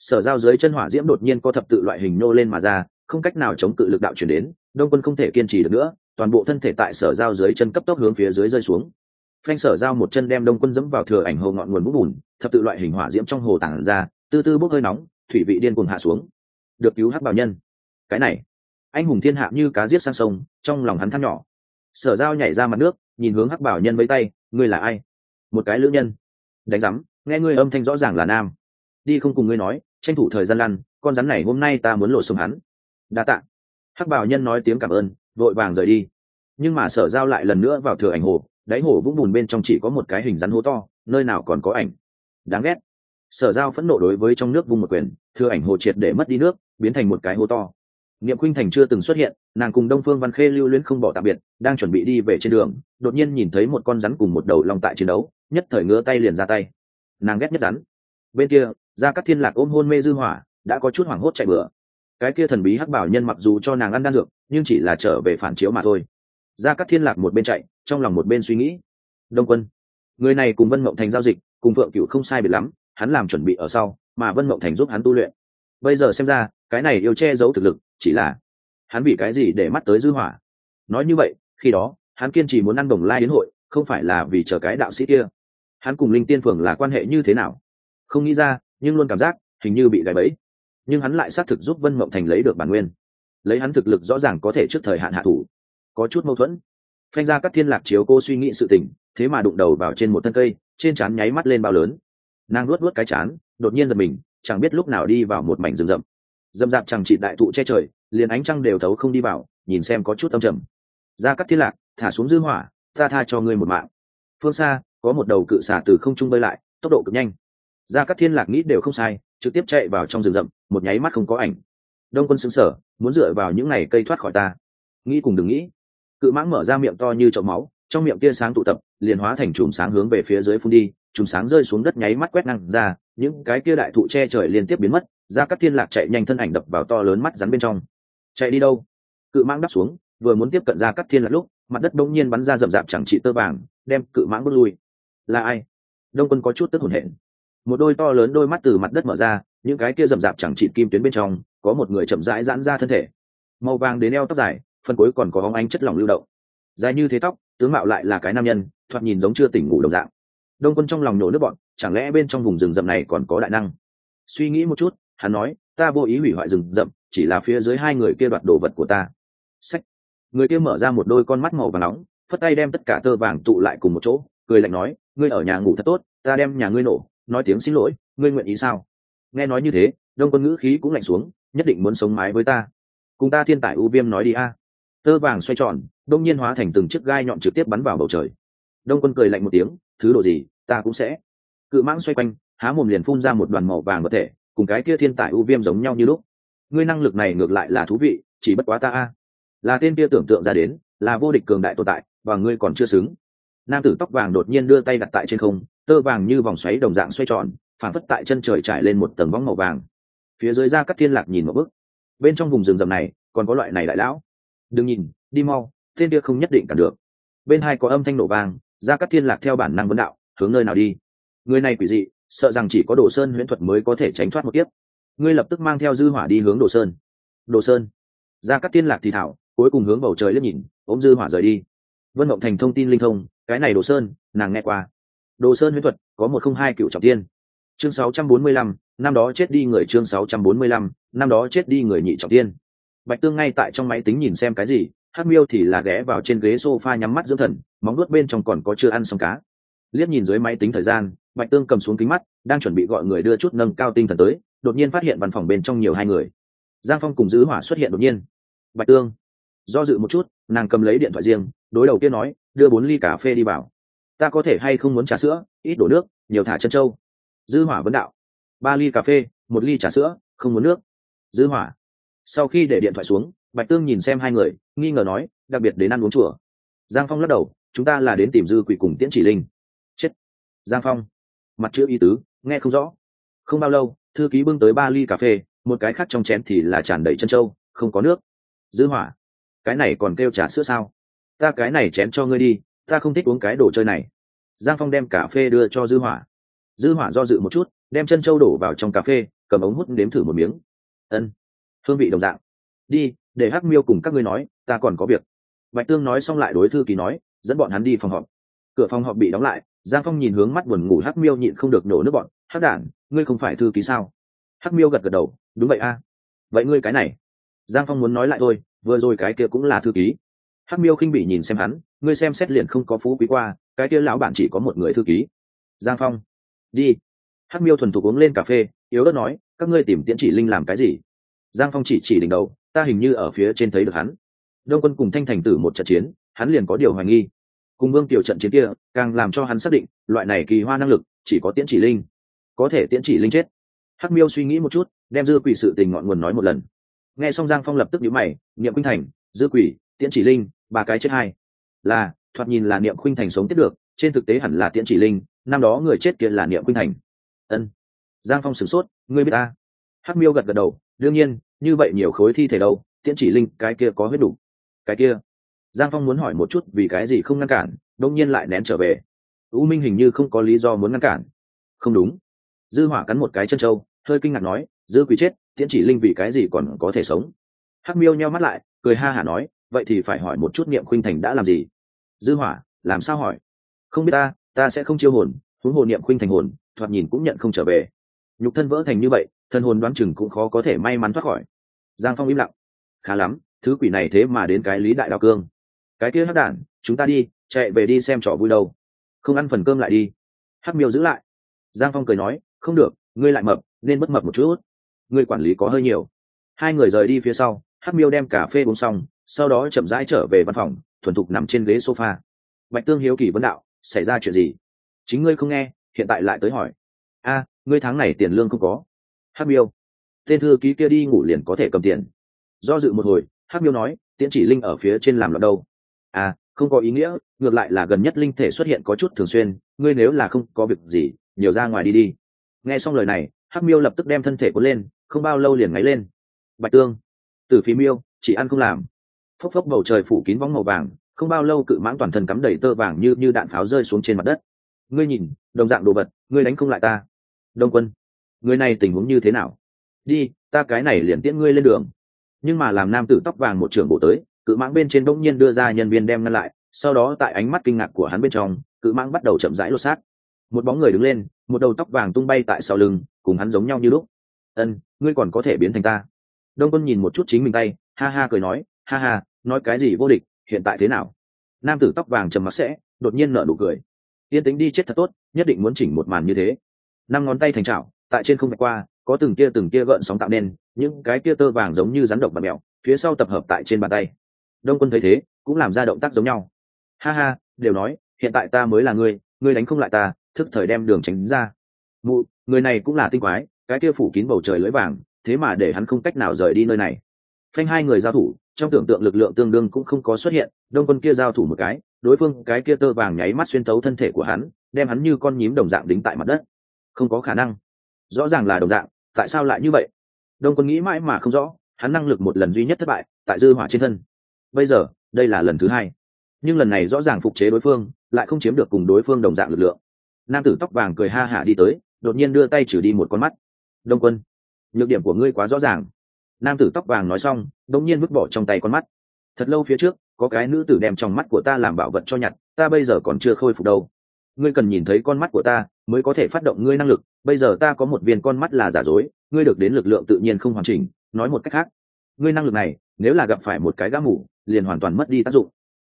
sở giao dưới chân hỏa diễm đột nhiên có thập tự loại hình nô lên mà ra không cách nào chống cự lực đạo chuyển đến, đông quân không thể kiên trì được nữa, toàn bộ thân thể tại sở giao dưới chân cấp tốc hướng phía dưới rơi xuống. Phanh sở giao một chân đem đông quân dẫm vào thừa ảnh hồ ngọn nguồn bút bùn, thập tự loại hình hỏa diễm trong hồ tản ra tư tư bốc hơi nóng, thủy vị điên cuồng hạ xuống. Được cứu hắc bảo nhân. Cái này, anh hùng thiên hạ như cá giết sang sông, trong lòng hắn thắt nhỏ. Sở giao nhảy ra mặt nước, nhìn hướng hắc bảo nhân với tay, ngươi là ai? Một cái lữ nhân. Đánh giám, nghe ngươi âm thanh rõ ràng là nam. Đi không cùng ngươi nói, tranh thủ thời gian lăn, con rắn này hôm nay ta muốn lộ sông hắn đa tạ. Hắc bảo nhân nói tiếng cảm ơn, vội vàng rời đi. Nhưng mà sở giao lại lần nữa vào thừa ảnh hồ, đáy hồ vũng bùn bên trong chỉ có một cái hình rắn hố to, nơi nào còn có ảnh. Đáng ghét. Sở giao phẫn nộ đối với trong nước vung một quyền, thừa ảnh hồ triệt để mất đi nước, biến thành một cái hố to. Niệm khuynh thành chưa từng xuất hiện, nàng cùng đông phương văn khê lưu luyến không bỏ tạm biệt, đang chuẩn bị đi về trên đường, đột nhiên nhìn thấy một con rắn cùng một đầu lòng tại chiến đấu, nhất thời ngứa tay liền ra tay. Nàng ghét nhất rắn. Bên kia ra các thiên lạc ôm hôn mê dư hỏa, đã có chút hoảng hốt chạy bừa cái kia thần bí hắc bảo nhân mặc dù cho nàng ăn đan dược, nhưng chỉ là trở về phản chiếu mà thôi. Ra các thiên lạc một bên chạy, trong lòng một bên suy nghĩ. Đông quân, người này cùng vân mộng thành giao dịch, cùng phượng cựu không sai biệt lắm, hắn làm chuẩn bị ở sau, mà vân mộng thành giúp hắn tu luyện. Bây giờ xem ra, cái này yêu che giấu thực lực, chỉ là hắn bị cái gì để mắt tới dư hỏa. Nói như vậy, khi đó, hắn kiên trì muốn ăn đồng lai đến hội, không phải là vì chờ cái đạo sĩ kia. Hắn cùng linh tiên phường là quan hệ như thế nào? Không nghĩ ra, nhưng luôn cảm giác hình như bị gãy bẫy nhưng hắn lại xác thực giúp vân mộng thành lấy được bản nguyên. Lấy hắn thực lực rõ ràng có thể trước thời hạn hạ thủ. Có chút mâu thuẫn. Phanh ra các thiên lạc chiếu cô suy nghĩ sự tình, thế mà đụng đầu vào trên một thân cây, trên trán nháy mắt lên bao lớn. Nàng luốt luốt cái chán đột nhiên giật mình, chẳng biết lúc nào đi vào một mảnh rừng rậm. Rậm rạp chẳng chị đại thụ che trời, liền ánh trăng đều thấu không đi vào, nhìn xem có chút âm trầm. Ra các thiên lạc, thả xuống dư hỏa, ta tha cho ngươi một mạng. Phương xa, có một đầu cự xả từ không trung bơi lại, tốc độ cực nhanh. Ra các thiên lạc nghĩ đều không sai trực tiếp chạy vào trong rừng rậm, một nháy mắt không có ảnh. Đông quân xứng sở muốn dựa vào những ngày cây thoát khỏi ta. Nghĩ cùng đừng nghĩ. Cự mãng mở ra miệng to như chậu máu, trong miệng tia sáng tụ tập, liền hóa thành chùm sáng hướng về phía dưới phun đi, chùm sáng rơi xuống đất nháy mắt quét năng ra, những cái kia đại thụ che trời liên tiếp biến mất ra các thiên lạc chạy nhanh thân ảnh đập vào to lớn mắt rắn bên trong. Chạy đi đâu? Cự mãng đắp xuống, vừa muốn tiếp cận ra các thiên lạc lúc, mặt đất đông nhiên bắn ra rậm rạp chẳng trị tơ vàng, đem cự mãng bước lui. Là ai? Đông quân có chút tức hồn hển một đôi to lớn đôi mắt từ mặt đất mở ra, những cái kia rậm rạp chẳng chịt kim tuyến bên trong, có một người chậm rãi giãn ra thân thể. Màu vàng đến eo tóc dài, phần cuối còn có hóng ánh chất lỏng lưu động. Dài như thế tóc, tướng mạo lại là cái nam nhân, thoạt nhìn giống chưa tỉnh ngủ đồng dạng. Đông quân trong lòng nhổ nước bọn, chẳng lẽ bên trong vùng rừng rậm này còn có đại năng? Suy nghĩ một chút, hắn nói, ta vô ý hủy hoại rừng rậm, chỉ là phía dưới hai người kia đoạt đồ vật của ta. Sách người kia mở ra một đôi con mắt màu và nóng, phất tay đem tất cả tơ vàng tụ lại cùng một chỗ, cười lạnh nói, ngươi ở nhà ngủ thật tốt, ta đem nhà ngươi nổ nói tiếng xin lỗi, ngươi nguyện ý sao? Nghe nói như thế, đông quân ngữ khí cũng lạnh xuống, nhất định muốn sống mái với ta. Cùng ta thiên tài ưu viêm nói đi a. Tơ vàng xoay tròn, đông nhiên hóa thành từng chiếc gai nhọn trực tiếp bắn vào bầu trời. Đông quân cười lạnh một tiếng, thứ đồ gì, ta cũng sẽ. Cự mãng xoay quanh, há mồm liền phun ra một đoàn màu vàng vật thể, cùng cái kia thiên tài ưu viêm giống nhau như lúc. Ngươi năng lực này ngược lại là thú vị, chỉ bất quá ta a. Là tên kia tưởng tượng ra đến, là vô địch cường đại tồn tại, và ngươi còn chưa xứng. Nam tử tóc vàng đột nhiên đưa tay đặt tại trên không tơ vàng như vòng xoáy đồng dạng xoay tròn phản phất tại chân trời trải lên một tầng võng màu vàng. Phía dưới ra các thiên lạc nhìn một bức bên trong vùng rừng rầm này, còn có loại này đại lão. Đừng nhìn, đi mau, tên kia không nhất định cả được. Bên hai có âm thanh nổ vàng ra các thiên lạc theo bản năng vấn đạo, hướng nơi nào đi? Người này quỷ dị, sợ rằng chỉ có đồ sơn huyễn thuật mới có thể tránh thoát một tiếp ngươi lập tức mang theo dư hỏa đi hướng đồ sơn. Đồ sơn. Ra các thiên lạc thì thảo, cuối cùng hướng bầu trời liếc nhìn, ôm dư hỏa rời đi. Vân mộng thành thông tin linh thông, cái này đồ sơn, nàng nghe qua đồ sơn huyễn thuật có một không hai cựu trọng tiên chương 645, năm đó chết đi người chương 645, năm đó chết đi người nhị trọng tiên bạch tương ngay tại trong máy tính nhìn xem cái gì hắc miêu thì là ghé vào trên ghế sofa nhắm mắt dưỡng thần móng nuốt bên trong còn có chưa ăn xong cá. Liếc nhìn dưới máy tính thời gian bạch tương cầm xuống kính mắt đang chuẩn bị gọi người đưa chút nâng cao tinh thần tới đột nhiên phát hiện văn phòng bên trong nhiều hai người. Giang phong cùng giữ hỏa xuất hiện đột nhiên. Bạch tương do dự một chút nàng cầm lấy điện thoại riêng đối đầu kia nói đưa bốn ly cà phê đi vào ta có thể hay không muốn trà sữa, ít đổ nước, nhiều thả chân trâu. Dư hỏa vấn đạo. Ba ly cà phê, một ly trà sữa, không muốn nước. Dư hỏa. Sau khi để điện thoại xuống, bạch tương nhìn xem hai người, nghi ngờ nói, đặc biệt đến ăn uống chùa. Giang phong lắc đầu, chúng ta là đến tìm dư quỷ cùng tiễn chỉ linh. Chết. Giang phong. Mặt chữ y tứ, nghe không rõ. Không bao lâu, thư ký bưng tới ba ly cà phê, một cái khác trong chén thì là tràn đầy chân trâu, không có nước. Dư hỏa. Cái này còn kêu trà sữa sao? Ta cái này chén cho ngươi đi ta không thích uống cái đồ chơi này. Giang phong đem cà phê đưa cho dư hỏa. Dư hỏa do dự một chút, đem chân trâu đổ vào trong cà phê, cầm ống hút đếm thử một miếng. Ân, hương vị đồng dạng. Đi, để hắc miêu cùng các ngươi nói, ta còn có việc. Bạch tương nói xong lại đối thư ký nói, dẫn bọn hắn đi phòng họp. Cửa phòng họp bị đóng lại, giang phong nhìn hướng mắt buồn ngủ hắc miêu nhịn không được nổ nước bọn. Hắc đản, ngươi không phải thư ký sao? Hắc miêu gật gật đầu, đúng vậy a. Vậy ngươi cái này. Giang phong muốn nói lại thôi, vừa rồi cái kia cũng là thư ký hắc miêu khinh bị nhìn xem hắn, ngươi xem xét liền không có phú quý qua, cái kia lão bản chỉ có một người thư ký. Giang phong. Đi. Hắc miêu thuần thục uống lên cà phê, yếu đất nói, các ngươi tìm tiễn chỉ linh làm cái gì? Giang phong chỉ chỉ đỉnh đầu, ta hình như ở phía trên thấy được hắn. Đông quân cùng thanh thành tử một trận chiến, hắn liền có điều hoài nghi. Cùng vương tiểu trận chiến kia, càng làm cho hắn xác định, loại này kỳ hoa năng lực, chỉ có tiễn chỉ linh. Có thể tiễn chỉ linh chết. Hắc miêu suy nghĩ một chút, đem dư quỷ sự tình ngọn nguồn nói một lần. Nghe xong giang phong lập tức nhíu mày, niệm khuynh thành, dư quỷ, tiễn chỉ linh ba cái chết hai. Là, thoạt nhìn là niệm khuynh thành sống tiếp được, trên thực tế hẳn là tiễn chỉ linh, năm đó người chết kia là niệm khuynh thành. Ân. Giang phong sửng sốt, ngươi biết ta? Hắc miêu gật gật đầu, đương nhiên, như vậy nhiều khối thi thể đâu, tiễn chỉ linh, cái kia có huyết đủ. Cái kia. Giang phong muốn hỏi một chút vì cái gì không ngăn cản đông nhiên lại nén trở về. U minh hình như không có lý do muốn ngăn cản. Không đúng. Dư hỏa cắn một cái chân trâu, hơi kinh ngạc nói, dư quý chết, tiễn chỉ linh vì cái gì còn có thể sống? Hắc miêu nheo mắt lại, cười ha hả nói vậy thì phải hỏi một chút niệm khuynh thành đã làm gì? Dư hỏa, làm sao hỏi? Không biết ta ta sẽ không chiêu hồn, huống hồ niệm khuynh thành hồn, thoạt nhìn cũng nhận không trở về. Nhục thân vỡ thành như vậy, thân hồn đoán chừng cũng khó có thể may mắn thoát khỏi. Giang phong im lặng. Khá lắm, thứ quỷ này thế mà đến cái lý đại đạo cương. Cái kia hắc đản, chúng ta đi, chạy về đi xem trò vui đâu. Không ăn phần cơm lại đi. Hắc miêu giữ lại. Giang phong cười nói, không được, ngươi lại mập, nên bất mập một chút. Ngươi quản lý có hơi nhiều. Hai người rời đi phía sau, hắc miêu đem cà phê uống xong sau đó chậm rãi trở về văn phòng, thuần thục nằm trên ghế sofa. Bạch tương hiếu kỳ vấn đạo, xảy ra chuyện gì? Chính ngươi không nghe, hiện tại lại tới hỏi. A, ngươi tháng này tiền lương không có. Hắc miêu. Tên thư ký kia đi ngủ liền có thể cầm tiền. Do dự một hồi, hắc miêu nói, tiễn chỉ linh ở phía trên làm loạn đâu. À không có ý nghĩa, ngược lại là gần nhất linh thể xuất hiện có chút thường xuyên, ngươi nếu là không có việc gì, nhiều ra ngoài đi đi. Nghe xong lời này, hắc miêu lập tức đem thân thể cuốn lên, không bao lâu liền ngáy lên. Bạch tương, từ phí miêu chỉ ăn không làm phốc phốc bầu trời phủ kín bóng màu vàng, không bao lâu cự mãng toàn thân cắm đầy tơ vàng như như đạn pháo rơi xuống trên mặt đất. Ngươi nhìn, đồng dạng đồ vật, ngươi đánh không lại ta. Đông quân, người này tình huống như thế nào? Đi, ta cái này liền tiễn ngươi lên đường. Nhưng mà làm nam tử tóc vàng một trưởng bộ tới, cự mãng bên trên bỗng nhiên đưa ra nhân viên đem ngăn lại, sau đó tại ánh mắt kinh ngạc của hắn bên trong, cự mãng bắt đầu chậm rãi lột xác. Một bóng người đứng lên, một đầu tóc vàng tung bay tại sau lưng, cùng hắn giống nhau như lúc. Ân, ngươi còn có thể biến thành ta. Đông quân nhìn một chút chính mình tay, ha ha cười nói, ha ha nói cái gì vô địch, hiện tại thế nào? Nam tử tóc vàng trầm mặc sẽ, đột nhiên nở nụ cười. Yên tính đi chết thật tốt, nhất định muốn chỉnh một màn như thế. Năm ngón tay thành trào tại trên không vạch qua, có từng tia từng tia gợn sóng tạo nên, những cái tia tơ vàng giống như rắn độc và mèo, phía sau tập hợp tại trên bàn tay. Đông quân thấy thế, cũng làm ra động tác giống nhau. Ha ha, đều nói, hiện tại ta mới là ngươi ngươi đánh không lại ta, thức thời đem đường tránh ra. Mụ, người này cũng là tinh quái, cái kia phủ kín bầu trời lưỡi vàng, thế mà để hắn không cách nào rời đi nơi này. Phanh hai người giao thủ trong tưởng tượng lực lượng tương đương cũng không có xuất hiện, đông quân kia giao thủ một cái, đối phương cái kia tơ vàng nháy mắt xuyên tấu thân thể của hắn, đem hắn như con nhím đồng dạng đính tại mặt đất. Không có khả năng. Rõ ràng là đồng dạng, tại sao lại như vậy? Đông quân nghĩ mãi mà không rõ, hắn năng lực một lần duy nhất thất bại, tại dư hỏa trên thân. Bây giờ, đây là lần thứ hai. Nhưng lần này rõ ràng phục chế đối phương, lại không chiếm được cùng đối phương đồng dạng lực lượng. Nam tử tóc vàng cười ha hả đi tới, đột nhiên đưa tay trừ đi một con mắt. Đông quân, nhược điểm của ngươi quá rõ ràng nam tử tóc vàng nói xong đột nhiên vứt bỏ trong tay con mắt. Thật lâu phía trước, có cái nữ tử đem trong mắt của ta làm bảo vật cho nhặt, ta bây giờ còn chưa khôi phục đâu. Ngươi cần nhìn thấy con mắt của ta, mới có thể phát động ngươi năng lực, bây giờ ta có một viên con mắt là giả dối, ngươi được đến lực lượng tự nhiên không hoàn chỉnh, nói một cách khác. Ngươi năng lực này, nếu là gặp phải một cái gã mủ liền hoàn toàn mất đi tác dụng.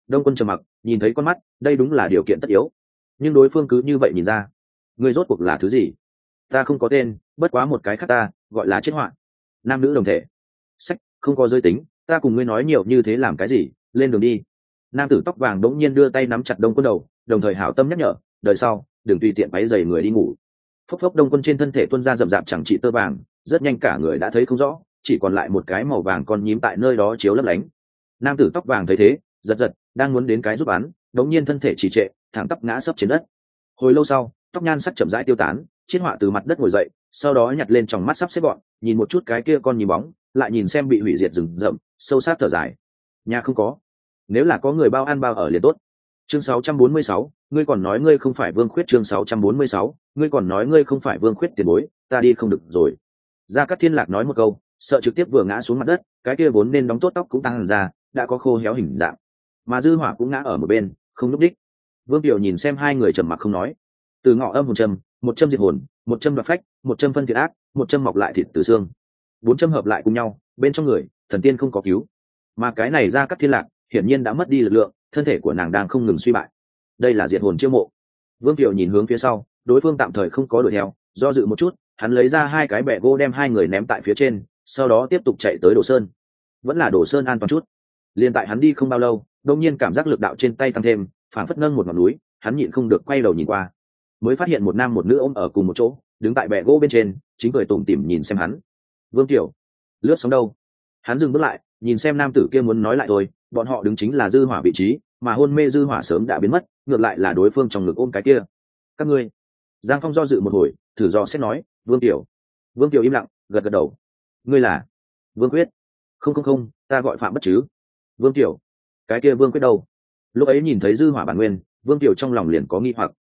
Đông quân trầm mặc, nhìn thấy con mắt, đây đúng là điều kiện tất yếu. Nhưng đối phương cứ như vậy nhìn ra, ngươi rốt cuộc là thứ gì? Ta không có tên, bất quá một cái khác ta, gọi là chết họa. Nam nữ đồng thể sách, không có giới tính, ta cùng ngươi nói nhiều như thế làm cái gì, lên đường đi. Nam tử tóc vàng đỗng nhiên đưa tay nắm chặt đông quân đầu, đồng thời hảo tâm nhắc nhở, đời sau, đừng tùy tiện váy dày người đi ngủ. Phốc phốc đông quân trên thân thể tuân ra rậm rạp chẳng trị tơ vàng, rất nhanh cả người đã thấy không rõ, chỉ còn lại một cái màu vàng con nhím tại nơi đó chiếu lấp lánh. Nam tử tóc vàng thấy thế, giật giật, đang muốn đến cái giúp án, đống nhiên thân thể trì trệ, thẳng tắp ngã sấp trên đất. Hồi lâu sau, tóc nhan sắc chậm rãi tiêu tán, chiết họa từ mặt đất ngồi dậy, sau đó nhặt lên trong mắt sắp xếp gọn nhìn một chút cái kia con nhím bóng lại nhìn xem bị hủy diệt rừng rậm sâu sát thở dài. Nhà không có. Nếu là có người bao ăn bao ở liền tốt. Chương 646, ngươi còn nói ngươi không phải vương khuyết chương 646, ngươi còn nói ngươi không phải vương khuyết tiền bối ta đi không được rồi. Ra các thiên lạc nói một câu sợ trực tiếp vừa ngã xuống mặt đất cái kia vốn nên đóng tốt tóc cũng tăng ra đã có khô héo hình dạng. Mà dư hỏa cũng ngã ở một bên không lúc đích. Vương tiểu nhìn xem hai người trầm mặc không nói. Từ ngọ âm hồn châm một châm diệt hồn một châm đoạt phách một châm phân thiệt ác một châm mọc lại thịt từ xương bốn châm hợp lại cùng nhau, bên trong người, thần tiên không có cứu. Mà cái này ra cắt thiên lạc, hiển nhiên đã mất đi lực lượng, thân thể của nàng đang không ngừng suy bại. Đây là diệt hồn chiêu mộ. Vương kiều nhìn hướng phía sau, đối phương tạm thời không có đuổi theo, do dự một chút, hắn lấy ra hai cái bẹ gỗ đem hai người ném tại phía trên, sau đó tiếp tục chạy tới đồ sơn. Vẫn là đồ sơn an toàn chút. Liền tại hắn đi không bao lâu đông nhiên cảm giác lực đạo trên tay tăng thêm phản phất nâng một ngọn núi, hắn nhịn không được quay đầu nhìn qua. Mới phát hiện một nam một nữ ôm ở cùng một chỗ, đứng tại bẹ gỗ bên trên, chính cười tủm tỉm nhìn xem hắn vương tiểu lướt sóng đâu? Hắn dừng bước lại, nhìn xem nam tử kia muốn nói lại thôi, bọn họ đứng chính là dư hỏa vị trí, mà hôn mê dư hỏa sớm đã biến mất, ngược lại là đối phương trong ngực ôm cái kia. Các ngươi, giang phong do dự một hồi, thử do xét nói, vương tiểu vương tiểu im lặng, gật gật đầu. Ngươi là vương quyết? Không không không, ta gọi phạm bất chứ. Vương tiểu cái kia vương quyết đâu? Lúc ấy nhìn thấy dư hỏa bản nguyên, vương tiểu trong lòng liền có nghi hoặc.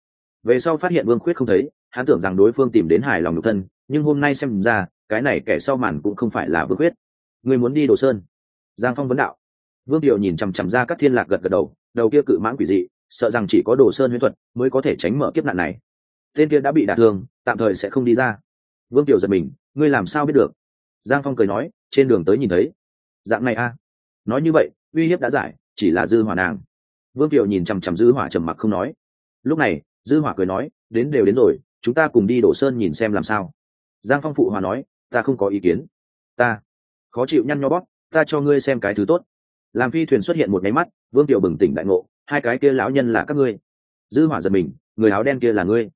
Về sau phát hiện vương quyết không thấy, hắn tưởng rằng đối phương tìm đến hài lòng nhục thân, nhưng hôm nay xem ra cái này kẻ sau màn cũng không phải là vương quyết. Người muốn đi đồ sơn? Giang phong vấn đạo. Vương điệu nhìn chằm chằm ra các thiên lạc gật gật đầu đầu kia cự mãng quỷ dị, sợ rằng chỉ có đồ sơn huyễn thuật mới có thể tránh mở kiếp nạn này. Tên kia đã bị đả thương, tạm thời sẽ không đi ra. Vương tiểu giật mình, ngươi làm sao biết được? Giang phong cười nói, trên đường tới nhìn thấy. Dạng này a. Nói như vậy, uy hiếp đã giải, chỉ là dư hỏa nàng. Vương tiểu nhìn chằm chằm dư hỏa trầm mặc không nói. Lúc này, dư hỏa cười nói, đến đều đến rồi, chúng ta cùng đi đổ sơn nhìn xem làm sao. Giang phong phụ hòa nói ta không có ý kiến. Ta khó chịu nhăn nho bóp, ta cho ngươi xem cái thứ tốt. Làm phi thuyền xuất hiện một máy mắt, vương tiểu bừng tỉnh đại ngộ, hai cái kia lão nhân là các ngươi. Dư hỏa giật mình, người áo đen kia là ngươi.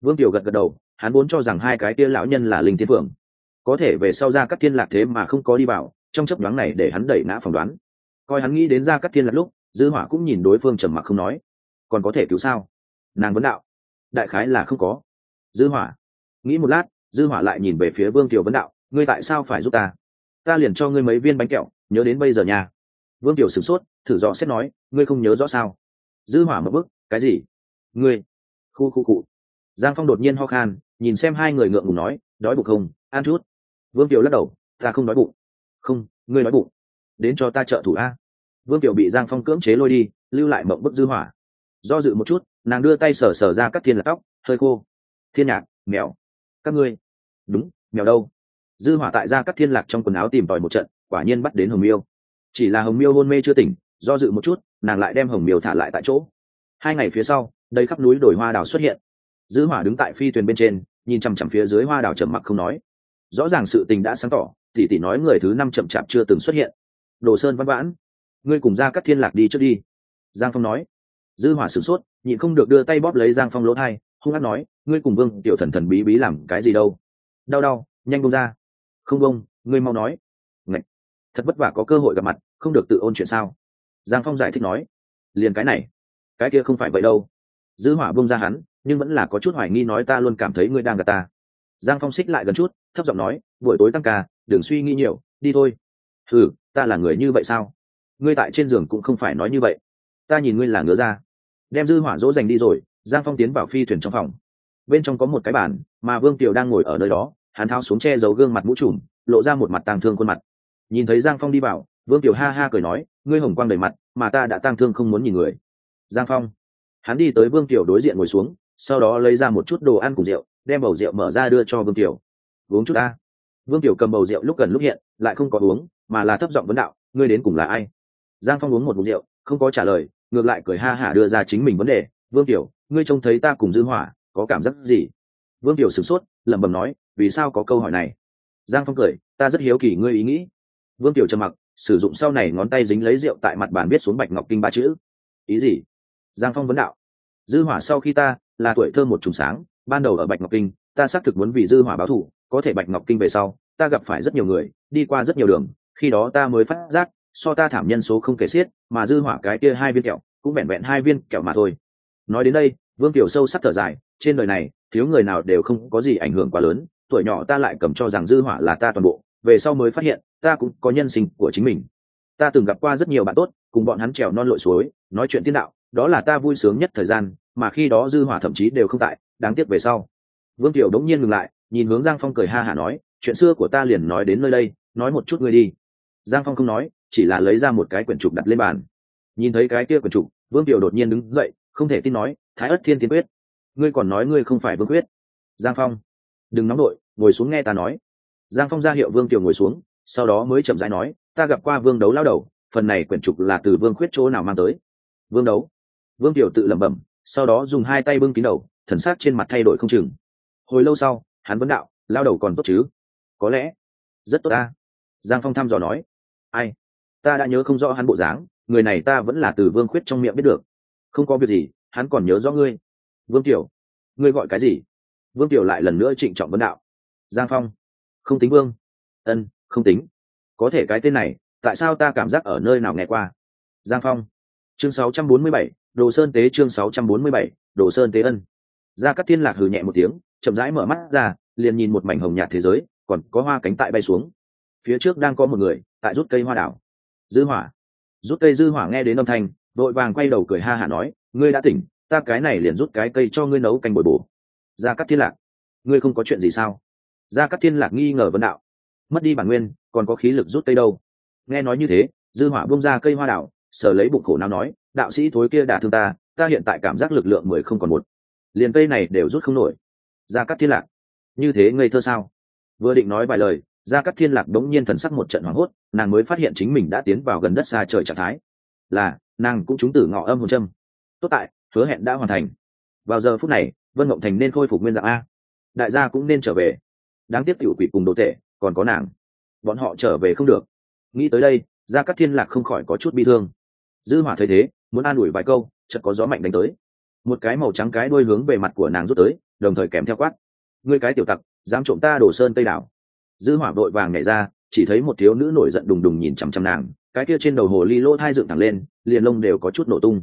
Vương tiểu gật gật đầu, hắn vốn cho rằng hai cái kia lão nhân là linh thiên phượng. Có thể về sau ra các thiên lạc thế mà không có đi vào, trong chấp đoán này để hắn đẩy ngã phỏng đoán. Coi hắn nghĩ đến ra các thiên lạc lúc, dư hỏa cũng nhìn đối phương trầm mặc không nói. Còn có thể cứu sao? Nàng vấn đạo. Đại khái là không có. Dư hỏa, nghĩ một lát dư hỏa lại nhìn về phía vương tiểu vấn đạo, ngươi tại sao phải giúp ta? Ta liền cho ngươi mấy viên bánh kẹo, nhớ đến bây giờ nha. Vương tiểu sửng sốt, thử dò xét nói, ngươi không nhớ rõ sao? Dư hỏa một bức, cái gì? Ngươi? Khu khu cụ giang phong đột nhiên ho khan, nhìn xem hai người ngượng ngùng nói, đói bụng không? Ăn chút. Vương tiểu lắc đầu, ta không đói bụng. Không, ngươi đói bụng. Đến cho ta trợ thủ a. Vương tiểu bị giang phong cưỡng chế lôi đi, lưu lại mộng bức dư hỏa. Do dự một chút, nàng đưa tay sờ sờ ra các thiên lạc tóc, hơi khô. Thiên nhạc, mèo các ngươi? Đúng, mèo đâu? Dư hỏa tại ra cắt thiên lạc trong quần áo tìm tòi một trận, quả nhiên bắt đến hồng miêu. Chỉ là hồng miêu hôn mê chưa tỉnh, do dự một chút, nàng lại đem hồng miêu thả lại tại chỗ. Hai ngày phía sau đây khắp núi đồi hoa đào xuất hiện. Dư hỏa đứng tại phi thuyền bên trên, nhìn chằm chằm phía dưới hoa đào trầm mặc không nói. Rõ ràng sự tình đã sáng tỏ, tỷ tỷ nói người thứ năm chậm chạp chưa từng xuất hiện. Đồ sơn văn vãn, ngươi cùng ra cắt thiên lạc đi trước đi. Giang phong nói. Dư hỏa sửng sốt, nhịn không được đưa tay bóp lấy giang phong lỗ thai hung hát nói, ngươi cùng vương tiểu thần thần bí bí làm cái gì đâu? Đau đau, nhanh bông ra. Không bông ngươi mau nói. Ngậy! thật vất vả có cơ hội gặp mặt, không được tự ôn chuyện sao? Giang phong giải thích nói, liền cái này, cái kia không phải vậy đâu. Dư hỏa bông ra hắn, nhưng vẫn là có chút hoài nghi nói ta luôn cảm thấy ngươi đang gặp ta. Giang phong xích lại gần chút, thấp giọng nói, buổi tối tăng ca, đừng suy nghĩ nhiều, đi thôi. Ừ ta là người như vậy sao? Ngươi tại trên giường cũng không phải nói như vậy. Ta nhìn ngươi là ngứa ra đem dư hỏa dỗ dành đi rồi giang phong tiến vào phi thuyền trong phòng. Bên trong có một cái bàn, mà vương tiểu đang ngồi ở nơi đó, hắn tháo xuống che giấu gương mặt mũ trùm, lộ ra một mặt tàng thương khuôn mặt. Nhìn thấy giang phong đi vào, vương tiểu ha ha cười nói, ngươi hồng quang đầy mặt, mà ta đã tang thương không muốn nhìn người. Giang phong, hắn đi tới vương tiểu đối diện ngồi xuống, sau đó lấy ra một chút đồ ăn cùng rượu, đem bầu rượu mở ra đưa cho vương tiểu uống chút ta. Vương tiểu cầm bầu rượu lúc gần lúc hiện, lại không có uống, mà là thấp giọng vấn đạo, ngươi đến cùng là ai? Giang phong uống một mục rượu, không có trả lời, ngược lại cười ha hả đưa ra chính mình vấn đề. Vương tiểu ngươi trông thấy ta cùng dư hỏa, có cảm giác gì? Vương tiểu sửng sốt, lẩm bẩm nói, vì sao có câu hỏi này? Giang phong cười, ta rất hiếu kỳ ngươi ý nghĩ. Vương tiểu trầm mặc, sử dụng sau này ngón tay dính lấy rượu tại mặt bàn viết xuống bạch ngọc kinh ba chữ. Ý gì? Giang phong vấn đạo. Dư hỏa sau khi ta, là tuổi thơ một trùng sáng, ban đầu ở bạch ngọc kinh, ta xác thực muốn vì dư hỏa báo thù, có thể bạch ngọc kinh về sau, ta gặp phải rất nhiều người, đi qua rất nhiều đường, khi đó ta mới phát giác, so ta thảm nhân số không kể xiết, mà dư hỏa cái kia hai viên kẹo, cũng vẹn vẹn hai viên kẹo mà thôi nói đến đây, vương tiểu sâu sắc thở dài, trên đời này, thiếu người nào đều không có gì ảnh hưởng quá lớn, tuổi nhỏ ta lại cầm cho rằng dư hỏa là ta toàn bộ, về sau mới phát hiện, ta cũng có nhân sinh của chính mình. Ta từng gặp qua rất nhiều bạn tốt, cùng bọn hắn trèo non lội suối, nói chuyện tiên đạo, đó là ta vui sướng nhất thời gian, mà khi đó dư hỏa thậm chí đều không tại, đáng tiếc về sau. Vương tiểu đống nhiên ngừng lại, nhìn hướng giang phong cười ha hả nói, chuyện xưa của ta liền nói đến nơi đây, nói một chút ngươi đi. Giang phong không nói, chỉ là lấy ra một cái quyển trục đặt lên bàn. Nhìn thấy cái kia quyển trục, vương tiểu đột nhiên đứng dậy không thể tin nói, thái ất thiên tiên quyết. Ngươi còn nói ngươi không phải vương quyết. Giang phong. Đừng nóng đội, ngồi xuống nghe ta nói. Giang phong ra hiệu vương tiểu ngồi xuống, sau đó mới chậm rãi nói, ta gặp qua vương đấu lao đầu, phần này quyển trục là từ vương khuyết chỗ nào mang tới. Vương đấu. Vương tiểu tự lẩm bẩm, sau đó dùng hai tay bưng kín đầu, thần sắc trên mặt thay đổi không chừng. Hồi lâu sau, hắn vấn đạo, lao đầu còn tốt chứ? Có lẽ. Rất tốt ta. Giang phong thăm dò nói. Ai? Ta đã nhớ không rõ hắn bộ dáng, người này ta vẫn là từ vương khuyết trong miệng biết được không có việc gì hắn còn nhớ rõ ngươi. Vương tiểu ngươi gọi cái gì? Vương tiểu lại lần nữa trịnh trọng vấn đạo. Giang phong không tính vương. Ân không tính. Có thể cái tên này tại sao ta cảm giác ở nơi nào nghe qua? Giang phong chương 647, đồ sơn tế chương 647, đồ sơn tế ân. Gia cát thiên lạc hừ nhẹ một tiếng chậm rãi mở mắt ra liền nhìn một mảnh hồng nhạt thế giới còn có hoa cánh tại bay xuống. Phía trước đang có một người tại rút cây hoa đảo. Dư hỏa. Rút cây dư hỏa nghe đến âm thanh đội vàng quay đầu cười ha hả nói, ngươi đã tỉnh, ta cái này liền rút cái cây cho ngươi nấu canh bồi bổ. Gia cát thiên lạc, ngươi không có chuyện gì sao? Gia cát thiên lạc nghi ngờ vấn đạo, mất đi bản nguyên, còn có khí lực rút cây đâu? Nghe nói như thế, dư hỏa buông ra cây hoa đảo sở lấy bụng khổ nào nói, đạo sĩ thối kia đả thương ta ta hiện tại cảm giác lực lượng mười không còn một. Liền cây này đều rút không nổi. Ra cắt thiên lạc, như thế ngây thơ sao? Vừa định nói vài lời ra cắt thiên lạc đống nhiên thần sắc một trận hoảng hốt, nàng mới phát hiện chính mình đã tiến vào gần đất xa trời trạng thái. Là nàng cũng trúng tử ngọ âm hồn châm. Tốt tại, hứa hẹn đã hoàn thành. Vào giờ phút này, vân mộng thành nên khôi phục nguyên dạng a. Đại gia cũng nên trở về. Đáng tiếc tiểu quỷ cùng đồ tệ còn có nàng. Bọn họ trở về không được. Nghĩ tới đây, gia cát thiên lạc không khỏi có chút bi thương. Dư hỏa thấy thế, muốn an ủi vài câu, chợt có gió mạnh đánh tới. Một cái màu trắng cái đuôi hướng về mặt của nàng rút tới, đồng thời kèm theo quát. Ngươi cái tiểu tặc, dám trộm ta đổ sơn tây đảo. Dư hỏa vội vàng nhảy ra, chỉ thấy một thiếu nữ nổi giận đùng đùng nhìn chằm chằm nàng cái kia trên đầu hồ ly lỗ thai dựng thẳng lên, liền lông đều có chút nổ tung.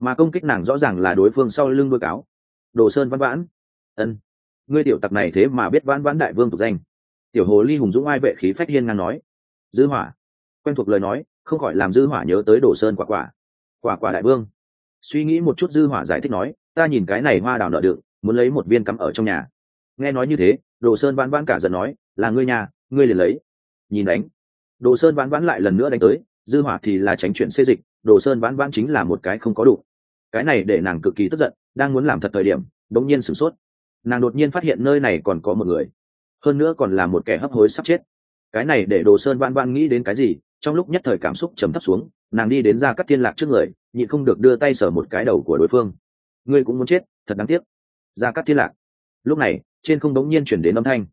Mà công kích nàng rõ ràng là đối phương sau lưng đuôi cáo. Đồ sơn văn vãn. Ân. Ngươi tiểu tặc này thế mà biết vãn vãn đại vương tục danh. Tiểu hồ ly hùng dũng ai vệ khí phách hiên ngang nói. Dư hỏa. Quen thuộc lời nói, không khỏi làm dư hỏa nhớ tới đồ sơn quả quả. Quả quả đại vương. Suy nghĩ một chút dư hỏa giải thích nói, ta nhìn cái này hoa đào nợ đựng, muốn lấy một viên cắm ở trong nhà. Nghe nói như thế, đồ sơn vãn vãn cả giận nói, là ngươi nhà, ngươi liền lấy. Nhìn đánh. Đồ sơn vãn vãn lại lần nữa đánh tới dư hỏa thì là tránh chuyện xê dịch, đồ sơn vãn vãn chính là một cái không có đủ. Cái này để nàng cực kỳ tức giận, đang muốn làm thật thời điểm, đống nhiên sửng sốt. Nàng đột nhiên phát hiện nơi này còn có một người, hơn nữa còn là một kẻ hấp hối sắp chết. Cái này để đồ sơn vãn vãn nghĩ đến cái gì, trong lúc nhất thời cảm xúc trầm thấp xuống, nàng đi đến ra cắt thiên lạc trước người, nhịn không được đưa tay sở một cái đầu của đối phương. Ngươi cũng muốn chết, thật đáng tiếc. Ra cắt thiên lạc. Lúc này, trên không đống nhiên chuyển đến âm thanh.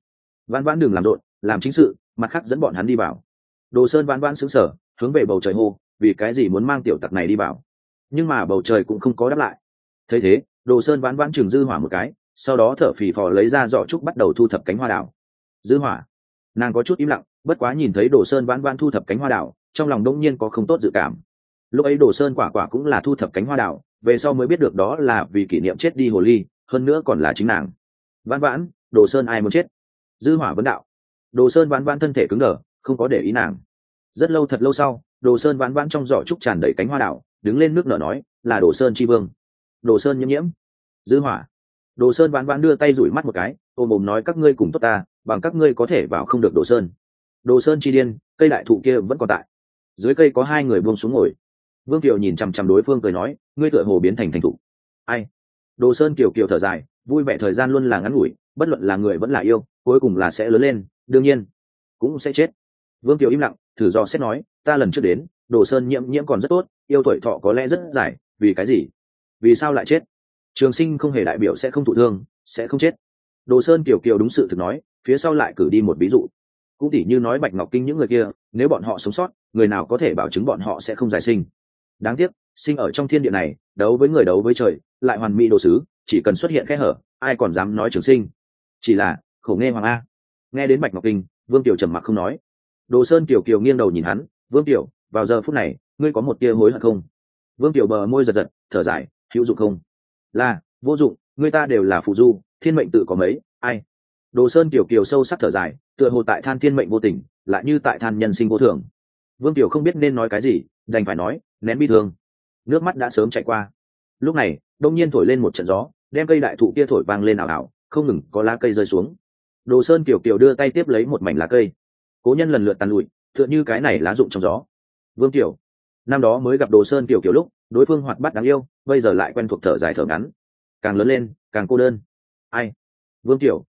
Vãn vãn đừng làm rộn, làm chính sự, mặt khác dẫn bọn hắn đi vào. Đồ sơn vãn vãn xứng sở hướng về bầu trời hô, vì cái gì muốn mang tiểu tặc này đi vào? Nhưng mà bầu trời cũng không có đáp lại. Thấy thế, đồ sơn vãn vãn chừng dư hỏa một cái, sau đó thở phì phò lấy ra giỏ trúc bắt đầu thu thập cánh hoa đảo dư hỏa, nàng có chút im lặng, bất quá nhìn thấy đồ sơn vãn vãn thu thập cánh hoa đảo trong lòng đông nhiên có không tốt dự cảm. Lúc ấy đồ sơn quả quả cũng là thu thập cánh hoa đảo về sau mới biết được đó là vì kỷ niệm chết đi hồ ly, hơn nữa còn là chính nàng. Vãn vãn, đồ sơn ai muốn chết? Dư hỏa vấn đạo. Đồ sơn vãn vãn thân thể cứng đờ, không có để ý nàng rất lâu thật lâu sau, đồ sơn vãn vãn trong giỏ trúc tràn đầy cánh hoa đảo đứng lên nước nở nói, là đồ sơn tri vương. Đồ sơn nhiễm nhiễm? Dư hỏa. Đồ sơn vãn vãn đưa tay rủi mắt một cái, ôm ôm nói, các ngươi cùng tốt ta, bằng các ngươi có thể vào không được đồ sơn. Đồ sơn chi điên, cây đại thụ kia vẫn còn tại. Dưới cây có hai người buông xuống ngồi. Vương kiều nhìn chằm chằm đối phương cười nói, ngươi tựa hồ biến thành thành thụ ai? Đồ sơn kiều kiều thở dài, vui vẻ thời gian luôn là ngắn ngủi, bất luận là người vẫn là yêu, cuối cùng là sẽ lớn lên, đương nhiên cũng sẽ chết vương kiều im lặng, thử do xét nói, ta lần trước đến, đồ sơn nhiễm nhiễm còn rất tốt, yêu tuổi thọ có lẽ rất dài, vì cái gì? Vì sao lại chết? Trường sinh không hề đại biểu sẽ không thụ thương, sẽ không chết. Đồ sơn kiều kiều đúng sự thực nói, phía sau lại cử đi một ví dụ. Cũng tỉ như nói bạch ngọc kinh những người kia, nếu bọn họ sống sót, người nào có thể bảo chứng bọn họ sẽ không giải sinh? Đáng tiếc, sinh ở trong thiên địa này, đấu với người đấu với trời, lại hoàn mỹ đồ sứ, chỉ cần xuất hiện kẽ hở, ai còn dám nói trường sinh? Chỉ là, khổ nghe hoàng a. Nghe đến bạch ngọc kinh, vương tiểu trầm mặc không nói đồ sơn kiều kiều nghiêng đầu nhìn hắn, vương tiểu vào giờ phút này, ngươi có một tia hối hận không? Vương tiểu bờ môi giật giật, thở dài, hữu dụng không? Là, vô dụng người ta đều là phụ du, thiên mệnh tự có mấy, ai? Đồ sơn kiều kiều sâu sắc thở dài, tựa hồ tại than thiên mệnh vô tình, lại như tại than nhân sinh vô thường. Vương tiểu không biết nên nói cái gì, đành phải nói, nén bi thương. Nước mắt đã sớm chạy qua. Lúc này, đông nhiên thổi lên một trận gió, đem cây đại thụ kia thổi vang lên ảo ảo, không ngừng có lá cây rơi xuống. Đồ sơn kiều kiều đưa tay tiếp lấy một mảnh lá cây cố nhân lần lượt tàn lụi, tựa như cái này lá rụng trong gió. Vương kiều, năm đó mới gặp đồ sơn kiểu kiều lúc, đối phương hoạt bát đáng yêu, bây giờ lại quen thuộc thở dài thở ngắn. Càng lớn lên, càng cô đơn. Ai? Vương kiều.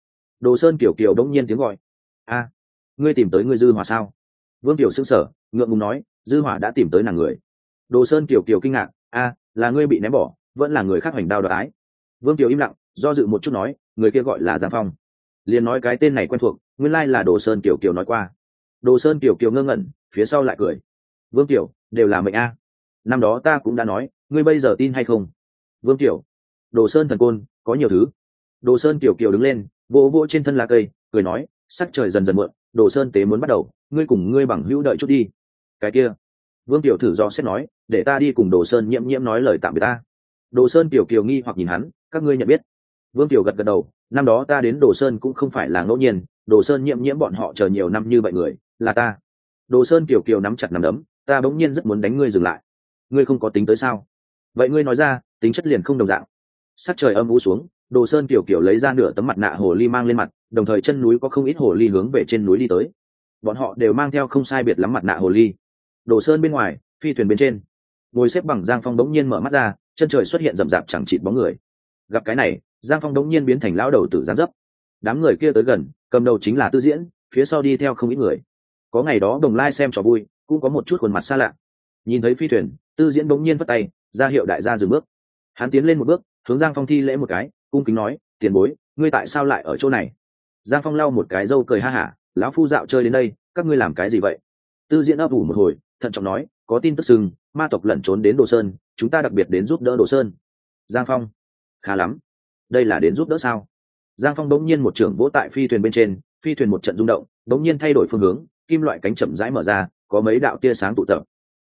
Đồ sơn kiều kiều đông nhiên tiếng gọi. A, ngươi tìm tới ngươi dư hỏa sao? Vương kiều sững sờ, ngượng ngùng nói, dư hỏa đã tìm tới nàng người. Đồ sơn kiểu kiều kinh ngạc, a, là ngươi bị ném bỏ, vẫn là người khác hoành đao đoái ái. Vương kiều im lặng, do dự một chút nói, người kia gọi là giang phong. Liền nói cái tên này quen thuộc, nguyên lai là đồ sơn kiểu kiều nói qua đồ sơn kiều kiều ngơ ngẩn, phía sau lại cười. Vương kiều, đều là mệnh a. Năm đó ta cũng đã nói, ngươi bây giờ tin hay không? Vương kiều. Đồ sơn thần côn, có nhiều thứ. Đồ sơn kiều kiều đứng lên, vỗ vỗ trên thân lá cây, cười nói, sắc trời dần dần muộn, đồ sơn tế muốn bắt đầu, ngươi cùng ngươi bằng hữu đợi chút đi. Cái kia. Vương kiều thử do xét nói, để ta đi cùng đồ sơn nhiễm nhiễm nói lời tạm biệt ta. Đồ sơn kiều kiều nghi hoặc nhìn hắn, các ngươi nhận biết. Vương kiều gật gật đầu, năm đó ta đến đồ sơn cũng không phải là ngẫu nhiên, đồ sơn nhiễm nhiễm bọn họ chờ nhiều năm như vậy người là ta. Đồ sơn kiều kiều nắm chặt nằm đấm, ta bỗng nhiên rất muốn đánh ngươi dừng lại. Ngươi không có tính tới sao? Vậy ngươi nói ra, tính chất liền không đồng dạng. Sắc trời âm u xuống, đồ sơn kiều kiều lấy ra nửa tấm mặt nạ hồ ly mang lên mặt, đồng thời chân núi có không ít hồ ly hướng về trên núi đi tới. Bọn họ đều mang theo không sai biệt lắm mặt nạ hồ ly. Đồ sơn bên ngoài, phi thuyền bên trên. Ngồi xếp bằng giang phong bỗng nhiên mở mắt ra, chân trời xuất hiện rậm rạp chẳng chịt bóng người. Gặp cái này, giang phong đống nhiên biến thành lão đầu tử gián dấp. Đám người kia tới gần, cầm đầu chính là tư diễn, phía sau đi theo không ít người có ngày đó đồng lai xem trò vui, cũng có một chút khuôn mặt xa lạ. Nhìn thấy phi thuyền, tư diễn bỗng nhiên vất tay, ra hiệu đại gia dừng bước. Hắn tiến lên một bước, hướng giang phong thi lễ một cái, cung kính nói, tiền bối, ngươi tại sao lại ở chỗ này? Giang phong lau một cái râu cười ha hả, lão phu dạo chơi đến đây, các ngươi làm cái gì vậy? Tư diễn ấp ủ một hồi, thận trọng nói, có tin tức sừng, ma tộc lẩn trốn đến đồ sơn, chúng ta đặc biệt đến giúp đỡ đồ sơn. Giang phong, khá lắm, đây là đến giúp đỡ sao? Giang phong bỗng nhiên một trưởng vỗ tại phi thuyền bên trên, phi thuyền một trận rung động, bỗng nhiên thay đổi phương hướng kim loại cánh chậm rãi mở ra có mấy đạo tia sáng tụ tập.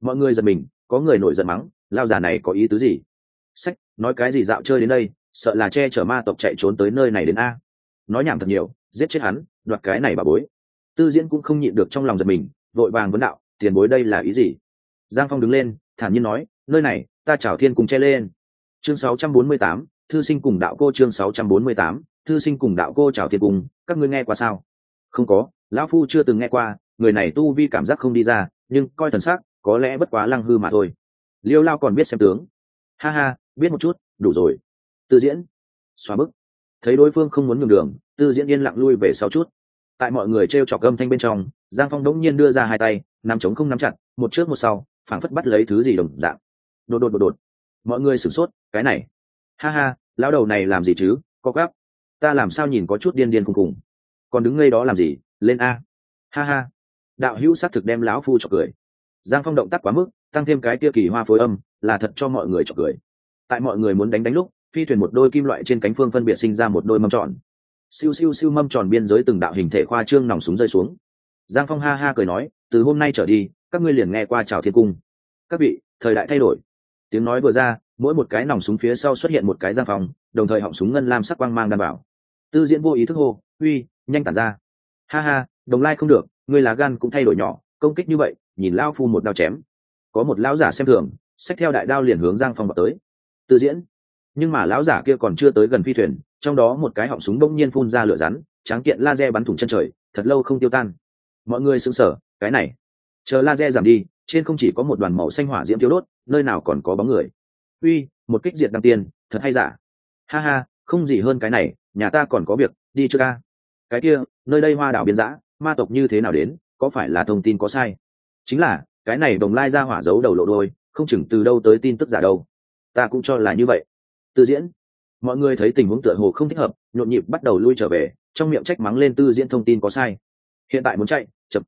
Mọi người giật mình có người nổi giận mắng lao già này có ý tứ gì? Sách nói cái gì dạo chơi đến đây sợ là che chở ma tộc chạy trốn tới nơi này đến a. Nói nhảm thật nhiều giết chết hắn đoạt cái này bà bối. Tư diễn cũng không nhịn được trong lòng giật mình vội vàng vấn đạo tiền bối đây là ý gì? Giang phong đứng lên thản nhiên nói nơi này ta chào thiên cùng che lên. Chương 648, thư sinh cùng đạo cô chương 648, thư sinh cùng đạo cô chào thiên cùng các ngươi nghe qua sao? Không có lão phu chưa từng nghe qua người này tu vi cảm giác không đi ra, nhưng coi thần sắc, có lẽ bất quá lăng hư mà thôi. Liêu lao còn biết xem tướng. Ha ha, biết một chút, đủ rồi. Tư diễn, xóa bức. Thấy đối phương không muốn nhường đường, tư diễn yên lặng lui về sau chút. Tại mọi người t r e o trọc gâm thanh bên trong, giang phong đống nhiên đưa ra hai tay, nắm trống không nắm chặt, một trước một sau, phảng phất bắt lấy thứ gì đồng dạng. Đột đột đột đột. Mọi người sửng sốt, cái này. Ha ha, lão đầu này làm gì chứ, có gấp. ta làm sao nhìn có chút điên điên cùng cùng còn đứng ngay đó làm gì, lên a. Ha ha đạo hữu xác thực đem lão phu cho cười. Giang phong động tác quá mức, tăng thêm cái kia kỳ hoa phối âm, là thật cho mọi người cho cười. Tại mọi người muốn đánh đánh lúc, phi thuyền một đôi kim loại trên cánh phương phân biệt sinh ra một đôi mâm tròn. Siêu siêu siêu mâm tròn biên giới từng đạo hình thể khoa trương nòng súng rơi xuống. Giang phong ha ha cười nói, từ hôm nay trở đi, các ngươi liền nghe qua chào thiên cung. Các vị, thời đại thay đổi. Tiếng nói vừa ra, mỗi một cái nòng súng phía sau xuất hiện một cái giang phòng đồng thời họng súng ngân lam sắc quang mang đảm bảo. Tư diễn vô ý thức hô, uy, nhanh tản ra. Ha ha, đồng lai không được ngươi lá gan cũng thay đổi nhỏ, công kích như vậy, nhìn lao phu một đao chém. Có một lão giả xem thường, xách theo đại đao liền hướng giang phong vào tới. Tư diễn. Nhưng mà lão giả kia còn chưa tới gần phi thuyền, trong đó một cái họng súng bỗng nhiên phun ra lửa rắn, tráng kiện laser bắn thủng chân trời, thật lâu không tiêu tan. Mọi người sững sờ, cái này. Chờ laser giảm đi, trên không chỉ có một đoàn màu xanh hỏa diễm thiếu đốt, nơi nào còn có bóng người. Uy, một kích diệt đăng tiên, thật hay giả. Ha ha, không gì hơn cái này, nhà ta còn có việc, đi chưa ca. Cái kia, nơi đây hoa đảo biên giã ma tộc như thế nào đến, có phải là thông tin có sai? Chính là, cái này đồng lai ra hỏa giấu đầu lộ đôi không chừng từ đâu tới tin tức giả đâu. Ta cũng cho là như vậy. Tư diễn. Mọi người thấy tình huống tựa hồ không thích hợp, nhộn nhịp bắt đầu lui trở về, trong miệng trách mắng lên tư diễn thông tin có sai. Hiện tại muốn chạy, chậm.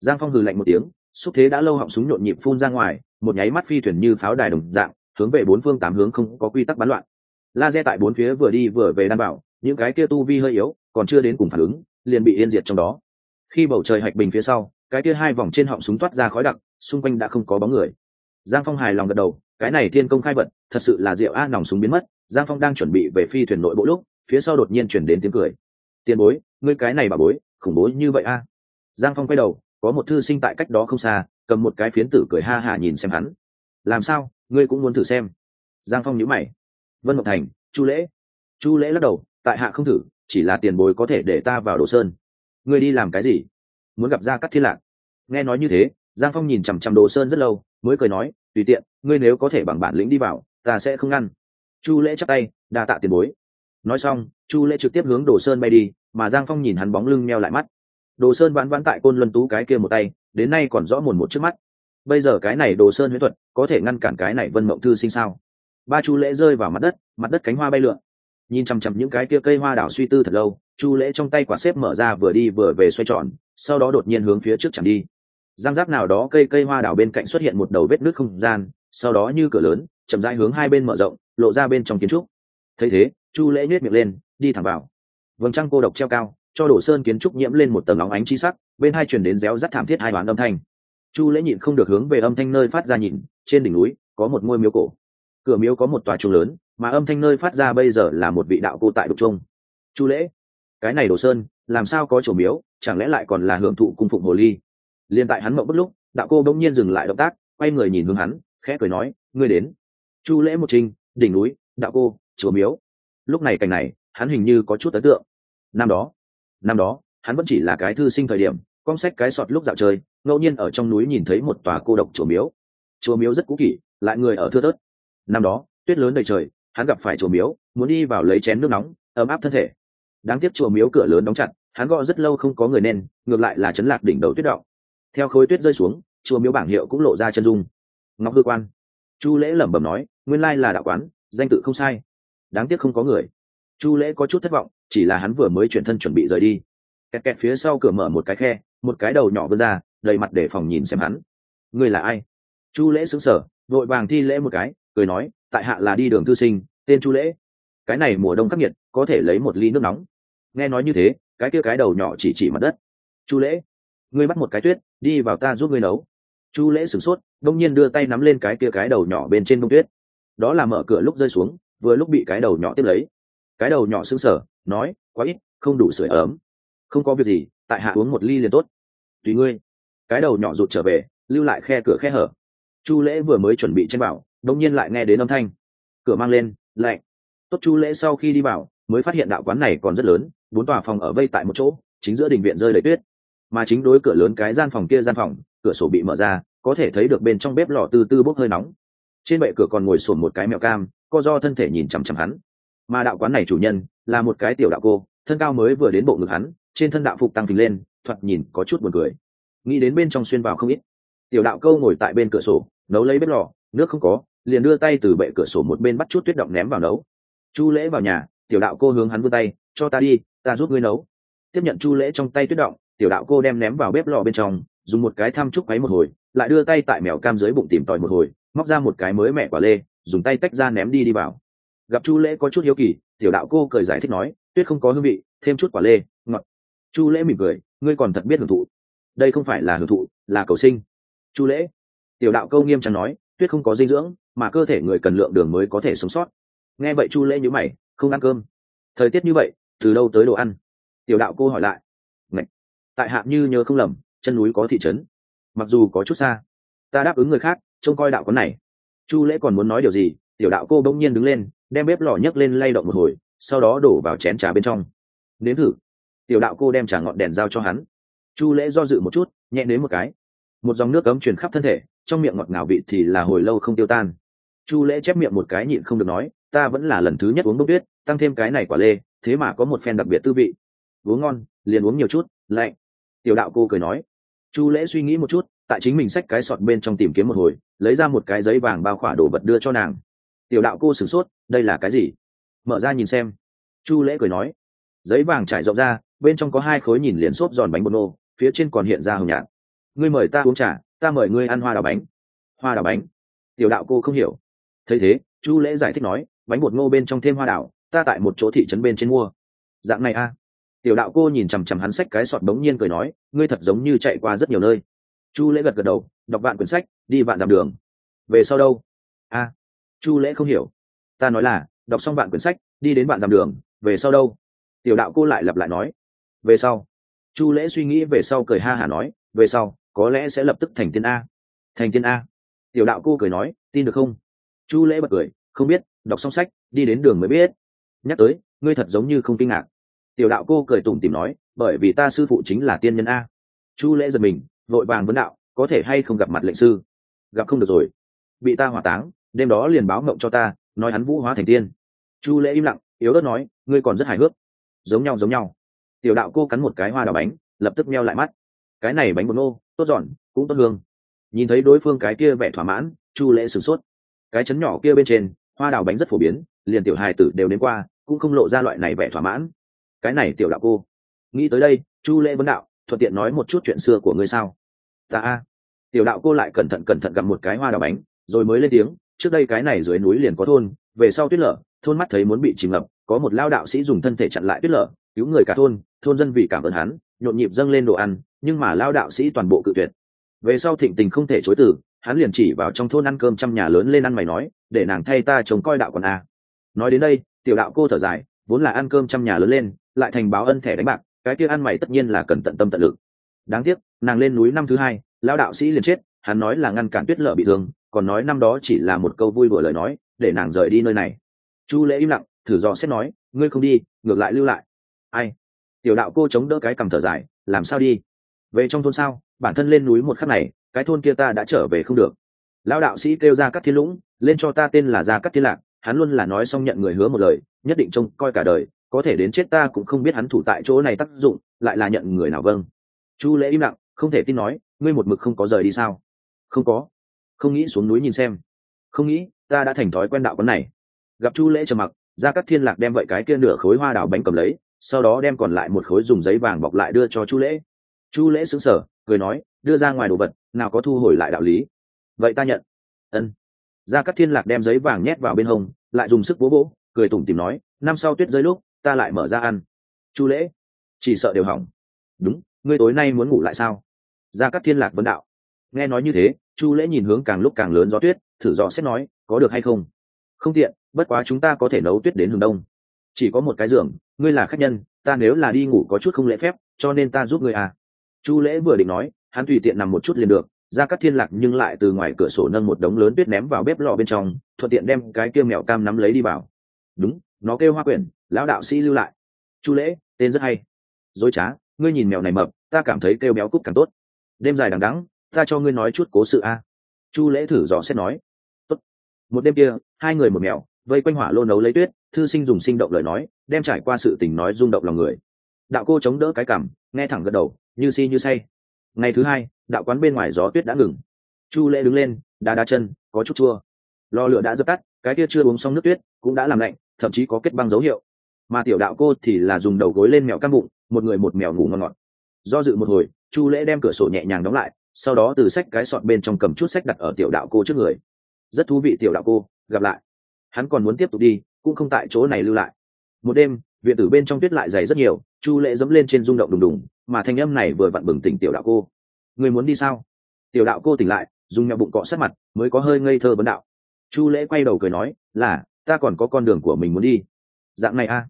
Giang phong hừ lạnh một tiếng, xúc thế đã lâu họng súng nhộn nhịp phun ra ngoài, một nháy mắt phi thuyền như pháo đài đồng dạng, hướng về bốn phương tám hướng không có quy tắc bắn loạn. Laser tại bốn phía vừa đi vừa về đảm bảo, những cái kia tu vi hơi yếu, còn chưa đến cùng phản ứng, liền bị yên diệt trong đó khi bầu trời hạch bình phía sau, cái kia hai vòng trên họng súng toát ra khói đặc, xung quanh đã không có bóng người. Giang phong hài lòng gật đầu, cái này thiên công khai vật thật sự là rượu a nòng súng biến mất. Giang phong đang chuẩn bị về phi thuyền nội bộ lúc, phía sau đột nhiên chuyển đến tiếng cười. Tiền bối, ngươi cái này bà bối, khủng bố như vậy a? Giang phong quay đầu, có một thư sinh tại cách đó không xa, cầm một cái phiến tử cười ha hả nhìn xem hắn. Làm sao, ngươi cũng muốn thử xem? Giang phong nhíu mày. Vân Ngọc thành, chu lễ. Chu lễ lắc đầu, tại hạ không thử, chỉ là tiền bối có thể để ta vào đồ sơn ngươi đi làm cái gì? Muốn gặp ra cắt thiên lạc. Nghe nói như thế, giang phong nhìn chằm chằm đồ sơn rất lâu, mới cười nói, tùy tiện, ngươi nếu có thể bằng bản lĩnh đi vào, ta sẽ không ngăn. Chu lễ chắc tay, đa tạ tiền bối. Nói xong, chu lễ trực tiếp hướng đồ sơn bay đi, mà giang phong nhìn hắn bóng lưng meo lại mắt. Đồ sơn vãn vãn tại côn luân tú cái kia một tay, đến nay còn rõ mồn một trước mắt. Bây giờ cái này đồ sơn huyễn thuật, có thể ngăn cản cái này vân mộng thư sinh sao? Ba chu lễ rơi vào mặt đất mặt đất cánh hoa bay lượn. Nhìn chằm chằm những cái kia cây hoa đảo suy tư thật lâu chu lễ trong tay quả xếp mở ra vừa đi vừa về xoay tròn, sau đó đột nhiên hướng phía trước chẳng đi. Giang giáp nào đó cây cây hoa đảo bên cạnh xuất hiện một đầu vết nước không gian, sau đó như cửa lớn, chậm rãi hướng hai bên mở rộng, lộ ra bên trong kiến trúc. Thấy thế, chu lễ nhếch miệng lên, đi thẳng vào. Vầng trăng cô độc treo cao, cho đổ sơn kiến trúc nhiễm lên một tầng óng ánh chi sắc, bên hai chuyển đến réo rắt thảm thiết hai đoán âm thanh. Chu lễ nhịn không được hướng về âm thanh nơi phát ra nhìn, trên đỉnh núi, có một ngôi miếu cổ. Cửa miếu có một tòa trung lớn, mà âm thanh nơi phát ra bây giờ là một vị đạo cô tại đục trung chu lễ cái này đồ sơn, làm sao có chỗ miếu, chẳng lẽ lại còn là hưởng thụ cung phụng hồ ly? Liền tại hắn mộng bất lúc, đạo cô bỗng nhiên dừng lại động tác, quay người nhìn hướng hắn, khẽ cười nói, ngươi đến. Chu lễ một trinh đỉnh núi, đạo cô, chùa miếu. Lúc này cảnh này, hắn hình như có chút ấn tượng. Năm đó năm đó, hắn vẫn chỉ là cái thư sinh thời điểm, con sách cái sọt lúc dạo chơi, ngẫu nhiên ở trong núi nhìn thấy một tòa cô độc chùa miếu. Chùa miếu rất cũ kỷ, lại người ở thưa tớt năm đó, tuyết lớn đầy trời, hắn gặp phải chùa miếu, muốn đi vào lấy chén nước nóng, ấm áp thân thể đáng tiếc chùa miếu cửa lớn đóng chặt, hắn gõ rất lâu không có người nên, ngược lại là chấn lạc đỉnh đầu tuyết động. Theo khối tuyết rơi xuống, chùa miếu bảng hiệu cũng lộ ra chân dung. Ngọc hư quan. Chu lễ lẩm bẩm nói, nguyên lai là đạo quán, danh tự không sai. Đáng tiếc không có người. Chu lễ có chút thất vọng, chỉ là hắn vừa mới chuyển thân chuẩn bị rời đi. Kẹt kẹt phía sau cửa mở một cái khe, một cái đầu nhỏ vươn ra, đầy mặt để phòng nhìn xem hắn. Ngươi là ai? Chu lễ xứng sở vội vàng thi lễ một cái, cười nói, tại hạ là đi đường thư sinh, tên chu lễ. Cái này mùa đông khắc nghiệt có thể lấy một ly nước nóng. Nghe nói như thế, cái kia cái đầu nhỏ chỉ chỉ mặt đất. Chu lễ, ngươi bắt một cái tuyết, đi vào ta giúp ngươi nấu. Chu lễ sửng sốt, đông nhiên đưa tay nắm lên cái kia cái đầu nhỏ bên trên bông tuyết. Đó là mở cửa lúc rơi xuống, vừa lúc bị cái đầu nhỏ tiếp lấy. Cái đầu nhỏ sững sờ, nói, quá ít, không đủ sưởi ấm. Không có việc gì, tại hạ uống một ly liền tốt. Tùy ngươi. Cái đầu nhỏ rụt trở về, lưu lại khe cửa khe hở. Chu lễ vừa mới chuẩn bị tranh bảo, đông nhiên lại nghe đến âm thanh. Cửa mang lên, lạnh. Tốt, chu lễ sau khi đi vào mới phát hiện đạo quán này còn rất lớn, bốn tòa phòng ở vây tại một chỗ, chính giữa đình viện rơi đầy tuyết. Mà chính đối cửa lớn cái gian phòng kia gian phòng, cửa sổ bị mở ra, có thể thấy được bên trong bếp lò tư tư bốc hơi nóng. Trên bệ cửa còn ngồi sồn một cái mèo cam, co do thân thể nhìn chằm chằm hắn. Mà đạo quán này chủ nhân, là một cái tiểu đạo cô, thân cao mới vừa đến bộ ngực hắn, trên thân đạo phục tăng phình lên, thoạt nhìn có chút buồn cười. Nghĩ đến bên trong xuyên vào không ít. Tiểu đạo câu ngồi tại bên cửa sổ, nấu lấy bếp lò, nước không có, liền đưa tay từ bệ cửa sổ một bên bắt chút tuyết động ném vào nấu. Chu lễ vào nhà tiểu đạo cô hướng hắn vươn tay, cho ta đi, ta giúp ngươi nấu. Tiếp nhận chu lễ trong tay tuyết động, tiểu đạo cô đem ném vào bếp lò bên trong, dùng một cái thăm chúc ấy một hồi, lại đưa tay tại mèo cam dưới bụng tìm tòi một hồi, móc ra một cái mới mẹ quả lê, dùng tay tách ra ném đi đi vào. Gặp chu lễ có chút hiếu kỳ, tiểu đạo cô cười giải thích nói, tuyết không có hương vị, thêm chút quả lê, ngọt. Chu lễ mỉm cười, ngươi còn thật biết hưởng thụ. Đây không phải là hưởng thụ, là cầu sinh. Chu lễ, tiểu đạo câu nghiêm trọng nói, tuyết không có dinh dưỡng, mà cơ thể người cần lượng đường mới có thể sống sót. Nghe vậy chu lễ nhữ mày không ăn cơm. Thời tiết như vậy, từ đâu tới đồ ăn? Tiểu đạo cô hỏi lại. Ngậy! tại hạ như nhớ không lầm, chân núi có thị trấn. Mặc dù có chút xa, ta đáp ứng người khác, trông coi đạo quán này. Chu lễ còn muốn nói điều gì, tiểu đạo cô bỗng nhiên đứng lên, đem bếp lò nhấc lên lay động một hồi, sau đó đổ vào chén trà bên trong. Nếm thử. Tiểu đạo cô đem trà ngọn đèn giao cho hắn. Chu lễ do dự một chút, nhẹ nếm một cái. Một dòng nước cấm truyền khắp thân thể, trong miệng ngọt ngào vị thì là hồi lâu không tiêu tan. Chu lễ chép miệng một cái nhịn không được nói ta vẫn là lần thứ nhất uống bốc tuyết, tăng thêm cái này quả lê, thế mà có một phen đặc biệt tư vị. Uống ngon, liền uống nhiều chút, lạnh. Tiểu đạo cô cười nói. Chu lễ suy nghĩ một chút, tại chính mình xách cái sọt bên trong tìm kiếm một hồi, lấy ra một cái giấy vàng bao khỏa đồ vật đưa cho nàng. Tiểu đạo cô sửng sốt, đây là cái gì? Mở ra nhìn xem. Chu lễ cười nói. Giấy vàng trải rộng ra, bên trong có hai khối nhìn liền xốp giòn bánh bột nô, phía trên còn hiện ra hồng nhạt. Ngươi mời ta uống trà, ta mời ngươi ăn hoa đào bánh. Hoa đào bánh. Tiểu đạo cô không hiểu. Thấy thế, chu lễ giải thích nói bánh bột ngô bên trong thêm hoa đào ta tại một chỗ thị trấn bên trên mua. Dạng này a. Tiểu đạo cô nhìn chằm chằm hắn sách cái sọt bỗng nhiên cười nói, ngươi thật giống như chạy qua rất nhiều nơi. Chu lễ gật gật đầu, đọc vạn quyển sách, đi vạn dặm đường. Về sau đâu? A. Chu lễ không hiểu. Ta nói là, đọc xong vạn quyển sách, đi đến vạn dặm đường, về sau đâu? Tiểu đạo cô lại lặp lại nói. Về sau. Chu lễ suy nghĩ về sau cười ha hả nói, về sau, có lẽ sẽ lập tức thành tiên a. Thành tiên a. Tiểu đạo cô cười nói, tin được không? Chu lễ bật cười, không biết đọc xong sách, đi đến đường mới biết. Nhắc tới, ngươi thật giống như không kinh ngạc. Tiểu đạo cô cười tủm tìm nói, bởi vì ta sư phụ chính là tiên nhân a. Chu lễ giật mình, vội vàng vấn đạo, có thể hay không gặp mặt lệnh sư? Gặp không được rồi. Bị ta hỏa táng, đêm đó liền báo mộng cho ta, nói hắn vũ hóa thành tiên. Chu lễ im lặng, yếu đất nói, ngươi còn rất hài hước. Giống nhau giống nhau. Tiểu đạo cô cắn một cái hoa đào bánh, lập tức meo lại mắt. Cái này bánh bột nô, tốt giòn, cũng tốt hương. Nhìn thấy đối phương cái kia vẻ thỏa mãn, chu lễ sửng sốt. Cái chấn nhỏ kia bên trên hoa đào bánh rất phổ biến, liền tiểu hài tử đều đến qua, cũng không lộ ra loại này vẻ thỏa mãn. Cái này tiểu đạo cô, nghĩ tới đây, chu lễ vấn đạo, thuận tiện nói một chút chuyện xưa của ngươi sao? Ta a. Tiểu đạo cô lại cẩn thận cẩn thận gặp một cái hoa đào bánh, rồi mới lên tiếng, trước đây cái này dưới núi liền có thôn, về sau tuyết lở, thôn mắt thấy muốn bị chìm ngập, có một lao đạo sĩ dùng thân thể chặn lại tuyết lở, cứu người cả thôn thôn dân vì cảm ơn hắn, nhộn nhịp dâng lên đồ ăn, nhưng mà lao đạo sĩ toàn bộ cự tuyệt. Về sau thịnh tình không thể chối từ hắn liền chỉ vào trong thôn ăn cơm trăm nhà lớn lên ăn mày nói, để nàng thay ta chống coi đạo còn a à. nói đến đây, tiểu đạo cô thở dài, vốn là ăn cơm trăm nhà lớn lên, lại thành báo ân thẻ đánh bạc, cái kia ăn mày tất nhiên là cần tận tâm tận lực. Đáng tiếc, nàng lên núi năm thứ hai, lão đạo sĩ liền chết, hắn nói là ngăn cản tuyết lở bị thương, còn nói năm đó chỉ là một câu vui đùa lời nói, để nàng rời đi nơi này. Chu lễ im lặng, thử dò xét nói, ngươi không đi, ngược lại lưu lại. Ai? Tiểu đạo cô chống đỡ cái cầm thở dài, làm sao đi? Về trong thôn sao? Bản thân lên núi một khắc này cái thôn kia ta đã trở về không được. Lao đạo sĩ kêu ra các thiên lũng, lên cho ta tên là gia cắt thiên lạc hắn luôn là nói xong nhận người hứa một lời, nhất định trông coi cả đời, có thể đến chết ta cũng không biết hắn thủ tại chỗ này tác dụng, lại là nhận người nào vâng. Chu lễ im lặng, không thể tin nói, ngươi một mực không có rời đi sao? Không có. Không nghĩ xuống núi nhìn xem. Không nghĩ, ta đã thành thói quen đạo quán này. Gặp chu lễ trầm mặc ra các thiên lạc đem vậy cái kia nửa khối hoa đảo bánh cầm lấy, sau đó đem còn lại một khối dùng giấy vàng bọc lại đưa cho chu lễ. Chu lễ xứng sở cười nói, đưa ra ngoài đồ vật nào có thu hồi lại đạo lý. Vậy ta nhận. Ân. Ra các thiên lạc đem giấy vàng nhét vào bên hông, lại dùng sức bố bố cười tủm tìm nói, năm sau tuyết rơi lúc, ta lại mở ra ăn. Chu lễ. Chỉ sợ đều hỏng. Đúng, ngươi tối nay muốn ngủ lại sao? Ra các thiên lạc vấn đạo. Nghe nói như thế, chu lễ nhìn hướng càng lúc càng lớn gió tuyết, thử dò xét nói, có được hay không? Không tiện, bất quá chúng ta có thể nấu tuyết đến hướng đông. Chỉ có một cái giường, ngươi là khách nhân, ta nếu là đi ngủ có chút không lễ phép, cho nên ta giúp ngươi à. Chu lễ vừa định nói hắn tùy tiện nằm một chút liền được, ra các thiên lạc nhưng lại từ ngoài cửa sổ nâng một đống lớn tuyết ném vào bếp lò bên trong, thuận tiện đem cái kia mèo cam nắm lấy đi vào. Đúng, nó kêu hoa quyển, lão đạo sĩ lưu lại. Chu lễ, tên rất hay. Dối trá, ngươi nhìn mèo này mập, ta cảm thấy kêu béo cúc càng tốt. Đêm dài đằng đắng ta cho ngươi nói chút cố sự a. Chu lễ thử dò xét nói. Tốt. một đêm kia, hai người một mèo vây quanh hỏa lô nấu lấy tuyết, thư sinh dùng sinh động lời nói, đem trải qua sự tình nói rung động lòng người. Đạo cô chống đỡ cái cảm, nghe thẳng gật đầu, như si như say ngày thứ hai, đạo quán bên ngoài gió tuyết đã ngừng. Chu lễ đứng lên, đá đá chân, có chút chua. Lò lửa đã dập tắt, cái kia chưa uống xong nước tuyết, cũng đã làm lạnh, thậm chí có kết băng dấu hiệu. Mà tiểu đạo cô thì là dùng đầu gối lên mèo căng bụng, một người một mèo ngủ ngon ngọt. Do dự một hồi, chu lễ đem cửa sổ nhẹ nhàng đóng lại, sau đó từ sách cái sọt bên trong cầm chút sách đặt ở tiểu đạo cô trước người. Rất thú vị tiểu đạo cô, gặp lại. Hắn còn muốn tiếp tục đi, cũng không tại chỗ này lưu lại. Một đêm, viện tử bên trong tuyết lại dày rất nhiều chu lệ dẫm lên trên rung động đùng đùng, mà thanh âm này vừa vặn bừng tỉnh tiểu đạo cô. Người muốn đi sao? Tiểu đạo cô tỉnh lại, dùng nhẹ bụng cọ sát mặt, mới có hơi ngây thơ vấn đạo. Chu lễ quay đầu cười nói, là, ta còn có con đường của mình muốn đi. Dạng này a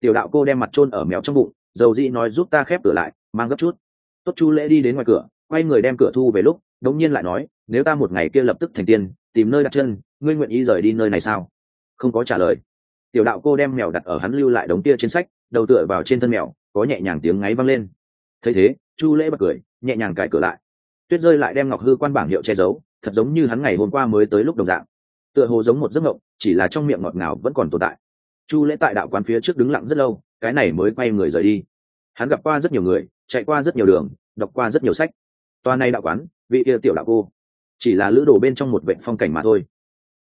tiểu đạo cô đem mặt chôn ở mèo trong bụng, dầu dĩ nói, giúp ta khép cửa lại, mang gấp chút. Tốt, chu lễ đi đến ngoài cửa, quay người đem cửa thu về lúc, đống nhiên lại nói, nếu ta một ngày kia lập tức thành tiên, tìm nơi đặt chân, ngươi nguyện ý rời đi nơi này sao? Không có trả lời. Tiểu đạo cô đem mèo đặt ở hắn lưu lại đống tia trên sách đầu tựa vào trên thân mèo, có nhẹ nhàng tiếng ngáy văng lên. Thấy thế, chu lễ bật cười, nhẹ nhàng cài cửa lại. Tuyết rơi lại đem ngọc hư quan bảng hiệu che giấu, thật giống như hắn ngày hôm qua mới tới lúc đồng dạng. Tựa hồ giống một giấc mộng, chỉ là trong miệng ngọt ngào vẫn còn tồn tại. Chu lễ tại đạo quán phía trước đứng lặng rất lâu, cái này mới quay người rời đi. Hắn gặp qua rất nhiều người, chạy qua rất nhiều đường, đọc qua rất nhiều sách. Toa này đạo quán, vị kia tiểu đạo cô, chỉ là lữ đồ bên trong một vệ phong cảnh mà thôi.